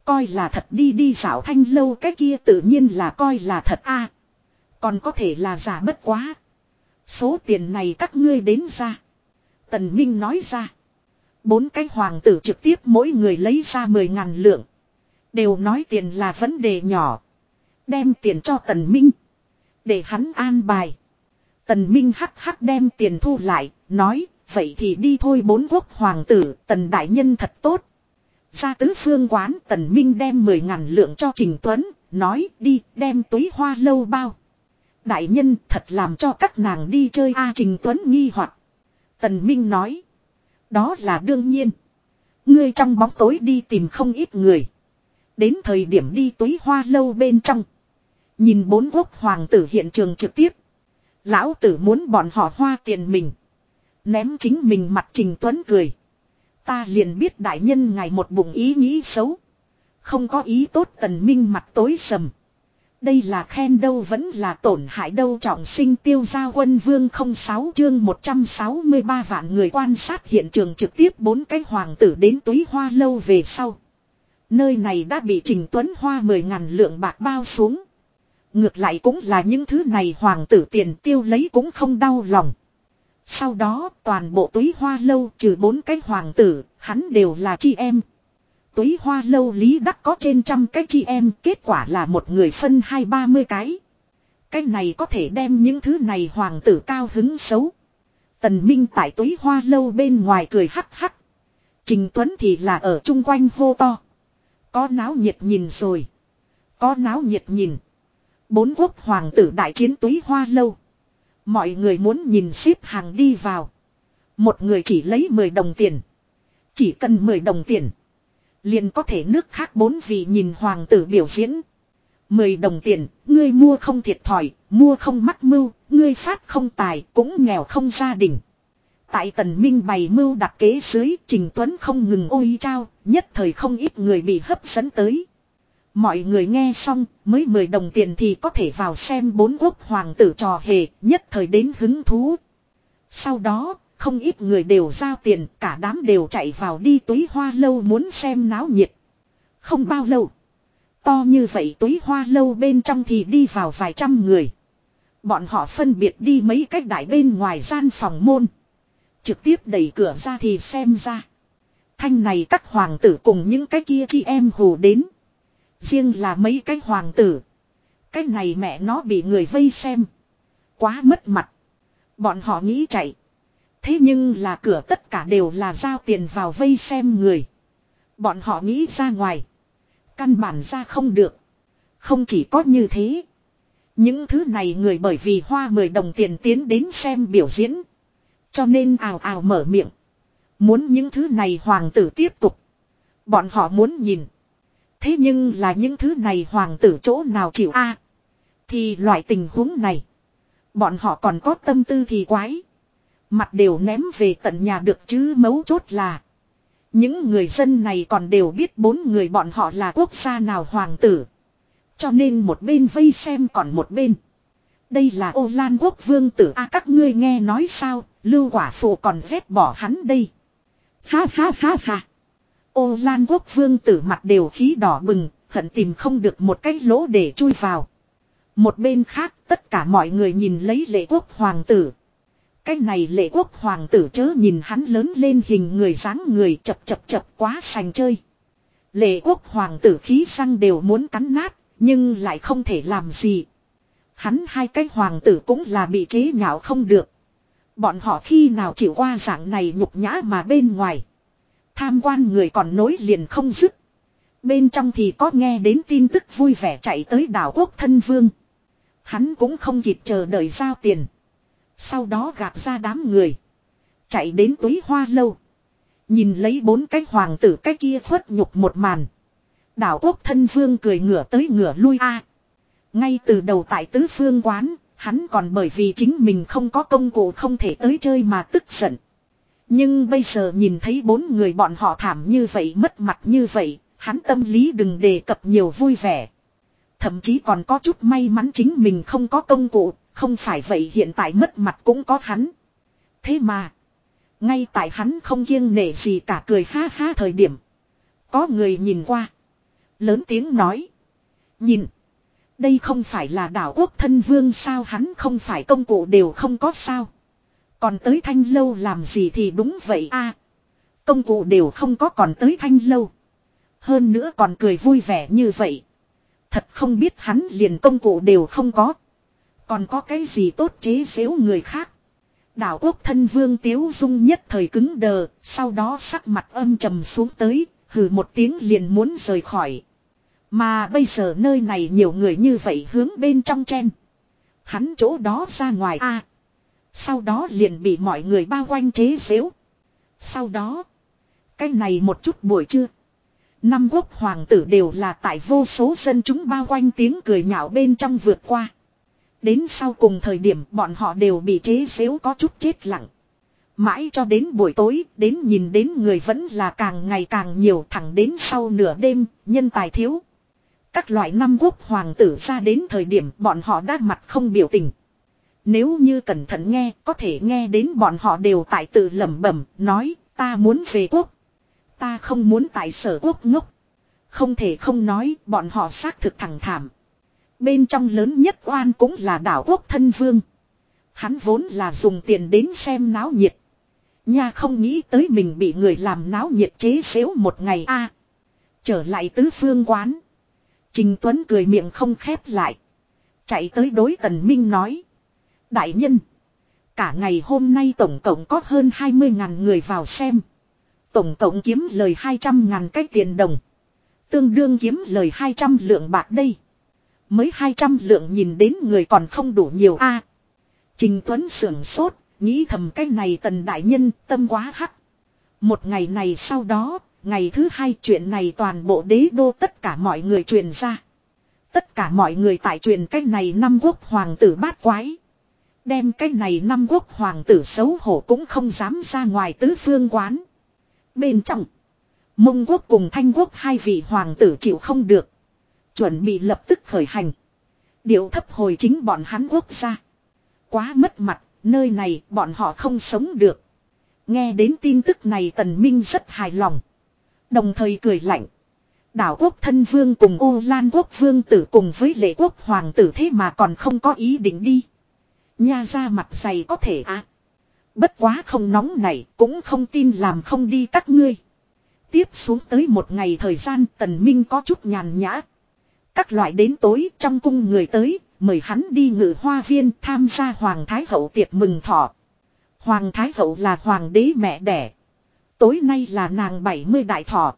coi là thật đi đi dạo thanh lâu cái kia tự nhiên là coi là thật a Còn có thể là giả bất quá. Số tiền này các ngươi đến ra. Tần Minh nói ra. Bốn cái hoàng tử trực tiếp mỗi người lấy ra mười ngàn lượng. Đều nói tiền là vấn đề nhỏ. Đem tiền cho Tần Minh. Để hắn an bài. Tần Minh hắc hắc đem tiền thu lại. Nói, vậy thì đi thôi bốn quốc hoàng tử. Tần đại nhân thật tốt. Ra tứ phương quán, Tần Minh đem mười ngàn lượng cho Trình Tuấn. Nói, đi, đem túi hoa lâu bao. Đại nhân, thật làm cho các nàng đi chơi A Trình Tuấn nghi hoặc Tần Minh nói. Đó là đương nhiên. Ngươi trong bóng tối đi tìm không ít người. Đến thời điểm đi túi hoa lâu bên trong. Nhìn bốn quốc hoàng tử hiện trường trực tiếp. Lão tử muốn bọn họ hoa tiền mình. Ném chính mình mặt Trình Tuấn cười. Ta liền biết đại nhân ngài một bụng ý nghĩ xấu. Không có ý tốt tần minh mặt tối sầm. Đây là khen đâu vẫn là tổn hại đâu trọng sinh tiêu gia quân vương 06 chương 163 vạn người quan sát hiện trường trực tiếp bốn cái hoàng tử đến túy hoa lâu về sau. Nơi này đã bị Trình Tuấn Hoa mười ngàn lượng bạc bao xuống. Ngược lại cũng là những thứ này hoàng tử tiền tiêu lấy cũng không đau lòng. Sau đó toàn bộ túy hoa lâu trừ bốn cái hoàng tử, hắn đều là chị em, túy hoa lâu lý đắc có trên trăm cái chị em, kết quả là một người phân hai ba mươi cái. Cái này có thể đem những thứ này hoàng tử cao hứng xấu. Tần Minh tại túy hoa lâu bên ngoài cười hắc hắc. Trình Tuấn thì là ở chung quanh hô to. Có náo nhiệt nhìn rồi. Có náo nhiệt nhìn. Bốn quốc hoàng tử đại chiến túy hoa lâu. Mọi người muốn nhìn xếp hàng đi vào. Một người chỉ lấy 10 đồng tiền. Chỉ cần 10 đồng tiền. Liền có thể nước khác bốn vị nhìn hoàng tử biểu diễn. Mười đồng tiền, ngươi mua không thiệt thòi, mua không mắc mưu, ngươi phát không tài, cũng nghèo không gia đình. Tại tần minh bày mưu đặt kế dưới Trình Tuấn không ngừng ôi trao, nhất thời không ít người bị hấp dẫn tới. Mọi người nghe xong, mới 10 đồng tiền thì có thể vào xem bốn quốc hoàng tử trò hề, nhất thời đến hứng thú. Sau đó, không ít người đều giao tiền, cả đám đều chạy vào đi túi hoa lâu muốn xem náo nhiệt. Không bao lâu. To như vậy túi hoa lâu bên trong thì đi vào vài trăm người. Bọn họ phân biệt đi mấy cách đại bên ngoài gian phòng môn. Trực tiếp đẩy cửa ra thì xem ra. Thanh này các hoàng tử cùng những cái kia chị em hù đến. Riêng là mấy cái hoàng tử. Cái này mẹ nó bị người vây xem. Quá mất mặt. Bọn họ nghĩ chạy. Thế nhưng là cửa tất cả đều là giao tiền vào vây xem người. Bọn họ nghĩ ra ngoài. Căn bản ra không được. Không chỉ có như thế. Những thứ này người bởi vì hoa 10 đồng tiền tiến đến xem biểu diễn. Cho nên ào ào mở miệng. Muốn những thứ này hoàng tử tiếp tục. Bọn họ muốn nhìn. Thế nhưng là những thứ này hoàng tử chỗ nào chịu a Thì loại tình huống này. Bọn họ còn có tâm tư thì quái. Mặt đều ném về tận nhà được chứ mấu chốt là. Những người dân này còn đều biết bốn người bọn họ là quốc gia nào hoàng tử. Cho nên một bên vây xem còn một bên. Đây là ô lan quốc vương tử a các ngươi nghe nói sao, lưu quả phụ còn vét bỏ hắn đây. Ha ha ha ha. Ô lan quốc vương tử mặt đều khí đỏ bừng, hận tìm không được một cái lỗ để chui vào. Một bên khác tất cả mọi người nhìn lấy lệ quốc hoàng tử. Cái này lệ quốc hoàng tử chớ nhìn hắn lớn lên hình người dáng người chập chập chập quá sành chơi. Lệ quốc hoàng tử khí răng đều muốn cắn nát, nhưng lại không thể làm gì. Hắn hai cái hoàng tử cũng là bị chế nhạo không được. Bọn họ khi nào chịu qua dạng này nhục nhã mà bên ngoài. Tham quan người còn nối liền không dứt. Bên trong thì có nghe đến tin tức vui vẻ chạy tới đảo quốc thân vương. Hắn cũng không kịp chờ đợi giao tiền. Sau đó gạt ra đám người. Chạy đến túi hoa lâu. Nhìn lấy bốn cái hoàng tử cái kia khuất nhục một màn. Đảo quốc thân vương cười ngửa tới ngửa lui a. Ngay từ đầu tại tứ phương quán, hắn còn bởi vì chính mình không có công cụ không thể tới chơi mà tức giận. Nhưng bây giờ nhìn thấy bốn người bọn họ thảm như vậy mất mặt như vậy, hắn tâm lý đừng đề cập nhiều vui vẻ. Thậm chí còn có chút may mắn chính mình không có công cụ, không phải vậy hiện tại mất mặt cũng có hắn. Thế mà, ngay tại hắn không kiêng nể gì cả cười ha ha thời điểm. Có người nhìn qua. Lớn tiếng nói. Nhìn. Đây không phải là đảo quốc thân vương sao hắn không phải công cụ đều không có sao. Còn tới thanh lâu làm gì thì đúng vậy a Công cụ đều không có còn tới thanh lâu. Hơn nữa còn cười vui vẻ như vậy. Thật không biết hắn liền công cụ đều không có. Còn có cái gì tốt chế xếu người khác. Đảo quốc thân vương tiếu dung nhất thời cứng đờ, sau đó sắc mặt âm trầm xuống tới, hừ một tiếng liền muốn rời khỏi. Mà bây giờ nơi này nhiều người như vậy hướng bên trong chen. Hắn chỗ đó ra ngoài a Sau đó liền bị mọi người bao quanh chế xếu. Sau đó, cái này một chút buổi trưa. Năm quốc hoàng tử đều là tại vô số dân chúng bao quanh tiếng cười nhạo bên trong vượt qua. Đến sau cùng thời điểm bọn họ đều bị chế xếu có chút chết lặng. Mãi cho đến buổi tối, đến nhìn đến người vẫn là càng ngày càng nhiều thẳng đến sau nửa đêm, nhân tài thiếu. Các loại năm quốc hoàng tử ra đến thời điểm bọn họ đã mặt không biểu tình. Nếu như cẩn thận nghe, có thể nghe đến bọn họ đều tại tự lẩm bẩm, nói, ta muốn về quốc. Ta không muốn tại sở quốc ngốc. Không thể không nói, bọn họ xác thực thẳng thảm. Bên trong lớn nhất oan cũng là đảo quốc thân vương. Hắn vốn là dùng tiền đến xem náo nhiệt. Nha không nghĩ tới mình bị người làm náo nhiệt chế xếu một ngày a Trở lại tứ phương quán. Trình Tuấn cười miệng không khép lại. Chạy tới đối tần minh nói. Đại nhân. Cả ngày hôm nay tổng cộng có hơn 20.000 người vào xem. Tổng cộng kiếm lời 200.000 cái tiền đồng. Tương đương kiếm lời 200 lượng bạc đây. Mới 200 lượng nhìn đến người còn không đủ nhiều a. Trình Tuấn sưởng sốt, nghĩ thầm cái này tần đại nhân tâm quá hắc. Một ngày này sau đó, ngày thứ hai chuyện này toàn bộ đế đô tất cả mọi người truyền ra. Tất cả mọi người tại truyền cái này năm quốc hoàng tử bát quái. Đem cái này năm quốc hoàng tử xấu hổ cũng không dám ra ngoài tứ phương quán. Bên trong. Mông quốc cùng thanh quốc hai vị hoàng tử chịu không được. Chuẩn bị lập tức khởi hành. Điệu thấp hồi chính bọn hắn quốc gia. Quá mất mặt, nơi này bọn họ không sống được. Nghe đến tin tức này tần minh rất hài lòng. Đồng thời cười lạnh. Đảo quốc thân vương cùng ô lan quốc vương tử cùng với lệ quốc hoàng tử thế mà còn không có ý định đi. Nha ra mặt dày có thể à. Bất quá không nóng này cũng không tin làm không đi các ngươi. Tiếp xuống tới một ngày thời gian tần minh có chút nhàn nhã. Các loại đến tối trong cung người tới, mời hắn đi ngự hoa viên tham gia Hoàng Thái Hậu tiệc mừng thọ. Hoàng Thái Hậu là Hoàng đế mẹ đẻ. Tối nay là nàng 70 đại thọ.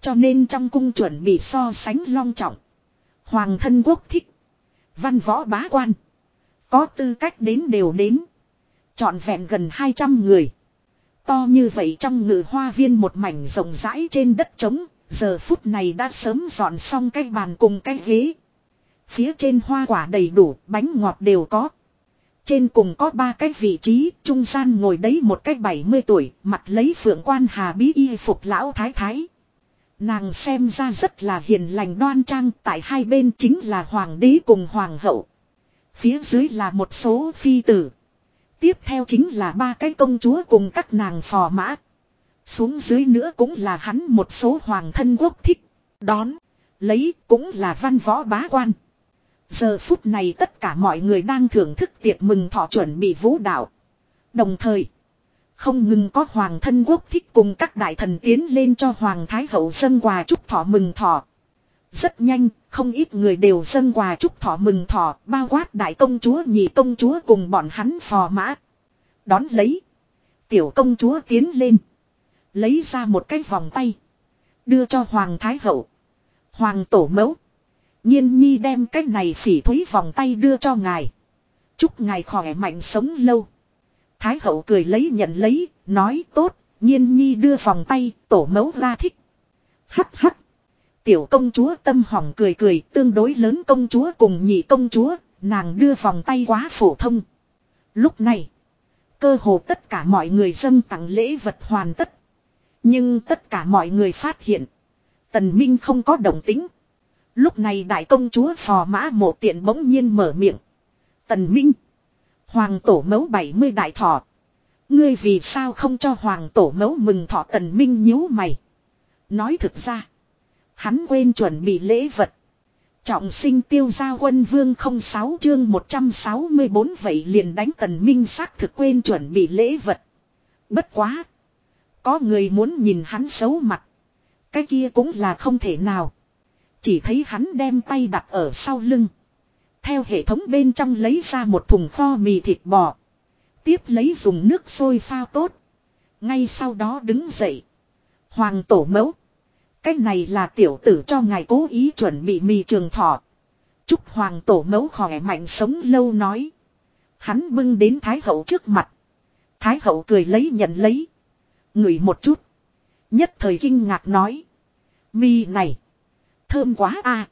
Cho nên trong cung chuẩn bị so sánh long trọng. Hoàng thân quốc thích. Văn võ bá quan. Có tư cách đến đều đến. Chọn vẹn gần 200 người. To như vậy trong ngự hoa viên một mảnh rộng rãi trên đất trống, giờ phút này đã sớm dọn xong cái bàn cùng cái ghế. Phía trên hoa quả đầy đủ, bánh ngọt đều có. Trên cùng có ba cái vị trí, trung gian ngồi đấy một cái 70 tuổi, mặt lấy phượng quan hà bí y phục lão thái thái. Nàng xem ra rất là hiền lành đoan trang, tại hai bên chính là hoàng đế cùng hoàng hậu. Phía dưới là một số phi tử. Tiếp theo chính là ba cái công chúa cùng các nàng phò mã. Xuống dưới nữa cũng là hắn một số hoàng thân quốc thích. Đón. Lấy cũng là văn võ bá quan. Giờ phút này tất cả mọi người đang thưởng thức tiệc mừng thọ chuẩn bị vũ đạo. Đồng thời. Không ngừng có hoàng thân quốc thích cùng các đại thần tiến lên cho hoàng thái hậu dân quà chúc thọ mừng thọ. Rất nhanh, không ít người đều dâng quà chúc thọ mừng thọ, bao quát đại công chúa nhị công chúa cùng bọn hắn phò mã. Đón lấy. Tiểu công chúa tiến lên. Lấy ra một cái vòng tay. Đưa cho Hoàng Thái Hậu. Hoàng Tổ Mẫu. Nhiên Nhi đem cái này phỉ thúy vòng tay đưa cho ngài. Chúc ngài khỏe mạnh sống lâu. Thái Hậu cười lấy nhận lấy, nói tốt, Nhiên Nhi đưa vòng tay, Tổ Mẫu ra thích. Hắc hắc. Tiểu công chúa tâm hỏng cười cười tương đối lớn công chúa cùng nhị công chúa, nàng đưa vòng tay quá phổ thông. Lúc này, cơ hồ tất cả mọi người dâng tặng lễ vật hoàn tất. Nhưng tất cả mọi người phát hiện, tần minh không có đồng tính. Lúc này đại công chúa phò mã mộ tiện bỗng nhiên mở miệng. Tần minh, hoàng tổ mẫu 70 đại thọ. Ngươi vì sao không cho hoàng tổ mẫu mừng thọ tần minh nhíu mày. Nói thực ra, Hắn quên chuẩn bị lễ vật. Trọng sinh tiêu gia quân vương 06 chương 164 vậy liền đánh tần minh xác thực quên chuẩn bị lễ vật. Bất quá. Có người muốn nhìn hắn xấu mặt. Cái kia cũng là không thể nào. Chỉ thấy hắn đem tay đặt ở sau lưng. Theo hệ thống bên trong lấy ra một thùng kho mì thịt bò. Tiếp lấy dùng nước sôi phao tốt. Ngay sau đó đứng dậy. Hoàng tổ mẫu. Cái này là tiểu tử cho ngài cố ý chuẩn bị mì trường thọ. Chúc hoàng tổ mẫu khỏe mạnh sống lâu nói. Hắn bưng đến Thái hậu trước mặt. Thái hậu cười lấy nhận lấy. Ngửi một chút. Nhất thời kinh ngạc nói. Mì này. Thơm quá a à.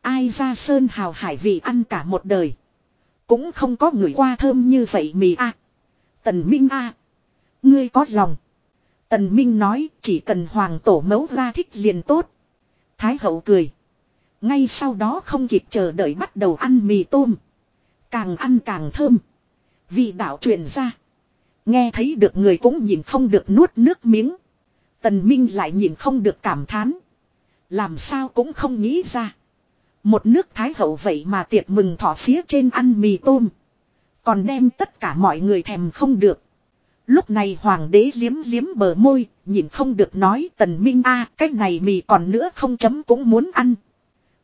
Ai ra sơn hào hải vị ăn cả một đời. Cũng không có người qua thơm như vậy mì a à. Tần Minh a à. Ngươi có lòng. Tần Minh nói, chỉ cần hoàng tổ mẫu ra thích liền tốt. Thái hậu cười. Ngay sau đó không kịp chờ đợi bắt đầu ăn mì tôm. Càng ăn càng thơm. Vị đạo truyền ra. Nghe thấy được người cũng nhìn không được nuốt nước miếng. Tần Minh lại nhìn không được cảm thán. Làm sao cũng không nghĩ ra. Một nước thái hậu vậy mà tiệc mừng thỏ phía trên ăn mì tôm. Còn đem tất cả mọi người thèm không được. Lúc này hoàng đế liếm liếm bờ môi, nhìn không được nói tần minh a à, cái này mì còn nữa không chấm cũng muốn ăn.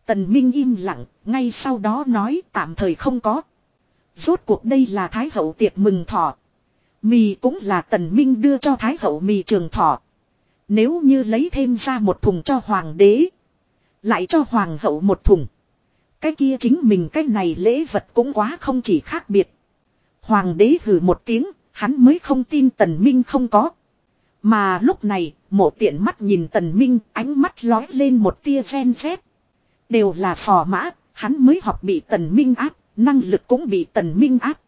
Tần minh im lặng, ngay sau đó nói tạm thời không có. Rốt cuộc đây là thái hậu tiệc mừng thọ. Mì cũng là tần minh đưa cho thái hậu mì trường thọ. Nếu như lấy thêm ra một thùng cho hoàng đế. Lại cho hoàng hậu một thùng. Cái kia chính mình cái này lễ vật cũng quá không chỉ khác biệt. Hoàng đế hử một tiếng, hắn mới không tin tần minh không có. Mà lúc này, mộ tiện mắt nhìn tần minh, ánh mắt lói lên một tia ven xét. Đều là phò mã, hắn mới học bị tần minh áp, năng lực cũng bị tần minh áp.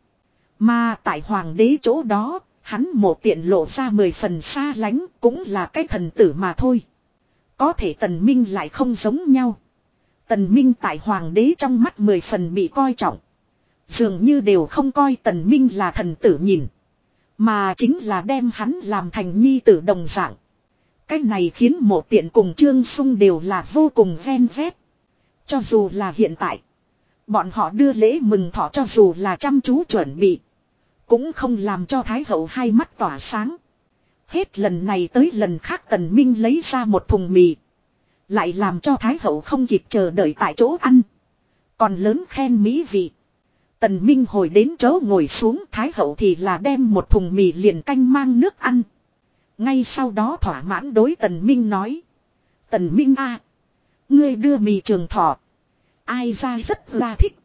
Mà tại hoàng đế chỗ đó, hắn một tiện lộ ra mười phần xa lánh cũng là cái thần tử mà thôi. Có thể tần minh lại không giống nhau. Tần minh tại hoàng đế trong mắt mười phần bị coi trọng. Dường như đều không coi tần minh là thần tử nhìn. Mà chính là đem hắn làm thành nhi tử đồng dạng. Cái này khiến mộ tiện cùng Trương Sung đều là vô cùng ven vét. Cho dù là hiện tại. Bọn họ đưa lễ mừng thọ cho dù là chăm chú chuẩn bị. Cũng không làm cho Thái hậu hai mắt tỏa sáng. Hết lần này tới lần khác tần minh lấy ra một thùng mì. Lại làm cho Thái hậu không kịp chờ đợi tại chỗ ăn. Còn lớn khen mỹ vị. Tần Minh hồi đến chỗ ngồi xuống Thái hậu thì là đem một thùng mì liền canh mang nước ăn. Ngay sau đó thỏa mãn đối Tần Minh nói. Tần Minh a, Ngươi đưa mì trường thọ. Ai ra rất là thích.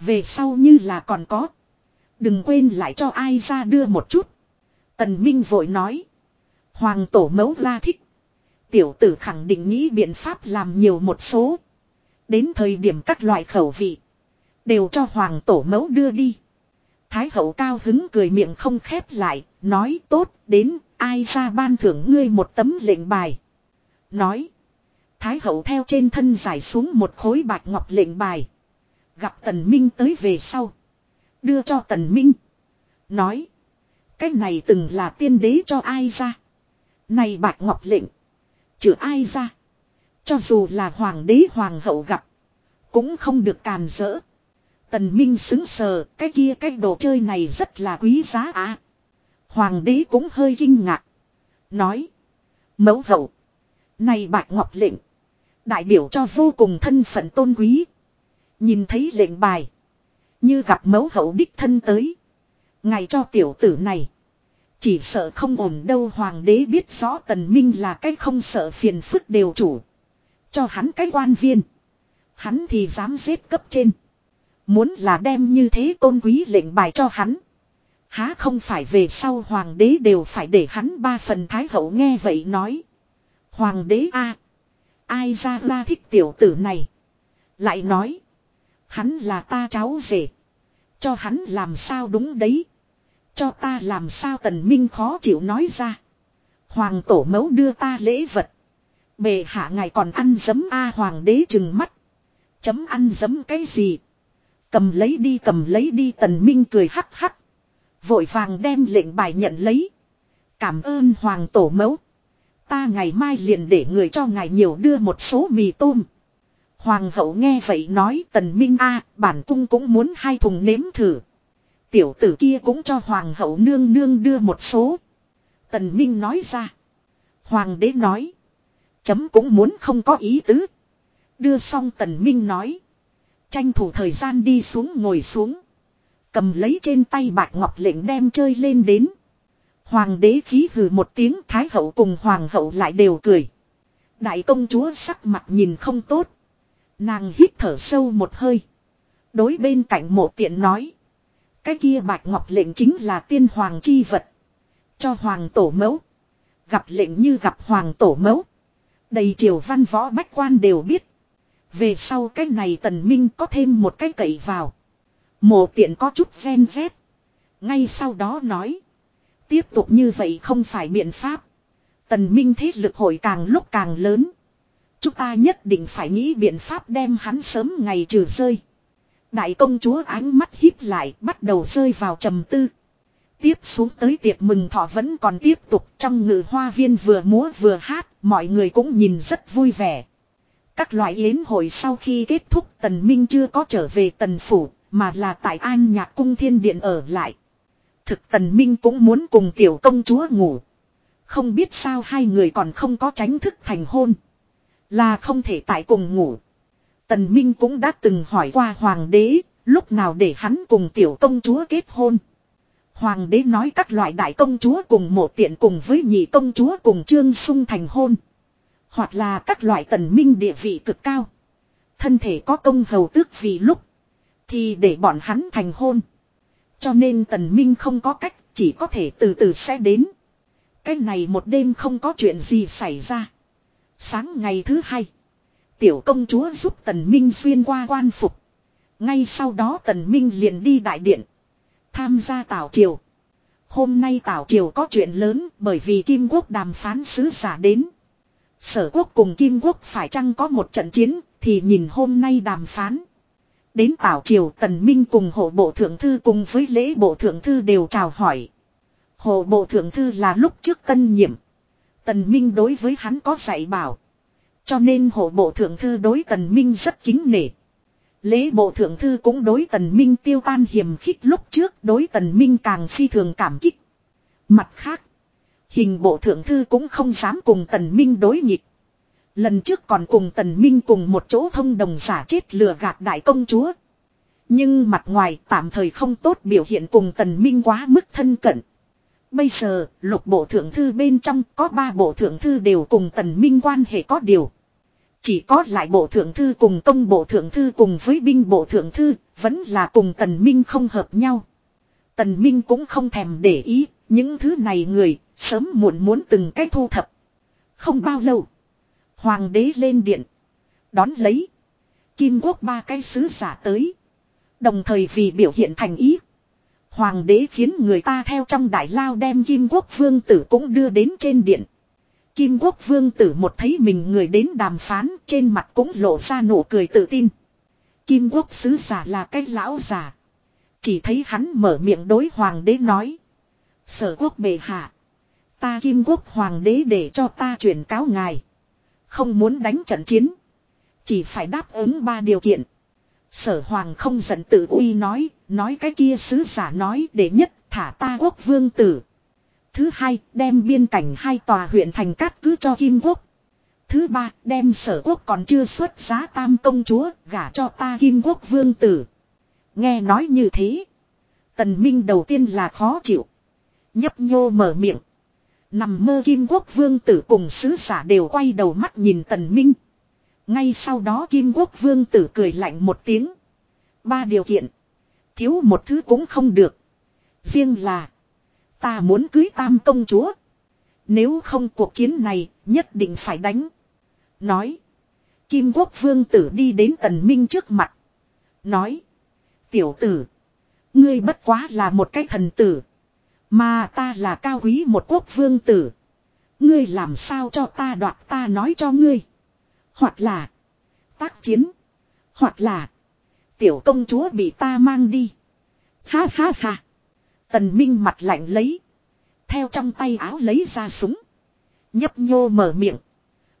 Về sau như là còn có. Đừng quên lại cho ai ra đưa một chút. Tần Minh vội nói. Hoàng tổ mẫu ra thích. Tiểu tử khẳng định nghĩ biện pháp làm nhiều một số. Đến thời điểm các loại khẩu vị. Đều cho hoàng tổ mẫu đưa đi. Thái hậu cao hứng cười miệng không khép lại. Nói tốt, đến, ai ra ban thưởng ngươi một tấm lệnh bài. Nói. Thái hậu theo trên thân giải xuống một khối bạch ngọc lệnh bài. Gặp tần minh tới về sau. Đưa cho tần minh. Nói. Cái này từng là tiên đế cho ai ra. Này bạc ngọc lệnh. Chữ ai ra. Cho dù là hoàng đế hoàng hậu gặp. Cũng không được càn rỡ. Tần Minh xứng sờ, cái kia cái đồ chơi này rất là quý giá à. Hoàng đế cũng hơi kinh ngạc. Nói. Mẫu hậu. Này bạc ngọc lệnh. Đại biểu cho vô cùng thân phận tôn quý. Nhìn thấy lệnh bài. Như gặp mẫu hậu đích thân tới. Ngày cho tiểu tử này. Chỉ sợ không ổn đâu hoàng đế biết rõ tần minh là cái không sợ phiền phức đều chủ. Cho hắn cái quan viên. Hắn thì dám giết cấp trên. Muốn là đem như thế tôn quý lệnh bài cho hắn. Há không phải về sau hoàng đế đều phải để hắn ba phần thái hậu nghe vậy nói. Hoàng đế a Ai ra ra thích tiểu tử này. Lại nói. Hắn là ta cháu rể. Cho hắn làm sao đúng đấy. Cho ta làm sao tần minh khó chịu nói ra. Hoàng tổ mẫu đưa ta lễ vật. Bề hạ ngài còn ăn dấm A hoàng đế chừng mắt. Chấm ăn dấm cái gì. Cầm lấy đi, cầm lấy đi, tần minh cười hắc hắc. Vội vàng đem lệnh bài nhận lấy. Cảm ơn hoàng tổ mẫu. Ta ngày mai liền để người cho ngài nhiều đưa một số mì tôm. Hoàng hậu nghe vậy nói tần minh a, bản cung cũng muốn hai thùng nếm thử. Tiểu tử kia cũng cho hoàng hậu nương nương đưa một số. Tần minh nói ra. Hoàng đế nói. Chấm cũng muốn không có ý tứ. Đưa xong tần minh nói. Tranh thủ thời gian đi xuống ngồi xuống. Cầm lấy trên tay bạc ngọc lệnh đem chơi lên đến. Hoàng đế khí hừ một tiếng, thái hậu cùng hoàng hậu lại đều cười. Đại công chúa sắc mặt nhìn không tốt. Nàng hít thở sâu một hơi. Đối bên cạnh mộ tiện nói. Cái kia bạch ngọc lệnh chính là tiên hoàng chi vật. Cho hoàng tổ mẫu. Gặp lệnh như gặp hoàng tổ mẫu. Đầy triều văn võ bách quan đều biết. Về sau cái này tần minh có thêm một cái cậy vào. Mộ tiện có chút ven rét. Ngay sau đó nói. Tiếp tục như vậy không phải biện pháp. Tần minh thế lực hội càng lúc càng lớn. Chúng ta nhất định phải nghĩ biện pháp đem hắn sớm ngày trừ rơi. Đại công chúa ánh mắt híp lại bắt đầu rơi vào trầm tư. Tiếp xuống tới tiệc mừng thọ vẫn còn tiếp tục trong ngự hoa viên vừa múa vừa hát, mọi người cũng nhìn rất vui vẻ. Các loại yến hội sau khi kết thúc tần minh chưa có trở về tần phủ, mà là tại an nhạc cung thiên điện ở lại. Thực tần minh cũng muốn cùng tiểu công chúa ngủ. Không biết sao hai người còn không có tránh thức thành hôn. Là không thể tại cùng ngủ. Tần Minh cũng đã từng hỏi qua hoàng đế, lúc nào để hắn cùng tiểu công chúa kết hôn. Hoàng đế nói các loại đại công chúa cùng một tiện cùng với nhị công chúa cùng trương sung thành hôn. Hoặc là các loại tần minh địa vị cực cao. Thân thể có công hầu tước vì lúc. Thì để bọn hắn thành hôn. Cho nên tần minh không có cách, chỉ có thể từ từ sẽ đến. Cái này một đêm không có chuyện gì xảy ra. Sáng ngày thứ hai. Tiểu công chúa giúp tần minh xuyên qua quan phục. Ngay sau đó tần minh liền đi đại điện. Tham gia tảo triều. Hôm nay tảo triều có chuyện lớn bởi vì Kim Quốc đàm phán sứ giả đến. Sở quốc cùng Kim Quốc phải chăng có một trận chiến thì nhìn hôm nay đàm phán. Đến tảo triều tần minh cùng hộ bộ thượng thư cùng với lễ bộ thượng thư đều chào hỏi. Hộ bộ thượng thư là lúc trước tân nhiệm. Tần minh đối với hắn có dạy bảo. Cho nên hộ bộ thượng thư đối tần minh rất kính nể. Lễ bộ thượng thư cũng đối tần minh tiêu tan hiểm khích lúc trước đối tần minh càng phi thường cảm kích. Mặt khác, hình bộ thượng thư cũng không dám cùng tần minh đối nghịch. Lần trước còn cùng tần minh cùng một chỗ thông đồng giả chết lừa gạt đại công chúa. Nhưng mặt ngoài tạm thời không tốt biểu hiện cùng tần minh quá mức thân cận. Bây giờ, lục bộ thượng thư bên trong có ba bộ thượng thư đều cùng tần minh quan hệ có điều. Chỉ có lại bộ thượng thư cùng công bộ thượng thư cùng với binh bộ thượng thư, vẫn là cùng tần minh không hợp nhau. Tần minh cũng không thèm để ý, những thứ này người, sớm muộn muốn từng cái thu thập. Không bao lâu, hoàng đế lên điện, đón lấy. Kim quốc ba cái sứ giả tới. Đồng thời vì biểu hiện thành ý. Hoàng đế khiến người ta theo trong đại lao đem Kim quốc vương tử cũng đưa đến trên điện. Kim quốc vương tử một thấy mình người đến đàm phán, trên mặt cũng lộ ra nụ cười tự tin. Kim quốc sứ giả là cái lão già. Chỉ thấy hắn mở miệng đối hoàng đế nói. Sở quốc bệ hạ. Ta kim quốc hoàng đế để cho ta chuyển cáo ngài. Không muốn đánh trận chiến. Chỉ phải đáp ứng ba điều kiện. Sở hoàng không giận tự uy nói. Nói cái kia sứ giả nói để nhất thả ta quốc vương tử. Thứ hai, đem biên cảnh hai tòa huyện thành cát cứ cho Kim Quốc. Thứ ba, đem sở quốc còn chưa xuất giá tam công chúa, gả cho ta Kim Quốc vương tử. Nghe nói như thế. Tần Minh đầu tiên là khó chịu. Nhấp nhô mở miệng. Nằm mơ Kim Quốc vương tử cùng sứ giả đều quay đầu mắt nhìn Tần Minh. Ngay sau đó Kim Quốc vương tử cười lạnh một tiếng. Ba điều kiện. Thiếu một thứ cũng không được. Riêng là. Ta muốn cưới tam công chúa. Nếu không cuộc chiến này, nhất định phải đánh. Nói. Kim quốc vương tử đi đến tần minh trước mặt. Nói. Tiểu tử. Ngươi bất quá là một cái thần tử. Mà ta là cao quý một quốc vương tử. Ngươi làm sao cho ta đoạt ta nói cho ngươi. Hoặc là. Tác chiến. Hoặc là. Tiểu công chúa bị ta mang đi. Ha ha ha. Tần Minh mặt lạnh lấy. Theo trong tay áo lấy ra súng. Nhấp nhô mở miệng.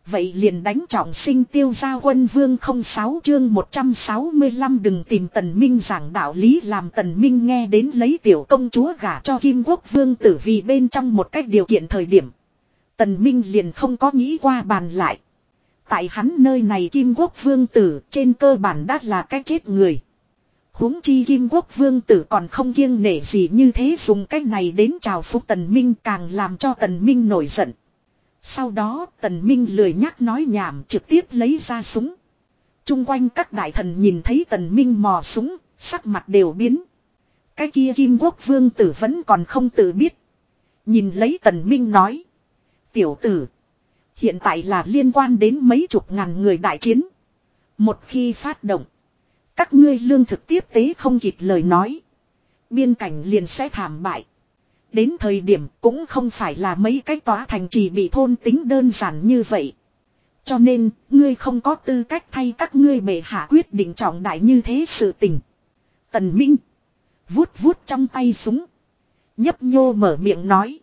Vậy liền đánh trọng sinh tiêu gia quân vương 06 chương 165 đừng tìm tần minh giảng đạo lý làm tần minh nghe đến lấy tiểu công chúa gả cho kim quốc vương tử vì bên trong một cách điều kiện thời điểm. Tần minh liền không có nghĩ qua bàn lại. Tại hắn nơi này kim quốc vương tử trên cơ bản đã là cách chết người huống chi kim quốc vương tử còn không kiêng nể gì như thế dùng cách này đến chào phúc tần minh càng làm cho tần minh nổi giận. Sau đó tần minh lười nhắc nói nhảm trực tiếp lấy ra súng. Trung quanh các đại thần nhìn thấy tần minh mò súng, sắc mặt đều biến. Cái kia kim quốc vương tử vẫn còn không tự biết. Nhìn lấy tần minh nói. Tiểu tử. Hiện tại là liên quan đến mấy chục ngàn người đại chiến. Một khi phát động. Các ngươi lương thực tiếp tế không kịp lời nói. Biên cảnh liền sẽ thảm bại. Đến thời điểm cũng không phải là mấy cái tòa thành trì bị thôn tính đơn giản như vậy. Cho nên, ngươi không có tư cách thay các ngươi bệ hạ quyết định trọng đại như thế sự tình. Tần Minh. Vuốt vuốt trong tay súng. Nhấp nhô mở miệng nói.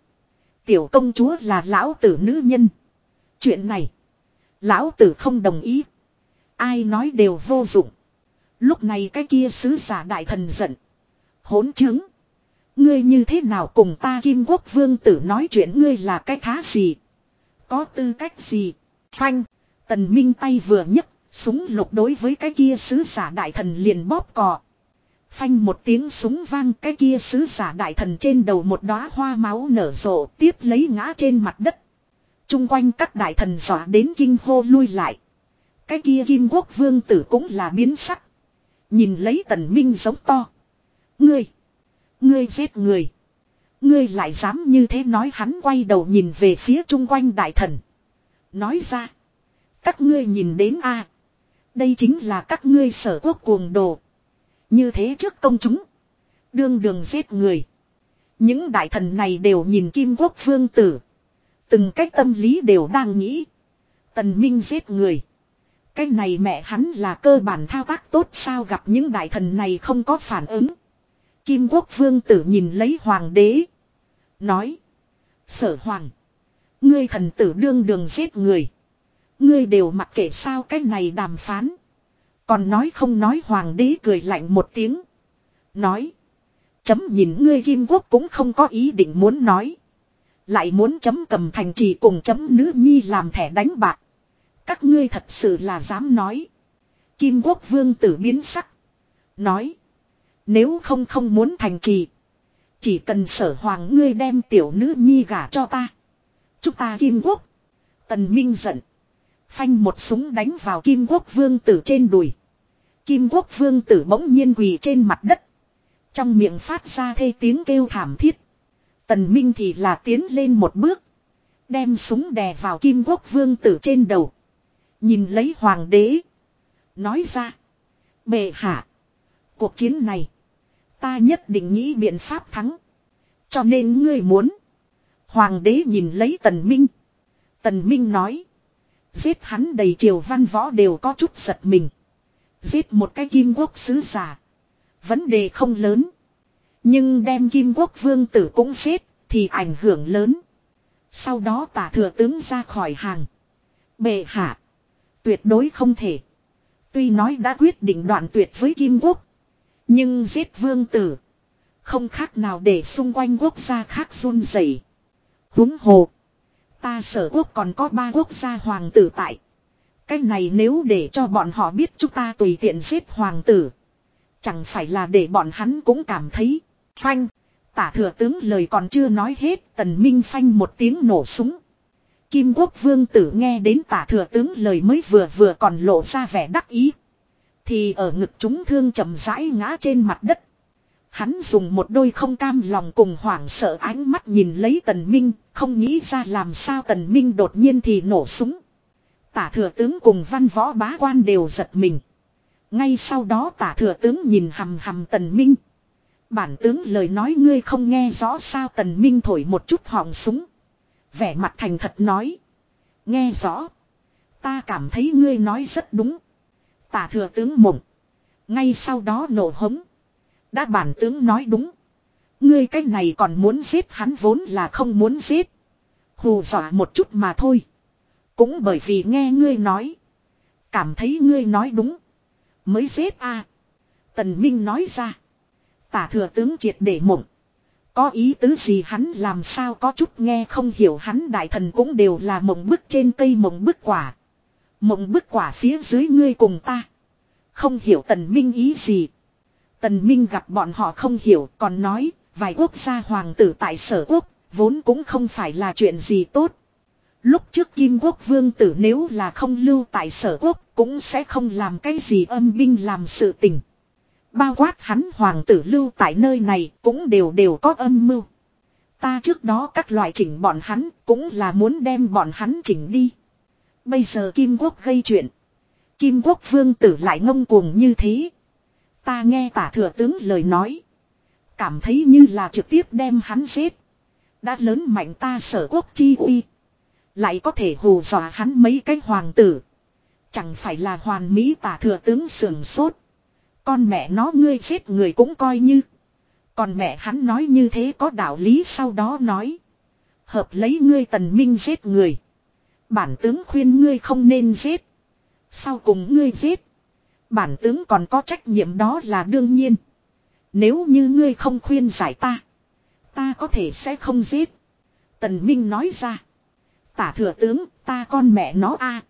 Tiểu công chúa là lão tử nữ nhân. Chuyện này. Lão tử không đồng ý. Ai nói đều vô dụng. Lúc này cái kia sứ giả đại thần giận. Hỗn chứng. Ngươi như thế nào cùng ta kim quốc vương tử nói chuyện ngươi là cái thá gì? Có tư cách gì? Phanh. Tần Minh tay vừa nhấc, súng lục đối với cái kia sứ giả đại thần liền bóp cò. Phanh một tiếng súng vang cái kia sứ giả đại thần trên đầu một đóa hoa máu nở rộ tiếp lấy ngã trên mặt đất. Trung quanh các đại thần dọa đến kinh hô lui lại. Cái kia kim quốc vương tử cũng là biến sắc. Nhìn lấy tần minh giống to. Ngươi. Ngươi giết người. Ngươi lại dám như thế nói hắn quay đầu nhìn về phía chung quanh đại thần. Nói ra. Các ngươi nhìn đến a Đây chính là các ngươi sở quốc cuồng đồ. Như thế trước công chúng. Đương đường giết người. Những đại thần này đều nhìn Kim Quốc Vương Tử. Từng cách tâm lý đều đang nghĩ. Tần Minh giết người. Cái này mẹ hắn là cơ bản thao tác tốt sao gặp những đại thần này không có phản ứng. Kim Quốc Vương Tử nhìn lấy Hoàng đế. Nói. Sở Hoàng. Ngươi thần tử đương đường giết người. Ngươi đều mặc kệ sao cái này đàm phán. Còn nói không nói Hoàng đế cười lạnh một tiếng. Nói. Chấm nhìn ngươi Kim Quốc cũng không có ý định muốn nói. Lại muốn chấm cầm thành trì cùng chấm nữ nhi làm thẻ đánh bạc. Các ngươi thật sự là dám nói. Kim Quốc vương tử biến sắc. Nói. Nếu không không muốn thành trì. Chỉ cần sở hoàng ngươi đem tiểu nữ nhi gả cho ta. Chúng ta Kim Quốc. Tần Minh giận. Phanh một súng đánh vào Kim Quốc vương tử trên đùi. Kim Quốc vương tử bỗng nhiên quỳ trên mặt đất. Trong miệng phát ra thê tiếng kêu thảm thiết. Tần Minh thì là tiến lên một bước. Đem súng đè vào Kim Quốc vương tử trên đầu. Nhìn lấy hoàng đế. Nói ra. Bệ hạ. Cuộc chiến này. Ta nhất định nghĩ biện pháp thắng. Cho nên ngươi muốn. Hoàng đế nhìn lấy tần minh. Tần minh nói. Giết hắn đầy triều văn võ đều có chút giật mình. Giết một cái kim quốc sứ giả. Vấn đề không lớn. Nhưng đem kim quốc vương tử cũng giết thì ảnh hưởng lớn. Sau đó tả thừa tướng ra khỏi hàng. Bệ hạ. Tuyệt đối không thể. Tuy nói đã quyết định đoạn tuyệt với kim quốc. Nhưng giết vương tử. Không khác nào để xung quanh quốc gia khác run rẩy. Húng hồ. Ta sở quốc còn có ba quốc gia hoàng tử tại. Cái này nếu để cho bọn họ biết chúng ta tùy tiện giết hoàng tử. Chẳng phải là để bọn hắn cũng cảm thấy. Phanh. Tả thừa tướng lời còn chưa nói hết. Tần Minh phanh một tiếng nổ súng. Kim quốc vương tử nghe đến tả thừa tướng lời mới vừa vừa còn lộ ra vẻ đắc ý. Thì ở ngực chúng thương chậm rãi ngã trên mặt đất. Hắn dùng một đôi không cam lòng cùng hoảng sợ ánh mắt nhìn lấy tần minh, không nghĩ ra làm sao tần minh đột nhiên thì nổ súng. Tả thừa tướng cùng văn võ bá quan đều giật mình. Ngay sau đó tả thừa tướng nhìn hầm hầm tần minh. Bản tướng lời nói ngươi không nghe rõ sao tần minh thổi một chút họng súng. Vẻ mặt thành thật nói. Nghe rõ. Ta cảm thấy ngươi nói rất đúng. Tả thừa tướng mộng. Ngay sau đó nổ hống. Đã bản tướng nói đúng. Ngươi cái này còn muốn giết hắn vốn là không muốn giết. Hù dọa một chút mà thôi. Cũng bởi vì nghe ngươi nói. Cảm thấy ngươi nói đúng. Mới giết a Tần Minh nói ra. Tả thừa tướng triệt để mộng. Có ý tứ gì hắn làm sao có chút nghe không hiểu hắn đại thần cũng đều là mộng bức trên cây mộng bức quả. Mộng bức quả phía dưới ngươi cùng ta. Không hiểu tần minh ý gì. Tần minh gặp bọn họ không hiểu, còn nói, vài quốc gia hoàng tử tại sở quốc, vốn cũng không phải là chuyện gì tốt. Lúc trước Kim Quốc Vương tử nếu là không lưu tại sở quốc cũng sẽ không làm cái gì âm binh làm sự tình. Bao quát hắn hoàng tử lưu tại nơi này cũng đều đều có âm mưu. Ta trước đó các loại chỉnh bọn hắn cũng là muốn đem bọn hắn chỉnh đi. Bây giờ Kim Quốc gây chuyện. Kim Quốc vương tử lại ngông cuồng như thế. Ta nghe tả thừa tướng lời nói. Cảm thấy như là trực tiếp đem hắn giết. Đã lớn mạnh ta sở quốc chi uy. Lại có thể hù dọa hắn mấy cái hoàng tử. Chẳng phải là hoàn mỹ tả thừa tướng sườn sốt. Con mẹ nó ngươi giết người cũng coi như. Còn mẹ hắn nói như thế có đạo lý sau đó nói. Hợp lấy ngươi tần minh giết người. Bản tướng khuyên ngươi không nên giết. Sau cùng ngươi giết. Bản tướng còn có trách nhiệm đó là đương nhiên. Nếu như ngươi không khuyên giải ta. Ta có thể sẽ không giết. Tần Minh nói ra. Tả thừa tướng, ta con mẹ nó a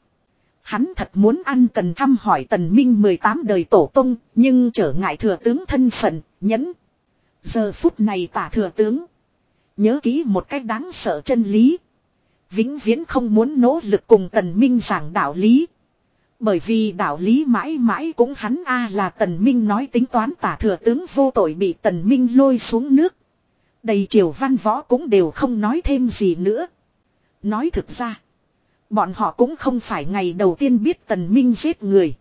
Hắn thật muốn ăn cần thăm hỏi tần minh 18 đời tổ tông, nhưng trở ngại thừa tướng thân phận, nhẫn. Giờ phút này tả thừa tướng. Nhớ kỹ một cách đáng sợ chân lý. Vĩnh viễn không muốn nỗ lực cùng tần minh giảng đạo lý. Bởi vì đạo lý mãi mãi cũng hắn a là tần minh nói tính toán tả thừa tướng vô tội bị tần minh lôi xuống nước. Đầy triều văn võ cũng đều không nói thêm gì nữa. Nói thực ra. Bọn họ cũng không phải ngày đầu tiên biết tần minh giết người.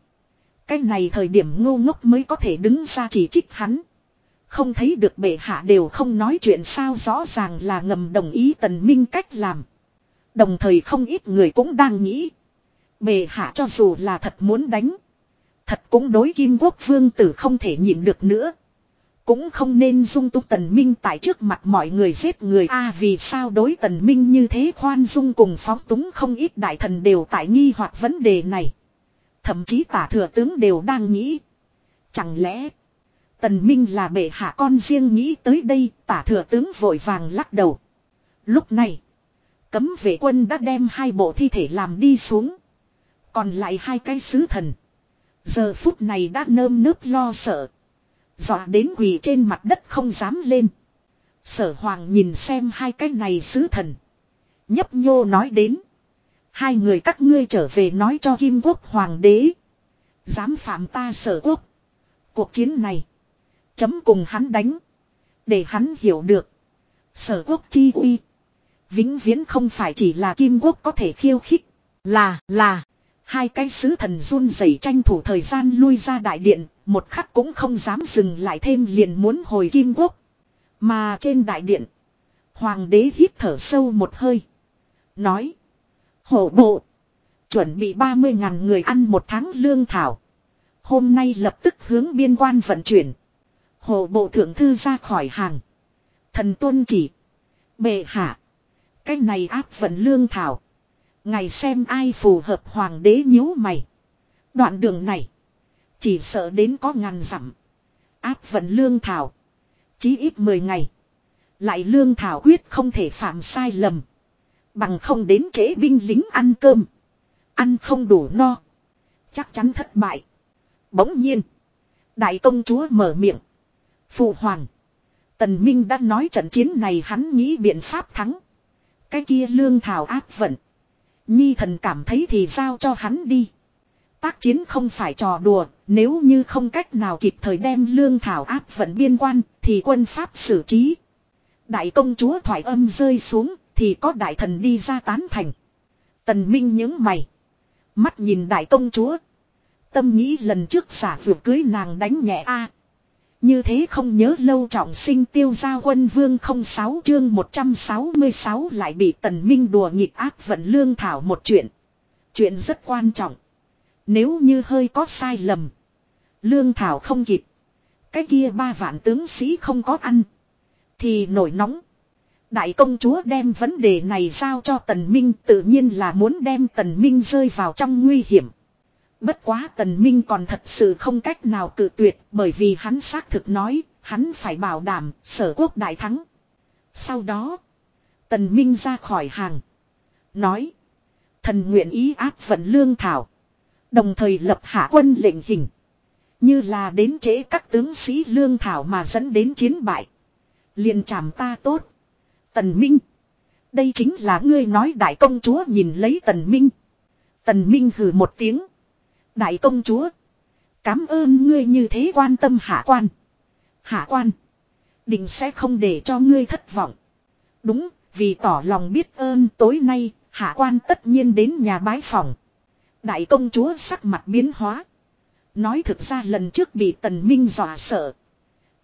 Cái này thời điểm ngu ngốc mới có thể đứng ra chỉ trích hắn. Không thấy được bệ hạ đều không nói chuyện sao rõ ràng là ngầm đồng ý tần minh cách làm. Đồng thời không ít người cũng đang nghĩ. Bệ hạ cho dù là thật muốn đánh. Thật cũng đối kim quốc vương tử không thể nhịn được nữa. Cũng không nên dung túc tần minh tại trước mặt mọi người giết người a, vì sao đối tần minh như thế khoan dung cùng phóng túng không ít đại thần đều tại nghi hoặc vấn đề này. Thậm chí tả thừa tướng đều đang nghĩ. Chẳng lẽ tần minh là bệ hạ con riêng nghĩ tới đây, tả thừa tướng vội vàng lắc đầu. Lúc này, cấm vệ quân đã đem hai bộ thi thể làm đi xuống. Còn lại hai cái sứ thần. Giờ phút này đã nơm nớp lo sợ. Dọa đến quỳ trên mặt đất không dám lên. Sở hoàng nhìn xem hai cái này sứ thần. Nhấp nhô nói đến. Hai người các ngươi trở về nói cho kim quốc hoàng đế. Dám phạm ta sở quốc. Cuộc chiến này. Chấm cùng hắn đánh. Để hắn hiểu được. Sở quốc chi uy. Vĩnh viễn không phải chỉ là kim quốc có thể khiêu khích. Là, là. Hai cái sứ thần run rẩy tranh thủ thời gian lui ra đại điện, một khắc cũng không dám dừng lại thêm liền muốn hồi kim quốc. Mà trên đại điện, hoàng đế hít thở sâu một hơi. Nói, hổ bộ, chuẩn bị 30 ngàn người ăn một tháng lương thảo. Hôm nay lập tức hướng biên quan vận chuyển. Hổ bộ thượng thư ra khỏi hàng. Thần tuân chỉ. Bệ hạ. Cái này áp vận lương thảo. Ngày xem ai phù hợp hoàng đế nhíu mày. Đoạn đường này. Chỉ sợ đến có ngàn dặm. Áp vận lương thảo. Chí ít 10 ngày. Lại lương thảo quyết không thể phạm sai lầm. Bằng không đến trễ binh lính ăn cơm. Ăn không đủ no. Chắc chắn thất bại. Bỗng nhiên. Đại công chúa mở miệng. Phụ hoàng. Tần Minh đã nói trận chiến này hắn nghĩ biện pháp thắng. Cái kia lương thảo áp vận. Nhi thần cảm thấy thì giao cho hắn đi. Tác chiến không phải trò đùa, nếu như không cách nào kịp thời đem lương thảo áp vận biên quan, thì quân pháp xử trí. Đại công chúa thoại âm rơi xuống, thì có đại thần đi ra tán thành. Tần Minh những mày. Mắt nhìn đại công chúa. Tâm nghĩ lần trước giả vượt cưới nàng đánh nhẹ a Như thế không nhớ lâu trọng sinh tiêu gia quân vương 06 chương 166 lại bị tần minh đùa nghịch áp vận lương thảo một chuyện. Chuyện rất quan trọng. Nếu như hơi có sai lầm. Lương thảo không kịp. Cái kia ba vạn tướng sĩ không có ăn. Thì nổi nóng. Đại công chúa đem vấn đề này giao cho tần minh, tự nhiên là muốn đem tần minh rơi vào trong nguy hiểm. Bất quá tần minh còn thật sự không cách nào cự tuyệt, bởi vì hắn xác thực nói, hắn phải bảo đảm sở quốc đại thắng. Sau đó, tần minh ra khỏi hàng. Nói, thần nguyện ý áp vận lương thảo. Đồng thời lập hạ quân lệnh hình. Như là đến chế các tướng sĩ lương thảo mà dẫn đến chiến bại. liền chảm ta tốt. Tần Minh. Đây chính là ngươi nói đại công chúa nhìn lấy Tần Minh. Tần Minh hừ một tiếng. Đại công chúa. Cám ơn ngươi như thế quan tâm hạ quan. Hạ quan. Định sẽ không để cho ngươi thất vọng. Đúng, vì tỏ lòng biết ơn tối nay, hạ quan tất nhiên đến nhà bái phòng. Đại công chúa sắc mặt biến hóa. Nói thực ra lần trước bị tần minh dọa sợ.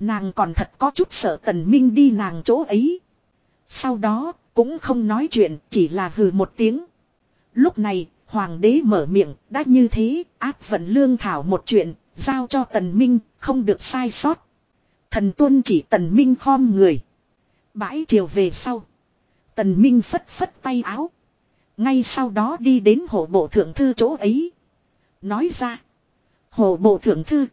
Nàng còn thật có chút sợ tần minh đi nàng chỗ ấy. Sau đó, cũng không nói chuyện, chỉ là hừ một tiếng. Lúc này, hoàng đế mở miệng, đã như thế, áp vận lương thảo một chuyện, giao cho tần minh, không được sai sót. Thần tuân chỉ tần minh khom người. Bãi chiều về sau. Tần minh phất phất tay áo. Ngay sau đó đi đến hộ bộ thượng thư chỗ ấy. Nói ra. Hộ bộ thượng thư.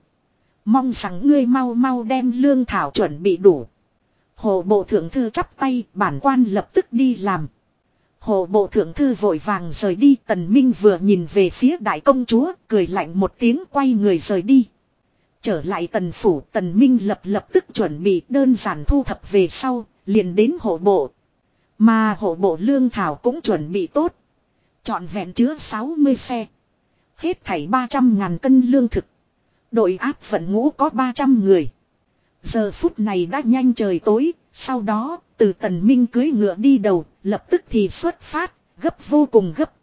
Mong rằng ngươi mau mau đem lương thảo chuẩn bị đủ. Hộ bộ thượng thư chắp tay, bản quan lập tức đi làm. Hộ bộ thượng thư vội vàng rời đi, tần minh vừa nhìn về phía đại công chúa, cười lạnh một tiếng quay người rời đi. Trở lại tần phủ, tần minh lập lập tức chuẩn bị đơn giản thu thập về sau, liền đến hộ bộ. Mà hộ bộ lương thảo cũng chuẩn bị tốt. Chọn vẹn chứa 60 xe. Hết thảy 300 ngàn cân lương thực. Đội áp vận ngũ có 300 người. Giờ phút này đã nhanh trời tối, sau đó, từ tần minh cưới ngựa đi đầu, lập tức thì xuất phát, gấp vô cùng gấp.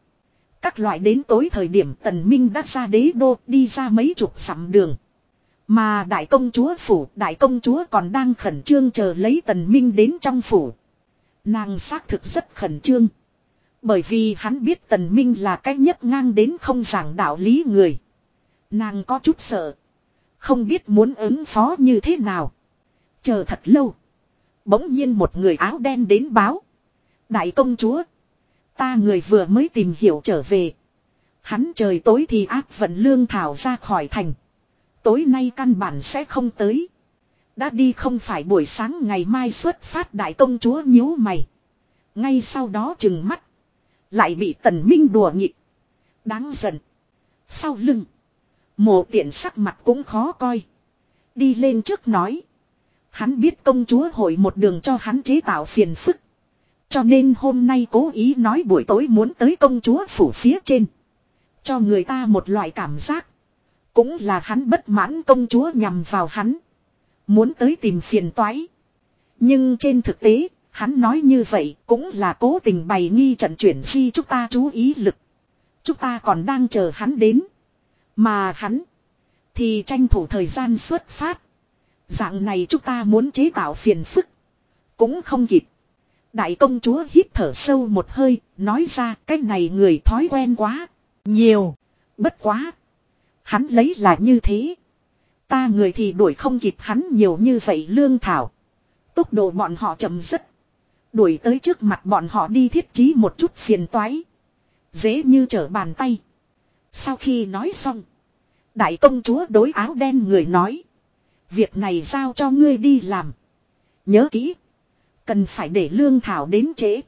Các loại đến tối thời điểm tần minh đã ra đế đô đi ra mấy chục dặm đường. Mà đại công chúa phủ, đại công chúa còn đang khẩn trương chờ lấy tần minh đến trong phủ. Nàng xác thực rất khẩn trương. Bởi vì hắn biết tần minh là cách nhất ngang đến không giảng đạo lý người. Nàng có chút sợ. Không biết muốn ứng phó như thế nào. Chờ thật lâu. Bỗng nhiên một người áo đen đến báo. Đại công chúa. Ta người vừa mới tìm hiểu trở về. Hắn trời tối thì áp vận lương thảo ra khỏi thành. Tối nay căn bản sẽ không tới. Đã đi không phải buổi sáng ngày mai xuất phát đại công chúa nhíu mày. Ngay sau đó chừng mắt. Lại bị tần minh đùa nghịch. Đáng giận. Sau lưng. Mộ tiện sắc mặt cũng khó coi. Đi lên trước nói. Hắn biết công chúa hội một đường cho hắn chế tạo phiền phức. Cho nên hôm nay cố ý nói buổi tối muốn tới công chúa phủ phía trên. Cho người ta một loại cảm giác. Cũng là hắn bất mãn công chúa nhằm vào hắn. Muốn tới tìm phiền toái. Nhưng trên thực tế, hắn nói như vậy cũng là cố tình bày nghi trận chuyển di chúng ta chú ý lực. Chúng ta còn đang chờ hắn đến. Mà hắn thì tranh thủ thời gian xuất phát. Dạng này chúng ta muốn chế tạo phiền phức. Cũng không kịp. Đại công chúa hít thở sâu một hơi, nói ra cái này người thói quen quá. Nhiều. Bất quá. Hắn lấy là như thế. Ta người thì đuổi không kịp hắn nhiều như vậy lương thảo. Tốc độ bọn họ chậm rất. Đuổi tới trước mặt bọn họ đi thiết trí một chút phiền toái. Dễ như trở bàn tay. Sau khi nói xong. Đại công chúa đối áo đen người nói. Việc này giao cho ngươi đi làm. Nhớ kỹ. Cần phải để lương thảo đến trễ.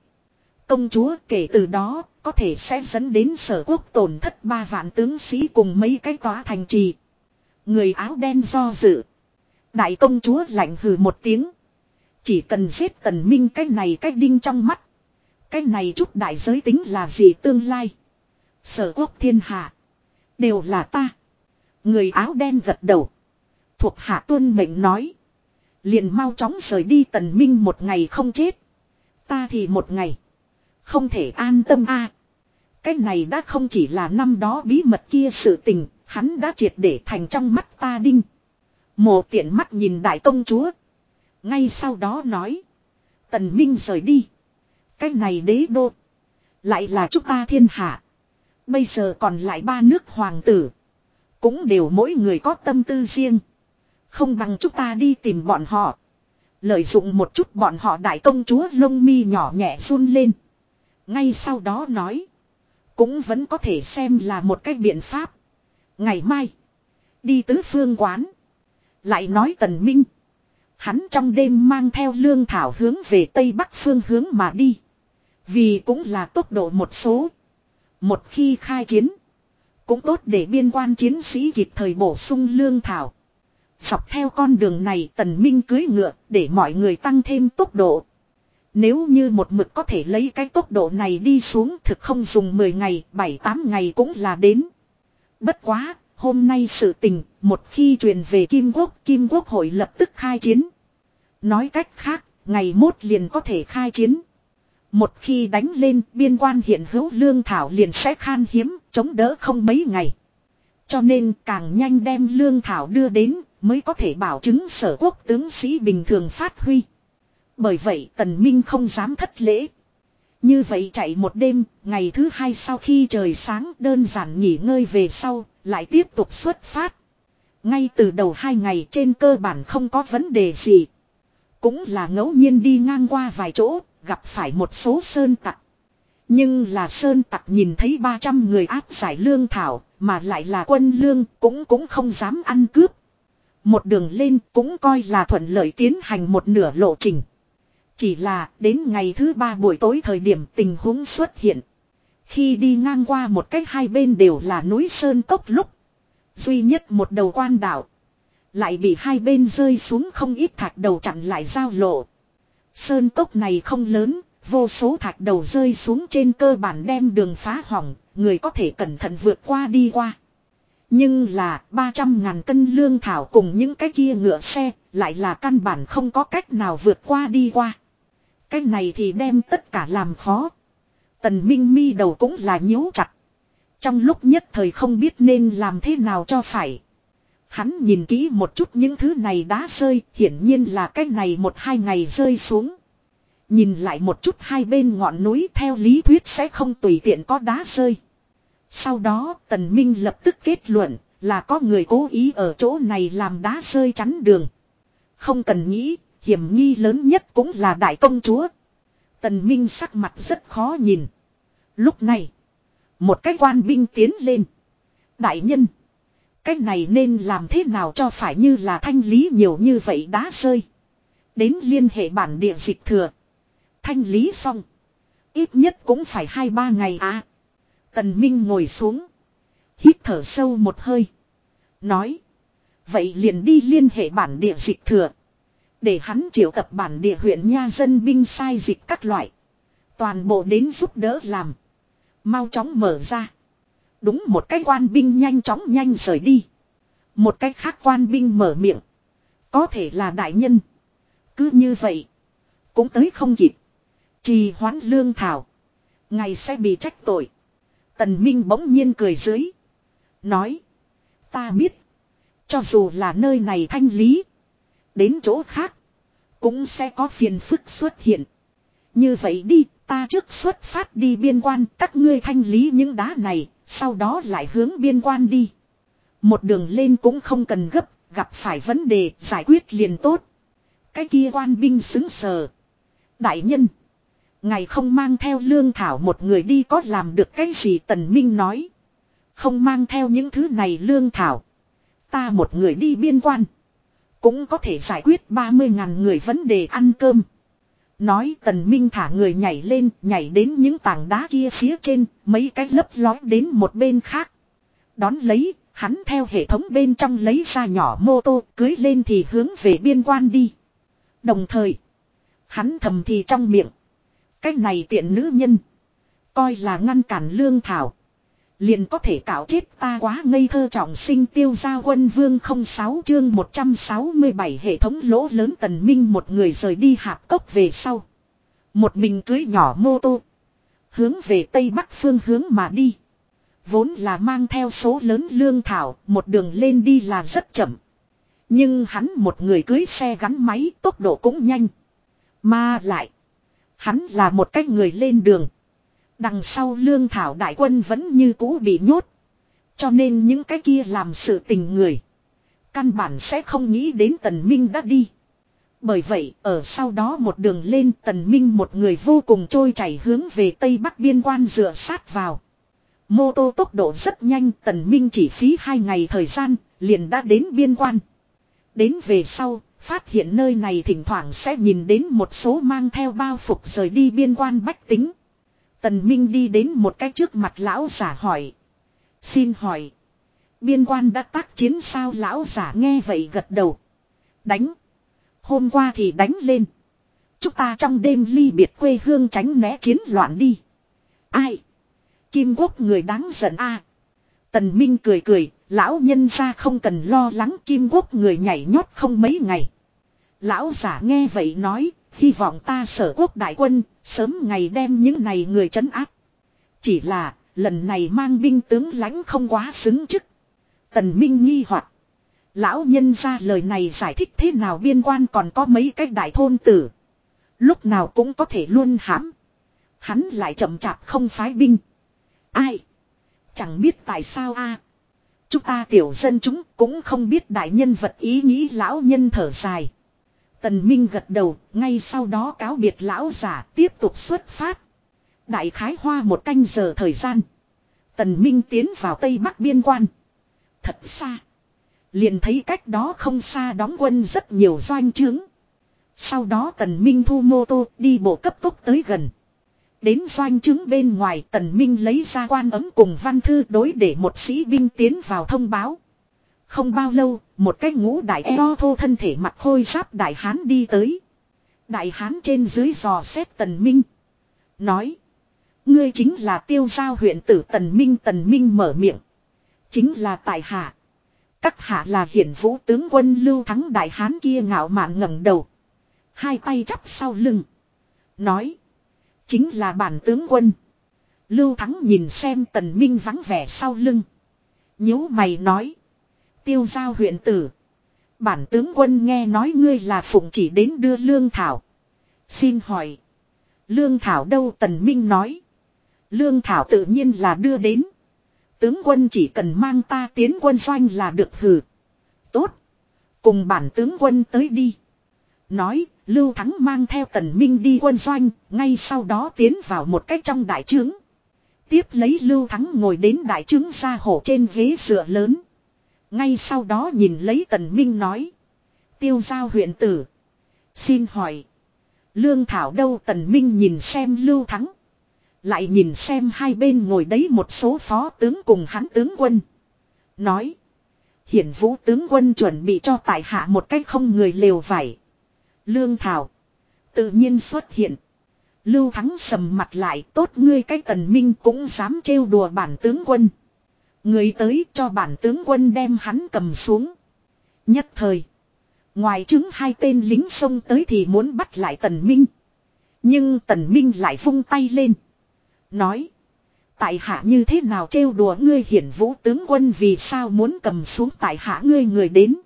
Công chúa kể từ đó có thể sẽ dẫn đến sở quốc tổn thất ba vạn tướng sĩ cùng mấy cái tòa thành trì. Người áo đen do dự. Đại công chúa lạnh hừ một tiếng. Chỉ cần giết tần minh cái này cái đinh trong mắt. Cái này chút đại giới tính là gì tương lai. Sở quốc thiên hạ. Đều là ta. Người áo đen gật đầu. Thuộc hạ tuân mệnh nói. Liền mau chóng rời đi tần minh một ngày không chết. Ta thì một ngày. Không thể an tâm a. Cái này đã không chỉ là năm đó bí mật kia sự tình, hắn đã triệt để thành trong mắt ta đinh. Mộ tiện mắt nhìn đại công chúa. Ngay sau đó nói. Tần Minh rời đi. Cái này đế đô. Lại là chúng ta thiên hạ. Bây giờ còn lại ba nước hoàng tử. Cũng đều mỗi người có tâm tư riêng. Không bằng chúng ta đi tìm bọn họ. Lợi dụng một chút bọn họ đại công chúa lông mi nhỏ nhẹ run lên. Ngay sau đó nói. Cũng vẫn có thể xem là một cách biện pháp. Ngày mai. Đi tứ phương quán. Lại nói tần minh. Hắn trong đêm mang theo lương thảo hướng về tây bắc phương hướng mà đi. Vì cũng là tốc độ một số. Một khi khai chiến. Cũng tốt để biên quan chiến sĩ kịp thời bổ sung lương thảo. Dọc theo con đường này tần minh cưới ngựa để mọi người tăng thêm tốc độ. Nếu như một mực có thể lấy cái tốc độ này đi xuống thực không dùng 10 ngày, 7-8 ngày cũng là đến. Bất quá, hôm nay sự tình, một khi truyền về Kim Quốc, Kim Quốc hội lập tức khai chiến. Nói cách khác, ngày mốt liền có thể khai chiến. Một khi đánh lên, biên quan hiện hữu lương thảo liền sẽ khan hiếm, chống đỡ không mấy ngày. Cho nên càng nhanh đem lương thảo đưa đến, mới có thể bảo chứng sở quốc tướng sĩ bình thường phát huy. Bởi vậy tần minh không dám thất lễ. Như vậy chạy một đêm, ngày thứ hai sau khi trời sáng đơn giản nghỉ ngơi về sau, lại tiếp tục xuất phát. Ngay từ đầu hai ngày trên cơ bản không có vấn đề gì. Cũng là ngẫu nhiên đi ngang qua vài chỗ, gặp phải một số sơn tặc. Nhưng là sơn tặc nhìn thấy 300 người áp giải lương thảo, mà lại là quân lương, cũng cũng không dám ăn cướp. Một đường lên cũng coi là thuận lợi tiến hành một nửa lộ trình. Chỉ là đến ngày thứ ba buổi tối thời điểm tình huống xuất hiện. Khi đi ngang qua một cách hai bên đều là núi Sơn Cốc lúc. Duy nhất một đầu quan đảo. Lại bị hai bên rơi xuống không ít thạch đầu chặn lại giao lộ. Sơn Cốc này không lớn, vô số thạch đầu rơi xuống trên cơ bản đem đường phá hỏng, người có thể cẩn thận vượt qua đi qua. Nhưng là 300 ngàn cân lương thảo cùng những cái kia ngựa xe, lại là căn bản không có cách nào vượt qua đi qua. Cái này thì đem tất cả làm khó. Tần Minh mi đầu cũng là nhíu chặt. Trong lúc nhất thời không biết nên làm thế nào cho phải. Hắn nhìn kỹ một chút những thứ này đá rơi, hiển nhiên là cái này một hai ngày rơi xuống. Nhìn lại một chút hai bên ngọn núi theo lý thuyết sẽ không tùy tiện có đá rơi. Sau đó Tần Minh lập tức kết luận là có người cố ý ở chỗ này làm đá rơi chắn đường. Không cần nghĩ, hiểm nghi lớn nhất cũng là đại công chúa. Tần Minh sắc mặt rất khó nhìn. Lúc này, một cái quan binh tiến lên. Đại nhân, cái này nên làm thế nào cho phải như là thanh lý nhiều như vậy đá rơi. Đến liên hệ bản địa dịch thừa. Thanh lý xong. Ít nhất cũng phải hai ba ngày à. Tần Minh ngồi xuống. Hít thở sâu một hơi. Nói. Vậy liền đi liên hệ bản địa dịch thừa. Để hắn triệu tập bản địa huyện nha dân binh sai dịch các loại. Toàn bộ đến giúp đỡ làm. Mau chóng mở ra. Đúng một cái quan binh nhanh chóng nhanh rời đi. Một cái khác quan binh mở miệng. Có thể là đại nhân. Cứ như vậy. Cũng tới không kịp. Trì hoãn lương thảo. Ngày sẽ bị trách tội. Tần Minh bỗng nhiên cười dưới. Nói. Ta biết. Cho dù là nơi này thanh lý. Đến chỗ khác. Cũng sẽ có phiền phức xuất hiện. Như vậy đi. Ta trước xuất phát đi biên quan. Các ngươi thanh lý những đá này. Sau đó lại hướng biên quan đi. Một đường lên cũng không cần gấp. Gặp phải vấn đề, giải quyết liền tốt. Cái kia quan binh xứng sờ. Đại nhân. ngài không mang theo lương thảo một người đi có làm được cái gì tần minh nói. Không mang theo những thứ này lương thảo. Ta một người đi biên quan. Cũng có thể giải quyết 30 ngàn người vấn đề ăn cơm. Nói tần minh thả người nhảy lên, nhảy đến những tảng đá kia phía trên, mấy cái lấp lói đến một bên khác. Đón lấy, hắn theo hệ thống bên trong lấy ra nhỏ mô tô, cưới lên thì hướng về biên quan đi. Đồng thời, hắn thầm thì trong miệng. Cái này tiện nữ nhân. Coi là ngăn cản lương thảo. Liền có thể cạo chết ta quá ngây thơ trọng sinh tiêu gia quân vương 06 chương 167 hệ thống lỗ lớn tần minh một người rời đi hạp cốc về sau. Một mình cưới nhỏ mô tô. Hướng về tây bắc phương hướng mà đi. Vốn là mang theo số lớn lương thảo, một đường lên đi là rất chậm. Nhưng hắn một người cưới xe gắn máy tốc độ cũng nhanh. Mà lại. Hắn là một cách người lên đường. Đằng sau lương thảo đại quân vẫn như cũ bị nhốt. Cho nên những cái kia làm sự tình người. Căn bản sẽ không nghĩ đến tần minh đã đi. Bởi vậy, ở sau đó một đường lên, tần minh một người vô cùng trôi chảy hướng về tây bắc biên quan dựa sát vào. Mô tô tốc độ rất nhanh, tần minh chỉ phí hai ngày thời gian, liền đã đến biên quan. Đến về sau, phát hiện nơi này thỉnh thoảng sẽ nhìn đến một số mang theo bao phục rời đi biên quan bách tính. Tần Minh đi đến một cái trước mặt lão giả hỏi. Xin hỏi. Biên quan đã tác chiến sao lão giả nghe vậy gật đầu. Đánh. Hôm qua thì đánh lên. Chúng ta trong đêm ly biệt quê hương tránh né chiến loạn đi. Ai? Kim quốc người đáng giận a. Tần Minh cười cười, lão nhân ra không cần lo lắng kim quốc người nhảy nhót không mấy ngày. Lão giả nghe vậy nói, hy vọng ta sở quốc đại quân, sớm ngày đem những này người trấn áp. Chỉ là, lần này mang binh tướng lãnh không quá xứng chức. Tần Minh nghi hoặc Lão nhân ra lời này giải thích thế nào biên quan còn có mấy cái đại thôn tử. Lúc nào cũng có thể luôn hãm. Hắn lại chậm chạp không phái binh. Ai? Chẳng biết tại sao a. Chúng ta tiểu dân chúng cũng không biết đại nhân vật ý nghĩ lão nhân thở dài. Tần Minh gật đầu, ngay sau đó cáo biệt lão giả tiếp tục xuất phát. Đại khái hoa một canh giờ thời gian. Tần Minh tiến vào Tây Bắc biên quan. Thật xa. Liền thấy cách đó không xa đóng quân rất nhiều doanh trướng. Sau đó Tần Minh thu mô tô đi bộ cấp tốc tới gần. Đến doanh trướng bên ngoài Tần Minh lấy ra quan ấm cùng văn thư đối để một sĩ binh tiến vào thông báo. Không bao lâu, một cái ngũ đại eo thô thân thể mặt khôi giáp đại hán đi tới. Đại hán trên dưới dò xét tần minh. Nói. Ngươi chính là tiêu giao huyện tử tần minh tần minh mở miệng. Chính là tại hạ. Các hạ là hiển vũ tướng quân lưu thắng đại hán kia ngạo mạn ngẩng đầu. Hai tay chắp sau lưng. Nói. Chính là bản tướng quân. Lưu thắng nhìn xem tần minh vắng vẻ sau lưng. nhíu mày nói. Tiêu giao huyện tử. Bản tướng quân nghe nói ngươi là phụng chỉ đến đưa lương thảo. Xin hỏi. Lương thảo đâu tần minh nói. Lương thảo tự nhiên là đưa đến. Tướng quân chỉ cần mang ta tiến quân doanh là được hừ. Tốt. Cùng bản tướng quân tới đi. Nói, Lưu Thắng mang theo tần minh đi quân doanh, ngay sau đó tiến vào một cách trong đại trướng. Tiếp lấy Lưu Thắng ngồi đến đại trướng ra hổ trên ghế dựa lớn. Ngay sau đó nhìn lấy tần minh nói. Tiêu giao huyện tử. Xin hỏi. Lương Thảo đâu tần minh nhìn xem Lưu Thắng. Lại nhìn xem hai bên ngồi đấy một số phó tướng cùng hắn tướng quân. Nói. Hiển vũ tướng quân chuẩn bị cho tại hạ một cách không người lều vải. Lương Thảo. Tự nhiên xuất hiện. Lưu Thắng sầm mặt lại, tốt ngươi cái tần minh cũng dám trêu đùa bản tướng quân. Người tới cho bản tướng quân đem hắn cầm xuống. Nhất thời. Ngoài chứng hai tên lính xông tới thì muốn bắt lại tần minh. Nhưng tần minh lại vung tay lên. Nói. Tại hạ như thế nào trêu đùa ngươi hiển vũ tướng quân vì sao muốn cầm xuống tại hạ ngươi người đến.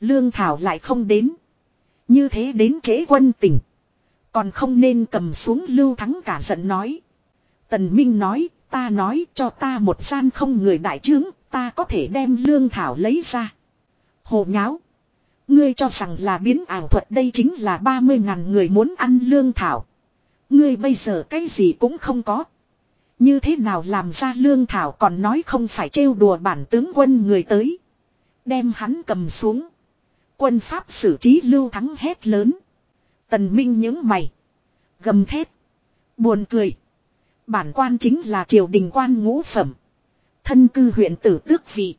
Lương Thảo lại không đến. Như thế đến trễ quân tỉnh. Còn không nên cầm xuống lưu thắng cả giận nói. Tần Minh nói, ta nói cho ta một gian không người đại trướng, ta có thể đem lương thảo lấy ra. Hồ nháo. Ngươi cho rằng là biến ảo thuật đây chính là 30 ngàn người muốn ăn lương thảo. Ngươi bây giờ cái gì cũng không có. Như thế nào làm ra lương thảo còn nói không phải trêu đùa bản tướng quân người tới. Đem hắn cầm xuống. Quân pháp xử trí lưu thắng hét lớn. Tần Minh những mày. Gầm thét. Buồn cười. Bản quan chính là triều đình quan ngũ phẩm. Thân cư huyện tử tước vị.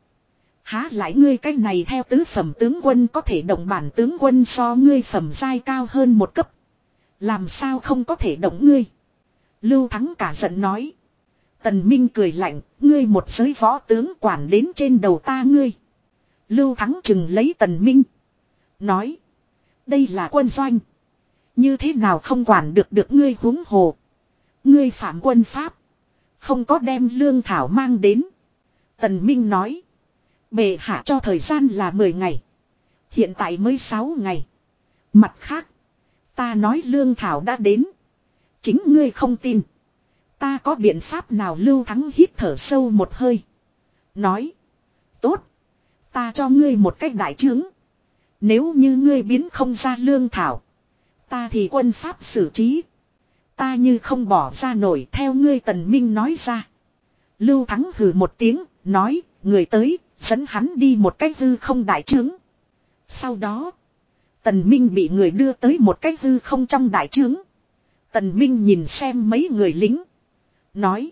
Há lại ngươi cái này theo tứ phẩm tướng quân có thể động bản tướng quân so ngươi phẩm giai cao hơn một cấp. Làm sao không có thể động ngươi. Lưu Thắng cả giận nói. Tần Minh cười lạnh, ngươi một giới võ tướng quản đến trên đầu ta ngươi. Lưu Thắng chừng lấy Tần Minh. Nói. Đây là quân doanh. Như thế nào không quản được được ngươi huống hồ. Ngươi phạm quân pháp. Không có đem lương thảo mang đến. Tần Minh nói. Bệ hạ cho thời gian là 10 ngày. Hiện tại mới 6 ngày. Mặt khác. Ta nói lương thảo đã đến. Chính ngươi không tin. Ta có biện pháp nào lưu thắng hít thở sâu một hơi. Nói. Tốt. Ta cho ngươi một cách đại trướng. Nếu như ngươi biến không ra lương thảo. Ta thì quân pháp xử trí. Ta như không bỏ ra nổi theo ngươi tần minh nói ra. Lưu Thắng hừ một tiếng, nói, người tới, dẫn hắn đi một cách hư không đại trướng. Sau đó, tần minh bị người đưa tới một cách hư không trong đại trướng. Tần minh nhìn xem mấy người lính. Nói,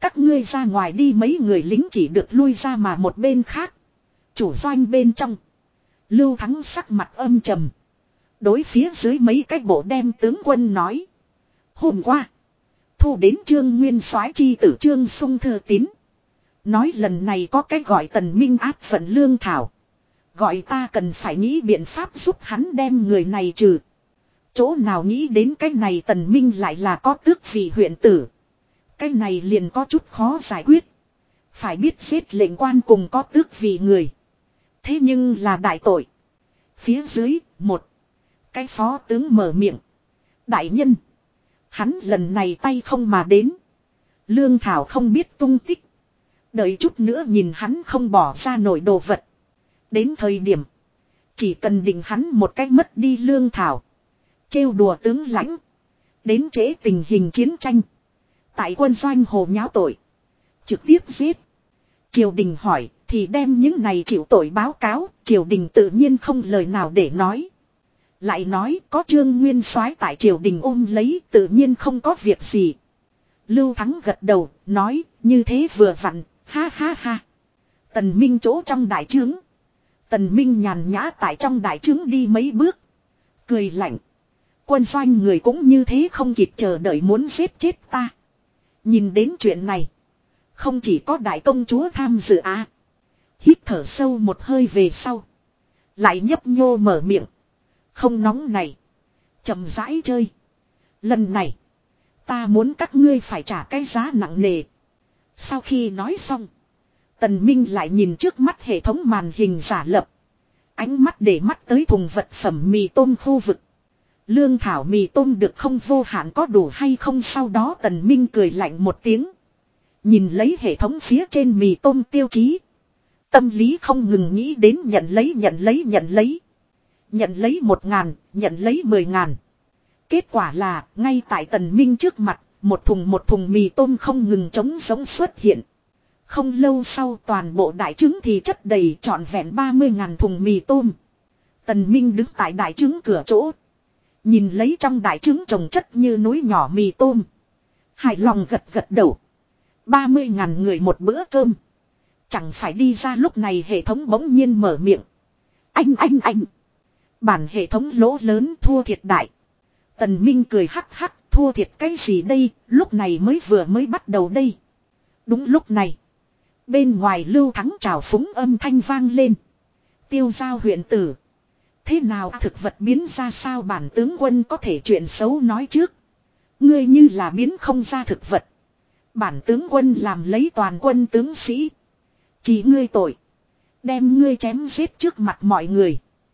các ngươi ra ngoài đi mấy người lính chỉ được lui ra mà một bên khác. Chủ doanh bên trong. Lưu Thắng sắc mặt âm trầm. Đối phía dưới mấy cái bộ đem tướng quân nói. Hôm qua. Thu đến trương nguyên soái chi tử trương sung thư tín. Nói lần này có cái gọi tần minh áp phận lương thảo. Gọi ta cần phải nghĩ biện pháp giúp hắn đem người này trừ. Chỗ nào nghĩ đến cái này tần minh lại là có tước vị huyện tử. Cái này liền có chút khó giải quyết. Phải biết xếp lệnh quan cùng có tước vị người. Thế nhưng là đại tội. Phía dưới, một. Cái phó tướng mở miệng. Đại nhân. Hắn lần này tay không mà đến. Lương Thảo không biết tung tích. Đợi chút nữa nhìn hắn không bỏ ra nổi đồ vật. Đến thời điểm. Chỉ cần định hắn một cách mất đi Lương Thảo. trêu đùa tướng lãnh. Đến trễ tình hình chiến tranh. Tại quân doanh hồ nháo tội. Trực tiếp giết. Triều đình hỏi thì đem những này chịu tội báo cáo. Triều đình tự nhiên không lời nào để nói. Lại nói có trương nguyên soái tại triều đình ôm lấy tự nhiên không có việc gì. Lưu Thắng gật đầu, nói, như thế vừa vặn, ha ha ha. Tần Minh chỗ trong đại trướng. Tần Minh nhàn nhã tại trong đại trướng đi mấy bước. Cười lạnh. Quân doanh người cũng như thế không kịp chờ đợi muốn giết chết ta. Nhìn đến chuyện này. Không chỉ có đại công chúa tham dự á Hít thở sâu một hơi về sau. Lại nhấp nhô mở miệng. Không nóng này. chậm rãi chơi. Lần này. Ta muốn các ngươi phải trả cái giá nặng nề. Sau khi nói xong. Tần Minh lại nhìn trước mắt hệ thống màn hình giả lập. Ánh mắt để mắt tới thùng vật phẩm mì tôm khu vực. Lương thảo mì tôm được không vô hạn có đủ hay không sau đó tần minh cười lạnh một tiếng. Nhìn lấy hệ thống phía trên mì tôm tiêu chí. Tâm lý không ngừng nghĩ đến nhận lấy nhận lấy nhận lấy. Nhận lấy một ngàn, nhận lấy mười ngàn. Kết quả là, ngay tại tần minh trước mặt, một thùng một thùng mì tôm không ngừng chống sống xuất hiện. Không lâu sau toàn bộ đại trứng thì chất đầy trọn vẹn 30 ngàn thùng mì tôm. Tần Minh đứng tại đại trứng cửa chỗ. Nhìn lấy trong đại trứng trồng chất như núi nhỏ mì tôm. Hài lòng gật gật đầu. 30 ngàn người một bữa cơm. Chẳng phải đi ra lúc này hệ thống bỗng nhiên mở miệng. Anh anh anh. Bản hệ thống lỗ lớn thua thiệt đại. Tần Minh cười hắc hắc thua thiệt cái gì đây, lúc này mới vừa mới bắt đầu đây. Đúng lúc này. Bên ngoài lưu thắng trào phúng âm thanh vang lên. Tiêu giao huyện tử. Thế nào thực vật biến ra sao bản tướng quân có thể chuyện xấu nói trước. Ngươi như là biến không ra thực vật. Bản tướng quân làm lấy toàn quân tướng sĩ. Chỉ ngươi tội. Đem ngươi chém giết trước mặt mọi người.